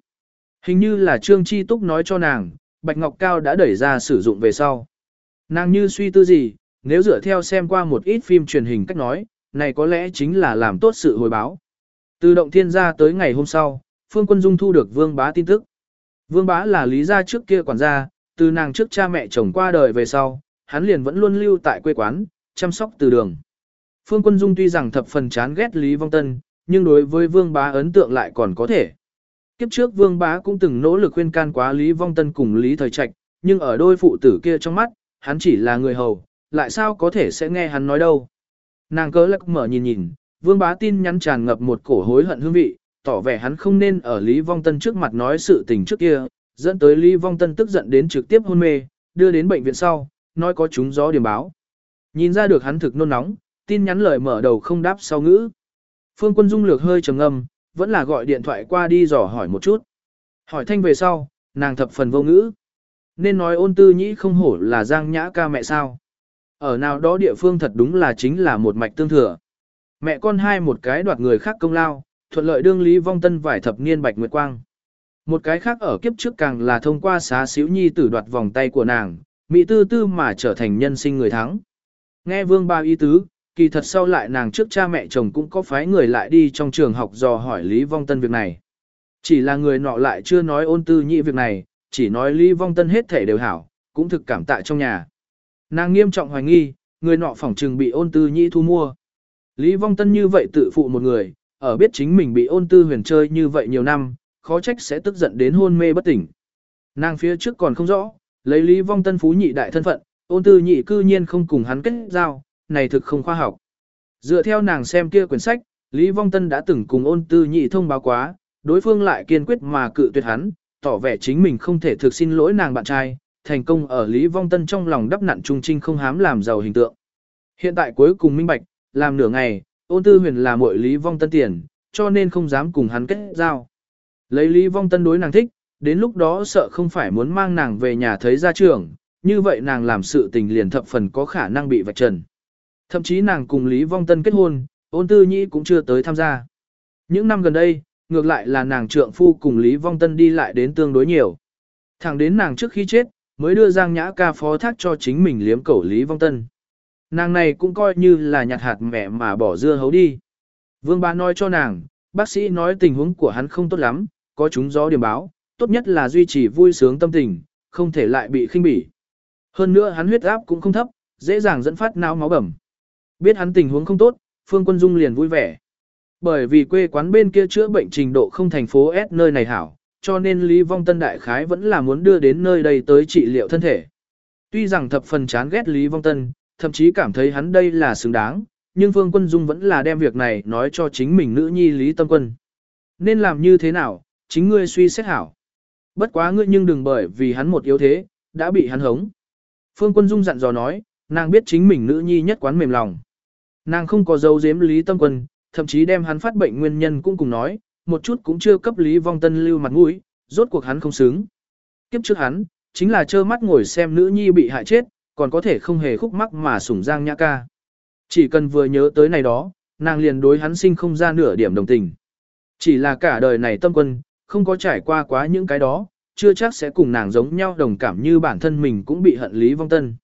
Hình như là Trương Chi Túc nói cho nàng, Bạch Ngọc Cao đã đẩy ra sử dụng về sau. Nàng như suy tư gì, nếu dựa theo xem qua một ít phim truyền hình cách nói, này có lẽ chính là làm tốt sự hồi báo. Từ động thiên ra tới ngày hôm sau, Phương Quân Dung thu được Vương Bá tin tức. Vương Bá là lý gia trước kia quản gia, từ nàng trước cha mẹ chồng qua đời về sau, hắn liền vẫn luôn lưu tại quê quán, chăm sóc từ đường. Phương Quân Dung tuy rằng thập phần chán ghét Lý Vong Tân, nhưng đối với Vương Bá ấn tượng lại còn có thể. Kiếp trước Vương Bá cũng từng nỗ lực khuyên can quá Lý Vong Tân cùng Lý Thời Trạch, nhưng ở đôi phụ tử kia trong mắt, hắn chỉ là người hầu, lại sao có thể sẽ nghe hắn nói đâu. Nàng cớ lắc mở nhìn nhìn, Vương Bá tin nhắn tràn ngập một cổ hối hận hương vị, tỏ vẻ hắn không nên ở Lý Vong Tân trước mặt nói sự tình trước kia, dẫn tới Lý Vong Tân tức giận đến trực tiếp hôn mê, đưa đến bệnh viện sau, nói có chúng gió điểm báo. Nhìn ra được hắn thực nôn nóng, tin nhắn lời mở đầu không đáp sau ngữ. Phương Quân Dung lược hơi trầm ngâm, vẫn là gọi điện thoại qua đi dò hỏi một chút. Hỏi thanh về sau, nàng thập phần vô ngữ. Nên nói ôn tư nhĩ không hổ là giang nhã ca mẹ sao. Ở nào đó địa phương thật đúng là chính là một mạch tương thừa. Mẹ con hai một cái đoạt người khác công lao, thuận lợi đương lý vong tân vải thập niên bạch nguyệt quang. Một cái khác ở kiếp trước càng là thông qua xá xíu nhi tử đoạt vòng tay của nàng, mỹ tư tư mà trở thành nhân sinh người thắng. Nghe vương ba ý tứ, kỳ thật sau lại nàng trước cha mẹ chồng cũng có phái người lại đi trong trường học dò hỏi Lý Vong Tân việc này. Chỉ là người nọ lại chưa nói ôn tư nhị việc này, chỉ nói Lý Vong Tân hết thể đều hảo, cũng thực cảm tạ trong nhà. Nàng nghiêm trọng hoài nghi, người nọ phỏng trừng bị ôn tư nhị thu mua. Lý Vong Tân như vậy tự phụ một người, ở biết chính mình bị ôn tư huyền chơi như vậy nhiều năm, khó trách sẽ tức giận đến hôn mê bất tỉnh. Nàng phía trước còn không rõ, lấy Lý Vong Tân phú nhị đại thân phận, ôn tư nhị cư nhiên không cùng hắn kết giao, này thực không khoa học. Dựa theo nàng xem kia quyển sách, Lý Vong Tân đã từng cùng ôn tư nhị thông báo quá, đối phương lại kiên quyết mà cự tuyệt hắn, tỏ vẻ chính mình không thể thực xin lỗi nàng bạn trai, thành công ở Lý Vong Tân trong lòng đắp nặn trung trinh không hám làm giàu hình tượng. Hiện tại cuối cùng minh bạch, làm nửa ngày, ôn tư huyền là muội Lý Vong Tân tiền, cho nên không dám cùng hắn kết giao. Lấy Lý Vong Tân đối nàng thích, đến lúc đó sợ không phải muốn mang nàng về nhà thấy gia trưởng, như vậy nàng làm sự tình liền thập phần có khả năng bị vạch trần. Thậm chí nàng cùng Lý Vong Tân kết hôn, ôn tư nhĩ cũng chưa tới tham gia. Những năm gần đây, ngược lại là nàng trượng phu cùng Lý Vong Tân đi lại đến tương đối nhiều. Thẳng đến nàng trước khi chết, mới đưa Giang Nhã ca phó thác cho chính mình liếm cẩu Lý Vong Tân. Nàng này cũng coi như là nhặt hạt mẹ mà bỏ dưa hấu đi. Vương bá nói cho nàng, bác sĩ nói tình huống của hắn không tốt lắm, có chúng gió điểm báo, tốt nhất là duy trì vui sướng tâm tình, không thể lại bị khinh bỉ. Hơn nữa hắn huyết áp cũng không thấp, dễ dàng dẫn phát não máu bẩm. Biết hắn tình huống không tốt, Phương Quân Dung liền vui vẻ. Bởi vì quê quán bên kia chữa bệnh trình độ không thành phố S nơi này hảo, cho nên Lý Vong Tân Đại Khái vẫn là muốn đưa đến nơi đây tới trị liệu thân thể. Tuy rằng thập phần chán ghét Lý Vong Tân, thậm chí cảm thấy hắn đây là xứng đáng, nhưng Phương Quân Dung vẫn là đem việc này nói cho chính mình nữ nhi Lý Tâm Quân. Nên làm như thế nào, chính ngươi suy xét hảo. Bất quá ngươi nhưng đừng bởi vì hắn một yếu thế, đã bị hắn hống. Phương Quân Dung dặn dò nói, nàng biết chính mình nữ nhi nhất quán mềm lòng. Nàng không có dấu giếm Lý Tâm Quân, thậm chí đem hắn phát bệnh nguyên nhân cũng cùng nói, một chút cũng chưa cấp Lý Vong Tân lưu mặt mũi, rốt cuộc hắn không xứng. Kiếp trước hắn, chính là trơ mắt ngồi xem nữ nhi bị hại chết, còn có thể không hề khúc mắc mà sủng giang nhã ca. Chỉ cần vừa nhớ tới này đó, nàng liền đối hắn sinh không ra nửa điểm đồng tình. Chỉ là cả đời này tâm quân, không có trải qua quá những cái đó, chưa chắc sẽ cùng nàng giống nhau đồng cảm như bản thân mình cũng bị hận Lý Vong Tân.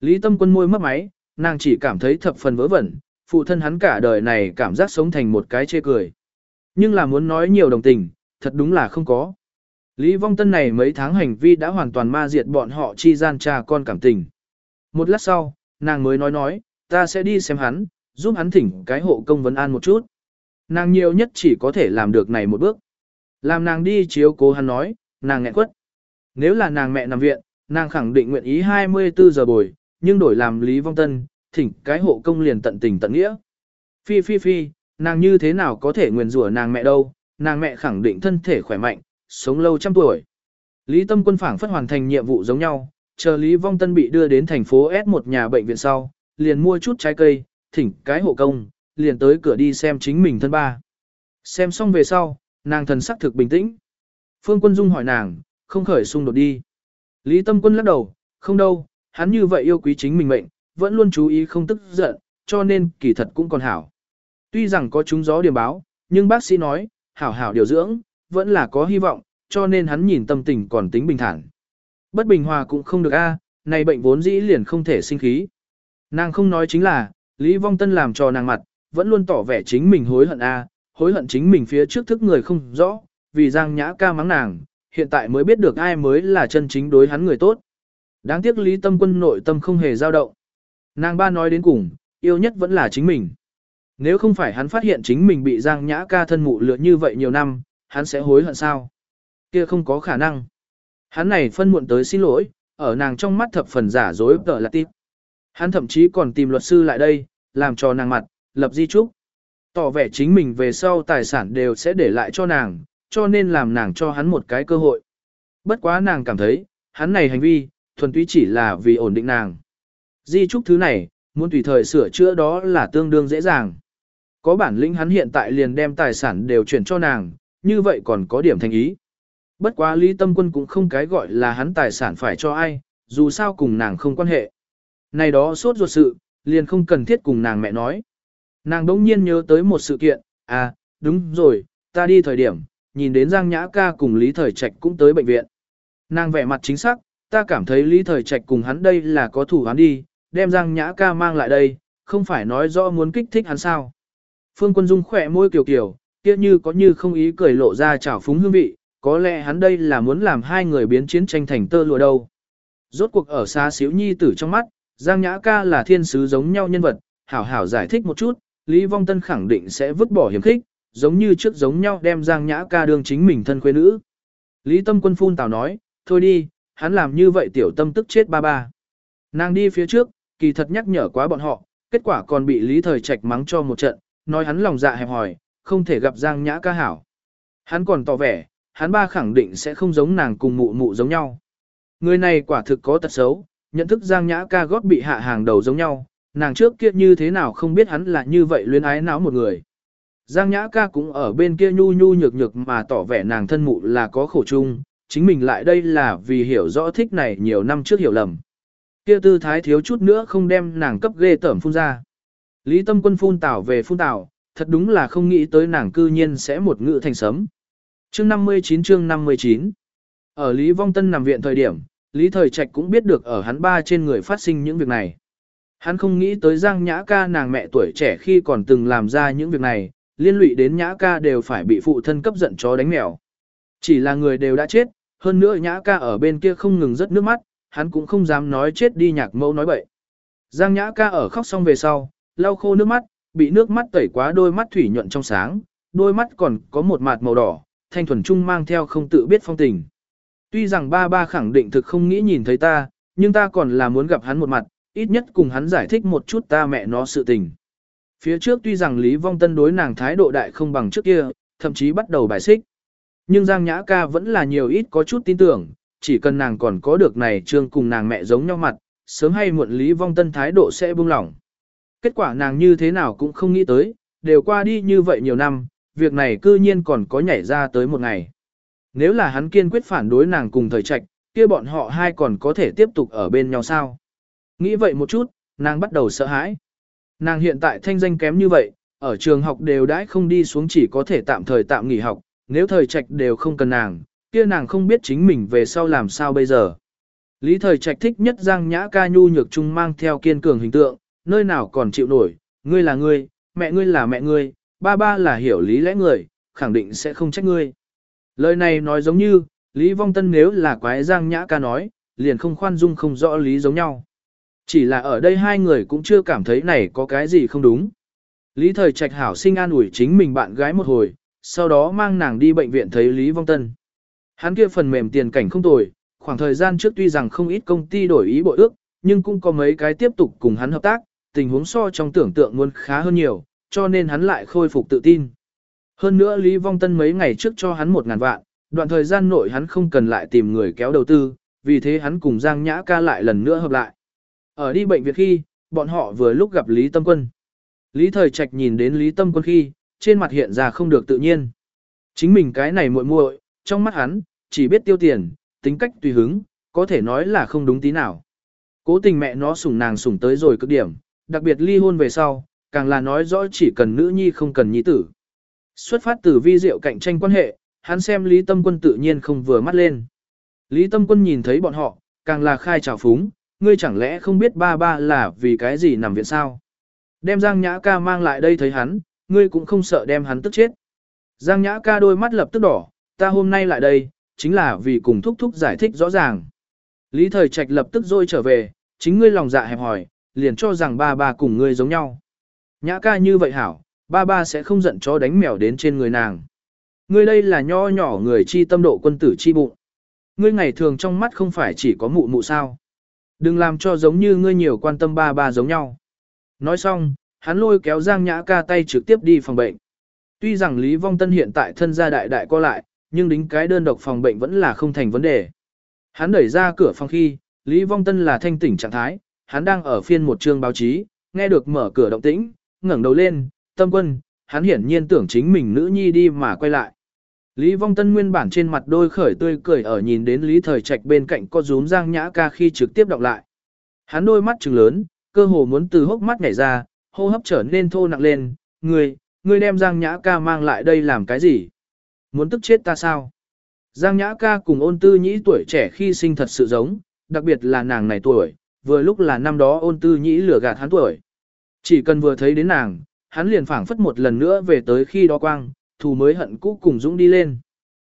Lý Tâm Quân môi mất máy, nàng chỉ cảm thấy thập phần vớ vẩn, phụ thân hắn cả đời này cảm giác sống thành một cái chê cười. Nhưng là muốn nói nhiều đồng tình, thật đúng là không có. Lý Vong Tân này mấy tháng hành vi đã hoàn toàn ma diệt bọn họ chi gian cha con cảm tình. Một lát sau, nàng mới nói nói, ta sẽ đi xem hắn, giúp hắn thỉnh cái hộ công vấn an một chút. Nàng nhiều nhất chỉ có thể làm được này một bước. Làm nàng đi chiếu cố hắn nói, nàng nghẹn quất. Nếu là nàng mẹ nằm viện, nàng khẳng định nguyện ý 24 giờ bồi, nhưng đổi làm Lý Vong Tân, thỉnh cái hộ công liền tận tình tận nghĩa. Phi phi phi, nàng như thế nào có thể nguyền rủa nàng mẹ đâu, nàng mẹ khẳng định thân thể khỏe mạnh, sống lâu trăm tuổi. Lý Tâm Quân phảng phất hoàn thành nhiệm vụ giống nhau, chờ Lý Vong Tân bị đưa đến thành phố S một nhà bệnh viện sau, liền mua chút trái cây, thỉnh cái hộ công, liền tới cửa đi xem chính mình thân ba. Xem xong về sau, nàng thần sắc thực bình tĩnh. Phương Quân Dung hỏi nàng, không khởi xung đột đi. Lý Tâm Quân lắc đầu, không đâu, hắn như vậy yêu quý chính mình mệnh, vẫn luôn chú ý không tức giận, cho nên kỳ thật cũng còn hảo. Tuy rằng có trúng gió điểm báo, nhưng bác sĩ nói, hảo hảo điều dưỡng, vẫn là có hy vọng, cho nên hắn nhìn tâm tình còn tính bình thản. Bất bình hòa cũng không được a, này bệnh vốn dĩ liền không thể sinh khí. Nàng không nói chính là, Lý Vong Tân làm cho nàng mặt, vẫn luôn tỏ vẻ chính mình hối hận a, hối hận chính mình phía trước thức người không rõ, vì Giang Nhã ca mắng nàng, hiện tại mới biết được ai mới là chân chính đối hắn người tốt. Đáng tiếc Lý Tâm Quân nội tâm không hề dao động. Nàng ba nói đến cùng, yêu nhất vẫn là chính mình. Nếu không phải hắn phát hiện chính mình bị Giang Nhã ca thân mụ lựa như vậy nhiều năm, hắn sẽ hối hận sao? Kia không có khả năng. Hắn này phân muộn tới xin lỗi, ở nàng trong mắt thập phần giả dối tợ là tiếp. Hắn thậm chí còn tìm luật sư lại đây, làm cho nàng mặt, lập di trúc. Tỏ vẻ chính mình về sau tài sản đều sẽ để lại cho nàng, cho nên làm nàng cho hắn một cái cơ hội. Bất quá nàng cảm thấy, hắn này hành vi, thuần túy chỉ là vì ổn định nàng. Di trúc thứ này, muốn tùy thời sửa chữa đó là tương đương dễ dàng. Có bản lĩnh hắn hiện tại liền đem tài sản đều chuyển cho nàng, như vậy còn có điểm thành ý. Bất quá Lý Tâm Quân cũng không cái gọi là hắn tài sản phải cho ai, dù sao cùng nàng không quan hệ. Này đó sốt ruột sự, liền không cần thiết cùng nàng mẹ nói. Nàng đỗng nhiên nhớ tới một sự kiện, à, đúng rồi, ta đi thời điểm, nhìn đến Giang Nhã ca cùng Lý Thời Trạch cũng tới bệnh viện. Nàng vẻ mặt chính xác, ta cảm thấy Lý Thời Trạch cùng hắn đây là có thủ hắn đi, đem Giang Nhã ca mang lại đây, không phải nói rõ muốn kích thích hắn sao. Phương Quân Dung khỏe môi kiều kiều, kia như có như không ý cười lộ ra trào phúng hương vị, có lẽ hắn đây là muốn làm hai người biến chiến tranh thành tơ lụa đâu. Rốt cuộc ở xa xíu nhi tử trong mắt, Giang Nhã ca là thiên sứ giống nhau nhân vật, hảo hảo giải thích một chút, Lý Vong Tân khẳng định sẽ vứt bỏ hiểm khích, giống như trước giống nhau đem Giang Nhã ca đương chính mình thân quê nữ. Lý Tâm Quân phun tào nói, thôi đi, hắn làm như vậy tiểu tâm tức chết ba ba. Nàng đi phía trước, kỳ thật nhắc nhở quá bọn họ, kết quả còn bị Lý Thời Trạch mắng cho một trận, nói hắn lòng dạ hẹp hòi, không thể gặp Giang Nhã ca hảo. Hắn còn tỏ vẻ, hắn ba khẳng định sẽ không giống nàng cùng mụ mụ giống nhau. Người này quả thực có tật xấu, nhận thức Giang Nhã ca gót bị hạ hàng đầu giống nhau, nàng trước kia như thế nào không biết hắn là như vậy luyến ái náo một người. Giang Nhã ca cũng ở bên kia nhu nhu nhược nhược mà tỏ vẻ nàng thân mụ là có khổ chung, chính mình lại đây là vì hiểu rõ thích này nhiều năm trước hiểu lầm. Kia tư thái thiếu chút nữa không đem nàng cấp ghê tởm phun ra. Lý tâm quân phun tảo về phun tảo, thật đúng là không nghĩ tới nàng cư nhiên sẽ một ngự thành sấm. Chương 59 chương 59 Ở Lý Vong Tân nằm viện thời điểm, Lý Thời Trạch cũng biết được ở hắn ba trên người phát sinh những việc này. Hắn không nghĩ tới Giang Nhã ca nàng mẹ tuổi trẻ khi còn từng làm ra những việc này, liên lụy đến Nhã ca đều phải bị phụ thân cấp giận chó đánh mèo. Chỉ là người đều đã chết, hơn nữa Nhã ca ở bên kia không ngừng rớt nước mắt, hắn cũng không dám nói chết đi nhạc mẫu nói bậy. Giang Nhã ca ở khóc xong về sau, lau khô nước mắt, bị nước mắt tẩy quá đôi mắt thủy nhuận trong sáng, đôi mắt còn có một mạt màu đỏ, thanh thuần trung mang theo không tự biết phong tình. Tuy rằng ba ba khẳng định thực không nghĩ nhìn thấy ta, nhưng ta còn là muốn gặp hắn một mặt, ít nhất cùng hắn giải thích một chút ta mẹ nó sự tình. Phía trước tuy rằng Lý Vong Tân đối nàng thái độ đại không bằng trước kia, thậm chí bắt đầu bài xích. Nhưng Giang Nhã ca vẫn là nhiều ít có chút tin tưởng, chỉ cần nàng còn có được này trương cùng nàng mẹ giống nhau mặt, sớm hay muộn Lý Vong Tân thái độ sẽ buông lỏng. Kết quả nàng như thế nào cũng không nghĩ tới, đều qua đi như vậy nhiều năm, việc này cư nhiên còn có nhảy ra tới một ngày. Nếu là hắn kiên quyết phản đối nàng cùng thời trạch, kia bọn họ hai còn có thể tiếp tục ở bên nhau sao? Nghĩ vậy một chút, nàng bắt đầu sợ hãi. Nàng hiện tại thanh danh kém như vậy, ở trường học đều đãi không đi xuống chỉ có thể tạm thời tạm nghỉ học, nếu thời trạch đều không cần nàng, kia nàng không biết chính mình về sau làm sao bây giờ. Lý thời trạch thích nhất Giang Nhã ca nhu nhược trung mang theo kiên cường hình tượng, nơi nào còn chịu nổi, ngươi là ngươi, mẹ ngươi là mẹ ngươi, ba ba là hiểu lý lẽ người, khẳng định sẽ không trách ngươi. Lời này nói giống như, Lý Vong Tân nếu là quái Giang Nhã ca nói, liền không khoan dung không rõ lý giống nhau. Chỉ là ở đây hai người cũng chưa cảm thấy này có cái gì không đúng. Lý Thời Trạch hảo sinh an ủi chính mình bạn gái một hồi, sau đó mang nàng đi bệnh viện thấy Lý Vong Tân. Hắn kia phần mềm tiền cảnh không tồi, khoảng thời gian trước tuy rằng không ít công ty đổi ý bội ước, nhưng cũng có mấy cái tiếp tục cùng hắn hợp tác, tình huống so trong tưởng tượng muốn khá hơn nhiều, cho nên hắn lại khôi phục tự tin. Hơn nữa Lý Vong Tân mấy ngày trước cho hắn một ngàn vạn, đoạn thời gian nội hắn không cần lại tìm người kéo đầu tư, vì thế hắn cùng Giang Nhã ca lại lần nữa hợp lại. Ở đi bệnh viện khi, bọn họ vừa lúc gặp Lý Tâm Quân. Lý Thời Trạch nhìn đến Lý Tâm Quân khi, trên mặt hiện ra không được tự nhiên. Chính mình cái này muội muội, trong mắt hắn, chỉ biết tiêu tiền, tính cách tùy hứng, có thể nói là không đúng tí nào. Cố tình mẹ nó sủng nàng sủng tới rồi cực điểm, đặc biệt ly hôn về sau, càng là nói rõ chỉ cần nữ nhi không cần nhi tử. Xuất phát từ vi diệu cạnh tranh quan hệ, hắn xem Lý Tâm Quân tự nhiên không vừa mắt lên. Lý Tâm Quân nhìn thấy bọn họ, càng là khai trào phúng, ngươi chẳng lẽ không biết ba ba là vì cái gì nằm viện sao? Đem Giang Nhã ca mang lại đây thấy hắn, ngươi cũng không sợ đem hắn tức chết. Giang Nhã ca đôi mắt lập tức đỏ, ta hôm nay lại đây, chính là vì cùng thúc thúc giải thích rõ ràng. Lý Thời Trạch lập tức rôi trở về, chính ngươi lòng dạ hẹp hỏi, liền cho rằng ba ba cùng ngươi giống nhau. Nhã ca như vậy hảo, ba ba sẽ không giận chó đánh mèo đến trên người nàng. Ngươi đây là nho nhỏ người chi tâm độ quân tử chi bụng. Ngươi ngày thường trong mắt không phải chỉ có mụ mụ sao. Đừng làm cho giống như ngươi nhiều quan tâm ba ba giống nhau. Nói xong, hắn lôi kéo Giang Nhã ca tay trực tiếp đi phòng bệnh. Tuy rằng Lý Vong Tân hiện tại thân gia đại đại co lại, nhưng đính cái đơn độc phòng bệnh vẫn là không thành vấn đề. Hắn đẩy ra cửa phòng khi, Lý Vong Tân là thanh tỉnh trạng thái, hắn đang ở phiên một chương báo chí, nghe được mở cửa động tĩnh, ngẩng đầu lên, tâm quân, hắn hiển nhiên tưởng chính mình nữ nhi đi mà quay lại. Lý Vong Tân nguyên bản trên mặt đôi khởi tươi cười ở nhìn đến Lý Thời Trạch bên cạnh có rúm Giang Nhã ca khi trực tiếp đọc lại. Hắn đôi mắt trừng lớn, cơ hồ muốn từ hốc mắt nhảy ra, hô hấp trở nên thô nặng lên, ngươi, ngươi đem Giang Nhã ca mang lại đây làm cái gì? Muốn tức chết ta sao? Giang Nhã ca cùng ôn tư nhĩ tuổi trẻ khi sinh thật sự giống, đặc biệt là nàng này tuổi, vừa lúc là năm đó ôn tư nhĩ lửa gạt hắn tuổi. Chỉ cần vừa thấy đến nàng, hắn liền phảng phất một lần nữa về tới khi đó quang, thù mới hận cũ cùng dũng đi lên.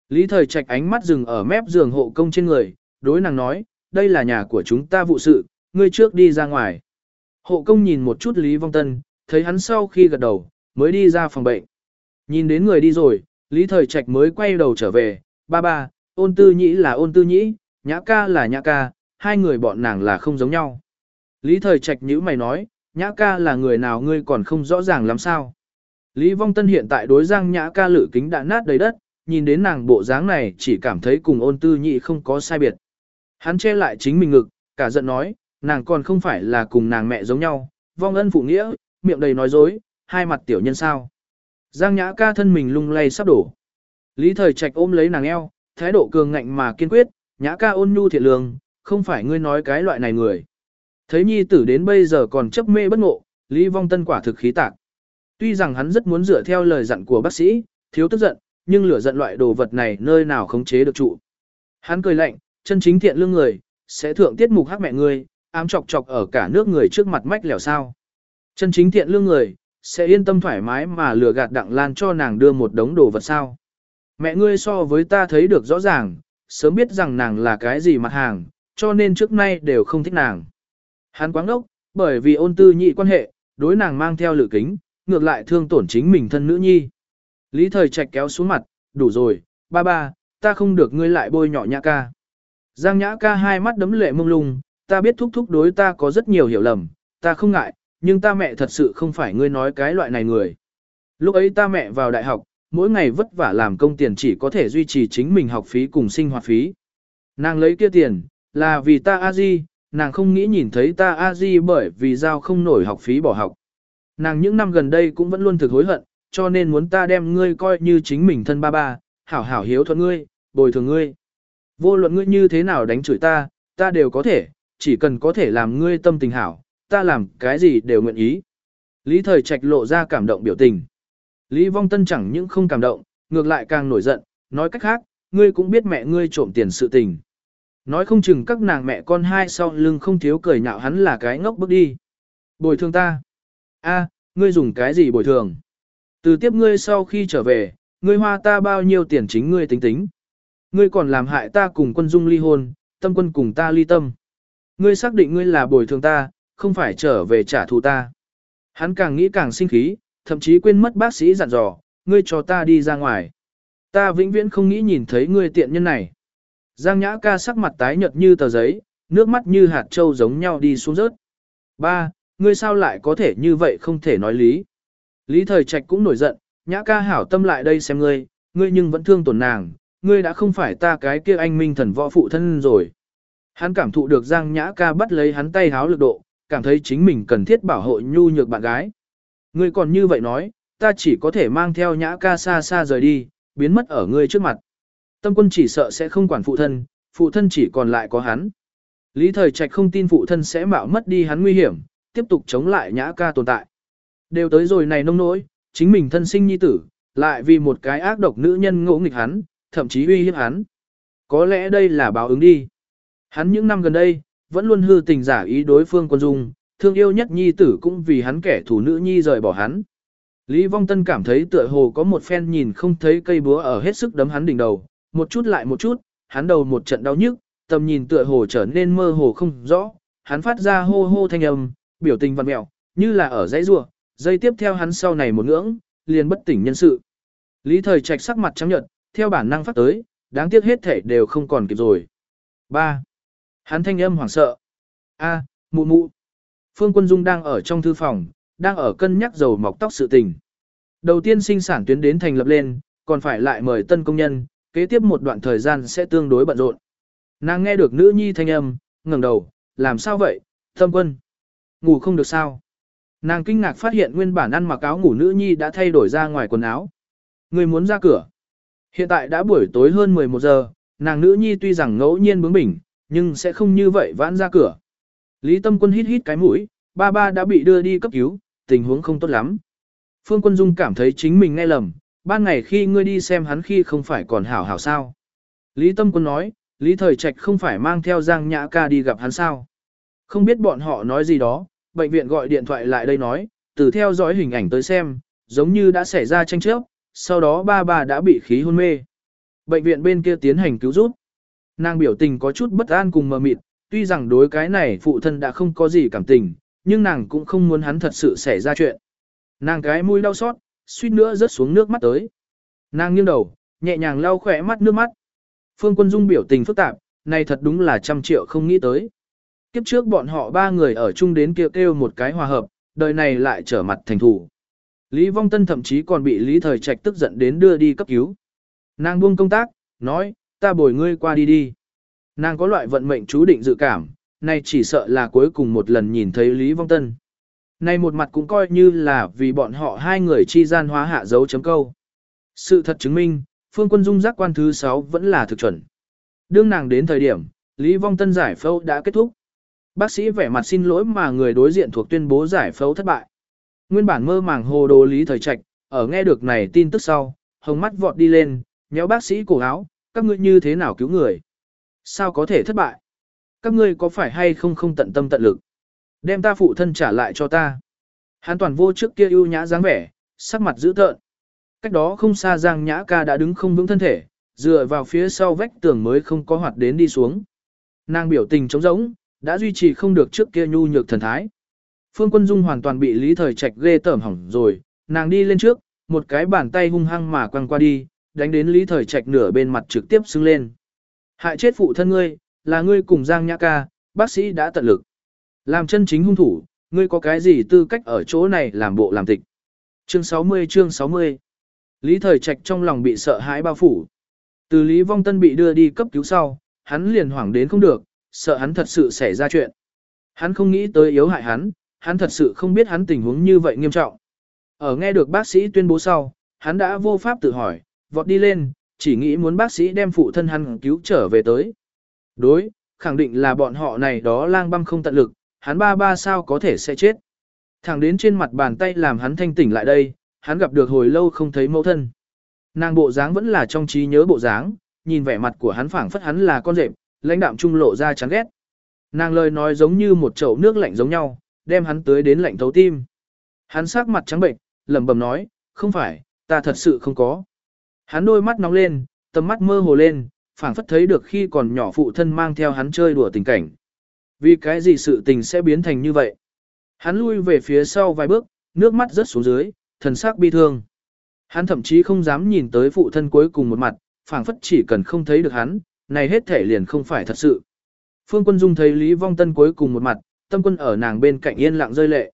Lý thời trạch ánh mắt dừng ở mép giường hộ công trên người, đối nàng nói, đây là nhà của chúng ta vụ sự, ngươi trước đi ra ngoài. Hộ công nhìn một chút Lý Vong Tân, thấy hắn sau khi gật đầu, mới đi ra phòng bệnh. Nhìn đến người đi rồi, Lý Thời Trạch mới quay đầu trở về, ba ba, ôn tư nhĩ là ôn tư nhĩ, nhã ca là nhã ca, hai người bọn nàng là không giống nhau. Lý Thời Trạch nhữ mày nói, nhã ca là người nào ngươi còn không rõ ràng làm sao. Lý Vong Tân hiện tại đối giang nhã ca lự kính đã nát đầy đất, nhìn đến nàng bộ dáng này chỉ cảm thấy cùng ôn tư nhị không có sai biệt. Hắn che lại chính mình ngực, cả giận nói, nàng còn không phải là cùng nàng mẹ giống nhau, vong ân phụ nghĩa, miệng đầy nói dối, hai mặt tiểu nhân sao. Giang nhã ca thân mình lung lay sắp đổ. Lý thời trạch ôm lấy nàng eo, thái độ cường ngạnh mà kiên quyết, nhã ca ôn nhu thiệt lương, không phải ngươi nói cái loại này người. Thấy nhi tử đến bây giờ còn chấp mê bất ngộ, Lý vong tân quả thực khí tạc. Tuy rằng hắn rất muốn dựa theo lời dặn của bác sĩ, thiếu tức giận, nhưng lửa giận loại đồ vật này nơi nào khống chế được trụ. Hắn cười lạnh, chân chính thiện lương người, sẽ thượng tiết mục hát mẹ ngươi, ám chọc chọc ở cả nước người trước mặt mách lẻo sao. Chân chính thiện lương người, sẽ yên tâm thoải mái mà lừa gạt đặng lan cho nàng đưa một đống đồ vật sao. Mẹ ngươi so với ta thấy được rõ ràng, sớm biết rằng nàng là cái gì mặt hàng, cho nên trước nay đều không thích nàng. Hắn quáng ốc, bởi vì ôn tư nhị quan hệ, đối nàng mang theo lự kính, ngược lại thương tổn chính mình thân nữ nhi. Lý thời trạch kéo xuống mặt, đủ rồi, ba ba, ta không được ngươi lại bôi nhọ nhã ca. Giang nhã ca hai mắt đấm lệ mông lung, ta biết thúc thúc đối ta có rất nhiều hiểu lầm, ta không ngại, nhưng ta mẹ thật sự không phải ngươi nói cái loại này người. Lúc ấy ta mẹ vào đại học, mỗi ngày vất vả làm công tiền chỉ có thể duy trì chính mình học phí cùng sinh hoạt phí. Nàng lấy kia tiền, là vì ta a di, nàng không nghĩ nhìn thấy ta a di bởi vì giao không nổi học phí bỏ học. Nàng những năm gần đây cũng vẫn luôn thực hối hận, cho nên muốn ta đem ngươi coi như chính mình thân ba ba, hảo hảo hiếu thuận ngươi, bồi thường ngươi. Vô luận ngươi như thế nào đánh chửi ta, ta đều có thể, chỉ cần có thể làm ngươi tâm tình hảo, ta làm cái gì đều nguyện ý. Lý Thời Trạch lộ ra cảm động biểu tình. Lý Vong Tân chẳng những không cảm động, ngược lại càng nổi giận, nói cách khác, ngươi cũng biết mẹ ngươi trộm tiền sự tình. Nói không chừng các nàng mẹ con hai sau lưng không thiếu cười nhạo hắn là cái ngốc bước đi. Bồi thường ta. a ngươi dùng cái gì bồi thường? Từ tiếp ngươi sau khi trở về, ngươi hoa ta bao nhiêu tiền chính ngươi tính tính. Ngươi còn làm hại ta cùng quân dung ly hôn, tâm quân cùng ta ly tâm. Ngươi xác định ngươi là bồi thường ta, không phải trở về trả thù ta. Hắn càng nghĩ càng sinh khí, thậm chí quên mất bác sĩ dặn dò, ngươi cho ta đi ra ngoài. Ta vĩnh viễn không nghĩ nhìn thấy ngươi tiện nhân này. Giang Nhã ca sắc mặt tái nhợt như tờ giấy, nước mắt như hạt trâu giống nhau đi xuống rớt. Ba, ngươi sao lại có thể như vậy không thể nói lý. Lý thời trạch cũng nổi giận, Nhã ca hảo tâm lại đây xem ngươi, ngươi nhưng vẫn thương tổn nàng, ngươi đã không phải ta cái kia anh minh thần võ phụ thân rồi. Hắn cảm thụ được Giang Nhã ca bắt lấy hắn tay háo lực độ, cảm thấy chính mình cần thiết bảo hộ nhu nhược bạn gái. Ngươi còn như vậy nói, ta chỉ có thể mang theo Nhã ca xa xa rời đi, biến mất ở ngươi trước mặt. Tâm quân chỉ sợ sẽ không quản phụ thân, phụ thân chỉ còn lại có hắn. Lý Thời Trạch không tin phụ thân sẽ mạo mất đi hắn nguy hiểm, tiếp tục chống lại nhã ca tồn tại. Đều tới rồi này nông nỗi, chính mình thân sinh nhi tử, lại vì một cái ác độc nữ nhân ngỗ nghịch hắn, thậm chí uy hiếp hắn. Có lẽ đây là báo ứng đi. Hắn những năm gần đây, vẫn luôn hư tình giả ý đối phương quân dung, thương yêu nhất nhi tử cũng vì hắn kẻ thù nữ nhi rời bỏ hắn. Lý Vong Tân cảm thấy tựa hồ có một phen nhìn không thấy cây búa ở hết sức đấm hắn đỉnh đầu, một chút lại một chút, hắn đầu một trận đau nhức, tầm nhìn tựa hồ trở nên mơ hồ không rõ, hắn phát ra hô hô thanh âm, biểu tình văn mẹo, như là ở dãy rùa, dây tiếp theo hắn sau này một ngưỡng, liền bất tỉnh nhân sự. Lý Thời Trạch sắc mặt trắng nhợt, theo bản năng phát tới, đáng tiếc hết thể đều không còn kịp rồi. 3. Hắn thanh âm hoảng sợ. A, mụ mụ. Phương Quân Dung đang ở trong thư phòng, đang ở cân nhắc dầu mọc tóc sự tình. Đầu tiên sinh sản tuyến đến thành lập lên, còn phải lại mời tân công nhân, kế tiếp một đoạn thời gian sẽ tương đối bận rộn. Nàng nghe được nữ nhi thanh âm, ngẩng đầu, làm sao vậy, thâm quân? Ngủ không được sao? Nàng kinh ngạc phát hiện nguyên bản ăn mặc áo ngủ nữ nhi đã thay đổi ra ngoài quần áo. Người muốn ra cửa. Hiện tại đã buổi tối hơn 11 giờ, nàng nữ nhi tuy rằng ngẫu nhiên bướng bỉnh, nhưng sẽ không như vậy vãn ra cửa. Lý Tâm Quân hít hít cái mũi, ba ba đã bị đưa đi cấp cứu, tình huống không tốt lắm. Phương Quân Dung cảm thấy chính mình nghe lầm, ban ngày khi ngươi đi xem hắn khi không phải còn hảo hảo sao. Lý Tâm Quân nói, Lý Thời Trạch không phải mang theo Giang Nhã ca đi gặp hắn sao. Không biết bọn họ nói gì đó, bệnh viện gọi điện thoại lại đây nói, từ theo dõi hình ảnh tới xem, giống như đã xảy ra tranh chấp, sau đó ba bà đã bị khí hôn mê. Bệnh viện bên kia tiến hành cứu giúp. Nàng biểu tình có chút bất an cùng mờ mịt, tuy rằng đối cái này phụ thân đã không có gì cảm tình, nhưng nàng cũng không muốn hắn thật sự xảy ra chuyện. Nàng cái mũi đau xót, suýt nữa rớt xuống nước mắt tới. Nàng nghiêng đầu, nhẹ nhàng lau khỏe mắt nước mắt. Phương Quân Dung biểu tình phức tạp, này thật đúng là trăm triệu không nghĩ tới. Kiếp trước bọn họ ba người ở chung đến kêu kêu một cái hòa hợp, đời này lại trở mặt thành thủ. Lý Vong Tân thậm chí còn bị Lý Thời Trạch tức giận đến đưa đi cấp cứu. Nàng buông công tác, nói, ta bồi ngươi qua đi đi. Nàng có loại vận mệnh chú định dự cảm, nay chỉ sợ là cuối cùng một lần nhìn thấy Lý Vong Tân. Nay một mặt cũng coi như là vì bọn họ hai người chi gian hóa hạ dấu chấm câu. Sự thật chứng minh, phương quân dung giác quan thứ 6 vẫn là thực chuẩn. Đương nàng đến thời điểm, Lý Vong Tân giải phẫu đã kết thúc. Bác sĩ vẻ mặt xin lỗi mà người đối diện thuộc tuyên bố giải phẫu thất bại. Nguyên bản mơ màng hồ đồ Lý Thời Trạch, ở nghe được này tin tức sau, hồng mắt vọt đi lên, nhéo bác sĩ cổ áo, các ngươi như thế nào cứu người? Sao có thể thất bại? Các ngươi có phải hay không không tận tâm tận lực? Đem ta phụ thân trả lại cho ta. Hán toàn vô trước kia ưu nhã dáng vẻ, sắc mặt dữ tợn. Cách đó không xa Giang Nhã ca đã đứng không vững thân thể, dựa vào phía sau vách tường mới không có hoạt đến đi xuống. Nàng biểu tình trống rỗng, đã duy trì không được trước kia nhu nhược thần thái. Phương Quân Dung hoàn toàn bị Lý Thời Trạch ghê tởm hỏng rồi, nàng đi lên trước, một cái bàn tay hung hăng mà quăng qua đi, đánh đến Lý Thời Trạch nửa bên mặt trực tiếp xưng lên. Hại chết phụ thân ngươi, là ngươi cùng Giang Nhã ca, bác sĩ đã tận lực. Làm chân chính hung thủ, ngươi có cái gì tư cách ở chỗ này làm bộ làm tịch. Chương 60 chương 60 Lý Thời Trạch trong lòng bị sợ hãi bao phủ. Từ Lý Vong Tân bị đưa đi cấp cứu sau, hắn liền hoảng đến không được, sợ hắn thật sự xảy ra chuyện. Hắn không nghĩ tới yếu hại hắn, hắn thật sự không biết hắn tình huống như vậy nghiêm trọng. Ở nghe được bác sĩ tuyên bố sau, hắn đã vô pháp tự hỏi, vọt đi lên, chỉ nghĩ muốn bác sĩ đem phụ thân hắn cứu trở về tới. Đối, khẳng định là bọn họ này đó lang băm không tận lực, hắn ba ba sao có thể sẽ chết. Thẳng đến trên mặt bàn tay làm hắn thanh tỉnh lại đây, hắn gặp được hồi lâu không thấy mẫu thân. Nàng bộ dáng vẫn là trong trí nhớ bộ dáng, nhìn vẻ mặt của hắn phảng phất hắn là con rệp, lãnh đạm trung lộ ra chán ghét. Nàng lời nói giống như một chậu nước lạnh giống nhau, đem hắn tới đến lạnh thấu tim. Hắn sắc mặt trắng bệnh, lẩm bẩm nói, không phải, ta thật sự không có. Hắn đôi mắt nóng lên, tầm mắt mơ hồ lên, phảng phất thấy được khi còn nhỏ phụ thân mang theo hắn chơi đùa tình cảnh. Vì cái gì sự tình sẽ biến thành như vậy? Hắn lui về phía sau vài bước, nước mắt rớt xuống dưới, thần sắc bi thương. Hắn thậm chí không dám nhìn tới phụ thân cuối cùng một mặt, phảng phất chỉ cần không thấy được hắn, này hết thể liền không phải thật sự. Phương Quân Dung thấy Lý Vong Tân cuối cùng một mặt, tâm quân ở nàng bên cạnh yên lặng rơi lệ.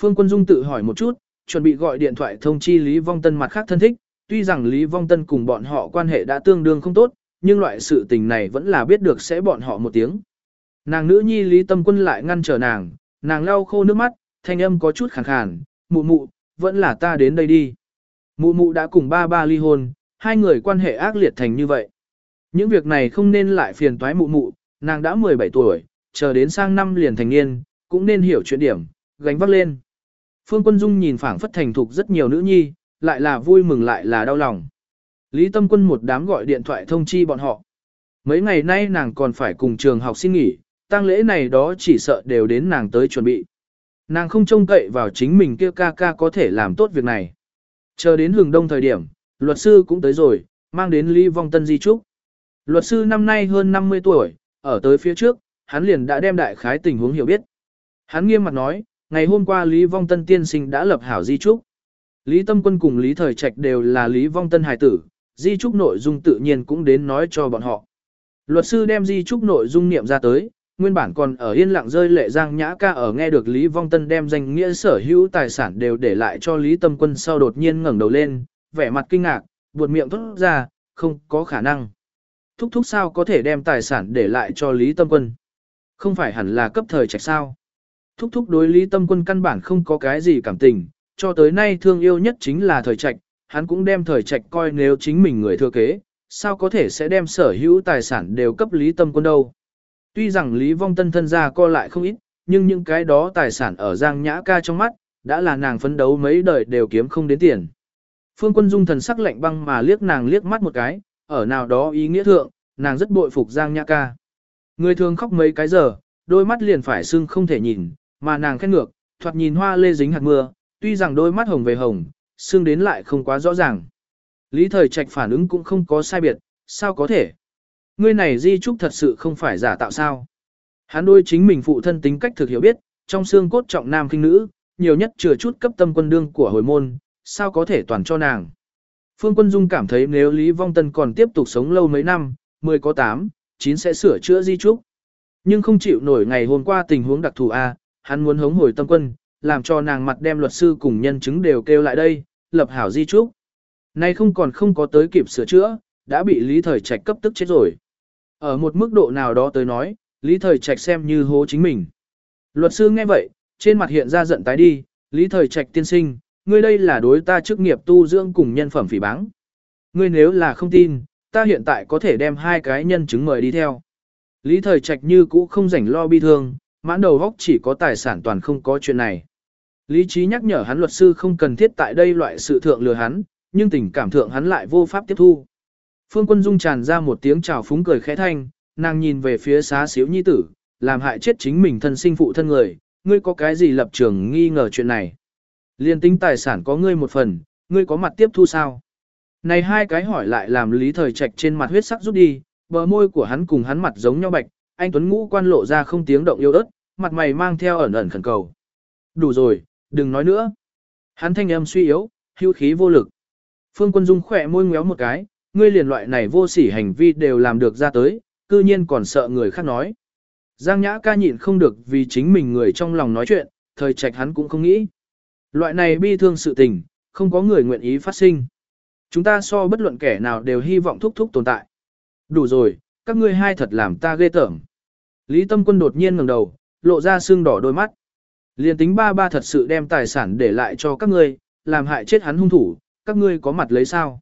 Phương Quân Dung tự hỏi một chút, chuẩn bị gọi điện thoại thông chi Lý Vong Tân mặt khác thân thích, tuy rằng Lý Vong Tân cùng bọn họ quan hệ đã tương đương không tốt, nhưng loại sự tình này vẫn là biết được sẽ bọn họ một tiếng. Nàng nữ nhi Lý Tâm Quân lại ngăn trở nàng, nàng lau khô nước mắt, thanh âm có chút khàn khàn, mụ mụ, vẫn là ta đến đây đi. Mụ mụ đã cùng ba ba ly hôn, hai người quan hệ ác liệt thành như vậy. Những việc này không nên lại phiền toái mụ mụ, nàng đã 17 tuổi, chờ đến sang năm liền thành niên, cũng nên hiểu chuyện điểm, gánh vác lên. Phương Quân Dung nhìn phảng phất thành thục rất nhiều nữ nhi, lại là vui mừng lại là đau lòng. Lý Tâm Quân một đám gọi điện thoại thông chi bọn họ. Mấy ngày nay nàng còn phải cùng trường học xin nghỉ, tang lễ này đó chỉ sợ đều đến nàng tới chuẩn bị. Nàng không trông cậy vào chính mình kia ca ca có thể làm tốt việc này. Chờ đến hừng đông thời điểm, luật sư cũng tới rồi, mang đến Lý Vong Tân di trúc. Luật sư năm nay hơn 50 tuổi, ở tới phía trước, hắn liền đã đem đại khái tình huống hiểu biết. Hắn nghiêm mặt nói, ngày hôm qua Lý Vong Tân tiên sinh đã lập hảo di trúc. Lý Tâm Quân cùng Lý Thời Trạch đều là Lý Vong Tân hài tử, di trúc nội dung tự nhiên cũng đến nói cho bọn họ. Luật sư đem di trúc nội dung niệm ra tới, nguyên bản còn ở yên lặng rơi lệ giang nhã ca ở nghe được Lý Vong Tân đem danh nghĩa sở hữu tài sản đều để lại cho Lý Tâm Quân sau đột nhiên ngẩng đầu lên, vẻ mặt kinh ngạc, buột miệng thốt ra, không có khả năng. Thúc thúc sao có thể đem tài sản để lại cho Lý Tâm Quân? Không phải hẳn là cấp thời trạch sao? Thúc thúc đối Lý Tâm Quân căn bản không có cái gì cảm tình, cho tới nay thương yêu nhất chính là thời trạch, hắn cũng đem thời trạch coi nếu chính mình người thừa kế, sao có thể sẽ đem sở hữu tài sản đều cấp Lý Tâm Quân đâu. Tuy rằng Lý Vong Tân thân gia co lại không ít, nhưng những cái đó tài sản ở Giang Nhã ca trong mắt, đã là nàng phấn đấu mấy đời đều kiếm không đến tiền. Phương Quân Dung thần sắc lạnh băng mà liếc nàng liếc mắt một cái, ở nào đó ý nghĩa thượng, nàng rất bội phục Giang Nhã ca. Người thường khóc mấy cái giờ, đôi mắt liền phải sưng không thể nhìn, mà nàng khét ngược, thoạt nhìn hoa lê dính hạt mưa, tuy rằng đôi mắt hồng về hồng, sưng đến lại không quá rõ ràng. Lý thời trạch phản ứng cũng không có sai biệt, sao có thể? Ngươi này di trúc thật sự không phải giả tạo sao? Hắn đôi chính mình phụ thân tính cách thực hiểu biết, trong xương cốt trọng nam kinh nữ, nhiều nhất chừa chút cấp tâm quân đương của hồi môn, sao có thể toàn cho nàng? Phương Quân Dung cảm thấy nếu Lý Vong Tân còn tiếp tục sống lâu mấy năm, 10 có 8, 9 sẽ sửa chữa di trúc. Nhưng không chịu nổi ngày hôm qua tình huống đặc thù A, hắn muốn hống hồi tâm quân, làm cho nàng mặt đem luật sư cùng nhân chứng đều kêu lại đây, lập hảo di trúc. Nay không còn không có tới kịp sửa chữa, đã bị Lý Thời Trạch cấp tức chết rồi. Ở một mức độ nào đó tới nói, Lý Thời Trạch xem như hố chính mình. Luật sư nghe vậy, trên mặt hiện ra giận tái đi, Lý Thời Trạch tiên sinh, ngươi đây là đối ta chức nghiệp tu dưỡng cùng nhân phẩm phỉ báng. Ngươi nếu là không tin, ta hiện tại có thể đem hai cái nhân chứng mời đi theo. Lý Thời Trạch như cũ không rảnh lo bi thương, mãn đầu góc chỉ có tài sản toàn không có chuyện này. Lý trí nhắc nhở hắn luật sư không cần thiết tại đây loại sự thượng lừa hắn, nhưng tình cảm thượng hắn lại vô pháp tiếp thu. Phương Quân Dung tràn ra một tiếng chào phúng cười khẽ thanh, nàng nhìn về phía xá xíu nhi tử, làm hại chết chính mình thân sinh phụ thân người, ngươi có cái gì lập trường nghi ngờ chuyện này. Liên tính tài sản có ngươi một phần, ngươi có mặt tiếp thu sao? Này hai cái hỏi lại làm lý thời trạch trên mặt huyết sắc rút đi, bờ môi của hắn cùng hắn mặt giống nhau bạch, anh Tuấn Ngũ quan lộ ra không tiếng động yêu ớt, mặt mày mang theo ẩn ẩn khẩn cầu. Đủ rồi, đừng nói nữa. Hắn thanh âm suy yếu, hưu khí vô lực. Phương Quân Dung khỏe môi ngéo một cái, ngươi liền loại này vô sỉ hành vi đều làm được ra tới, cư nhiên còn sợ người khác nói. Giang Nhã ca nhịn không được vì chính mình người trong lòng nói chuyện, thời trạch hắn cũng không nghĩ. Loại này bi thương sự tình, không có người nguyện ý phát sinh. Chúng ta so bất luận kẻ nào đều hy vọng thúc thúc tồn tại. Đủ rồi, các ngươi hai thật làm ta ghê tởm. Lý Tâm Quân đột nhiên ngẩng đầu, lộ ra xương đỏ đôi mắt. Liên tính ba ba thật sự đem tài sản để lại cho các ngươi, làm hại chết hắn hung thủ, các ngươi có mặt lấy sao?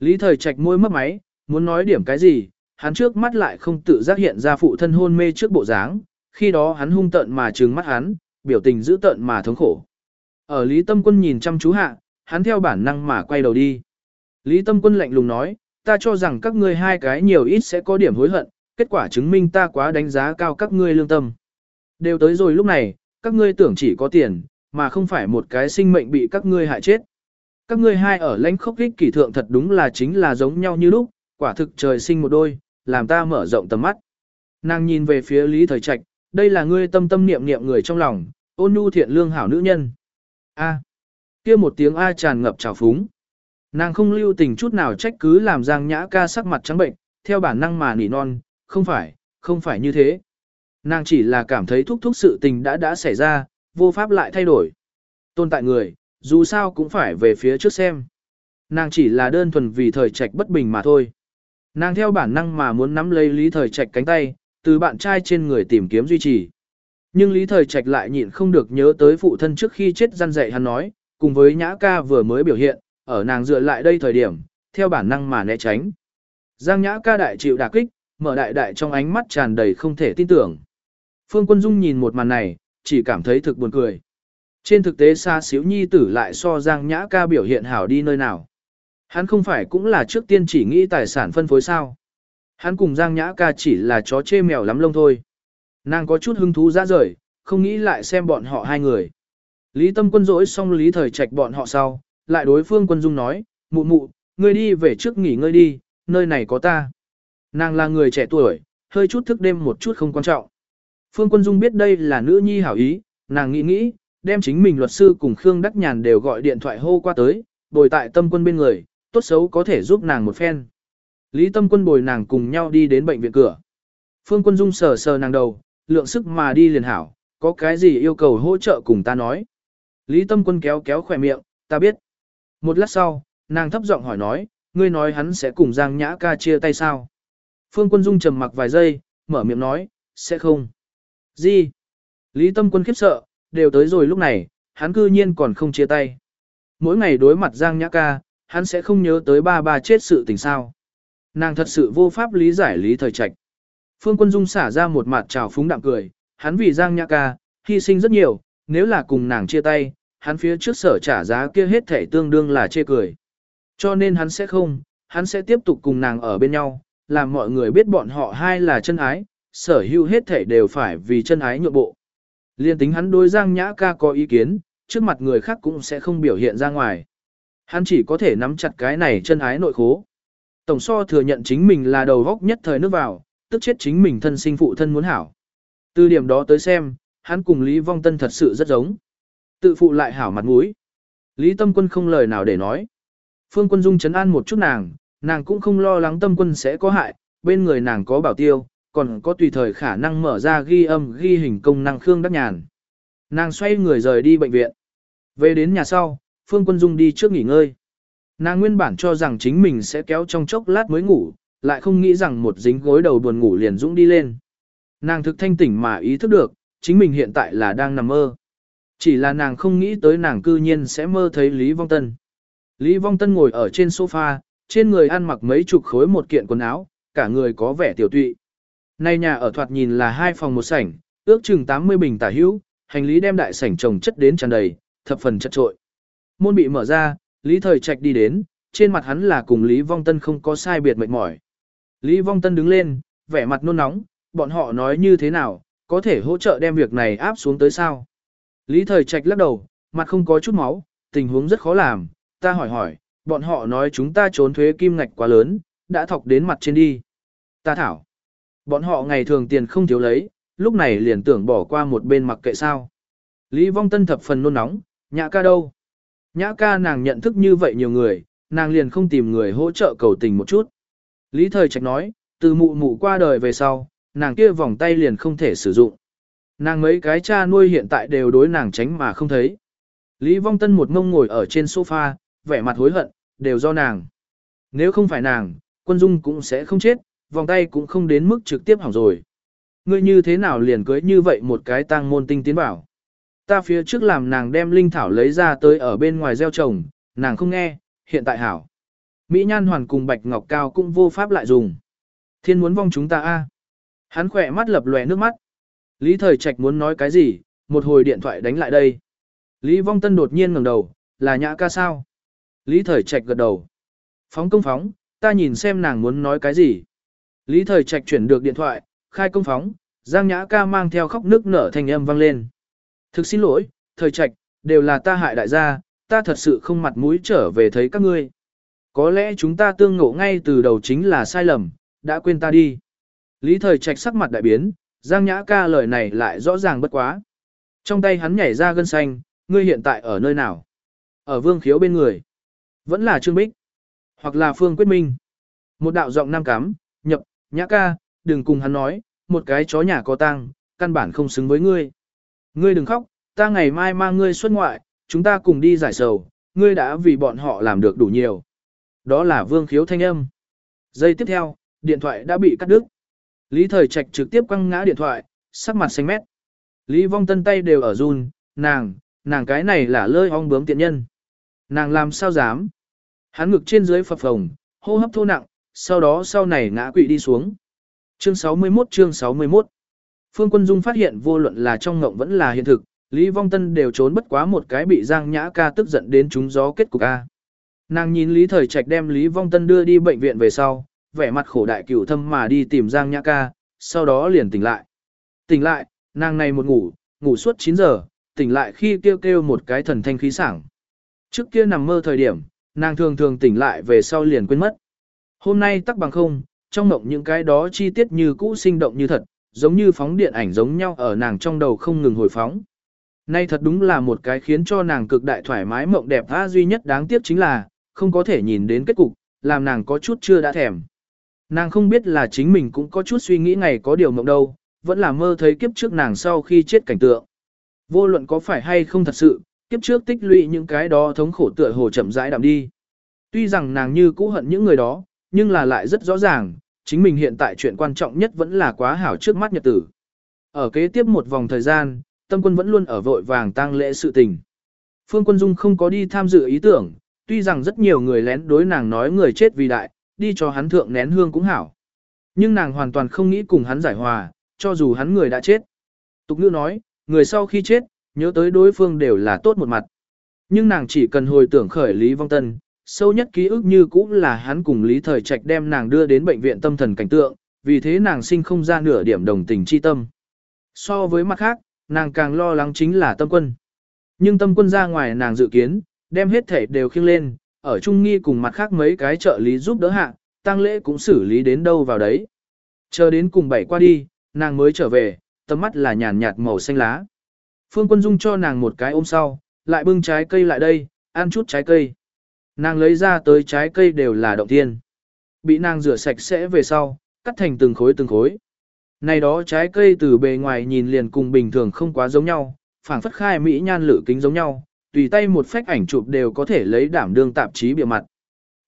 Lý thời trạch môi mấp máy, muốn nói điểm cái gì, hắn trước mắt lại không tự giác hiện ra phụ thân hôn mê trước bộ dáng, khi đó hắn hung tợn mà trừng mắt hắn, biểu tình dữ tợn mà thống khổ. Ở Lý Tâm Quân nhìn chăm chú hạ, hắn theo bản năng mà quay đầu đi. Lý Tâm Quân lạnh lùng nói, ta cho rằng các ngươi hai cái nhiều ít sẽ có điểm hối hận, kết quả chứng minh ta quá đánh giá cao các ngươi lương tâm. Đều tới rồi lúc này, các ngươi tưởng chỉ có tiền, mà không phải một cái sinh mệnh bị các ngươi hại chết. Các ngươi hai ở lãnh khốc kích kỷ thượng thật đúng là chính là giống nhau như lúc, quả thực trời sinh một đôi, làm ta mở rộng tầm mắt. Nàng nhìn về phía Lý Thời Trạch, đây là ngươi tâm tâm niệm niệm người trong lòng, ôn nhu thiện lương hảo nữ nhân. A. kia một tiếng A tràn ngập trào phúng. Nàng không lưu tình chút nào trách cứ làm Giang Nhã ca sắc mặt trắng bệnh, theo bản năng mà nỉ non, không phải, không phải như thế. Nàng chỉ là cảm thấy thúc thúc sự tình đã đã xảy ra, vô pháp lại thay đổi. Tồn tại người, dù sao cũng phải về phía trước xem. Nàng chỉ là đơn thuần vì thời trạch bất bình mà thôi. Nàng theo bản năng mà muốn nắm lấy lý thời trạch cánh tay, từ bạn trai trên người tìm kiếm duy trì. Nhưng lý thời trạch lại nhịn không được nhớ tới phụ thân trước khi chết răn dạy hắn nói, cùng với nhã ca vừa mới biểu hiện, ở nàng dựa lại đây thời điểm, theo bản năng mà né tránh. Giang nhã ca đại chịu đả kích, mở đại đại trong ánh mắt tràn đầy không thể tin tưởng. Phương Quân Dung nhìn một màn này, chỉ cảm thấy thực buồn cười. Trên thực tế xa xíu nhi tử lại so Giang Nhã ca biểu hiện hảo đi nơi nào. Hắn không phải cũng là trước tiên chỉ nghĩ tài sản phân phối sao. Hắn cùng Giang Nhã ca chỉ là chó chê mèo lắm lông thôi. Nàng có chút hứng thú ra rời, không nghĩ lại xem bọn họ hai người. Lý Tâm quân rỗi xong Lý Thời Trạch bọn họ sau, lại đối phương quân dung nói, mụ mụ, ngươi đi về trước nghỉ ngơi đi, nơi này có ta. Nàng là người trẻ tuổi, hơi chút thức đêm một chút không quan trọng. Phương Quân Dung biết đây là nữ nhi hảo ý, nàng nghĩ nghĩ, đem chính mình luật sư cùng Khương Đắc Nhàn đều gọi điện thoại hô qua tới, bồi tại tâm quân bên người, tốt xấu có thể giúp nàng một phen. Lý tâm quân bồi nàng cùng nhau đi đến bệnh viện cửa. Phương Quân Dung sờ sờ nàng đầu, lượng sức mà đi liền hảo, có cái gì yêu cầu hỗ trợ cùng ta nói. Lý tâm quân kéo kéo khỏe miệng, ta biết. Một lát sau, nàng thấp giọng hỏi nói, ngươi nói hắn sẽ cùng Giang Nhã ca chia tay sao? Phương Quân Dung trầm mặc vài giây, mở miệng nói, sẽ không. Gì? Lý Tâm Quân khiếp sợ, đều tới rồi lúc này, hắn cư nhiên còn không chia tay. Mỗi ngày đối mặt Giang Nhã ca, hắn sẽ không nhớ tới ba ba chết sự tình sao. Nàng thật sự vô pháp lý giải lý thời trạch. Phương Quân Dung xả ra một mặt trào phúng đạm cười, hắn vì Giang Nhã ca, hy sinh rất nhiều, nếu là cùng nàng chia tay, hắn phía trước sở trả giá kia hết thể tương đương là chê cười. Cho nên hắn sẽ không, hắn sẽ tiếp tục cùng nàng ở bên nhau, làm mọi người biết bọn họ hai là chân ái, sở hữu hết thể đều phải vì chân ái nhượng bộ. Liên tính hắn đối Giang Nhã ca có ý kiến, trước mặt người khác cũng sẽ không biểu hiện ra ngoài. Hắn chỉ có thể nắm chặt cái này chân ái nội khố. Tổng so thừa nhận chính mình là đầu góc nhất thời nước vào, tức chết chính mình thân sinh phụ thân muốn hảo. Từ điểm đó tới xem, hắn cùng Lý Vong Tân thật sự rất giống. Tự phụ lại hảo mặt mũi. Lý Tâm Quân không lời nào để nói. Phương Quân Dung chấn an một chút nàng, nàng cũng không lo lắng Tâm Quân sẽ có hại, bên người nàng có bảo tiêu, còn có tùy thời khả năng mở ra ghi âm ghi hình công năng Khương Đắc Nhàn. Nàng xoay người rời đi bệnh viện. Về đến nhà sau, Phương Quân Dung đi trước nghỉ ngơi. Nàng nguyên bản cho rằng chính mình sẽ kéo trong chốc lát mới ngủ, lại không nghĩ rằng một dính gối đầu buồn ngủ liền dũng đi lên. Nàng thực thanh tỉnh mà ý thức được, chính mình hiện tại là đang nằm mơ. Chỉ là nàng không nghĩ tới nàng cư nhiên sẽ mơ thấy Lý Vong Tân. Lý Vong Tân ngồi ở trên sofa, trên người ăn mặc mấy chục khối một kiện quần áo, cả người có vẻ tiểu tụy. Nay nhà ở thoạt nhìn là hai phòng một sảnh, ước chừng 80 bình tả hữu, hành lý đem đại sảnh trồng chất đến tràn đầy, thập phần chất trội. Môn bị mở ra, Lý Thời Trạch đi đến, trên mặt hắn là cùng Lý Vong Tân không có sai biệt mệt mỏi. Lý Vong Tân đứng lên, vẻ mặt nôn nóng, bọn họ nói như thế nào, có thể hỗ trợ đem việc này áp xuống tới sao. Lý Thời Trạch lắc đầu, mặt không có chút máu, tình huống rất khó làm, ta hỏi hỏi, bọn họ nói chúng ta trốn thuế kim ngạch quá lớn, đã thọc đến mặt trên đi. Ta thảo. Bọn họ ngày thường tiền không thiếu lấy, lúc này liền tưởng bỏ qua một bên mặc kệ sao. Lý Vong Tân thập phần nôn nóng, nhã ca đâu? Nhã ca nàng nhận thức như vậy nhiều người, nàng liền không tìm người hỗ trợ cầu tình một chút. Lý Thời Trạch nói, từ mụ mụ qua đời về sau, nàng kia vòng tay liền không thể sử dụng. Nàng mấy cái cha nuôi hiện tại đều đối nàng tránh mà không thấy. Lý Vong Tân một ngông ngồi ở trên sofa, vẻ mặt hối hận, đều do nàng. Nếu không phải nàng, quân dung cũng sẽ không chết, vòng tay cũng không đến mức trực tiếp hỏng rồi. Ngươi như thế nào liền cưới như vậy một cái tang môn tinh tiến bảo. Ta phía trước làm nàng đem linh thảo lấy ra tới ở bên ngoài gieo trồng, nàng không nghe, hiện tại hảo. Mỹ Nhan Hoàn cùng Bạch Ngọc Cao cũng vô pháp lại dùng. Thiên muốn vong chúng ta a. Hắn khỏe mắt lập lòe nước mắt. Lý Thời Trạch muốn nói cái gì, một hồi điện thoại đánh lại đây. Lý Vong Tân đột nhiên ngẩng đầu, là nhã ca sao? Lý Thời Trạch gật đầu. Phóng công phóng, ta nhìn xem nàng muốn nói cái gì. Lý Thời Trạch chuyển được điện thoại, khai công phóng, Giang Nhã ca mang theo khóc nước nở thành âm vang lên. Thực xin lỗi, Thời Trạch, đều là ta hại đại gia, ta thật sự không mặt mũi trở về thấy các ngươi. Có lẽ chúng ta tương ngộ ngay từ đầu chính là sai lầm, đã quên ta đi. Lý Thời Trạch sắc mặt đại biến, Giang Nhã ca lời này lại rõ ràng bất quá. Trong tay hắn nhảy ra gân xanh, ngươi hiện tại ở nơi nào? Ở vương khiếu bên người. Vẫn là Trương Bích. Hoặc là Phương Quyết Minh. Một đạo giọng nam cắm, nhập, Nhã ca, đừng cùng hắn nói, một cái chó nhà có tang, căn bản không xứng với ngươi. Ngươi đừng khóc, ta ngày mai mang ngươi xuất ngoại, chúng ta cùng đi giải sầu, ngươi đã vì bọn họ làm được đủ nhiều. Đó là vương khiếu thanh âm. Giây tiếp theo, điện thoại đã bị cắt đứt. Lý Thời Trạch trực tiếp quăng ngã điện thoại, sắc mặt xanh mét. Lý Vong Tân tay đều ở run, nàng, nàng cái này là lơi ong bướm tiện nhân. Nàng làm sao dám? Hắn ngực trên dưới phập phồng, hô hấp thô nặng, sau đó sau này ngã quỵ đi xuống. Chương 61 chương 61 Phương Quân Dung phát hiện vô luận là trong ngộng vẫn là hiện thực, Lý Vong Tân đều trốn bất quá một cái bị Giang Nhã ca tức giận đến chúng gió kết cục A. Nàng nhìn Lý Thời Trạch đem Lý Vong Tân đưa đi bệnh viện về sau, vẻ mặt khổ đại cửu thâm mà đi tìm Giang Nhã ca, sau đó liền tỉnh lại. Tỉnh lại, nàng này một ngủ, ngủ suốt 9 giờ, tỉnh lại khi kêu kêu một cái thần thanh khí sảng. Trước kia nằm mơ thời điểm, nàng thường thường tỉnh lại về sau liền quên mất. Hôm nay tắc bằng không, trong mộng những cái đó chi tiết như cũ sinh động như thật, giống như phóng điện ảnh giống nhau ở nàng trong đầu không ngừng hồi phóng. Nay thật đúng là một cái khiến cho nàng cực đại thoải mái mộng đẹp tha duy nhất đáng tiếc chính là, không có thể nhìn đến kết cục, làm nàng có chút chưa đã thèm. Nàng không biết là chính mình cũng có chút suy nghĩ ngày có điều mộng đâu, vẫn là mơ thấy kiếp trước nàng sau khi chết cảnh tượng. Vô luận có phải hay không thật sự, kiếp trước tích lũy những cái đó thống khổ tựa hồ chậm rãi đạm đi. Tuy rằng nàng như cũ hận những người đó, nhưng là lại rất rõ ràng, chính mình hiện tại chuyện quan trọng nhất vẫn là quá hảo trước mắt nhật tử. Ở kế tiếp một vòng thời gian, tâm quân vẫn luôn ở vội vàng tang lễ sự tình. Phương Quân Dung không có đi tham dự ý tưởng, tuy rằng rất nhiều người lén đối nàng nói người chết vì đại, đi cho hắn thượng nén hương cũng hảo. Nhưng nàng hoàn toàn không nghĩ cùng hắn giải hòa, cho dù hắn người đã chết. Tục ngữ nói, người sau khi chết, nhớ tới đối phương đều là tốt một mặt. Nhưng nàng chỉ cần hồi tưởng khởi Lý Vong Tân, sâu nhất ký ức như cũng là hắn cùng Lý Thời Trạch đem nàng đưa đến bệnh viện tâm thần cảnh tượng, vì thế nàng sinh không ra nửa điểm đồng tình chi tâm. So với mặt khác, nàng càng lo lắng chính là tâm quân. Nhưng tâm quân ra ngoài nàng dự kiến, đem hết thể đều khiêng lên, ở trung nghi cùng mặt khác mấy cái trợ lý giúp đỡ hạ, tăng lễ cũng xử lý đến đâu vào đấy. Chờ đến cùng bảy qua đi, nàng mới trở về, tầm mắt là nhàn nhạt màu xanh lá. Phương Quân Dung cho nàng một cái ôm sau, lại bưng trái cây lại đây, ăn chút trái cây. Nàng lấy ra tới trái cây đều là động thiên. Bị nàng rửa sạch sẽ về sau, cắt thành từng khối từng khối. Này đó trái cây từ bề ngoài nhìn liền cùng bình thường không quá giống nhau, phảng phất khai mỹ nhan lự kính giống nhau, tùy tay một phách ảnh chụp đều có thể lấy đảm đương tạp chí bìa mặt.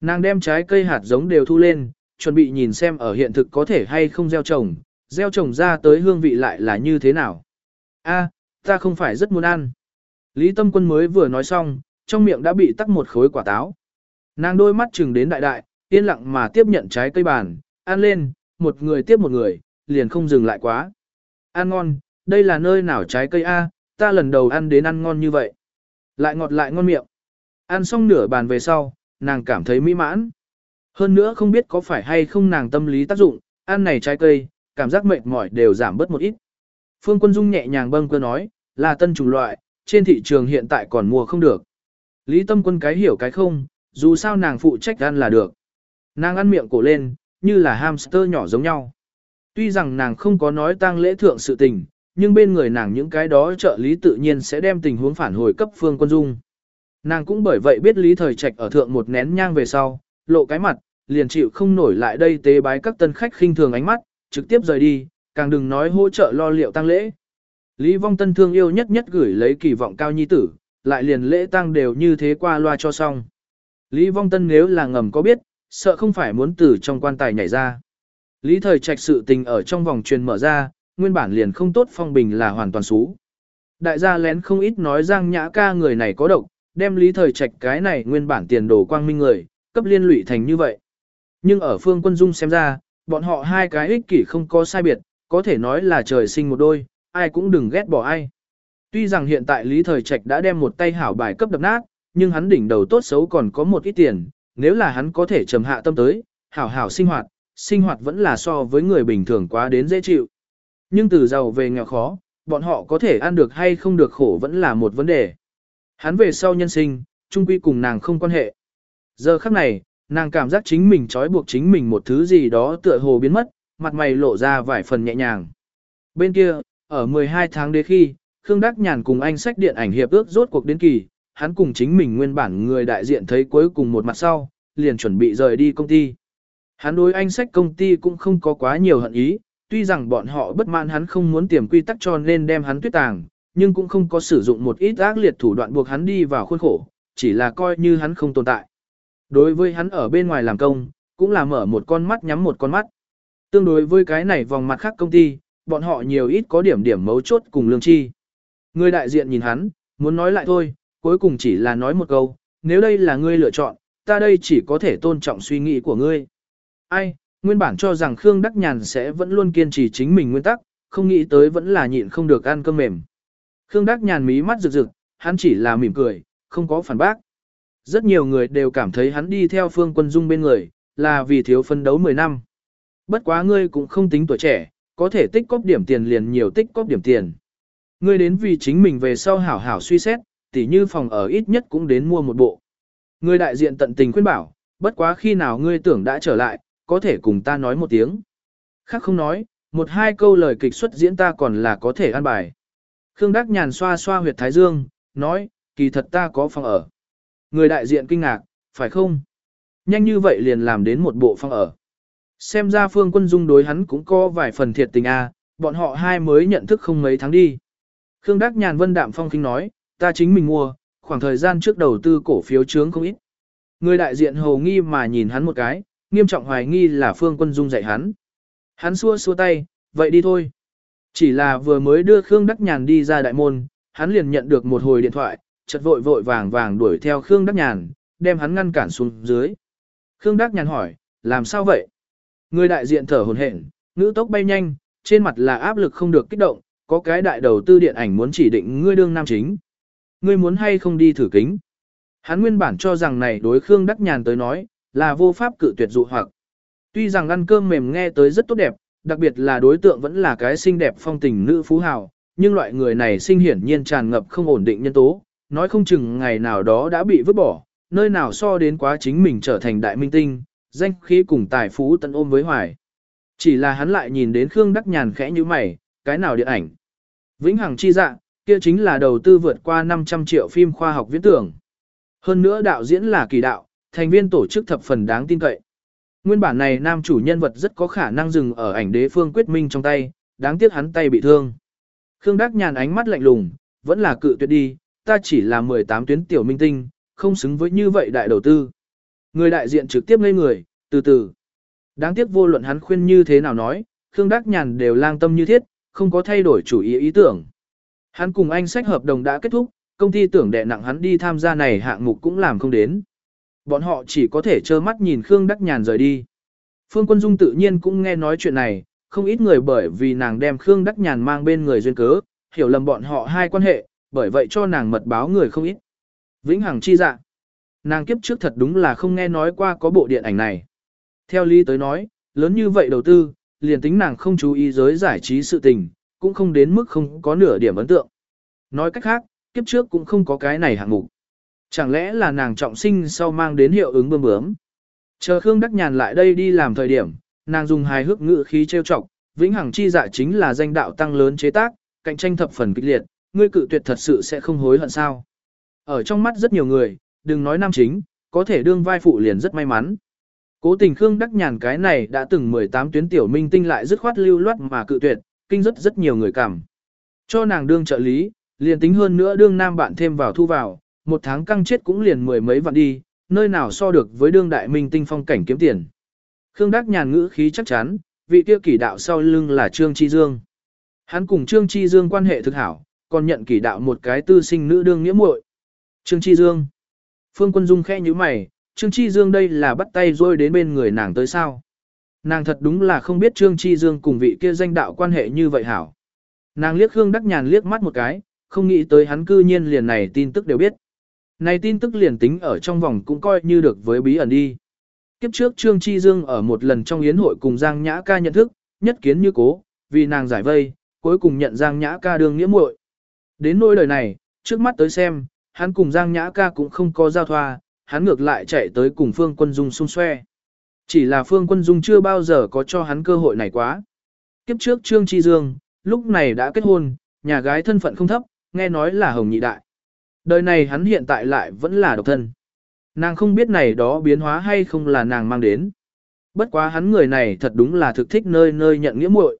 Nàng đem trái cây hạt giống đều thu lên, chuẩn bị nhìn xem ở hiện thực có thể hay không gieo trồng, gieo trồng ra tới hương vị lại là như thế nào. A, ta không phải rất muốn ăn. Lý Tâm Quân mới vừa nói xong, trong miệng đã bị tắc một khối quả táo. Nàng đôi mắt chừng đến đại đại, yên lặng mà tiếp nhận trái cây bàn, ăn lên, một người tiếp một người, liền không dừng lại quá. Ăn ngon, đây là nơi nào trái cây A, ta lần đầu ăn đến ăn ngon như vậy. Lại ngọt lại ngon miệng. Ăn xong nửa bàn về sau, nàng cảm thấy mỹ mãn. Hơn nữa không biết có phải hay không nàng tâm lý tác dụng, ăn này trái cây, cảm giác mệt mỏi đều giảm bớt một ít. Phương Quân Dung nhẹ nhàng bâng cơ nói, là tân chủng loại, trên thị trường hiện tại còn mua không được. Lý Tâm Quân cái hiểu cái không, dù sao nàng phụ trách ăn là được. Nàng ăn miệng cổ lên, như là hamster nhỏ giống nhau. Tuy rằng nàng không có nói tang lễ thượng sự tình, nhưng bên người nàng những cái đó trợ lý tự nhiên sẽ đem tình huống phản hồi cấp Phương Quân Dung. Nàng cũng bởi vậy biết Lý Thời Trạch ở thượng một nén nhang về sau, lộ cái mặt, liền chịu không nổi lại đây tế bái các tân khách khinh thường ánh mắt, trực tiếp rời đi, càng đừng nói hỗ trợ lo liệu tang lễ. Lý Vong Tân thương yêu nhất nhất gửi lấy kỳ vọng cao nhi tử, lại liền lễ tang đều như thế qua loa cho xong. Lý Vong Tân nếu là ngầm có biết, sợ không phải muốn từ trong quan tài nhảy ra. Lý Thời Trạch sự tình ở trong vòng truyền mở ra, nguyên bản liền không tốt phong bình là hoàn toàn xú. Đại gia lén không ít nói rằng nhã ca người này có độc, đem Lý Thời Trạch cái này nguyên bản tiền đồ quang minh người, cấp liên lụy thành như vậy. Nhưng ở phương quân dung xem ra, bọn họ hai cái ích kỷ không có sai biệt, có thể nói là trời sinh một đôi, ai cũng đừng ghét bỏ ai. Tuy rằng hiện tại Lý Thời Trạch đã đem một tay hảo bài cấp đập nát, nhưng hắn đỉnh đầu tốt xấu còn có một ít tiền, nếu là hắn có thể trầm hạ tâm tới, hảo hảo sinh hoạt, sinh hoạt vẫn là so với người bình thường quá đến dễ chịu. Nhưng từ giàu về nghèo khó, bọn họ có thể ăn được hay không được khổ vẫn là một vấn đề. Hắn về sau nhân sinh, chung quy cùng nàng không quan hệ. Giờ khắc này, nàng cảm giác chính mình trói buộc chính mình một thứ gì đó tựa hồ biến mất, mặt mày lộ ra vài phần nhẹ nhàng. Bên kia, ở 12 tháng đế khi, Khương Đắc Nhàn cùng anh sách điện ảnh hiệp ước rốt cuộc đến kỳ, hắn cùng chính mình nguyên bản người đại diện thấy cuối cùng một mặt sau, liền chuẩn bị rời đi công ty. Hắn đối anh sách công ty cũng không có quá nhiều hận ý, tuy rằng bọn họ bất mãn hắn không muốn tiềm quy tắc cho nên đem hắn tuyết tàng, nhưng cũng không có sử dụng một ít ác liệt thủ đoạn buộc hắn đi vào khuôn khổ, chỉ là coi như hắn không tồn tại. Đối với hắn ở bên ngoài làm công, cũng là mở một con mắt nhắm một con mắt. Tương đối với cái này vòng mặt khác công ty, bọn họ nhiều ít có điểm điểm mấu chốt cùng lương chi. Người đại diện nhìn hắn, muốn nói lại thôi, cuối cùng chỉ là nói một câu, nếu đây là ngươi lựa chọn, ta đây chỉ có thể tôn trọng suy nghĩ của ngươi. Ai, nguyên bản cho rằng Khương Đắc Nhàn sẽ vẫn luôn kiên trì chính mình nguyên tắc, không nghĩ tới vẫn là nhịn không được ăn cơm mềm. Khương Đắc nhàn mí mắt rực rực, hắn chỉ là mỉm cười, không có phản bác. Rất nhiều người đều cảm thấy hắn đi theo Phương Quân Dung bên người, là vì thiếu phân đấu 10 năm. Bất quá ngươi cũng không tính tuổi trẻ, có thể tích cóp điểm tiền liền nhiều tích cóp điểm tiền. Ngươi đến vì chính mình về sau hảo hảo suy xét, tỉ như phòng ở ít nhất cũng đến mua một bộ. Ngươi đại diện tận tình khuyên bảo, bất quá khi nào ngươi tưởng đã trở lại, có thể cùng ta nói một tiếng. Khác không nói, một hai câu lời kịch xuất diễn ta còn là có thể ăn bài. Khương Đắc Nhàn xoa xoa huyệt thái dương, nói, kỳ thật ta có phòng ở. Người đại diện kinh ngạc, phải không? Nhanh như vậy liền làm đến một bộ phòng ở. Xem ra Phương Quân Dung đối hắn cũng có vài phần thiệt tình a, bọn họ hai mới nhận thức không mấy tháng đi. Khương Đắc Nhàn Vân Đạm Phong khinh nói, ta chính mình mua, khoảng thời gian trước đầu tư cổ phiếu trướng không ít. Người đại diện hầu nghi mà nhìn hắn một cái, nghiêm trọng hoài nghi là Phương Quân Dung dạy hắn. Hắn xua xua tay, vậy đi thôi. Chỉ là vừa mới đưa Khương Đắc Nhàn đi ra đại môn, hắn liền nhận được một hồi điện thoại, chợt vội vội vàng vàng đuổi theo Khương Đắc Nhàn, đem hắn ngăn cản xuống dưới. Khương Đắc Nhàn hỏi, làm sao vậy? Người đại diện thở hổn hển, ngữ tốc bay nhanh, trên mặt là áp lực không được kích động, có cái đại đầu tư điện ảnh muốn chỉ định ngươi đương nam chính. Ngươi muốn hay không đi thử kính? Hắn nguyên bản cho rằng này đối Khương Đắc Nhàn tới nói, là vô pháp cự tuyệt dụ hoặc. Tuy rằng ăn cơm mềm nghe tới rất tốt đẹp, đặc biệt là đối tượng vẫn là cái xinh đẹp phong tình nữ phú hào, nhưng loại người này sinh hiển nhiên tràn ngập không ổn định nhân tố, nói không chừng ngày nào đó đã bị vứt bỏ, nơi nào so đến quá chính mình trở thành đại minh tinh, danh khí cùng tài phú tận ôm với hoài. Chỉ là hắn lại nhìn đến Khương Đắc Nhàn khẽ như mày, cái nào điện ảnh. Vĩnh Hằng chi dạ, kia chính là đầu tư vượt qua 500 triệu phim khoa học viễn tưởng. Hơn nữa đạo diễn là kỳ đạo, thành viên tổ chức thập phần đáng tin cậy. Nguyên bản này nam chủ nhân vật rất có khả năng dừng ở ảnh đế phương quyết minh trong tay, đáng tiếc hắn tay bị thương. Khương Đắc Nhàn ánh mắt lạnh lùng, vẫn là cự tuyệt đi, ta chỉ là 18 tuyến tiểu minh tinh, không xứng với như vậy đại đầu tư. Người đại diện trực tiếp ngây người, từ từ. Đáng tiếc vô luận hắn khuyên như thế nào nói, Khương Đắc Nhàn đều lang tâm như thiết, không có thay đổi chủ ý ý tưởng. Hắn cùng anh sách hợp đồng đã kết thúc, công ty tưởng đè nặng hắn đi tham gia này hạng mục cũng làm không đến. Bọn họ chỉ có thể trơ mắt nhìn Khương Đắc Nhàn rời đi. Phương Quân Dung tự nhiên cũng nghe nói chuyện này, không ít người bởi vì nàng đem Khương Đắc Nhàn mang bên người duyên cớ, hiểu lầm bọn họ hai quan hệ, bởi vậy cho nàng mật báo người không ít. Vĩnh Hằng chi dạ. Nàng kiếp trước thật đúng là không nghe nói qua có bộ điện ảnh này. Theo lý tới nói, lớn như vậy đầu tư, liền tính nàng không chú ý giới giải trí sự tình, cũng không đến mức không có nửa điểm ấn tượng. Nói cách khác, kiếp trước cũng không có cái này hạng mục. Chẳng lẽ là nàng trọng sinh sau mang đến hiệu ứng bơm bướm. Chờ Khương Đắc Nhàn lại đây đi làm thời điểm, nàng dùng hài hước ngữ khí trêu chọc, vĩnh hằng chi dạ chính là danh đạo tăng lớn chế tác, cạnh tranh thập phần kịch liệt, ngươi cự tuyệt thật sự sẽ không hối hận sao. Ở trong mắt rất nhiều người, đừng nói nam chính, có thể đương vai phụ liền rất may mắn. Cố tình Khương Đắc Nhàn cái này đã từng 18 tuyến tiểu minh tinh lại dứt khoát lưu loát mà cự tuyệt, kinh rất rất nhiều người cảm. Cho nàng đương trợ lý, liền tính hơn nữa đương nam bạn thêm vào thu vào, một tháng căng chết cũng liền mười mấy vạn đi, nơi nào so được với đương đại minh tinh phong cảnh kiếm tiền. Khương Đắc Nhàn ngữ khí chắc chắn, vị kia kỷ đạo sau lưng là Trương Chi Dương. Hắn cùng Trương Chi Dương quan hệ thực hảo, còn nhận kỷ đạo một cái tư sinh nữ đương nghĩa muội. Trương Chi Dương. Phương Quân Dung khẽ như mày, Trương Chi Dương đây là bắt tay rồi đến bên người nàng tới sao. Nàng thật đúng là không biết Trương Chi Dương cùng vị kia danh đạo quan hệ như vậy hảo. Nàng liếc hương Đắc Nhàn liếc mắt một cái, không nghĩ tới hắn cư nhiên liền này tin tức đều biết. Này tin tức liền tính ở trong vòng cũng coi như được với bí ẩn đi. Kiếp trước Trương Chi Dương ở một lần trong yến hội cùng Giang Nhã ca nhận thức, nhất kiến như cố, vì nàng giải vây, cuối cùng nhận Giang Nhã ca đương nghĩa muội. Đến nỗi lời này, trước mắt tới xem, hắn cùng Giang Nhã ca cũng không có giao thoa, hắn ngược lại chạy tới cùng Phương Quân Dung xung xoe. Chỉ là Phương Quân Dung chưa bao giờ có cho hắn cơ hội này quá. Kiếp trước Trương Chi Dương, lúc này đã kết hôn, nhà gái thân phận không thấp, nghe nói là Hồng Nhị Đại. Đời này hắn hiện tại lại vẫn là độc thân. Nàng không biết này đó biến hóa hay không là nàng mang đến. Bất quá hắn người này thật đúng là thực thích nơi nơi nhận nghĩa muội.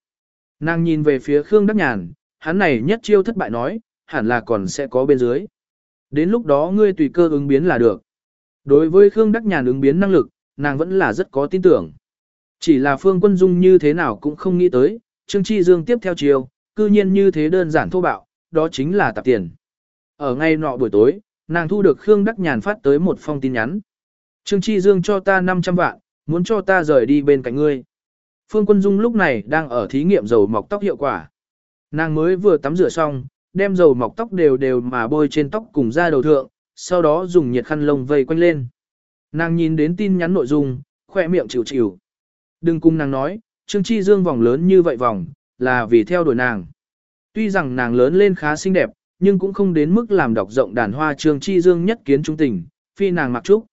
Nàng nhìn về phía Khương Đắc Nhàn, hắn này nhất chiêu thất bại nói, hẳn là còn sẽ có bên dưới. Đến lúc đó ngươi tùy cơ ứng biến là được. Đối với Khương Đắc Nhàn ứng biến năng lực, nàng vẫn là rất có tin tưởng. Chỉ là Phương Quân Dung như thế nào cũng không nghĩ tới, Trương Chi Dương tiếp theo chiều, cư nhiên như thế đơn giản thô bạo, đó chính là tạp tiền. Ở ngay nọ buổi tối, nàng thu được Khương Đắc Nhàn phát tới một phong tin nhắn. Trương Chi Dương cho ta 500 vạn, muốn cho ta rời đi bên cạnh ngươi. Phương Quân Dung lúc này đang ở thí nghiệm dầu mọc tóc hiệu quả. Nàng mới vừa tắm rửa xong, đem dầu mọc tóc đều đều mà bôi trên tóc cùng da đầu thượng, sau đó dùng nhiệt khăn lông vây quanh lên. Nàng nhìn đến tin nhắn nội dung, khỏe miệng chịu chịu. Đừng cùng nàng nói, Trương Chi Dương vòng lớn như vậy vòng, là vì theo đuổi nàng. Tuy rằng nàng lớn lên khá xinh đẹp, nhưng cũng không đến mức làm đọc rộng đàn hoa Trương Chi Dương nhất kiến trung tình, phi nàng mặc trúc.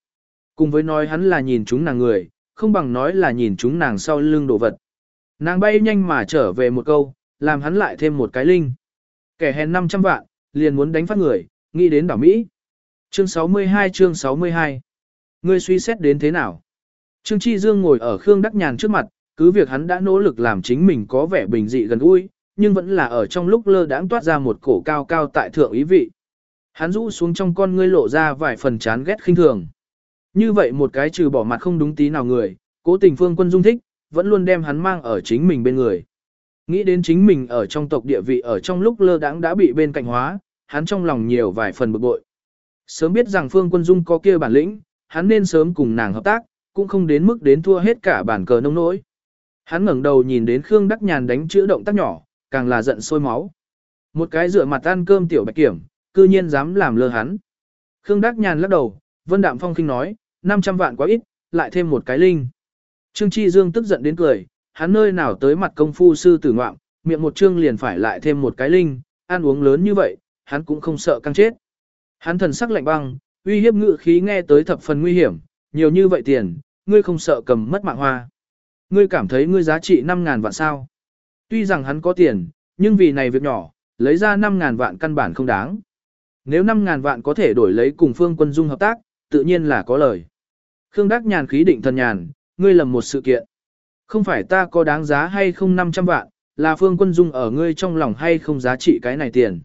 Cùng với nói hắn là nhìn chúng nàng người, không bằng nói là nhìn chúng nàng sau lưng đồ vật. Nàng bay nhanh mà trở về một câu, làm hắn lại thêm một cái linh. Kẻ hèn 500 vạn, liền muốn đánh phát người, nghĩ đến đảo Mỹ. Chương 62 chương 62 Ngươi suy xét đến thế nào? Trương Chi Dương ngồi ở Khương Đắc Nhàn trước mặt, cứ việc hắn đã nỗ lực làm chính mình có vẻ bình dị gần gũi, nhưng vẫn là ở trong lúc lơ đãng toát ra một cổ cao cao tại thượng ý vị. Hắn rũ xuống trong con ngươi lộ ra vài phần chán ghét khinh thường. Như vậy một cái trừ bỏ mặt không đúng tí nào người, cố tình phương quân dung thích, vẫn luôn đem hắn mang ở chính mình bên người. Nghĩ đến chính mình ở trong tộc địa vị ở trong lúc lơ đãng đã bị bên cạnh hóa, hắn trong lòng nhiều vài phần bực bội. Sớm biết rằng phương quân dung có kia bản lĩnh, hắn nên sớm cùng nàng hợp tác, cũng không đến mức đến thua hết cả bản cờ nông nỗi. Hắn ngẩng đầu nhìn đến Khương Đắc Nhàn đánh chữ động tác nhỏ, càng là giận sôi máu. Một cái rửa mặt ăn cơm tiểu bạch kiểm, cư nhiên dám làm lơ hắn. Khương Đắc Nhàn lắc đầu, Vân Đạm Phong khinh nói, 500 vạn quá ít, lại thêm một cái linh. Trương Chi Dương tức giận đến cười, hắn nơi nào tới mặt công phu sư tử ngoạm, miệng một trương liền phải lại thêm một cái linh, ăn uống lớn như vậy, hắn cũng không sợ căng chết. Hắn thần sắc lạnh băng, uy hiếp ngự khí nghe tới thập phần nguy hiểm, nhiều như vậy tiền, ngươi không sợ cầm mất mạng hoa. Ngươi cảm thấy ngươi giá trị 5.000 vạn sao. Tuy rằng hắn có tiền, nhưng vì này việc nhỏ, lấy ra 5.000 vạn căn bản không đáng. Nếu 5.000 vạn có thể đổi lấy cùng phương quân dung hợp tác, tự nhiên là có lời. Khương Đắc nhàn khí định thần nhàn, ngươi lầm một sự kiện. Không phải ta có đáng giá hay không 500 vạn, là phương quân dung ở ngươi trong lòng hay không giá trị cái này tiền.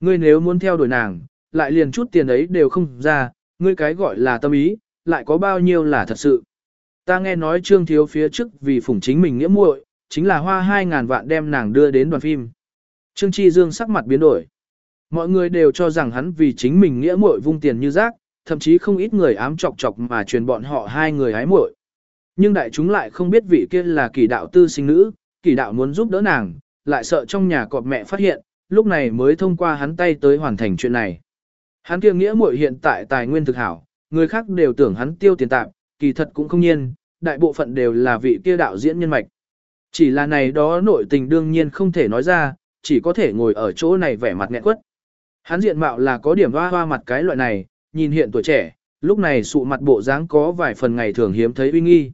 Ngươi nếu muốn theo đuổi nàng, lại liền chút tiền ấy đều không ra, ngươi cái gọi là tâm ý, lại có bao nhiêu là thật sự. Ta nghe nói trương thiếu phía trước vì phủng chính mình nghĩa muội, chính là hoa 2.000 vạn đem nàng đưa đến đoàn phim. Trương Chi Dương sắc mặt biến đổi. Mọi người đều cho rằng hắn vì chính mình nghĩa muội vung tiền như rác, thậm chí không ít người ám chọc chọc mà truyền bọn họ hai người hái muội. Nhưng đại chúng lại không biết vị kia là kỳ đạo tư sinh nữ, kỳ đạo muốn giúp đỡ nàng, lại sợ trong nhà cọp mẹ phát hiện, lúc này mới thông qua hắn tay tới hoàn thành chuyện này. Hắn kia nghĩa muội hiện tại tài nguyên thực hảo, người khác đều tưởng hắn tiêu tiền tạm, kỳ thật cũng không nhiên, đại bộ phận đều là vị kia đạo diễn nhân mạch. Chỉ là này đó nội tình đương nhiên không thể nói ra, chỉ có thể ngồi ở chỗ này vẻ mặt nghẹn quất. Hắn diện mạo là có điểm hoa hoa mặt cái loại này, nhìn hiện tuổi trẻ, lúc này sụ mặt bộ dáng có vài phần ngày thường hiếm thấy uy nghi.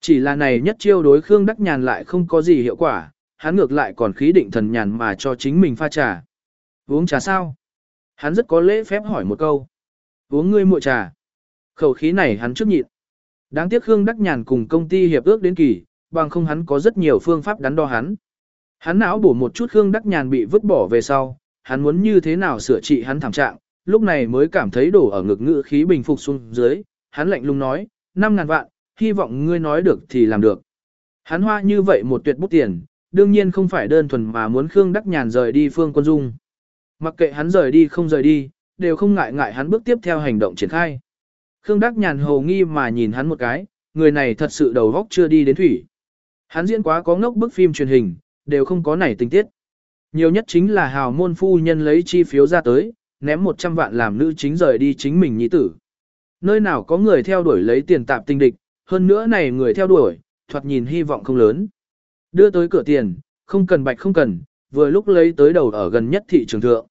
Chỉ là này nhất chiêu đối Khương Đắc Nhàn lại không có gì hiệu quả, hắn ngược lại còn khí định thần nhàn mà cho chính mình pha trà. Uống trà sao? Hắn rất có lễ phép hỏi một câu. Uống ngươi muội trà. Khẩu khí này hắn trước nhịn. Đáng tiếc Khương Đắc Nhàn cùng công ty hiệp ước đến kỳ, bằng không hắn có rất nhiều phương pháp đắn đo hắn. Hắn não bổ một chút Khương Đắc Nhàn bị vứt bỏ về sau, hắn muốn như thế nào sửa trị hắn thảm trạng, lúc này mới cảm thấy đổ ở ngực ngự khí bình phục xuống dưới, hắn lạnh lùng nói, 5.000 vạn, hy vọng ngươi nói được thì làm được. Hắn hoa như vậy một tuyệt bút tiền, đương nhiên không phải đơn thuần mà muốn Khương Đắc Nhàn rời đi Phương Quân Dung. Mặc kệ hắn rời đi không rời đi, đều không ngại ngại hắn bước tiếp theo hành động triển khai. Khương Đắc Nhàn hồ nghi mà nhìn hắn một cái, người này thật sự đầu góc chưa đi đến thủy. Hắn diễn quá có ngốc bức phim truyền hình, đều không có nảy tình tiết. Nhiều nhất chính là hào môn phu nhân lấy chi phiếu ra tới, ném 100 vạn làm nữ chính rời đi chính mình nhí tử. Nơi nào có người theo đuổi lấy tiền tạp tinh địch, hơn nữa này người theo đuổi, thoạt nhìn hy vọng không lớn. Đưa tới cửa tiền, không cần bạch không cần, vừa lúc lấy tới đầu ở gần nhất thị trường thượng.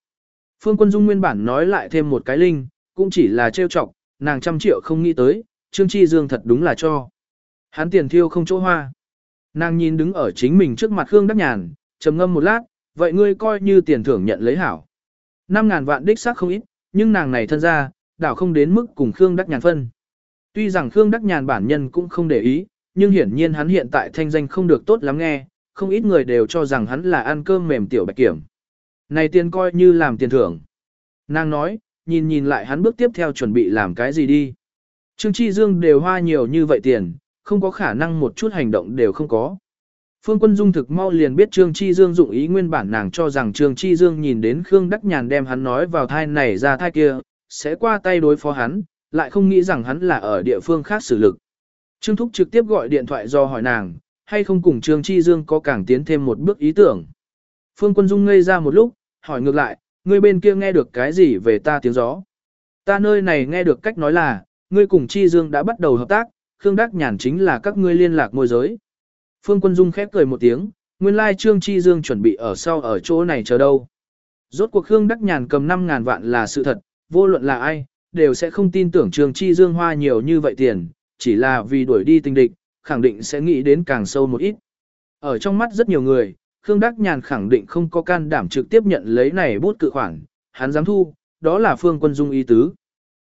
Phương Quân Dung nguyên bản nói lại thêm một cái linh, cũng chỉ là trêu chọc, nàng trăm triệu không nghĩ tới, Trương Chi Dương thật đúng là cho. Hắn tiền thiêu không chỗ hoa. Nàng nhìn đứng ở chính mình trước mặt Khương Đắc Nhàn, trầm ngâm một lát, vậy ngươi coi như tiền thưởng nhận lấy hảo. năm ngàn vạn đích xác không ít, nhưng nàng này thân ra, đảo không đến mức cùng Khương Đắc Nhàn phân. Tuy rằng Khương Đắc Nhàn bản nhân cũng không để ý, nhưng hiển nhiên hắn hiện tại thanh danh không được tốt lắm nghe, không ít người đều cho rằng hắn là ăn cơm mềm tiểu bạch kiểm. Này tiền coi như làm tiền thưởng. Nàng nói, nhìn nhìn lại hắn bước tiếp theo chuẩn bị làm cái gì đi. Trương Chi Dương đều hoa nhiều như vậy tiền, không có khả năng một chút hành động đều không có. Phương Quân Dung thực mau liền biết Trương Chi Dương dụng ý nguyên bản nàng cho rằng Trương Chi Dương nhìn đến Khương Đắc Nhàn đem hắn nói vào thai này ra thai kia, sẽ qua tay đối phó hắn, lại không nghĩ rằng hắn là ở địa phương khác xử lực. Trương Thúc trực tiếp gọi điện thoại do hỏi nàng, hay không cùng Trương Chi Dương có càng tiến thêm một bước ý tưởng. Phương Quân Dung ngây ra một lúc, hỏi ngược lại, ngươi bên kia nghe được cái gì về ta tiếng gió? Ta nơi này nghe được cách nói là, ngươi cùng Chi Dương đã bắt đầu hợp tác, Khương Đắc Nhàn chính là các ngươi liên lạc môi giới. Phương Quân Dung khép cười một tiếng, nguyên lai Trương Chi Dương chuẩn bị ở sau ở chỗ này chờ đâu. Rốt cuộc Khương Đắc Nhàn cầm 5.000 vạn là sự thật, vô luận là ai, đều sẽ không tin tưởng Trương Chi Dương hoa nhiều như vậy tiền, chỉ là vì đuổi đi tình địch, khẳng định sẽ nghĩ đến càng sâu một ít. Ở trong mắt rất nhiều người, Khương Đắc Nhàn khẳng định không có can đảm trực tiếp nhận lấy này bút cự khoản, hắn dám thu, đó là Phương Quân Dung ý tứ.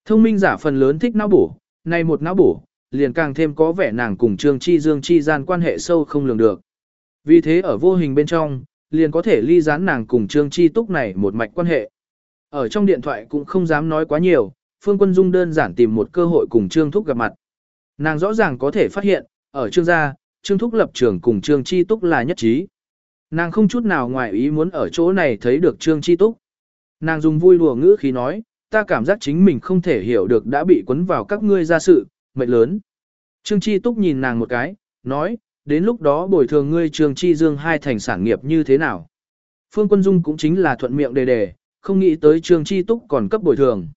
Thông minh giả phần lớn thích não bổ, này một não bổ, liền càng thêm có vẻ nàng cùng Trương Chi Dương chi gian quan hệ sâu không lường được. Vì thế ở vô hình bên trong, liền có thể ly gián nàng cùng Trương Chi Túc này một mạch quan hệ. Ở trong điện thoại cũng không dám nói quá nhiều, Phương Quân Dung đơn giản tìm một cơ hội cùng Trương Thúc gặp mặt. Nàng rõ ràng có thể phát hiện, ở Trương gia, Trương Thúc lập trường cùng Trương Chi Túc là nhất trí. Nàng không chút nào ngoài ý muốn ở chỗ này thấy được Trương Chi Túc. Nàng dùng vui lùa ngữ khí nói, ta cảm giác chính mình không thể hiểu được đã bị cuốn vào các ngươi ra sự, mệnh lớn. Trương Chi Túc nhìn nàng một cái, nói, đến lúc đó bồi thường ngươi Trương Chi Dương hai thành sản nghiệp như thế nào. Phương Quân Dung cũng chính là thuận miệng đề đề, không nghĩ tới Trương Chi Túc còn cấp bồi thường.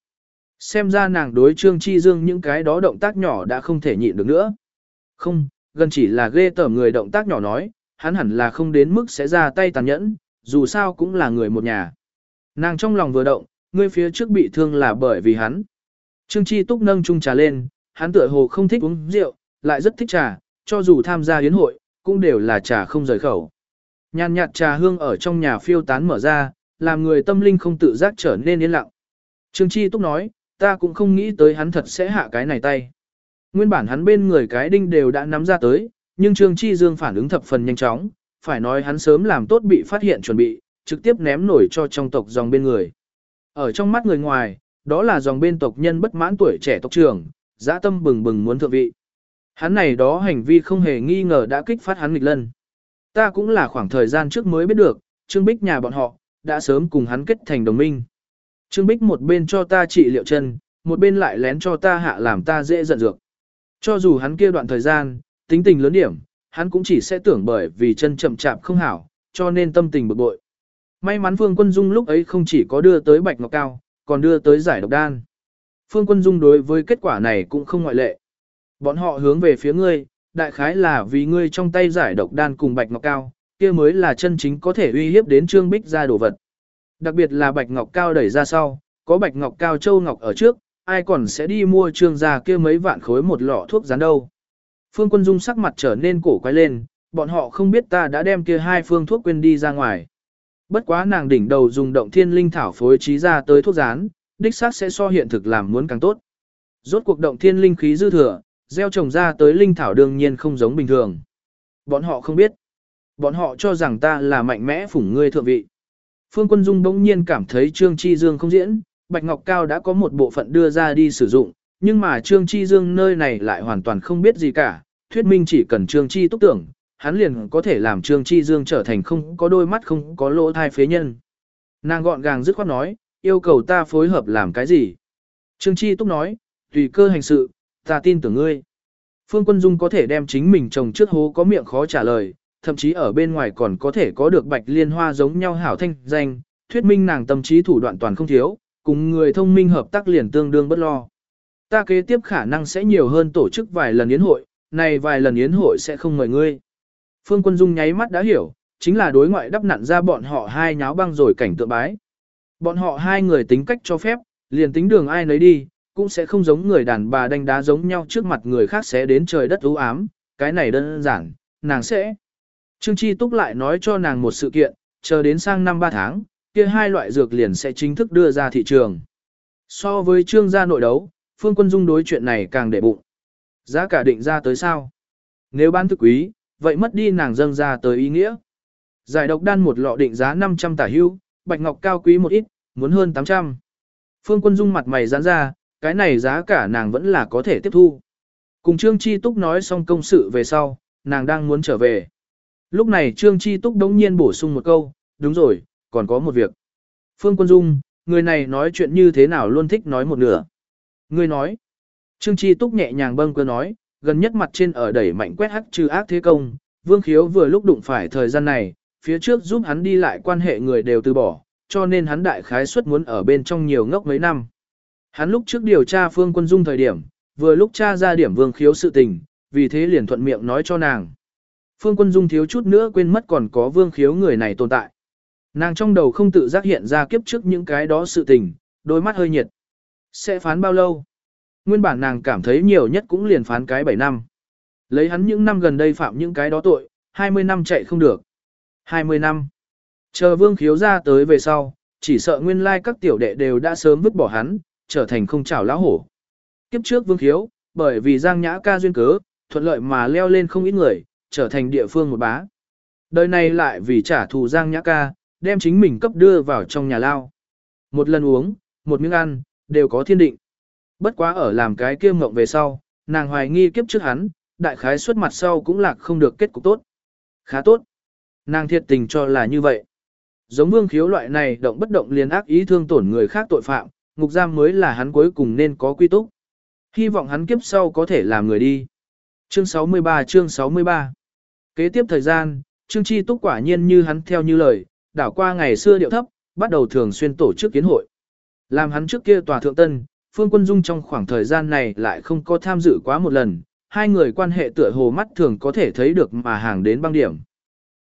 Xem ra nàng đối Trương Chi Dương những cái đó động tác nhỏ đã không thể nhịn được nữa. Không, gần chỉ là ghê tởm người động tác nhỏ nói, hắn hẳn là không đến mức sẽ ra tay tàn nhẫn, dù sao cũng là người một nhà. Nàng trong lòng vừa động, ngươi phía trước bị thương là bởi vì hắn. Trương Chi Túc nâng chung trà lên, hắn tựa hồ không thích uống rượu, lại rất thích trà, cho dù tham gia yến hội, cũng đều là trà không rời khẩu. Nhàn nhạt trà hương ở trong nhà phiêu tán mở ra, làm người tâm linh không tự giác trở nên yên lặng. Trương Chi Túc nói, ta cũng không nghĩ tới hắn thật sẽ hạ cái này tay. Nguyên bản hắn bên người cái đinh đều đã nắm ra tới, nhưng Trương Chi Dương phản ứng thập phần nhanh chóng, phải nói hắn sớm làm tốt bị phát hiện chuẩn bị, trực tiếp ném nổi cho trong tộc dòng bên người. Ở trong mắt người ngoài, đó là dòng bên tộc nhân bất mãn tuổi trẻ tộc trưởng, dã tâm bừng bừng muốn thượng vị. Hắn này đó hành vi không hề nghi ngờ đã kích phát hắn nghịch lân. Ta cũng là khoảng thời gian trước mới biết được, Trương Bích nhà bọn họ, đã sớm cùng hắn kết thành đồng minh. Trương Bích một bên cho ta trị liệu chân, một bên lại lén cho ta hạ làm ta dễ giận dược. Cho dù hắn kia đoạn thời gian, tính tình lớn điểm, hắn cũng chỉ sẽ tưởng bởi vì chân chậm chạp không hảo, cho nên tâm tình bực bội. May mắn Phương Quân Dung lúc ấy không chỉ có đưa tới Bạch Ngọc Cao, còn đưa tới giải độc đan. Phương Quân Dung đối với kết quả này cũng không ngoại lệ. Bọn họ hướng về phía ngươi, đại khái là vì ngươi trong tay giải độc đan cùng Bạch Ngọc Cao, kia mới là chân chính có thể uy hiếp đến Trương Bích ra đồ vật. Đặc biệt là Bạch Ngọc Cao đẩy ra sau, có Bạch Ngọc Cao Châu Ngọc ở trước, ai còn sẽ đi mua trương gia kia mấy vạn khối một lọ thuốc rán đâu. Phương Quân Dung sắc mặt trở nên cổ quay lên, bọn họ không biết ta đã đem kia hai phương thuốc quên đi ra ngoài. Bất quá nàng đỉnh đầu dùng động thiên linh thảo phối trí ra tới thuốc rán, đích xác sẽ so hiện thực làm muốn càng tốt. Rốt cuộc động thiên linh khí dư thừa, gieo trồng ra tới linh thảo đương nhiên không giống bình thường. Bọn họ không biết. Bọn họ cho rằng ta là mạnh mẽ phủng ngươi thượng vị. Phương Quân Dung bỗng nhiên cảm thấy Trương Chi Dương không diễn, Bạch Ngọc Cao đã có một bộ phận đưa ra đi sử dụng, nhưng mà Trương Chi Dương nơi này lại hoàn toàn không biết gì cả, thuyết minh chỉ cần Trương Chi túc tưởng, hắn liền có thể làm Trương Chi Dương trở thành không có đôi mắt không có lỗ thai phế nhân. Nàng gọn gàng dứt khoát nói, yêu cầu ta phối hợp làm cái gì? Trương Chi túc nói, tùy cơ hành sự, ta tin tưởng ngươi. Phương Quân Dung có thể đem chính mình chồng trước hố có miệng khó trả lời, thậm chí ở bên ngoài còn có thể có được bạch liên hoa giống nhau hảo thanh danh, thuyết minh nàng tâm trí thủ đoạn toàn không thiếu, cùng người thông minh hợp tác liền tương đương bất lo. Ta kế tiếp khả năng sẽ nhiều hơn tổ chức vài lần yến hội, này vài lần yến hội sẽ không mời ngươi. Phương Quân Dung nháy mắt đã hiểu, chính là đối ngoại đắp nặn ra bọn họ hai nháo băng rồi cảnh tượng bái. Bọn họ hai người tính cách cho phép, liền tính đường ai nấy đi, cũng sẽ không giống người đàn bà đánh đá giống nhau trước mặt người khác sẽ đến trời đất u ám, cái này đơn giản, nàng sẽ. Trương Chi Túc lại nói cho nàng một sự kiện, chờ đến sang năm 3 tháng, kia hai loại dược liền sẽ chính thức đưa ra thị trường. So với trương gia nội đấu, Phương Quân Dung đối chuyện này càng để bụng. Giá cả định ra tới sao? Nếu bán thực quý, vậy mất đi nàng dâng ra tới ý nghĩa. Giải độc đan một lọ định giá 500 tả hưu, bạch ngọc cao quý một ít, muốn hơn 800. Phương Quân Dung mặt mày giãn ra, cái này giá cả nàng vẫn là có thể tiếp thu. Cùng Trương Chi Túc nói xong công sự về sau, nàng đang muốn trở về. Lúc này Trương Chi Túc đống nhiên bổ sung một câu, đúng rồi, còn có một việc. Phương Quân Dung, người này nói chuyện như thế nào luôn thích nói một nửa. Ngươi nói. Trương Chi Túc nhẹ nhàng bâng cơ nói, gần nhất mặt trên ở đẩy mạnh quét hắc trừ ác thế công, Vương Khiếu vừa lúc đụng phải thời gian này, phía trước giúp hắn đi lại quan hệ người đều từ bỏ, cho nên hắn đại khái suất muốn ở bên trong nhiều ngốc mấy năm. Hắn lúc trước điều tra Phương Quân Dung thời điểm, vừa lúc tra ra điểm vương khiếu sự tình, vì thế liền thuận miệng nói cho nàng. Phương Quân Dung thiếu chút nữa quên mất còn có vương khiếu người này tồn tại. Nàng trong đầu không tự giác hiện ra kiếp trước những cái đó sự tình, đôi mắt hơi nhiệt. Sẽ phán bao lâu? Nguyên bản nàng cảm thấy nhiều nhất cũng liền phán cái 7 năm. Lấy hắn những năm gần đây phạm những cái đó tội, 20 năm chạy không được. 20 năm. Chờ vương khiếu ra tới về sau, chỉ sợ nguyên lai các tiểu đệ đều đã sớm vứt bỏ hắn, trở thành không chảo lão hổ. Kiếp trước vương khiếu, bởi vì giang nhã ca duyên cớ, thuận lợi mà leo lên không ít người, trở thành địa phương một bá. Đời này lại vì trả thù giang nhã ca, đem chính mình cấp đưa vào trong nhà lao. Một lần uống, một miếng ăn, đều có thiên định. Bất quá ở làm cái kia mộng về sau, nàng hoài nghi kiếp trước hắn, đại khái xuất mặt sau cũng lạc không được kết cục tốt. Khá tốt. Nàng thiệt tình cho là như vậy. Giống vương khiếu loại này động bất động liền ác ý thương tổn người khác tội phạm, ngục giam mới là hắn cuối cùng nên có quy túc. Hy vọng hắn kiếp sau có thể làm người đi. Chương 63 chương 63 Kế tiếp thời gian, Trương Chi Túc quả nhiên như hắn theo như lời, đảo qua ngày xưa điệu thấp, bắt đầu thường xuyên tổ chức kiến hội. Làm hắn trước kia tòa thượng tân, Phương Quân Dung trong khoảng thời gian này lại không có tham dự quá một lần, hai người quan hệ tựa hồ mắt thường có thể thấy được mà hàng đến băng điểm.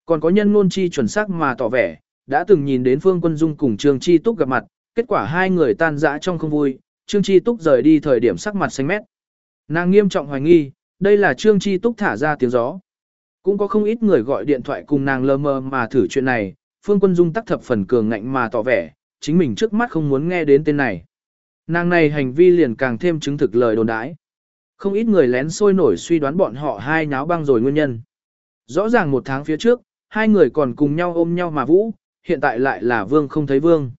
Còn có nhân ngôn chi chuẩn xác mà tỏ vẻ, đã từng nhìn đến Phương Quân Dung cùng Trương Chi Túc gặp mặt, kết quả hai người tan rã trong không vui, Trương Chi Túc rời đi thời điểm sắc mặt xanh mét. Nàng nghiêm trọng hoài nghi, đây là Trương Chi Túc thả ra tiếng gió. Cũng có không ít người gọi điện thoại cùng nàng lơ mơ mà thử chuyện này, Phương Quân Dung tắc thập phần cường ngạnh mà tỏ vẻ, chính mình trước mắt không muốn nghe đến tên này. Nàng này hành vi liền càng thêm chứng thực lời đồn đãi. Không ít người lén sôi nổi suy đoán bọn họ hai náo băng rồi nguyên nhân. Rõ ràng một tháng phía trước, hai người còn cùng nhau ôm nhau mà vũ, hiện tại lại là vương không thấy vương.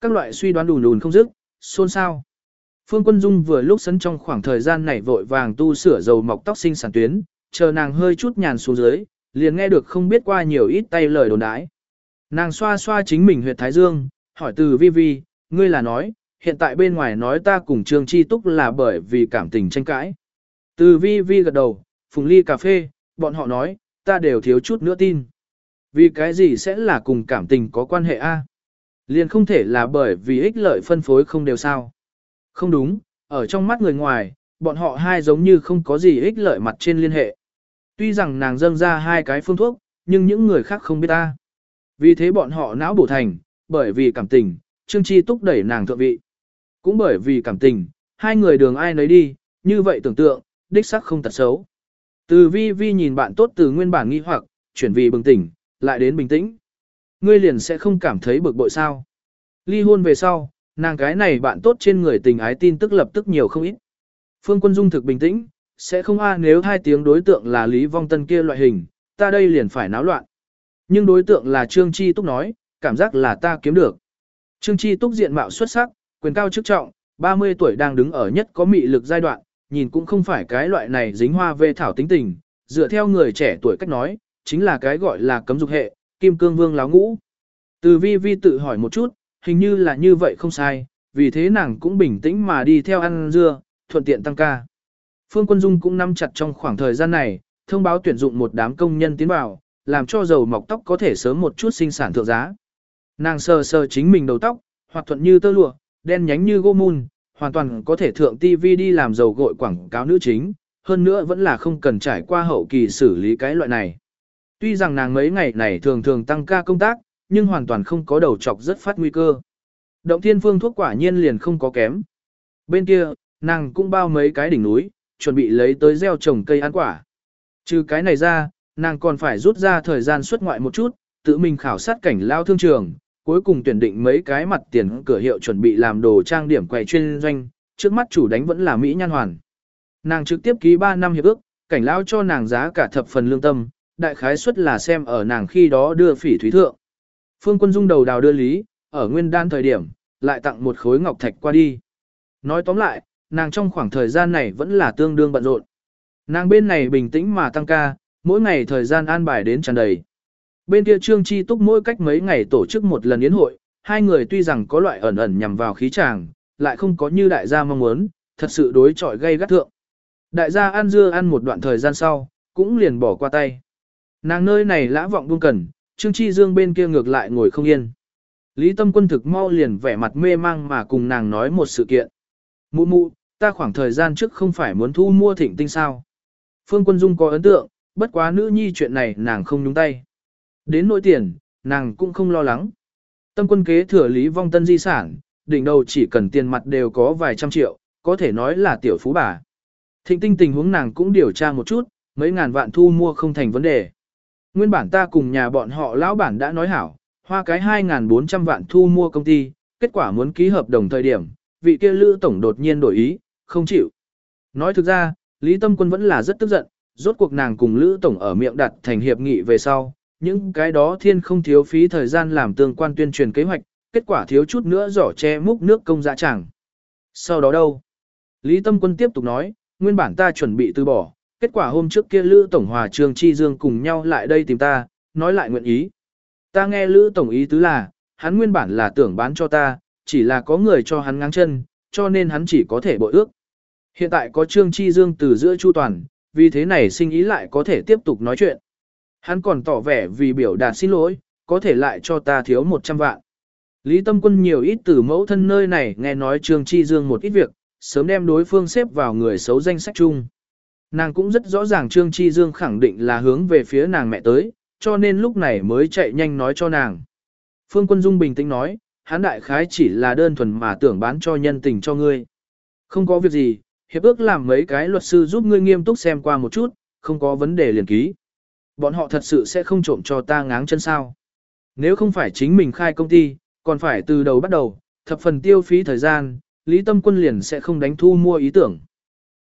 Các loại suy đoán đùn đùn không dứt, xôn xao. Phương Quân Dung vừa lúc sấn trong khoảng thời gian này vội vàng tu sửa dầu mọc tóc sinh sản tuyến, chờ nàng hơi chút nhàn xuống dưới, liền nghe được không biết qua nhiều ít tay lời đồn đãi. Nàng xoa xoa chính mình huyệt thái dương, hỏi từ vi vi, ngươi là nói, hiện tại bên ngoài nói ta cùng Trương Chi Túc là bởi vì cảm tình tranh cãi. Từ vi vi gật đầu, phùng ly cà phê, bọn họ nói, ta đều thiếu chút nữa tin. Vì cái gì sẽ là cùng cảm tình có quan hệ a? Liền không thể là bởi vì ích lợi phân phối không đều sao. Không đúng, ở trong mắt người ngoài, bọn họ hai giống như không có gì ích lợi mặt trên liên hệ. Tuy rằng nàng dâng ra hai cái phương thuốc, nhưng những người khác không biết ta. Vì thế bọn họ não bổ thành, bởi vì cảm tình, Trương Chi Túc đẩy nàng thượng vị. Cũng bởi vì cảm tình, hai người đường ai nấy đi, như vậy tưởng tượng, đích sắc không tật xấu. Từ vi vi nhìn bạn tốt từ nguyên bản nghi hoặc, chuyển vì bừng tỉnh, lại đến bình tĩnh. Ngươi liền sẽ không cảm thấy bực bội sao. Ly hôn về sau, nàng cái này bạn tốt trên người tình ái tin tức lập tức nhiều không ít. Phương Quân Dung thực bình tĩnh, sẽ không a nếu hai tiếng đối tượng là Lý Vong Tân kia loại hình, ta đây liền phải náo loạn. Nhưng đối tượng là Trương Chi Túc nói, cảm giác là ta kiếm được. Trương Chi Túc diện mạo xuất sắc, quyền cao chức trọng, 30 tuổi đang đứng ở nhất có mị lực giai đoạn, nhìn cũng không phải cái loại này dính hoa về thảo tính tình, dựa theo người trẻ tuổi cách nói, chính là cái gọi là cấm dục hệ, kim cương vương láo ngũ. Từ vi vi tự hỏi một chút, hình như là như vậy không sai, vì thế nàng cũng bình tĩnh mà đi theo ăn dưa, thuận tiện tăng ca. Phương Quân Dung cũng nắm chặt trong khoảng thời gian này, thông báo tuyển dụng một đám công nhân tiến vào, làm cho dầu mọc tóc có thể sớm một chút sinh sản thượng giá. Nàng sờ sờ chính mình đầu tóc, hoặc thuận như tơ lụa, đen nhánh như gỗ mun, hoàn toàn có thể thượng TV đi làm dầu gội quảng cáo nữ chính, hơn nữa vẫn là không cần trải qua hậu kỳ xử lý cái loại này. Tuy rằng nàng mấy ngày này thường thường tăng ca công tác, nhưng hoàn toàn không có đầu chọc rất phát nguy cơ. Động thiên phương thuốc quả nhiên liền không có kém. Bên kia, nàng cũng bao mấy cái đỉnh núi, chuẩn bị lấy tới gieo trồng cây ăn quả. Trừ cái này ra, nàng còn phải rút ra thời gian xuất ngoại một chút, tự mình khảo sát cảnh lao thương trường, cuối cùng tuyển định mấy cái mặt tiền cửa hiệu chuẩn bị làm đồ trang điểm quầy chuyên doanh, trước mắt chủ đánh vẫn là Mỹ Nhan Hoàn. Nàng trực tiếp ký 3 năm hiệp ước, cảnh lão cho nàng giá cả thập phần lương tâm, đại khái suất là xem ở nàng khi đó đưa phỉ thúy thượng. Phương Quân Dung đầu đào đưa lý, ở nguyên đan thời điểm, lại tặng một khối ngọc thạch qua đi. Nói tóm lại, nàng trong khoảng thời gian này vẫn là tương đương bận rộn. Nàng bên này bình tĩnh mà tăng ca, mỗi ngày thời gian an bài đến tràn đầy. Bên kia Trương Chi Túc mỗi cách mấy ngày tổ chức một lần yến hội, hai người tuy rằng có loại ẩn ẩn nhằm vào khí tràng, lại không có như đại gia mong muốn, thật sự đối chọi gây gắt thượng. Đại gia ăn dưa ăn một đoạn thời gian sau, cũng liền bỏ qua tay. Nàng nơi này lã vọng buông cần, Trương Chi Dương bên kia ngược lại ngồi không yên. Lý Tâm Quân thực mau liền vẻ mặt mê mang mà cùng nàng nói một sự kiện. Mụ mụ, ta khoảng thời gian trước không phải muốn thu mua thịnh tinh sao. Phương Quân Dung có ấn tượng, bất quá nữ nhi chuyện này nàng không nhúng tay. Đến nỗi tiền, nàng cũng không lo lắng. Tâm quân kế thừa Lý Vong Tân di sản, đỉnh đầu chỉ cần tiền mặt đều có vài trăm triệu, có thể nói là tiểu phú bà. Thịnh tinh tình huống nàng cũng điều tra một chút, mấy ngàn vạn thu mua không thành vấn đề. Nguyên bản ta cùng nhà bọn họ lão bản đã nói hảo, hoa cái 2.400 vạn thu mua công ty, kết quả muốn ký hợp đồng thời điểm, vị kia lữ tổng đột nhiên đổi ý, không chịu. Nói thực ra, Lý Tâm Quân vẫn là rất tức giận, rốt cuộc nàng cùng lữ tổng ở miệng đặt thành hiệp nghị về sau, những cái đó thiên không thiếu phí thời gian làm tương quan tuyên truyền kế hoạch, kết quả thiếu chút nữa giỏ che múc nước công dạ chẳng. Sau đó đâu? Lý Tâm Quân tiếp tục nói, nguyên bản ta chuẩn bị từ bỏ, kết quả hôm trước kia Lữ Tổng Hòa trương Chi Dương cùng nhau lại đây tìm ta, nói lại nguyện ý. Ta nghe Lữ Tổng ý tứ là, hắn nguyên bản là tưởng bán cho ta, chỉ là có người cho hắn ngang chân, cho nên hắn chỉ có thể bội ước. Hiện tại có Trương Chi Dương từ giữa Chu Toàn, vì thế này sinh ý lại có thể tiếp tục nói chuyện. Hắn còn tỏ vẻ vì biểu đạt xin lỗi, có thể lại cho ta thiếu 100 vạn. Lý Tâm Quân nhiều ít từ mẫu thân nơi này nghe nói Trương Chi Dương một ít việc, sớm đem đối phương xếp vào người xấu danh sách chung. Nàng cũng rất rõ ràng Trương Chi Dương khẳng định là hướng về phía nàng mẹ tới, cho nên lúc này mới chạy nhanh nói cho nàng. Phương Quân Dung bình tĩnh nói, hắn đại khái chỉ là đơn thuần mà tưởng bán cho nhân tình cho ngươi. Không có việc gì, hiệp ước làm mấy cái luật sư giúp ngươi nghiêm túc xem qua một chút, không có vấn đề liền ký. Bọn họ thật sự sẽ không trộm cho ta ngáng chân sao. Nếu không phải chính mình khai công ty, còn phải từ đầu bắt đầu, thập phần tiêu phí thời gian, Lý Tâm Quân liền sẽ không đánh thu mua ý tưởng.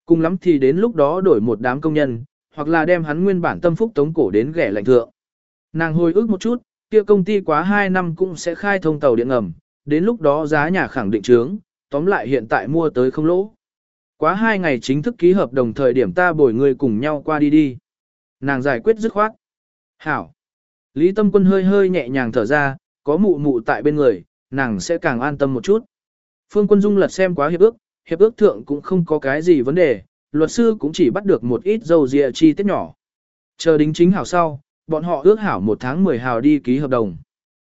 Cùng lắm thì đến lúc đó đổi một đám công nhân, hoặc là đem hắn nguyên bản tâm phúc tống cổ đến ghẻ lạnh thượng. Nàng hồi ức một chút, kia công ty quá 2 năm cũng sẽ khai thông tàu điện ngầm, đến lúc đó giá nhà khẳng định trướng, tóm lại hiện tại mua tới không lỗ. Quá 2 ngày chính thức ký hợp đồng thời điểm ta bồi người cùng nhau qua đi đi. Nàng giải quyết dứt khoát. Hảo. Lý Tâm Quân hơi hơi nhẹ nhàng thở ra, có mụ mụ tại bên người, nàng sẽ càng an tâm một chút. Phương Quân Dung lật xem quá hiệp ước, hiệp ước thượng cũng không có cái gì vấn đề, luật sư cũng chỉ bắt được một ít dầu dịa chi tiết nhỏ. Chờ đính chính hảo sau, bọn họ ước hảo một tháng 10 hào đi ký hợp đồng.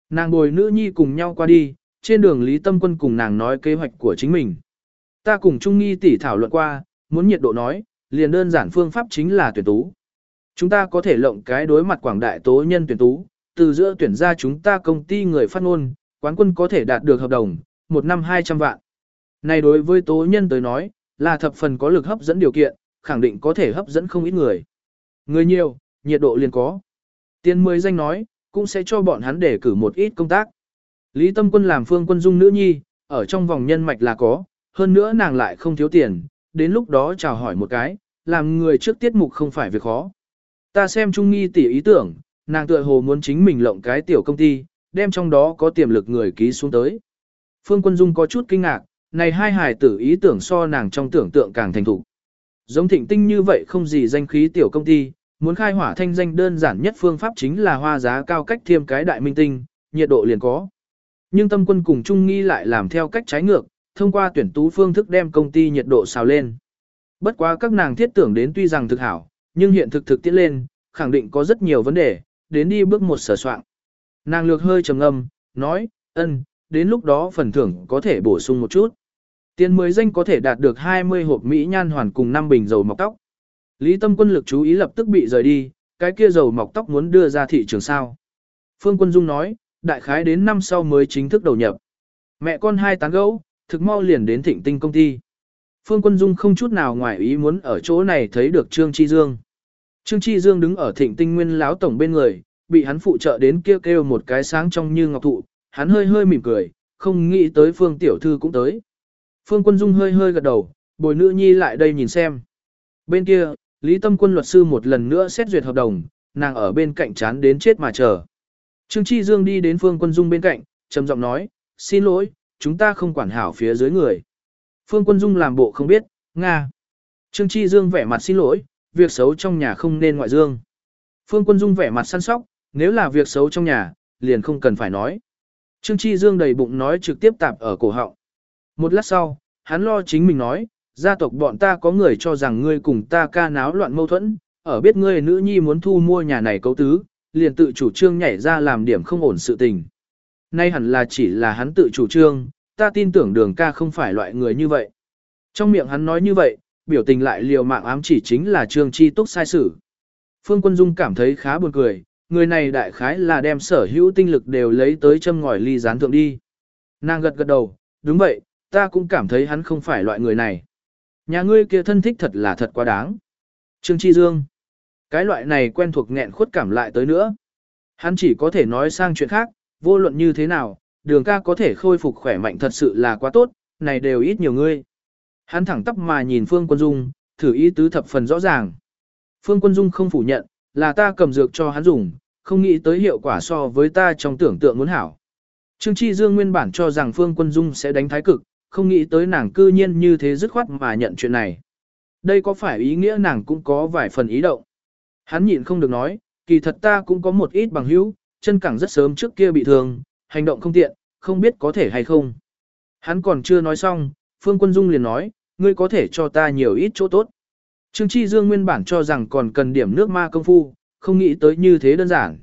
Nàng bồi nữ nhi cùng nhau qua đi, trên đường Lý Tâm Quân cùng nàng nói kế hoạch của chính mình. Ta cùng Trung Nghi tỷ thảo luận qua, muốn nhiệt độ nói, liền đơn giản phương pháp chính là tuyển tú. Chúng ta có thể lộng cái đối mặt quảng đại tố nhân tuyển tú, từ giữa tuyển ra chúng ta công ty người phát ngôn, quán quân có thể đạt được hợp đồng, một năm 200 vạn. Này đối với tố nhân tới nói, là thập phần có lực hấp dẫn điều kiện, khẳng định có thể hấp dẫn không ít người. Người nhiều, nhiệt độ liền có. Tiên mới danh nói, cũng sẽ cho bọn hắn để cử một ít công tác. Lý Tâm Quân làm phương quân dung nữ nhi, ở trong vòng nhân mạch là có, hơn nữa nàng lại không thiếu tiền, đến lúc đó chào hỏi một cái, làm người trước tiết mục không phải việc khó. Ta xem Trung Nghi tỉ ý tưởng, nàng tựa hồ muốn chính mình lộng cái tiểu công ty, đem trong đó có tiềm lực người ký xuống tới. Phương Quân Dung có chút kinh ngạc, này hai hài tử ý tưởng so nàng trong tưởng tượng càng thành thục. Giống thịnh tinh như vậy không gì danh khí tiểu công ty, muốn khai hỏa thanh danh đơn giản nhất phương pháp chính là hoa giá cao cách thêm cái đại minh tinh, nhiệt độ liền có. Nhưng tâm quân cùng Trung Nghi lại làm theo cách trái ngược, thông qua tuyển tú phương thức đem công ty nhiệt độ xào lên. Bất quá các nàng thiết tưởng đến tuy rằng thực hảo, nhưng hiện thực thực tiễn lên, khẳng định có rất nhiều vấn đề, đến đi bước một sở soạn. Nàng lược hơi trầm ngâm, nói, ân, đến lúc đó phần thưởng có thể bổ sung một chút. Tiền mới danh có thể đạt được 20 hộp Mỹ nhan hoàn cùng 5 bình dầu mọc tóc. Lý tâm quân lực chú ý lập tức bị rời đi, cái kia dầu mọc tóc muốn đưa ra thị trường sao. Phương Quân Dung nói, đại khái đến năm sau mới chính thức đầu nhập. Mẹ con hai tán gấu, thực mau liền đến thịnh tinh công ty. Phương Quân Dung không chút nào ngoài ý muốn ở chỗ này thấy được Trương Chi Dương. Trương Chi Dương đứng ở thịnh tinh nguyên láo tổng bên người, bị hắn phụ trợ đến kêu kêu một cái sáng trong như ngọc thụ, hắn hơi hơi mỉm cười, không nghĩ tới Phương Tiểu Thư cũng tới. Phương Quân Dung hơi hơi gật đầu, bồi nữ nhi lại đây nhìn xem. Bên kia, Lý Tâm Quân luật sư một lần nữa xét duyệt hợp đồng, nàng ở bên cạnh chán đến chết mà chờ. Trương Chi Dương đi đến Phương Quân Dung bên cạnh, trầm giọng nói, xin lỗi, chúng ta không quản hảo phía dưới người. Phương Quân Dung làm bộ không biết, Nga. Trương Chi Dương vẻ mặt xin lỗi, việc xấu trong nhà không nên ngoại dương. Phương Quân Dung vẻ mặt săn sóc, nếu là việc xấu trong nhà, liền không cần phải nói. Trương Chi Dương đầy bụng nói trực tiếp tạp ở cổ họng. Một lát sau, hắn lo chính mình nói, gia tộc bọn ta có người cho rằng ngươi cùng ta ca náo loạn mâu thuẫn, ở biết ngươi nữ nhi muốn thu mua nhà này cấu tứ, liền tự chủ trương nhảy ra làm điểm không ổn sự tình. Nay hẳn là chỉ là hắn tự chủ trương, ta tin tưởng đường ca không phải loại người như vậy. Trong miệng hắn nói như vậy, biểu tình lại liều mạng ám chỉ chính là trương chi túc sai sử Phương Quân Dung cảm thấy khá buồn cười, người này đại khái là đem sở hữu tinh lực đều lấy tới châm ngòi ly gián thượng đi. Nàng gật gật đầu, đúng vậy, ta cũng cảm thấy hắn không phải loại người này. Nhà ngươi kia thân thích thật là thật quá đáng. Trương Chi Dương. Cái loại này quen thuộc nghẹn khuất cảm lại tới nữa. Hắn chỉ có thể nói sang chuyện khác, vô luận như thế nào, đường ca có thể khôi phục khỏe mạnh thật sự là quá tốt, này đều ít nhiều ngươi. Hắn thẳng tắp mà nhìn Phương Quân Dung, thử ý tứ thập phần rõ ràng. Phương Quân Dung không phủ nhận, là ta cầm dược cho hắn dùng, không nghĩ tới hiệu quả so với ta trong tưởng tượng muốn hảo. Trương Chi Dương nguyên bản cho rằng Phương Quân Dung sẽ đánh thái cực, không nghĩ tới nàng cư nhiên như thế dứt khoát mà nhận chuyện này. Đây có phải ý nghĩa nàng cũng có vài phần ý động. Hắn nhịn không được nói, kỳ thật ta cũng có một ít bằng hữu, chân cẳng rất sớm trước kia bị thương, hành động không tiện, không biết có thể hay không. Hắn còn chưa nói xong, Phương Quân Dung liền nói, ngươi có thể cho ta nhiều ít chỗ tốt. Trương Chi Dương nguyên bản cho rằng còn cần điểm nước ma công phu, không nghĩ tới như thế đơn giản.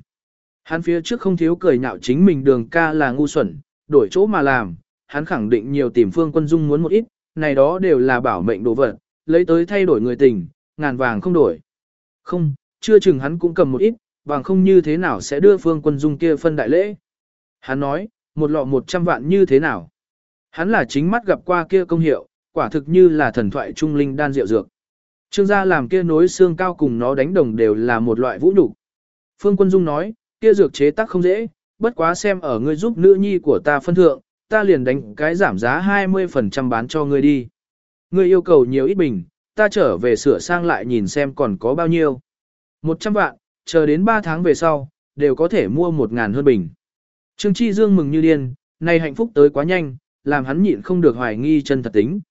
Hắn phía trước không thiếu cười nhạo chính mình đường ca là ngu xuẩn, đổi chỗ mà làm, hắn khẳng định nhiều tìm Phương Quân Dung muốn một ít, này đó đều là bảo mệnh đồ vật, lấy tới thay đổi người tình, ngàn vàng không đổi. Không, chưa chừng hắn cũng cầm một ít, vàng không như thế nào sẽ đưa Phương Quân Dung kia phân đại lễ. Hắn nói, một lọ một trăm vạn như thế nào? Hắn là chính mắt gặp qua kia công hiệu, quả thực như là thần thoại trung linh đan rượu dược. Trương gia làm kia nối xương cao cùng nó đánh đồng đều là một loại vũ nhục. Phương Quân Dung nói, kia dược chế tác không dễ, bất quá xem ở ngươi giúp nữ nhi của ta phân thượng, ta liền đánh cái giảm giá 20% bán cho ngươi đi. Ngươi yêu cầu nhiều ít bình, ta trở về sửa sang lại nhìn xem còn có bao nhiêu. 100 vạn, chờ đến 3 tháng về sau, đều có thể mua 1.000 hơn bình. Trương Chi Dương mừng như điên, này hạnh phúc tới quá nhanh, làm hắn nhịn không được hoài nghi chân thật tính.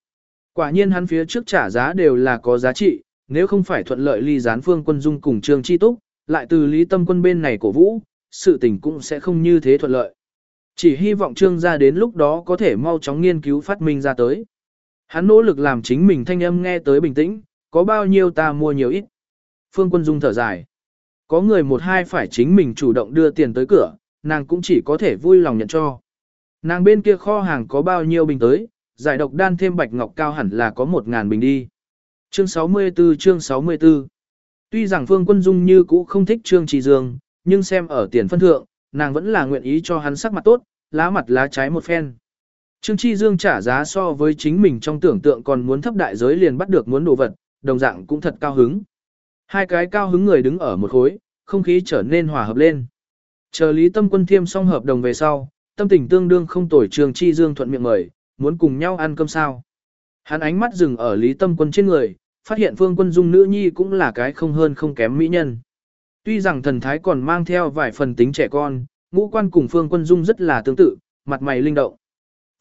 Quả nhiên hắn phía trước trả giá đều là có giá trị, nếu không phải thuận lợi ly gián phương quân dung cùng Trương Chi Túc, lại từ lý tâm quân bên này cổ vũ, sự tình cũng sẽ không như thế thuận lợi. Chỉ hy vọng Trương gia đến lúc đó có thể mau chóng nghiên cứu phát minh ra tới. Hắn nỗ lực làm chính mình thanh âm nghe tới bình tĩnh, có bao nhiêu ta mua nhiều ít. Phương quân dung thở dài. Có người một hai phải chính mình chủ động đưa tiền tới cửa, nàng cũng chỉ có thể vui lòng nhận cho. Nàng bên kia kho hàng có bao nhiêu bình tới, giải độc đan thêm bạch ngọc cao hẳn là có một ngàn bình đi. Chương 64 chương 64 Tuy rằng Phương Quân Dung như cũ không thích Trương Trì Dương, nhưng xem ở tiền phân thượng, nàng vẫn là nguyện ý cho hắn sắc mặt tốt, lá mặt lá trái một phen. Trương Chi Dương trả giá so với chính mình trong tưởng tượng còn muốn thấp đại giới liền bắt được muốn đồ vật, đồng dạng cũng thật cao hứng. Hai cái cao hứng người đứng ở một khối, không khí trở nên hòa hợp lên. Chờ Lý Tâm Quân thiêm xong hợp đồng về sau, tâm tình tương đương không tồi Trương Chi Dương thuận miệng mời, muốn cùng nhau ăn cơm sao. Hắn ánh mắt dừng ở Lý Tâm Quân trên người, phát hiện Phương Quân Dung nữ nhi cũng là cái không hơn không kém mỹ nhân. Tuy rằng thần thái còn mang theo vài phần tính trẻ con, ngũ quan cùng Phương Quân Dung rất là tương tự, mặt mày linh động.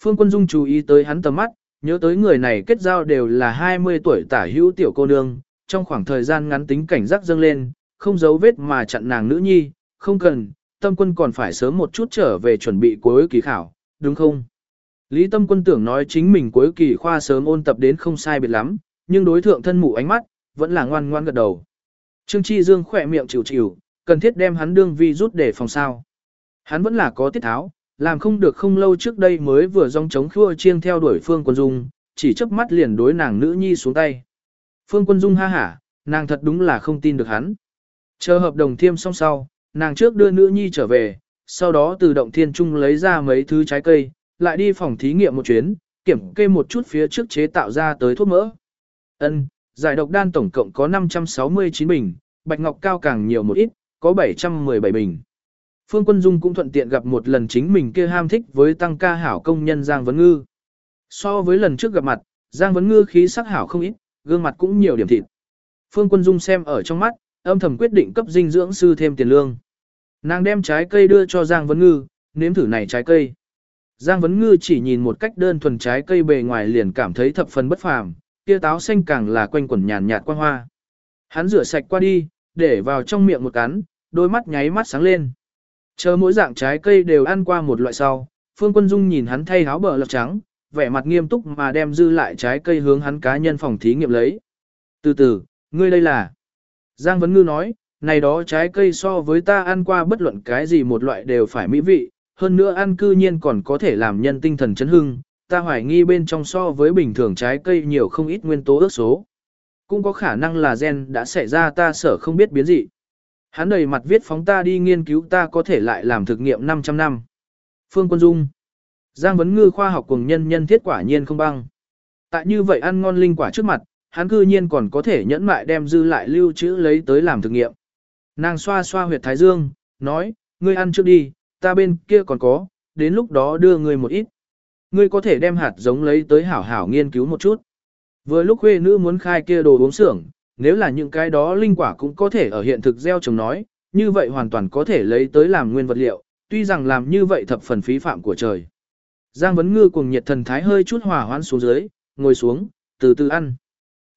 Phương Quân Dung chú ý tới hắn tầm mắt, nhớ tới người này kết giao đều là 20 tuổi tả hữu tiểu cô nương, trong khoảng thời gian ngắn tính cảnh giác dâng lên, không giấu vết mà chặn nàng nữ nhi, không cần, tâm quân còn phải sớm một chút trở về chuẩn bị cuối kỳ khảo, đúng không? Lý tâm quân tưởng nói chính mình cuối kỳ khoa sớm ôn tập đến không sai biệt lắm, nhưng đối thượng thân mụ ánh mắt, vẫn là ngoan ngoan gật đầu. Trương Chi Dương khỏe miệng chịu chịu, cần thiết đem hắn đương vi rút để phòng sao. Hắn vẫn là có tiết tháo, làm không được không lâu trước đây mới vừa dòng chống khua chiêng theo đuổi Phương Quân Dung, chỉ chớp mắt liền đối nàng nữ nhi xuống tay. Phương Quân Dung ha hả, nàng thật đúng là không tin được hắn. Chờ hợp đồng thiêm xong sau, nàng trước đưa nữ nhi trở về, sau đó từ động thiên trung lấy ra mấy thứ trái cây, lại đi phòng thí nghiệm một chuyến, kiểm kê một chút phía trước chế tạo ra tới thuốc mỡ. Ân, giải độc đan tổng cộng có 569 bình, bạch ngọc cao càng nhiều một ít, có 717 bình. Phương Quân Dung cũng thuận tiện gặp một lần chính mình kia ham thích với tăng ca hảo công nhân Giang Vấn Ngư. So với lần trước gặp mặt, Giang Vấn Ngư khí sắc hảo không ít, gương mặt cũng nhiều điểm thịt. Phương Quân Dung xem ở trong mắt, âm thầm quyết định cấp dinh dưỡng sư thêm tiền lương. Nàng đem trái cây đưa cho Giang Vấn Ngư, nếm thử này trái cây. Giang Vấn Ngư chỉ nhìn một cách đơn thuần trái cây bề ngoài liền cảm thấy thập phần bất phàm, kia táo xanh càng là quanh quẩn nhàn nhạt qua hoa. Hắn rửa sạch qua đi, để vào trong miệng một cắn, đôi mắt nháy mắt sáng lên. Chờ mỗi dạng trái cây đều ăn qua một loại sau, Phương Quân Dung nhìn hắn thay áo bờ lọc trắng, vẻ mặt nghiêm túc mà đem dư lại trái cây hướng hắn cá nhân phòng thí nghiệm lấy. Từ từ, ngươi đây là... Giang Vấn Ngư nói, này đó trái cây so với ta ăn qua bất luận cái gì một loại đều phải mỹ vị, hơn nữa ăn cư nhiên còn có thể làm nhân tinh thần chấn hưng, ta hoài nghi bên trong so với bình thường trái cây nhiều không ít nguyên tố ước số. Cũng có khả năng là gen đã xảy ra ta sở không biết biến dị. Hắn đầy mặt viết phóng ta đi nghiên cứu ta có thể lại làm thực nghiệm 500 năm. Phương Quân Dung Giang vấn ngư khoa học cùng nhân nhân thiết quả nhiên không băng. Tại như vậy ăn ngon linh quả trước mặt, hắn cư nhiên còn có thể nhẫn mại đem dư lại lưu trữ lấy tới làm thực nghiệm. Nàng xoa xoa huyệt thái dương, nói, ngươi ăn trước đi, ta bên kia còn có, đến lúc đó đưa ngươi một ít. Ngươi có thể đem hạt giống lấy tới hảo hảo nghiên cứu một chút. Vừa lúc khuê nữ muốn khai kia đồ uống xưởng, nếu là những cái đó linh quả cũng có thể ở hiện thực gieo trồng nói, như vậy hoàn toàn có thể lấy tới làm nguyên vật liệu, tuy rằng làm như vậy thập phần phí phạm của trời. Giang Vấn Ngư cùng nhiệt thần thái hơi chút hòa hoãn xuống dưới, ngồi xuống, từ từ ăn.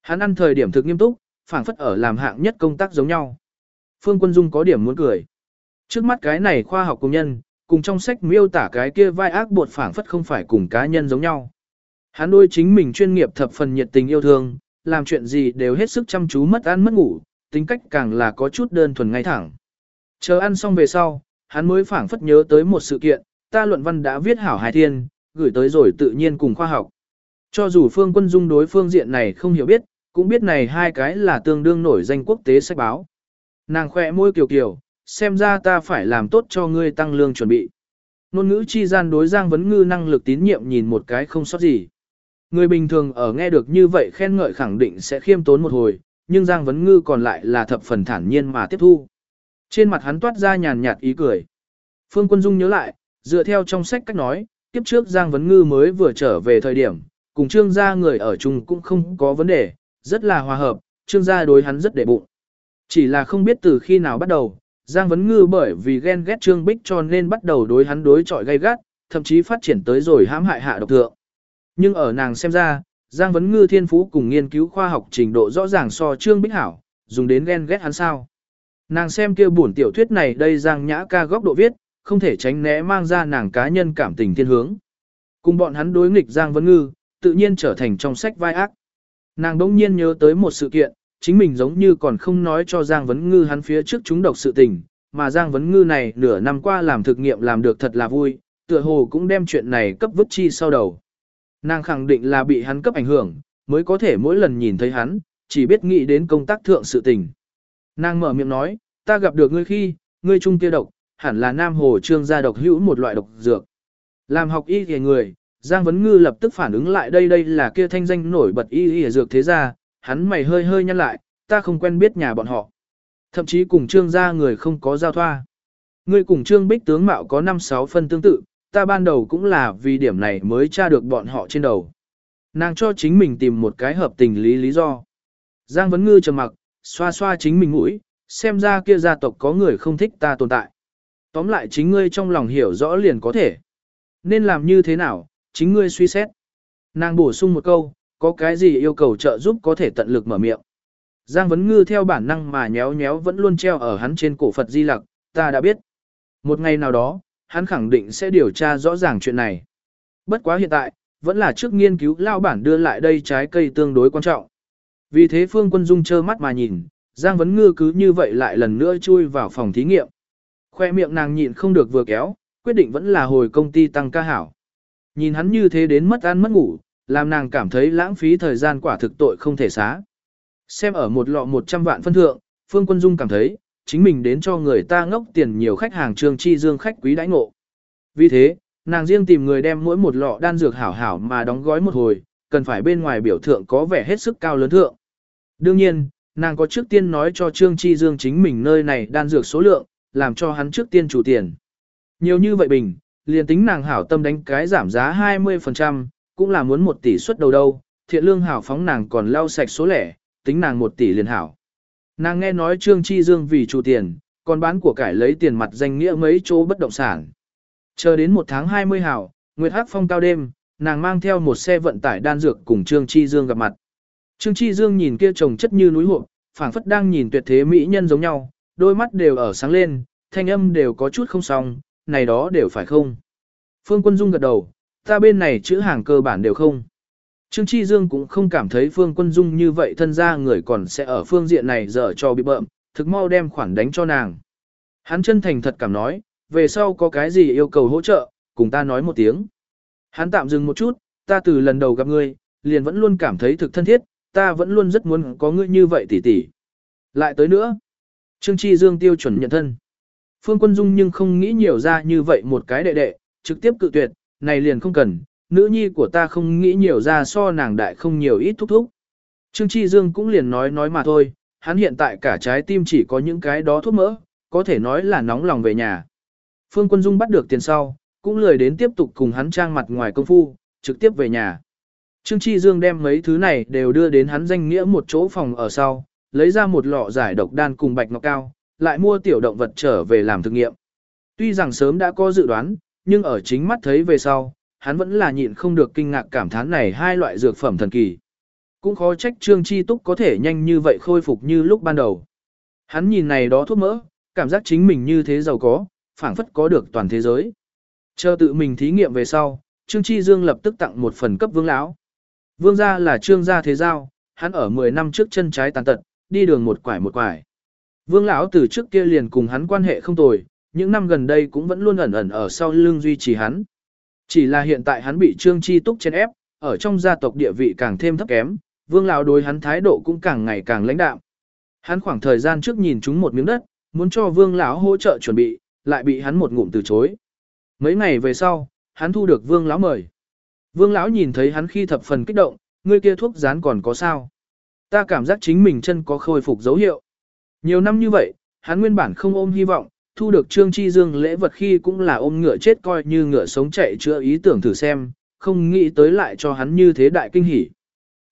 Hắn ăn thời điểm thực nghiêm túc, phảng phất ở làm hạng nhất công tác giống nhau. Phương Quân Dung có điểm muốn cười. Trước mắt cái này khoa học công nhân, cùng trong sách miêu tả cái kia vai ác bột phảng phất không phải cùng cá nhân giống nhau. Hắn đôi chính mình chuyên nghiệp thập phần nhiệt tình yêu thương, làm chuyện gì đều hết sức chăm chú mất ăn mất ngủ, tính cách càng là có chút đơn thuần ngay thẳng. Chờ ăn xong về sau, hắn mới phảng phất nhớ tới một sự kiện, ta luận văn đã viết hảo hài thiên, gửi tới rồi tự nhiên cùng khoa học. Cho dù phương quân dung đối phương diện này không hiểu biết, cũng biết này hai cái là tương đương nổi danh quốc tế sách báo. Nàng khỏe môi kiều kiều, xem ra ta phải làm tốt cho ngươi tăng lương chuẩn bị. Nôn ngữ chi gian đối Giang Vấn Ngư năng lực tín nhiệm nhìn một cái không sót gì. Người bình thường ở nghe được như vậy khen ngợi khẳng định sẽ khiêm tốn một hồi, nhưng Giang Vấn Ngư còn lại là thập phần thản nhiên mà tiếp thu. Trên mặt hắn toát ra nhàn nhạt ý cười. Phương Quân Dung nhớ lại, dựa theo trong sách cách nói, kiếp trước Giang Vấn Ngư mới vừa trở về thời điểm, cùng trương gia người ở chung cũng không có vấn đề, rất là hòa hợp, trương gia đối hắn rất để bụng. Chỉ là không biết từ khi nào bắt đầu, Giang Vấn Ngư bởi vì ghen ghét trương bích cho nên bắt đầu đối hắn đối chọi gay gắt, thậm chí phát triển tới rồi hãm hại hạ độc thượng. Nhưng ở nàng xem ra, Giang Vấn Ngư thiên phú cùng nghiên cứu khoa học trình độ rõ ràng so trương bích hảo, dùng đến ghen ghét hắn sao. Nàng xem kia buồn tiểu thuyết này đây Giang Nhã ca góc độ viết, không thể tránh né mang ra nàng cá nhân cảm tình thiên hướng. Cùng bọn hắn đối nghịch Giang Vấn Ngư, tự nhiên trở thành trong sách vai ác. Nàng đỗng nhiên nhớ tới một sự kiện, chính mình giống như còn không nói cho Giang Vấn Ngư hắn phía trước chúng độc sự tình, mà Giang Vấn Ngư này nửa năm qua làm thực nghiệm làm được thật là vui, tựa hồ cũng đem chuyện này cấp vứt chi sau đầu. Nàng khẳng định là bị hắn cấp ảnh hưởng, mới có thể mỗi lần nhìn thấy hắn, chỉ biết nghĩ đến công tác thượng sự tình. Nàng mở miệng nói, ta gặp được ngươi khi, ngươi trung kia độc, hẳn là nam hồ trương gia độc hữu một loại độc dược. Làm học y thì người, Giang Vấn Ngư lập tức phản ứng lại đây đây là kia thanh danh nổi bật y y dược thế gia, hắn mày hơi hơi nhăn lại, ta không quen biết nhà bọn họ. Thậm chí cùng trương gia người không có giao thoa. Ngươi cùng trương bích tướng mạo có 5-6 phân tương tự, ta ban đầu cũng là vì điểm này mới tra được bọn họ trên đầu. Nàng cho chính mình tìm một cái hợp tình lý lý do. Giang Vấn Ngư trầm mặc, xoa xoa chính mình mũi, xem ra kia gia tộc có người không thích ta tồn tại. Tóm lại chính ngươi trong lòng hiểu rõ liền có thể. Nên làm như thế nào, chính ngươi suy xét. Nàng bổ sung một câu, có cái gì yêu cầu trợ giúp có thể tận lực mở miệng. Giang Vấn Ngư theo bản năng mà nhéo nhéo vẫn luôn treo ở hắn trên cổ Phật Di Lặc, ta đã biết. Một ngày nào đó, hắn khẳng định sẽ điều tra rõ ràng chuyện này. Bất quá hiện tại, vẫn là trước nghiên cứu lao bản đưa lại đây trái cây tương đối quan trọng. Vì thế Phương Quân Dung trơ mắt mà nhìn, Giang Vấn Ngư cứ như vậy lại lần nữa chui vào phòng thí nghiệm. Khoe miệng nàng nhịn không được vừa kéo, quyết định vẫn là hồi công ty tăng ca hảo. Nhìn hắn như thế đến mất ăn mất ngủ, làm nàng cảm thấy lãng phí thời gian quả thực tội không thể xá. Xem ở một lọ 100 vạn phân thượng, Phương Quân Dung cảm thấy, chính mình đến cho người ta ngốc tiền nhiều khách hàng trương chi dương khách quý đãi ngộ. Vì thế, nàng riêng tìm người đem mỗi một lọ đan dược hảo hảo mà đóng gói một hồi, cần phải bên ngoài biểu thượng có vẻ hết sức cao lớn thượng. Đương nhiên, nàng có trước tiên nói cho Trương Chi Dương chính mình nơi này đan dược số lượng, làm cho hắn trước tiên chủ tiền. Nhiều như vậy bình, liền tính nàng hảo tâm đánh cái giảm giá 20%, cũng là muốn một tỷ suất đầu đâu, thiện lương hảo phóng nàng còn lau sạch số lẻ, tính nàng một tỷ liền hảo. Nàng nghe nói Trương Chi Dương vì chủ tiền, còn bán của cải lấy tiền mặt danh nghĩa mấy chỗ bất động sản. Chờ đến một tháng 20 hảo, Nguyệt Hắc Phong cao đêm, nàng mang theo một xe vận tải đan dược cùng Trương Chi Dương gặp mặt. Trương Chi Dương nhìn kia trồng chất như núi hộ, phảng phất đang nhìn tuyệt thế mỹ nhân giống nhau, đôi mắt đều ở sáng lên, thanh âm đều có chút không xong, này đó đều phải không. Phương Quân Dung gật đầu, ta bên này chữ hàng cơ bản đều không. Trương Chi Dương cũng không cảm thấy Phương Quân Dung như vậy thân ra người còn sẽ ở phương diện này dở cho bị bợm, thực mau đem khoản đánh cho nàng. Hắn chân thành thật cảm nói, về sau có cái gì yêu cầu hỗ trợ, cùng ta nói một tiếng. Hắn tạm dừng một chút, ta từ lần đầu gặp ngươi, liền vẫn luôn cảm thấy thực thân thiết, ta vẫn luôn rất muốn có ngươi như vậy tỷ tỷ. Lại tới nữa, Trương Chi Dương tiêu chuẩn nhận thân. Phương Quân Dung nhưng không nghĩ nhiều ra như vậy một cái đệ đệ, trực tiếp cự tuyệt, này liền không cần, nữ nhi của ta không nghĩ nhiều ra so nàng đại không nhiều ít thúc thúc. Trương Chi Dương cũng liền nói nói mà thôi, hắn hiện tại cả trái tim chỉ có những cái đó thuốc mỡ, có thể nói là nóng lòng về nhà. Phương Quân Dung bắt được tiền sau, cũng lười đến tiếp tục cùng hắn trang mặt ngoài công phu, trực tiếp về nhà. Trương Chi Dương đem mấy thứ này đều đưa đến hắn danh nghĩa một chỗ phòng ở sau, lấy ra một lọ giải độc đan cùng bạch ngọc cao, lại mua tiểu động vật trở về làm thực nghiệm. Tuy rằng sớm đã có dự đoán, nhưng ở chính mắt thấy về sau, hắn vẫn là nhịn không được kinh ngạc cảm thán này hai loại dược phẩm thần kỳ. Cũng khó trách Trương Chi Túc có thể nhanh như vậy khôi phục như lúc ban đầu. Hắn nhìn này đó thuốc mỡ, cảm giác chính mình như thế giàu có, phảng phất có được toàn thế giới. Chờ tự mình thí nghiệm về sau, Trương Chi Dương lập tức tặng một phần cấp vương lão. Vương gia là trương gia thế giao, hắn ở 10 năm trước chân trái tàn tật, đi đường một quải một quải. Vương lão từ trước kia liền cùng hắn quan hệ không tồi, những năm gần đây cũng vẫn luôn ẩn ẩn ở sau lưng duy trì hắn. Chỉ là hiện tại hắn bị Trương Chi Túc chen ép, ở trong gia tộc địa vị càng thêm thấp kém, Vương lão đối hắn thái độ cũng càng ngày càng lãnh đạm. Hắn khoảng thời gian trước nhìn chúng một miếng đất, muốn cho Vương lão hỗ trợ chuẩn bị, lại bị hắn một ngụm từ chối. Mấy ngày về sau, hắn thu được Vương lão mời. Vương lão nhìn thấy hắn khi thập phần kích động, ngươi kia thuốc dán còn có sao? Ta cảm giác chính mình chân có khôi phục dấu hiệu. Nhiều năm như vậy, hắn nguyên bản không ôm hy vọng, thu được Trương Chi Dương lễ vật khi cũng là ôm ngựa chết coi như ngựa sống chạy chữa ý tưởng thử xem, không nghĩ tới lại cho hắn như thế đại kinh hỉ.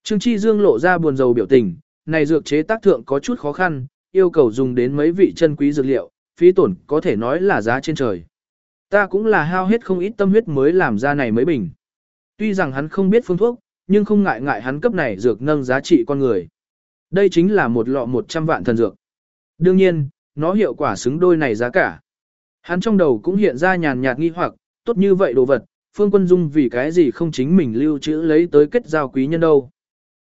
Trương Chi Dương lộ ra buồn rầu biểu tình, này dược chế tác thượng có chút khó khăn, yêu cầu dùng đến mấy vị chân quý dược liệu, phí tổn có thể nói là giá trên trời. Ta cũng là hao hết không ít tâm huyết mới làm ra này mới bình. Tuy rằng hắn không biết phương thuốc, nhưng không ngại ngại hắn cấp này dược nâng giá trị con người. Đây chính là một lọ 100 vạn thần dược. Đương nhiên, nó hiệu quả xứng đôi này giá cả. Hắn trong đầu cũng hiện ra nhàn nhạt nghi hoặc, tốt như vậy đồ vật, Phương Quân Dung vì cái gì không chính mình lưu trữ lấy tới kết giao quý nhân đâu.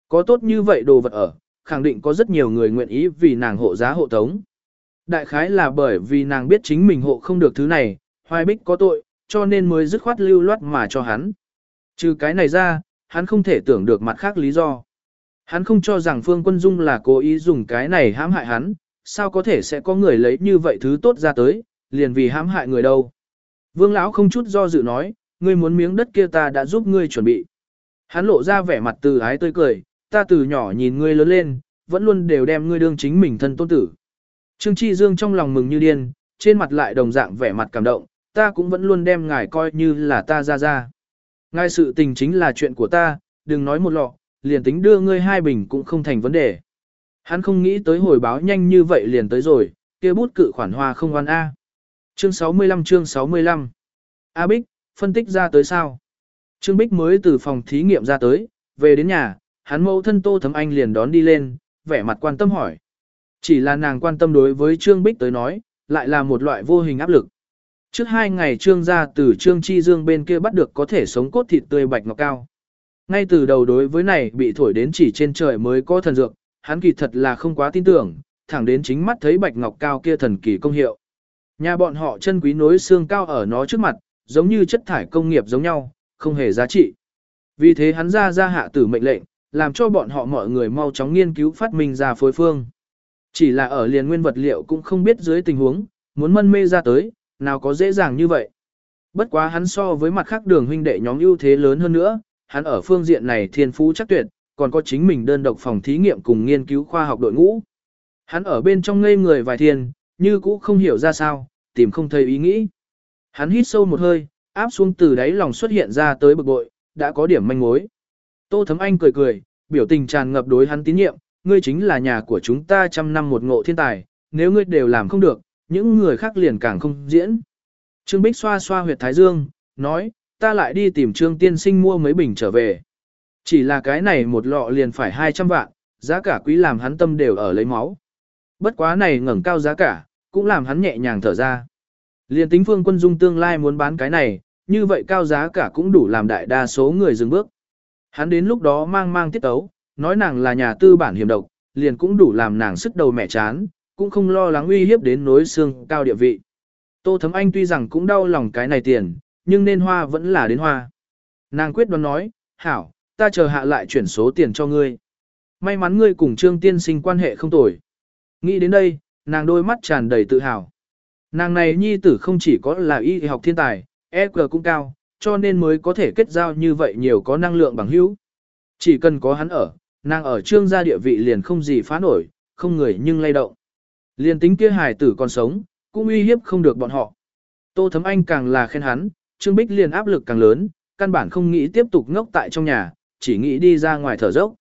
Có tốt như vậy đồ vật ở, khẳng định có rất nhiều người nguyện ý vì nàng hộ giá hộ tống. Đại khái là bởi vì nàng biết chính mình hộ không được thứ này, hoài bích có tội, cho nên mới dứt khoát lưu loát mà cho hắn. Trừ cái này ra, hắn không thể tưởng được mặt khác lý do. Hắn không cho rằng Phương Quân Dung là cố ý dùng cái này hãm hại hắn, sao có thể sẽ có người lấy như vậy thứ tốt ra tới, liền vì hãm hại người đâu. Vương lão không chút do dự nói, ngươi muốn miếng đất kia ta đã giúp ngươi chuẩn bị. Hắn lộ ra vẻ mặt từ ái tươi cười, ta từ nhỏ nhìn ngươi lớn lên, vẫn luôn đều đem ngươi đương chính mình thân tôn tử. Trương Chi Dương trong lòng mừng như điên, trên mặt lại đồng dạng vẻ mặt cảm động, ta cũng vẫn luôn đem ngài coi như là ta ra ra. Ngài sự tình chính là chuyện của ta, đừng nói một lọ, liền tính đưa ngươi hai bình cũng không thành vấn đề. Hắn không nghĩ tới hồi báo nhanh như vậy liền tới rồi, kia bút cự khoản hoa không oan A. Chương 65 chương 65 A Bích, phân tích ra tới sao? Trương Bích mới từ phòng thí nghiệm ra tới, về đến nhà, hắn mẫu thân Tô Thấm Anh liền đón đi lên, vẻ mặt quan tâm hỏi. Chỉ là nàng quan tâm đối với Trương Bích tới nói, lại là một loại vô hình áp lực. Trước hai ngày Trương gia từ Trương Chi Dương bên kia bắt được có thể sống cốt thịt tươi bạch ngọc cao. Ngay từ đầu đối với này bị thổi đến chỉ trên trời mới có thần dược, hắn kỳ thật là không quá tin tưởng, thẳng đến chính mắt thấy bạch ngọc cao kia thần kỳ công hiệu. Nhà bọn họ chân quý nối xương cao ở nó trước mặt, giống như chất thải công nghiệp giống nhau, không hề giá trị. Vì thế hắn ra ra hạ tử mệnh lệnh, làm cho bọn họ mọi người mau chóng nghiên cứu phát minh ra phối phương. Chỉ là ở liền nguyên vật liệu cũng không biết dưới tình huống, muốn mân mê ra tới, nào có dễ dàng như vậy. Bất quá hắn so với mặt khác đường huynh đệ nhóm ưu thế lớn hơn nữa, hắn ở phương diện này thiên phú chắc tuyệt, còn có chính mình đơn độc phòng thí nghiệm cùng nghiên cứu khoa học đội ngũ. Hắn ở bên trong ngây người vài thiên, như cũ không hiểu ra sao, tìm không thấy ý nghĩ. Hắn hít sâu một hơi, áp xuống từ đáy lòng xuất hiện ra tới bực bội, đã có điểm manh mối. Tô Thấm Anh cười cười, biểu tình tràn ngập đối hắn tín nhiệm, ngươi chính là nhà của chúng ta trăm năm một ngộ thiên tài, nếu ngươi đều làm không được, những người khác liền càng không diễn. Trương Bích xoa xoa huyệt thái dương, nói, ta lại đi tìm Trương Tiên Sinh mua mấy bình trở về. Chỉ là cái này một lọ liền phải 200 vạn, giá cả quý làm hắn tâm đều ở lấy máu. Bất quá này ngẩng cao giá cả, cũng làm hắn nhẹ nhàng thở ra. Liền tính phương quân dung tương lai muốn bán cái này, như vậy cao giá cả cũng đủ làm đại đa số người dừng bước. Hắn đến lúc đó mang mang tiết tấu, nói nàng là nhà tư bản hiểm độc, liền cũng đủ làm nàng sức đầu mẹ chán, cũng không lo lắng uy hiếp đến nối xương cao địa vị. Tô Thấm Anh tuy rằng cũng đau lòng cái này tiền, nhưng nên hoa vẫn là đến hoa. Nàng quyết đoán nói, hảo, ta chờ hạ lại chuyển số tiền cho ngươi. May mắn ngươi cùng Trương Tiên sinh quan hệ không tồi. Nghĩ đến đây, nàng đôi mắt tràn đầy tự hào. Nàng này nhi tử không chỉ có là y học thiên tài, EQ cũng cao, cho nên mới có thể kết giao như vậy nhiều có năng lượng bằng hữu. Chỉ cần có hắn ở, nàng ở trương gia địa vị liền không gì phá nổi, không người nhưng lay động. Liền tính kia hài tử còn sống, cũng uy hiếp không được bọn họ. Tô Thấm Anh càng là khen hắn, Trương Bích liền áp lực càng lớn, căn bản không nghĩ tiếp tục ngốc tại trong nhà, chỉ nghĩ đi ra ngoài thở dốc.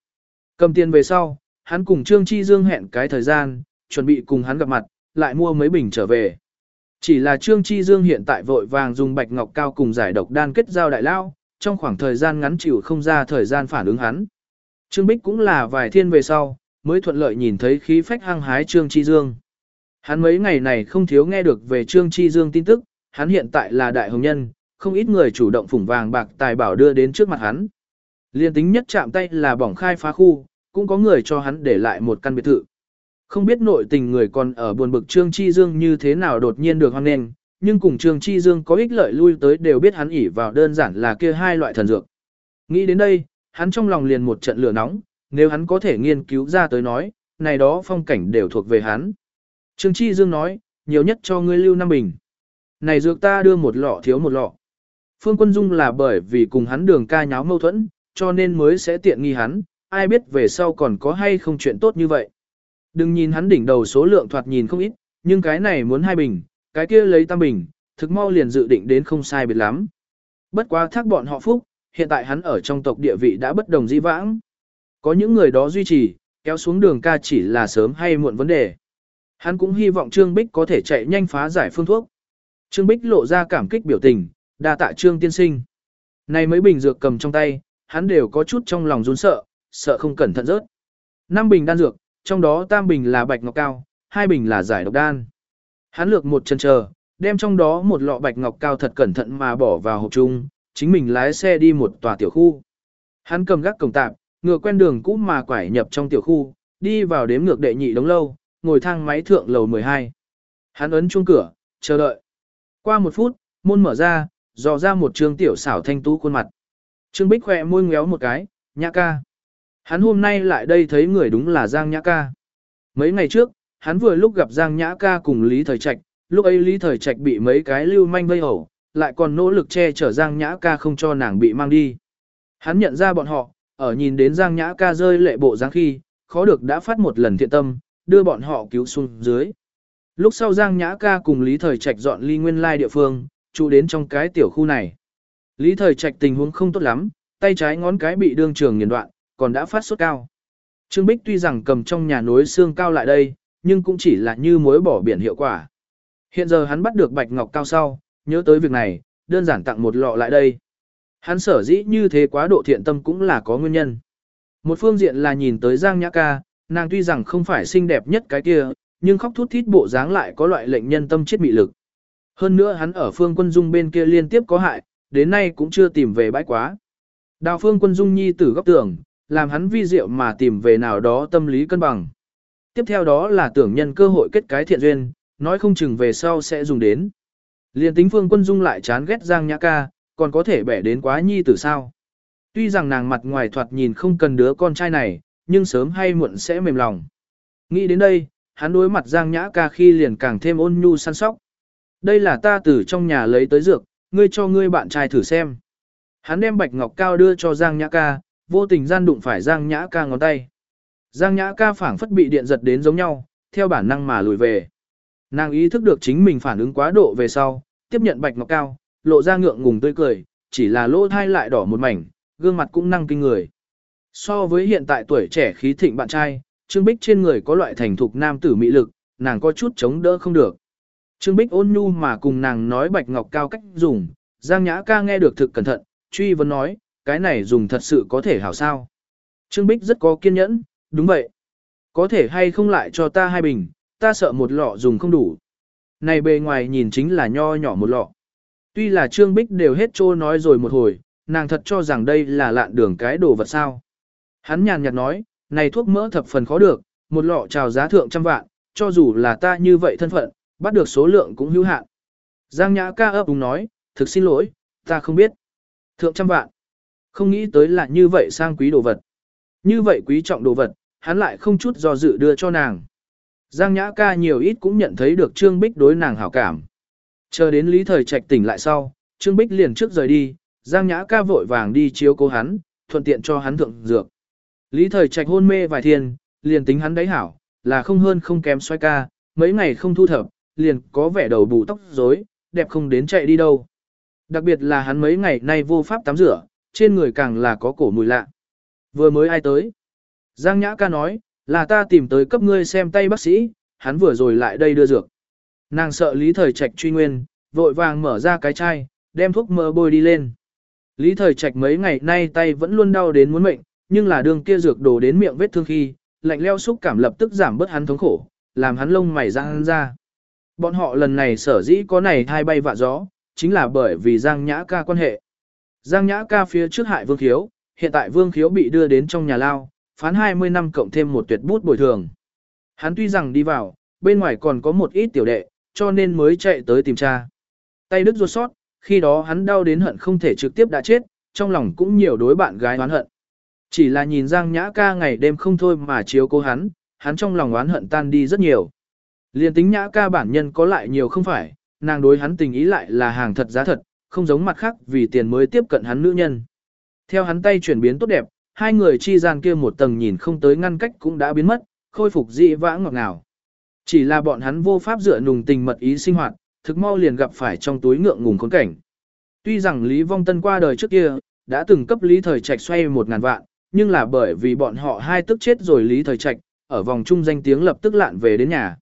Cầm tiền về sau, hắn cùng Trương Chi Dương hẹn cái thời gian, chuẩn bị cùng hắn gặp mặt, lại mua mấy bình trở về. Chỉ là Trương Chi Dương hiện tại vội vàng dùng bạch ngọc cao cùng giải độc đan kết giao đại lao, trong khoảng thời gian ngắn chịu không ra thời gian phản ứng hắn. Trương Bích cũng là vài thiên về sau, mới thuận lợi nhìn thấy khí phách hăng hái Trương Chi Dương. Hắn mấy ngày này không thiếu nghe được về Trương Chi Dương tin tức, hắn hiện tại là đại hồng nhân, không ít người chủ động phủng vàng bạc tài bảo đưa đến trước mặt hắn. Liên tính nhất chạm tay là bỏng khai phá khu, cũng có người cho hắn để lại một căn biệt thự. Không biết nội tình người còn ở buồn bực Trương Chi Dương như thế nào đột nhiên được hoan nghênh, nhưng cùng Trương Chi Dương có ích lợi lui tới đều biết hắn ỉ vào đơn giản là kia hai loại thần dược. Nghĩ đến đây, hắn trong lòng liền một trận lửa nóng, nếu hắn có thể nghiên cứu ra tới nói, này đó phong cảnh đều thuộc về hắn. Trương Chi Dương nói, nhiều nhất cho ngươi lưu năm bình. Này dược ta đưa một lọ thiếu một lọ. Phương Quân Dung là bởi vì cùng hắn đường ca nháo mâu thuẫn, cho nên mới sẽ tiện nghi hắn, ai biết về sau còn có hay không chuyện tốt như vậy. Đừng nhìn hắn đỉnh đầu số lượng thoạt nhìn không ít, nhưng cái này muốn hai bình, cái kia lấy tam bình, thực mau liền dự định đến không sai biệt lắm. Bất quá thác bọn họ phúc, hiện tại hắn ở trong tộc địa vị đã bất đồng di vãng. Có những người đó duy trì, kéo xuống đường ca chỉ là sớm hay muộn vấn đề. Hắn cũng hy vọng Trương Bích có thể chạy nhanh phá giải phương thuốc. Trương Bích lộ ra cảm kích biểu tình, đa tạ Trương tiên sinh. Này mấy bình dược cầm trong tay, hắn đều có chút trong lòng run sợ, sợ không cẩn thận rớt. Năm bình đan dược, trong đó tam bình là bạch ngọc cao, hai bình là giải độc đan. Hắn lược một chân chờ, đem trong đó một lọ bạch ngọc cao thật cẩn thận mà bỏ vào hộp chung, chính mình lái xe đi một tòa tiểu khu. Hắn cầm gác cổng tạm, ngựa quen đường cũ mà quải nhập trong tiểu khu, đi vào đếm ngược đệ nhị đống lâu, ngồi thang máy thượng lầu 12. Hắn ấn chuông cửa, chờ đợi. Qua một phút, môn mở ra, dò ra một trương tiểu xảo thanh tú khuôn mặt. Trương Bích khỏe môi ngéo một cái, nhã ca. Hắn hôm nay lại đây thấy người đúng là Giang Nhã ca. Mấy ngày trước, hắn vừa lúc gặp Giang Nhã ca cùng Lý Thời Trạch, lúc ấy Lý Thời Trạch bị mấy cái lưu manh vây hổ, lại còn nỗ lực che chở Giang Nhã ca không cho nàng bị mang đi. Hắn nhận ra bọn họ, ở nhìn đến Giang Nhã ca rơi lệ bộ dáng khi, khó được đã phát một lần thiện tâm, đưa bọn họ cứu xuống dưới. Lúc sau Giang Nhã ca cùng Lý Thời Trạch dọn ly nguyên lai địa phương, trụ đến trong cái tiểu khu này. Lý Thời Trạch tình huống không tốt lắm, tay trái ngón cái bị đương trường nghiền đoạn, còn đã phát sốt cao. Trương Bích tuy rằng cầm trong nhà núi xương cao lại đây, nhưng cũng chỉ là như mối bỏ biển hiệu quả. Hiện giờ hắn bắt được bạch ngọc cao sau, nhớ tới việc này, đơn giản tặng một lọ lại đây. Hắn sở dĩ như thế quá độ thiện tâm cũng là có nguyên nhân. Một phương diện là nhìn tới Giang Nhã Ca, nàng tuy rằng không phải xinh đẹp nhất cái kia, nhưng khóc thút thít bộ dáng lại có loại lệnh nhân tâm chết mị lực. Hơn nữa hắn ở phương quân dung bên kia liên tiếp có hại, đến nay cũng chưa tìm về bãi quá. Đào phương quân dung nhi tử góc tưởng, làm hắn vi diệu mà tìm về nào đó tâm lý cân bằng. Tiếp theo đó là tưởng nhân cơ hội kết cái thiện duyên, nói không chừng về sau sẽ dùng đến. Liên tính phương quân dung lại chán ghét Giang Nhã Ca, còn có thể bẻ đến quá nhi tử sao. Tuy rằng nàng mặt ngoài thoạt nhìn không cần đứa con trai này, nhưng sớm hay muộn sẽ mềm lòng. Nghĩ đến đây, hắn đối mặt Giang Nhã Ca khi liền càng thêm ôn nhu săn sóc. Đây là ta từ trong nhà lấy tới dược, ngươi cho ngươi bạn trai thử xem. Hắn đem bạch ngọc cao đưa cho Giang Nhã Ca, vô tình gian đụng phải Giang Nhã ca ngón tay. Giang Nhã ca phảng phất bị điện giật đến giống nhau, theo bản năng mà lùi về. Nàng ý thức được chính mình phản ứng quá độ về sau, tiếp nhận bạch ngọc cao, lộ ra ngượng ngùng tươi cười, chỉ là lỗ thai lại đỏ một mảnh, gương mặt cũng năng kinh người. So với hiện tại tuổi trẻ khí thịnh bạn trai, Trương Bích trên người có loại thành thục nam tử mỹ lực, nàng có chút chống đỡ không được. Trương Bích ôn nhu mà cùng nàng nói bạch ngọc cao cách dùng, Giang Nhã ca nghe được thực cẩn thận, truy vấn nói, cái này dùng thật sự có thể hảo sao. Trương Bích rất có kiên nhẫn, đúng vậy. Có thể hay không lại cho ta hai bình, ta sợ một lọ dùng không đủ. Này bề ngoài nhìn chính là nho nhỏ một lọ. Tuy là Trương Bích đều hết trô nói rồi một hồi, nàng thật cho rằng đây là lạn đường cái đồ vật sao. Hắn nhàn nhạt nói, này thuốc mỡ thập phần khó được, một lọ trào giá thượng trăm vạn, cho dù là ta như vậy thân phận, bắt được số lượng cũng hữu hạn. Giang Nhã ca ấp úng nói, thực xin lỗi, ta không biết. Thượng trăm vạn. Không nghĩ tới là như vậy sang quý đồ vật. Như vậy quý trọng đồ vật, hắn lại không chút do dự đưa cho nàng. Giang Nhã ca nhiều ít cũng nhận thấy được Trương Bích đối nàng hảo cảm. Chờ đến Lý Thời Trạch tỉnh lại sau, Trương Bích liền trước rời đi, Giang Nhã ca vội vàng đi chiếu cố hắn, thuận tiện cho hắn thượng dược. Lý Thời Trạch hôn mê vài thiên, liền tính hắn đấy hảo, là không hơn không kém xoay ca, mấy ngày không thu thập, liền có vẻ đầu bù tóc rối, đẹp không đến chạy đi đâu. Đặc biệt là hắn mấy ngày nay vô pháp tắm rửa, trên người càng là có cổ mùi lạ. Vừa mới ai tới? Giang Nhã ca nói, là ta tìm tới cấp ngươi xem tay bác sĩ, hắn vừa rồi lại đây đưa dược. Nàng sợ Lý Thời Trạch truy nguyên, vội vàng mở ra cái chai, đem thuốc mỡ bôi đi lên. Lý Thời Trạch mấy ngày nay tay vẫn luôn đau đến muốn mệnh, nhưng là đường kia dược đổ đến miệng vết thương khi, lạnh leo xúc cảm lập tức giảm bớt hắn thống khổ, làm hắn lông mày răng ra. Bọn họ lần này sở dĩ có này hai bay vạ gió, chính là bởi vì Giang Nhã ca quan hệ. Giang Nhã ca phía trước hại Vương Khiếu, hiện tại Vương Khiếu bị đưa đến trong nhà lao, phán 20 năm cộng thêm một tuyệt bút bồi thường. Hắn tuy rằng đi vào, bên ngoài còn có một ít tiểu đệ, cho nên mới chạy tới tìm cha. Tay đứt ruột sót, khi đó hắn đau đến hận không thể trực tiếp đã chết, trong lòng cũng nhiều đối bạn gái oán hận. Chỉ là nhìn Giang Nhã ca ngày đêm không thôi mà chiếu cố hắn, hắn trong lòng oán hận tan đi rất nhiều. Liên tính Nhã ca bản nhân có lại nhiều không phải, nàng đối hắn tình ý lại là hàng thật giá thật, không giống mặt khác vì tiền mới tiếp cận hắn nữ nhân. Theo hắn tay chuyển biến tốt đẹp, hai người chi gian kia một tầng nhìn không tới ngăn cách cũng đã biến mất, khôi phục dị vãng ngọt ngào. Chỉ là bọn hắn vô pháp dựa nùng tình mật ý sinh hoạt, thực mau liền gặp phải trong túi ngượng ngùng khốn cảnh. Tuy rằng Lý Vong Tân qua đời trước kia, đã từng cấp Lý Thời Trạch xoay một ngàn vạn, nhưng là bởi vì bọn họ hai tức chết rồi Lý Thời Trạch, ở vòng trung danh tiếng lập tức lạn về đến nhà.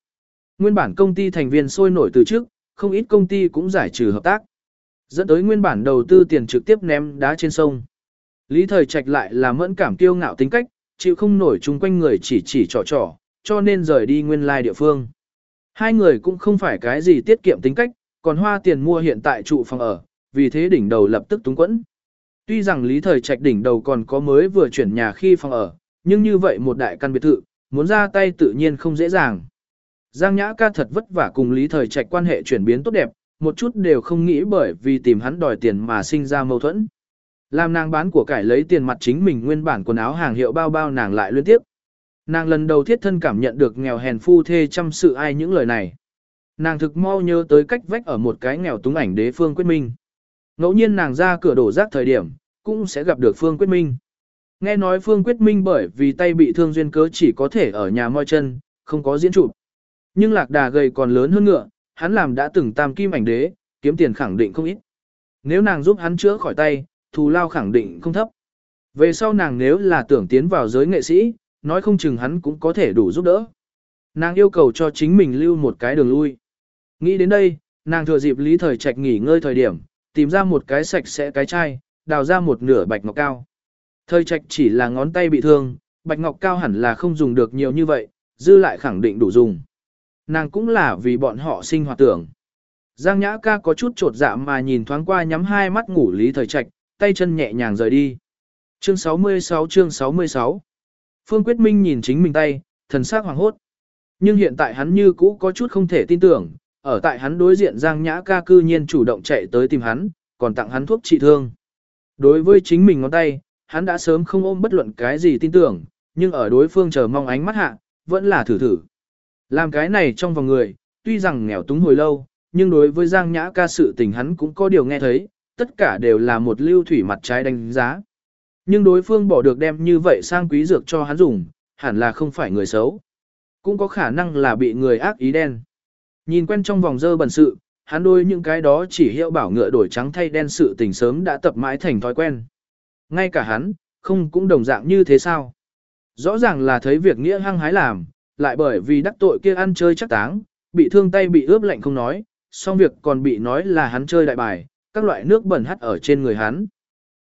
Nguyên bản công ty thành viên sôi nổi từ trước, không ít công ty cũng giải trừ hợp tác. Dẫn tới nguyên bản đầu tư tiền trực tiếp ném đá trên sông. Lý Thời Trạch lại là mẫn cảm kiêu ngạo tính cách, chịu không nổi chung quanh người chỉ chỉ trò trò, cho nên rời đi nguyên lai địa phương. Hai người cũng không phải cái gì tiết kiệm tính cách, còn hoa tiền mua hiện tại trụ phòng ở, vì thế đỉnh đầu lập tức túng quẫn. Tuy rằng Lý Thời Trạch đỉnh đầu còn có mới vừa chuyển nhà khi phòng ở, nhưng như vậy một đại căn biệt thự, muốn ra tay tự nhiên không dễ dàng. Giang Nhã ca thật vất vả cùng Lý Thời Trạch quan hệ chuyển biến tốt đẹp, một chút đều không nghĩ bởi vì tìm hắn đòi tiền mà sinh ra mâu thuẫn. Làm nàng bán của cải lấy tiền mặt chính mình nguyên bản quần áo hàng hiệu bao bao nàng lại liên tiếp. Nàng lần đầu thiết thân cảm nhận được nghèo hèn phu thê chăm sự ai những lời này. Nàng thực mau nhớ tới cách vách ở một cái nghèo túng ảnh đế phương quyết minh. Ngẫu nhiên nàng ra cửa đổ rác thời điểm, cũng sẽ gặp được Phương Quyết Minh. Nghe nói Phương Quyết Minh bởi vì tay bị thương duyên cớ chỉ có thể ở nhà moi chân, không có diễn chụp. Nhưng lạc đà gầy còn lớn hơn ngựa, hắn làm đã từng tam kim ảnh đế, kiếm tiền khẳng định không ít. Nếu nàng giúp hắn chữa khỏi tay, thù lao khẳng định không thấp. Về sau nàng nếu là tưởng tiến vào giới nghệ sĩ, nói không chừng hắn cũng có thể đủ giúp đỡ. Nàng yêu cầu cho chính mình lưu một cái đường lui. Nghĩ đến đây, nàng thừa dịp lý thời trạch nghỉ ngơi thời điểm, tìm ra một cái sạch sẽ cái chai, đào ra một nửa bạch ngọc cao. Thời trạch chỉ là ngón tay bị thương, bạch ngọc cao hẳn là không dùng được nhiều như vậy, dư lại khẳng định đủ dùng. Nàng cũng là vì bọn họ sinh hoạt tưởng. Giang Nhã ca có chút trột dạ mà nhìn thoáng qua nhắm hai mắt ngủ lý thời trạch, tay chân nhẹ nhàng rời đi. Chương 66 chương 66 Phương Quyết Minh nhìn chính mình tay, thần sắc hoàng hốt. Nhưng hiện tại hắn như cũ có chút không thể tin tưởng, ở tại hắn đối diện Giang Nhã ca cư nhiên chủ động chạy tới tìm hắn, còn tặng hắn thuốc trị thương. Đối với chính mình ngón tay, hắn đã sớm không ôm bất luận cái gì tin tưởng, nhưng ở đối phương chờ mong ánh mắt hạ, vẫn là thử thử. Làm cái này trong vòng người, tuy rằng nghèo túng hồi lâu, nhưng đối với Giang Nhã ca sự tình hắn cũng có điều nghe thấy, tất cả đều là một lưu thủy mặt trái đánh giá. Nhưng đối phương bỏ được đem như vậy sang quý dược cho hắn dùng, hẳn là không phải người xấu. Cũng có khả năng là bị người ác ý đen. Nhìn quen trong vòng dơ bẩn sự, hắn đôi những cái đó chỉ hiệu bảo ngựa đổi trắng thay đen sự tình sớm đã tập mãi thành thói quen. Ngay cả hắn, không cũng đồng dạng như thế sao? Rõ ràng là thấy việc nghĩa hăng hái làm, lại bởi vì đắc tội kia ăn chơi chắc táng, bị thương tay bị ướp lạnh không nói, xong việc còn bị nói là hắn chơi đại bài, các loại nước bẩn hắt ở trên người hắn.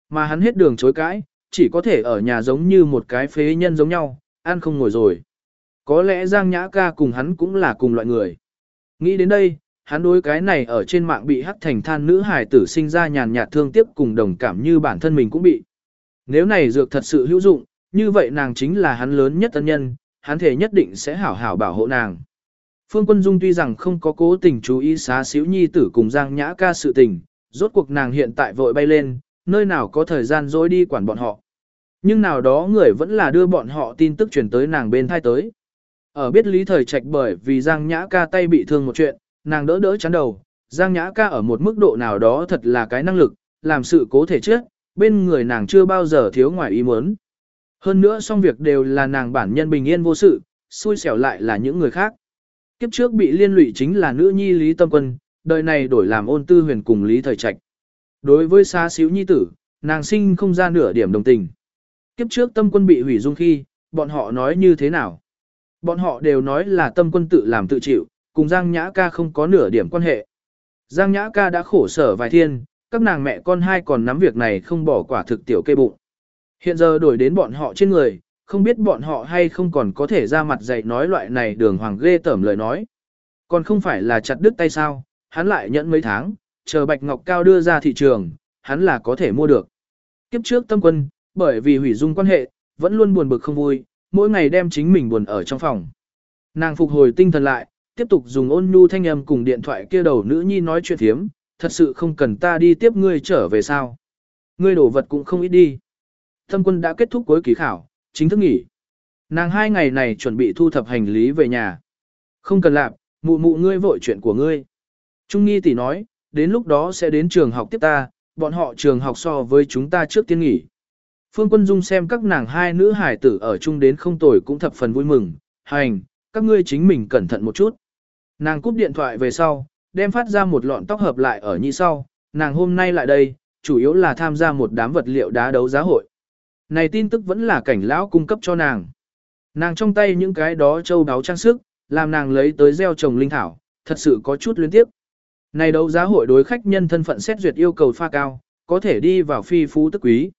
Mà hắn hết đường chối cãi, chỉ có thể ở nhà giống như một cái phế nhân giống nhau, ăn không ngồi rồi. Có lẽ Giang Nhã ca cùng hắn cũng là cùng loại người. Nghĩ đến đây, hắn đối cái này ở trên mạng bị hắc thành than nữ hài tử sinh ra nhàn nhạt thương tiếc cùng đồng cảm như bản thân mình cũng bị. Nếu này dược thật sự hữu dụng, như vậy nàng chính là hắn lớn nhất tân nhân, hắn thể nhất định sẽ hảo hảo bảo hộ nàng. Phương Quân Dung tuy rằng không có cố tình chú ý xá xíu nhi tử cùng Giang Nhã ca sự tình, rốt cuộc nàng hiện tại vội bay lên, nơi nào có thời gian dối đi quản bọn họ. Nhưng nào đó người vẫn là đưa bọn họ tin tức truyền tới nàng bên thai tới. Ở biết lý thời trạch bởi vì Giang Nhã ca tay bị thương một chuyện, nàng đỡ đỡ chắn đầu, Giang Nhã ca ở một mức độ nào đó thật là cái năng lực, làm sự cố thể trước, bên người nàng chưa bao giờ thiếu ngoài ý muốn. Hơn nữa xong việc đều là nàng bản nhân bình yên vô sự, xui xẻo lại là những người khác. Kiếp trước bị liên lụy chính là nữ nhi Lý Tâm Quân, đời này đổi làm ôn tư huyền cùng Lý Thời Trạch. Đối với xa xíu nhi tử, nàng sinh không ra nửa điểm đồng tình. Kiếp trước tâm quân bị hủy dung khi, bọn họ nói như thế nào? Bọn họ đều nói là tâm quân tự làm tự chịu, cùng Giang Nhã ca không có nửa điểm quan hệ. Giang Nhã ca đã khổ sở vài thiên, các nàng mẹ con hai còn nắm việc này không bỏ quả thực tiểu kê bụng. Hiện giờ đổi đến bọn họ trên người, không biết bọn họ hay không còn có thể ra mặt dạy nói loại này đường hoàng ghê tởm lời nói. Còn không phải là chặt đứt tay sao, hắn lại nhận mấy tháng, chờ Bạch Ngọc Cao đưa ra thị trường, hắn là có thể mua được. Kiếp trước tâm quân, bởi vì hủy dung quan hệ, vẫn luôn buồn bực không vui, mỗi ngày đem chính mình buồn ở trong phòng. Nàng phục hồi tinh thần lại, tiếp tục dùng ôn nhu thanh âm cùng điện thoại kia đầu nữ nhi nói chuyện thiếm, thật sự không cần ta đi tiếp ngươi trở về sao. Ngươi đổ vật cũng không ít đi. Thâm quân đã kết thúc cuối kỳ khảo, chính thức nghỉ. Nàng hai ngày này chuẩn bị thu thập hành lý về nhà. Không cần làm, mụ mụ ngươi vội chuyện của ngươi. Trung nghi tỷ nói, đến lúc đó sẽ đến trường học tiếp ta, bọn họ trường học so với chúng ta trước tiên nghỉ. Phương Quân Dung xem các nàng hai nữ hải tử ở chung đến không tồi cũng thập phần vui mừng, hành, các ngươi chính mình cẩn thận một chút. Nàng cúp điện thoại về sau, đem phát ra một lọn tóc hợp lại ở nhị sau, nàng hôm nay lại đây, chủ yếu là tham gia một đám vật liệu đá đấu giá hội. Này tin tức vẫn là cảnh lão cung cấp cho nàng. Nàng trong tay những cái đó châu đáo trang sức, làm nàng lấy tới gieo trồng linh thảo, thật sự có chút luyến tiếp. Này đấu giá hội đối khách nhân thân phận xét duyệt yêu cầu pha cao, có thể đi vào phi phú tức quý.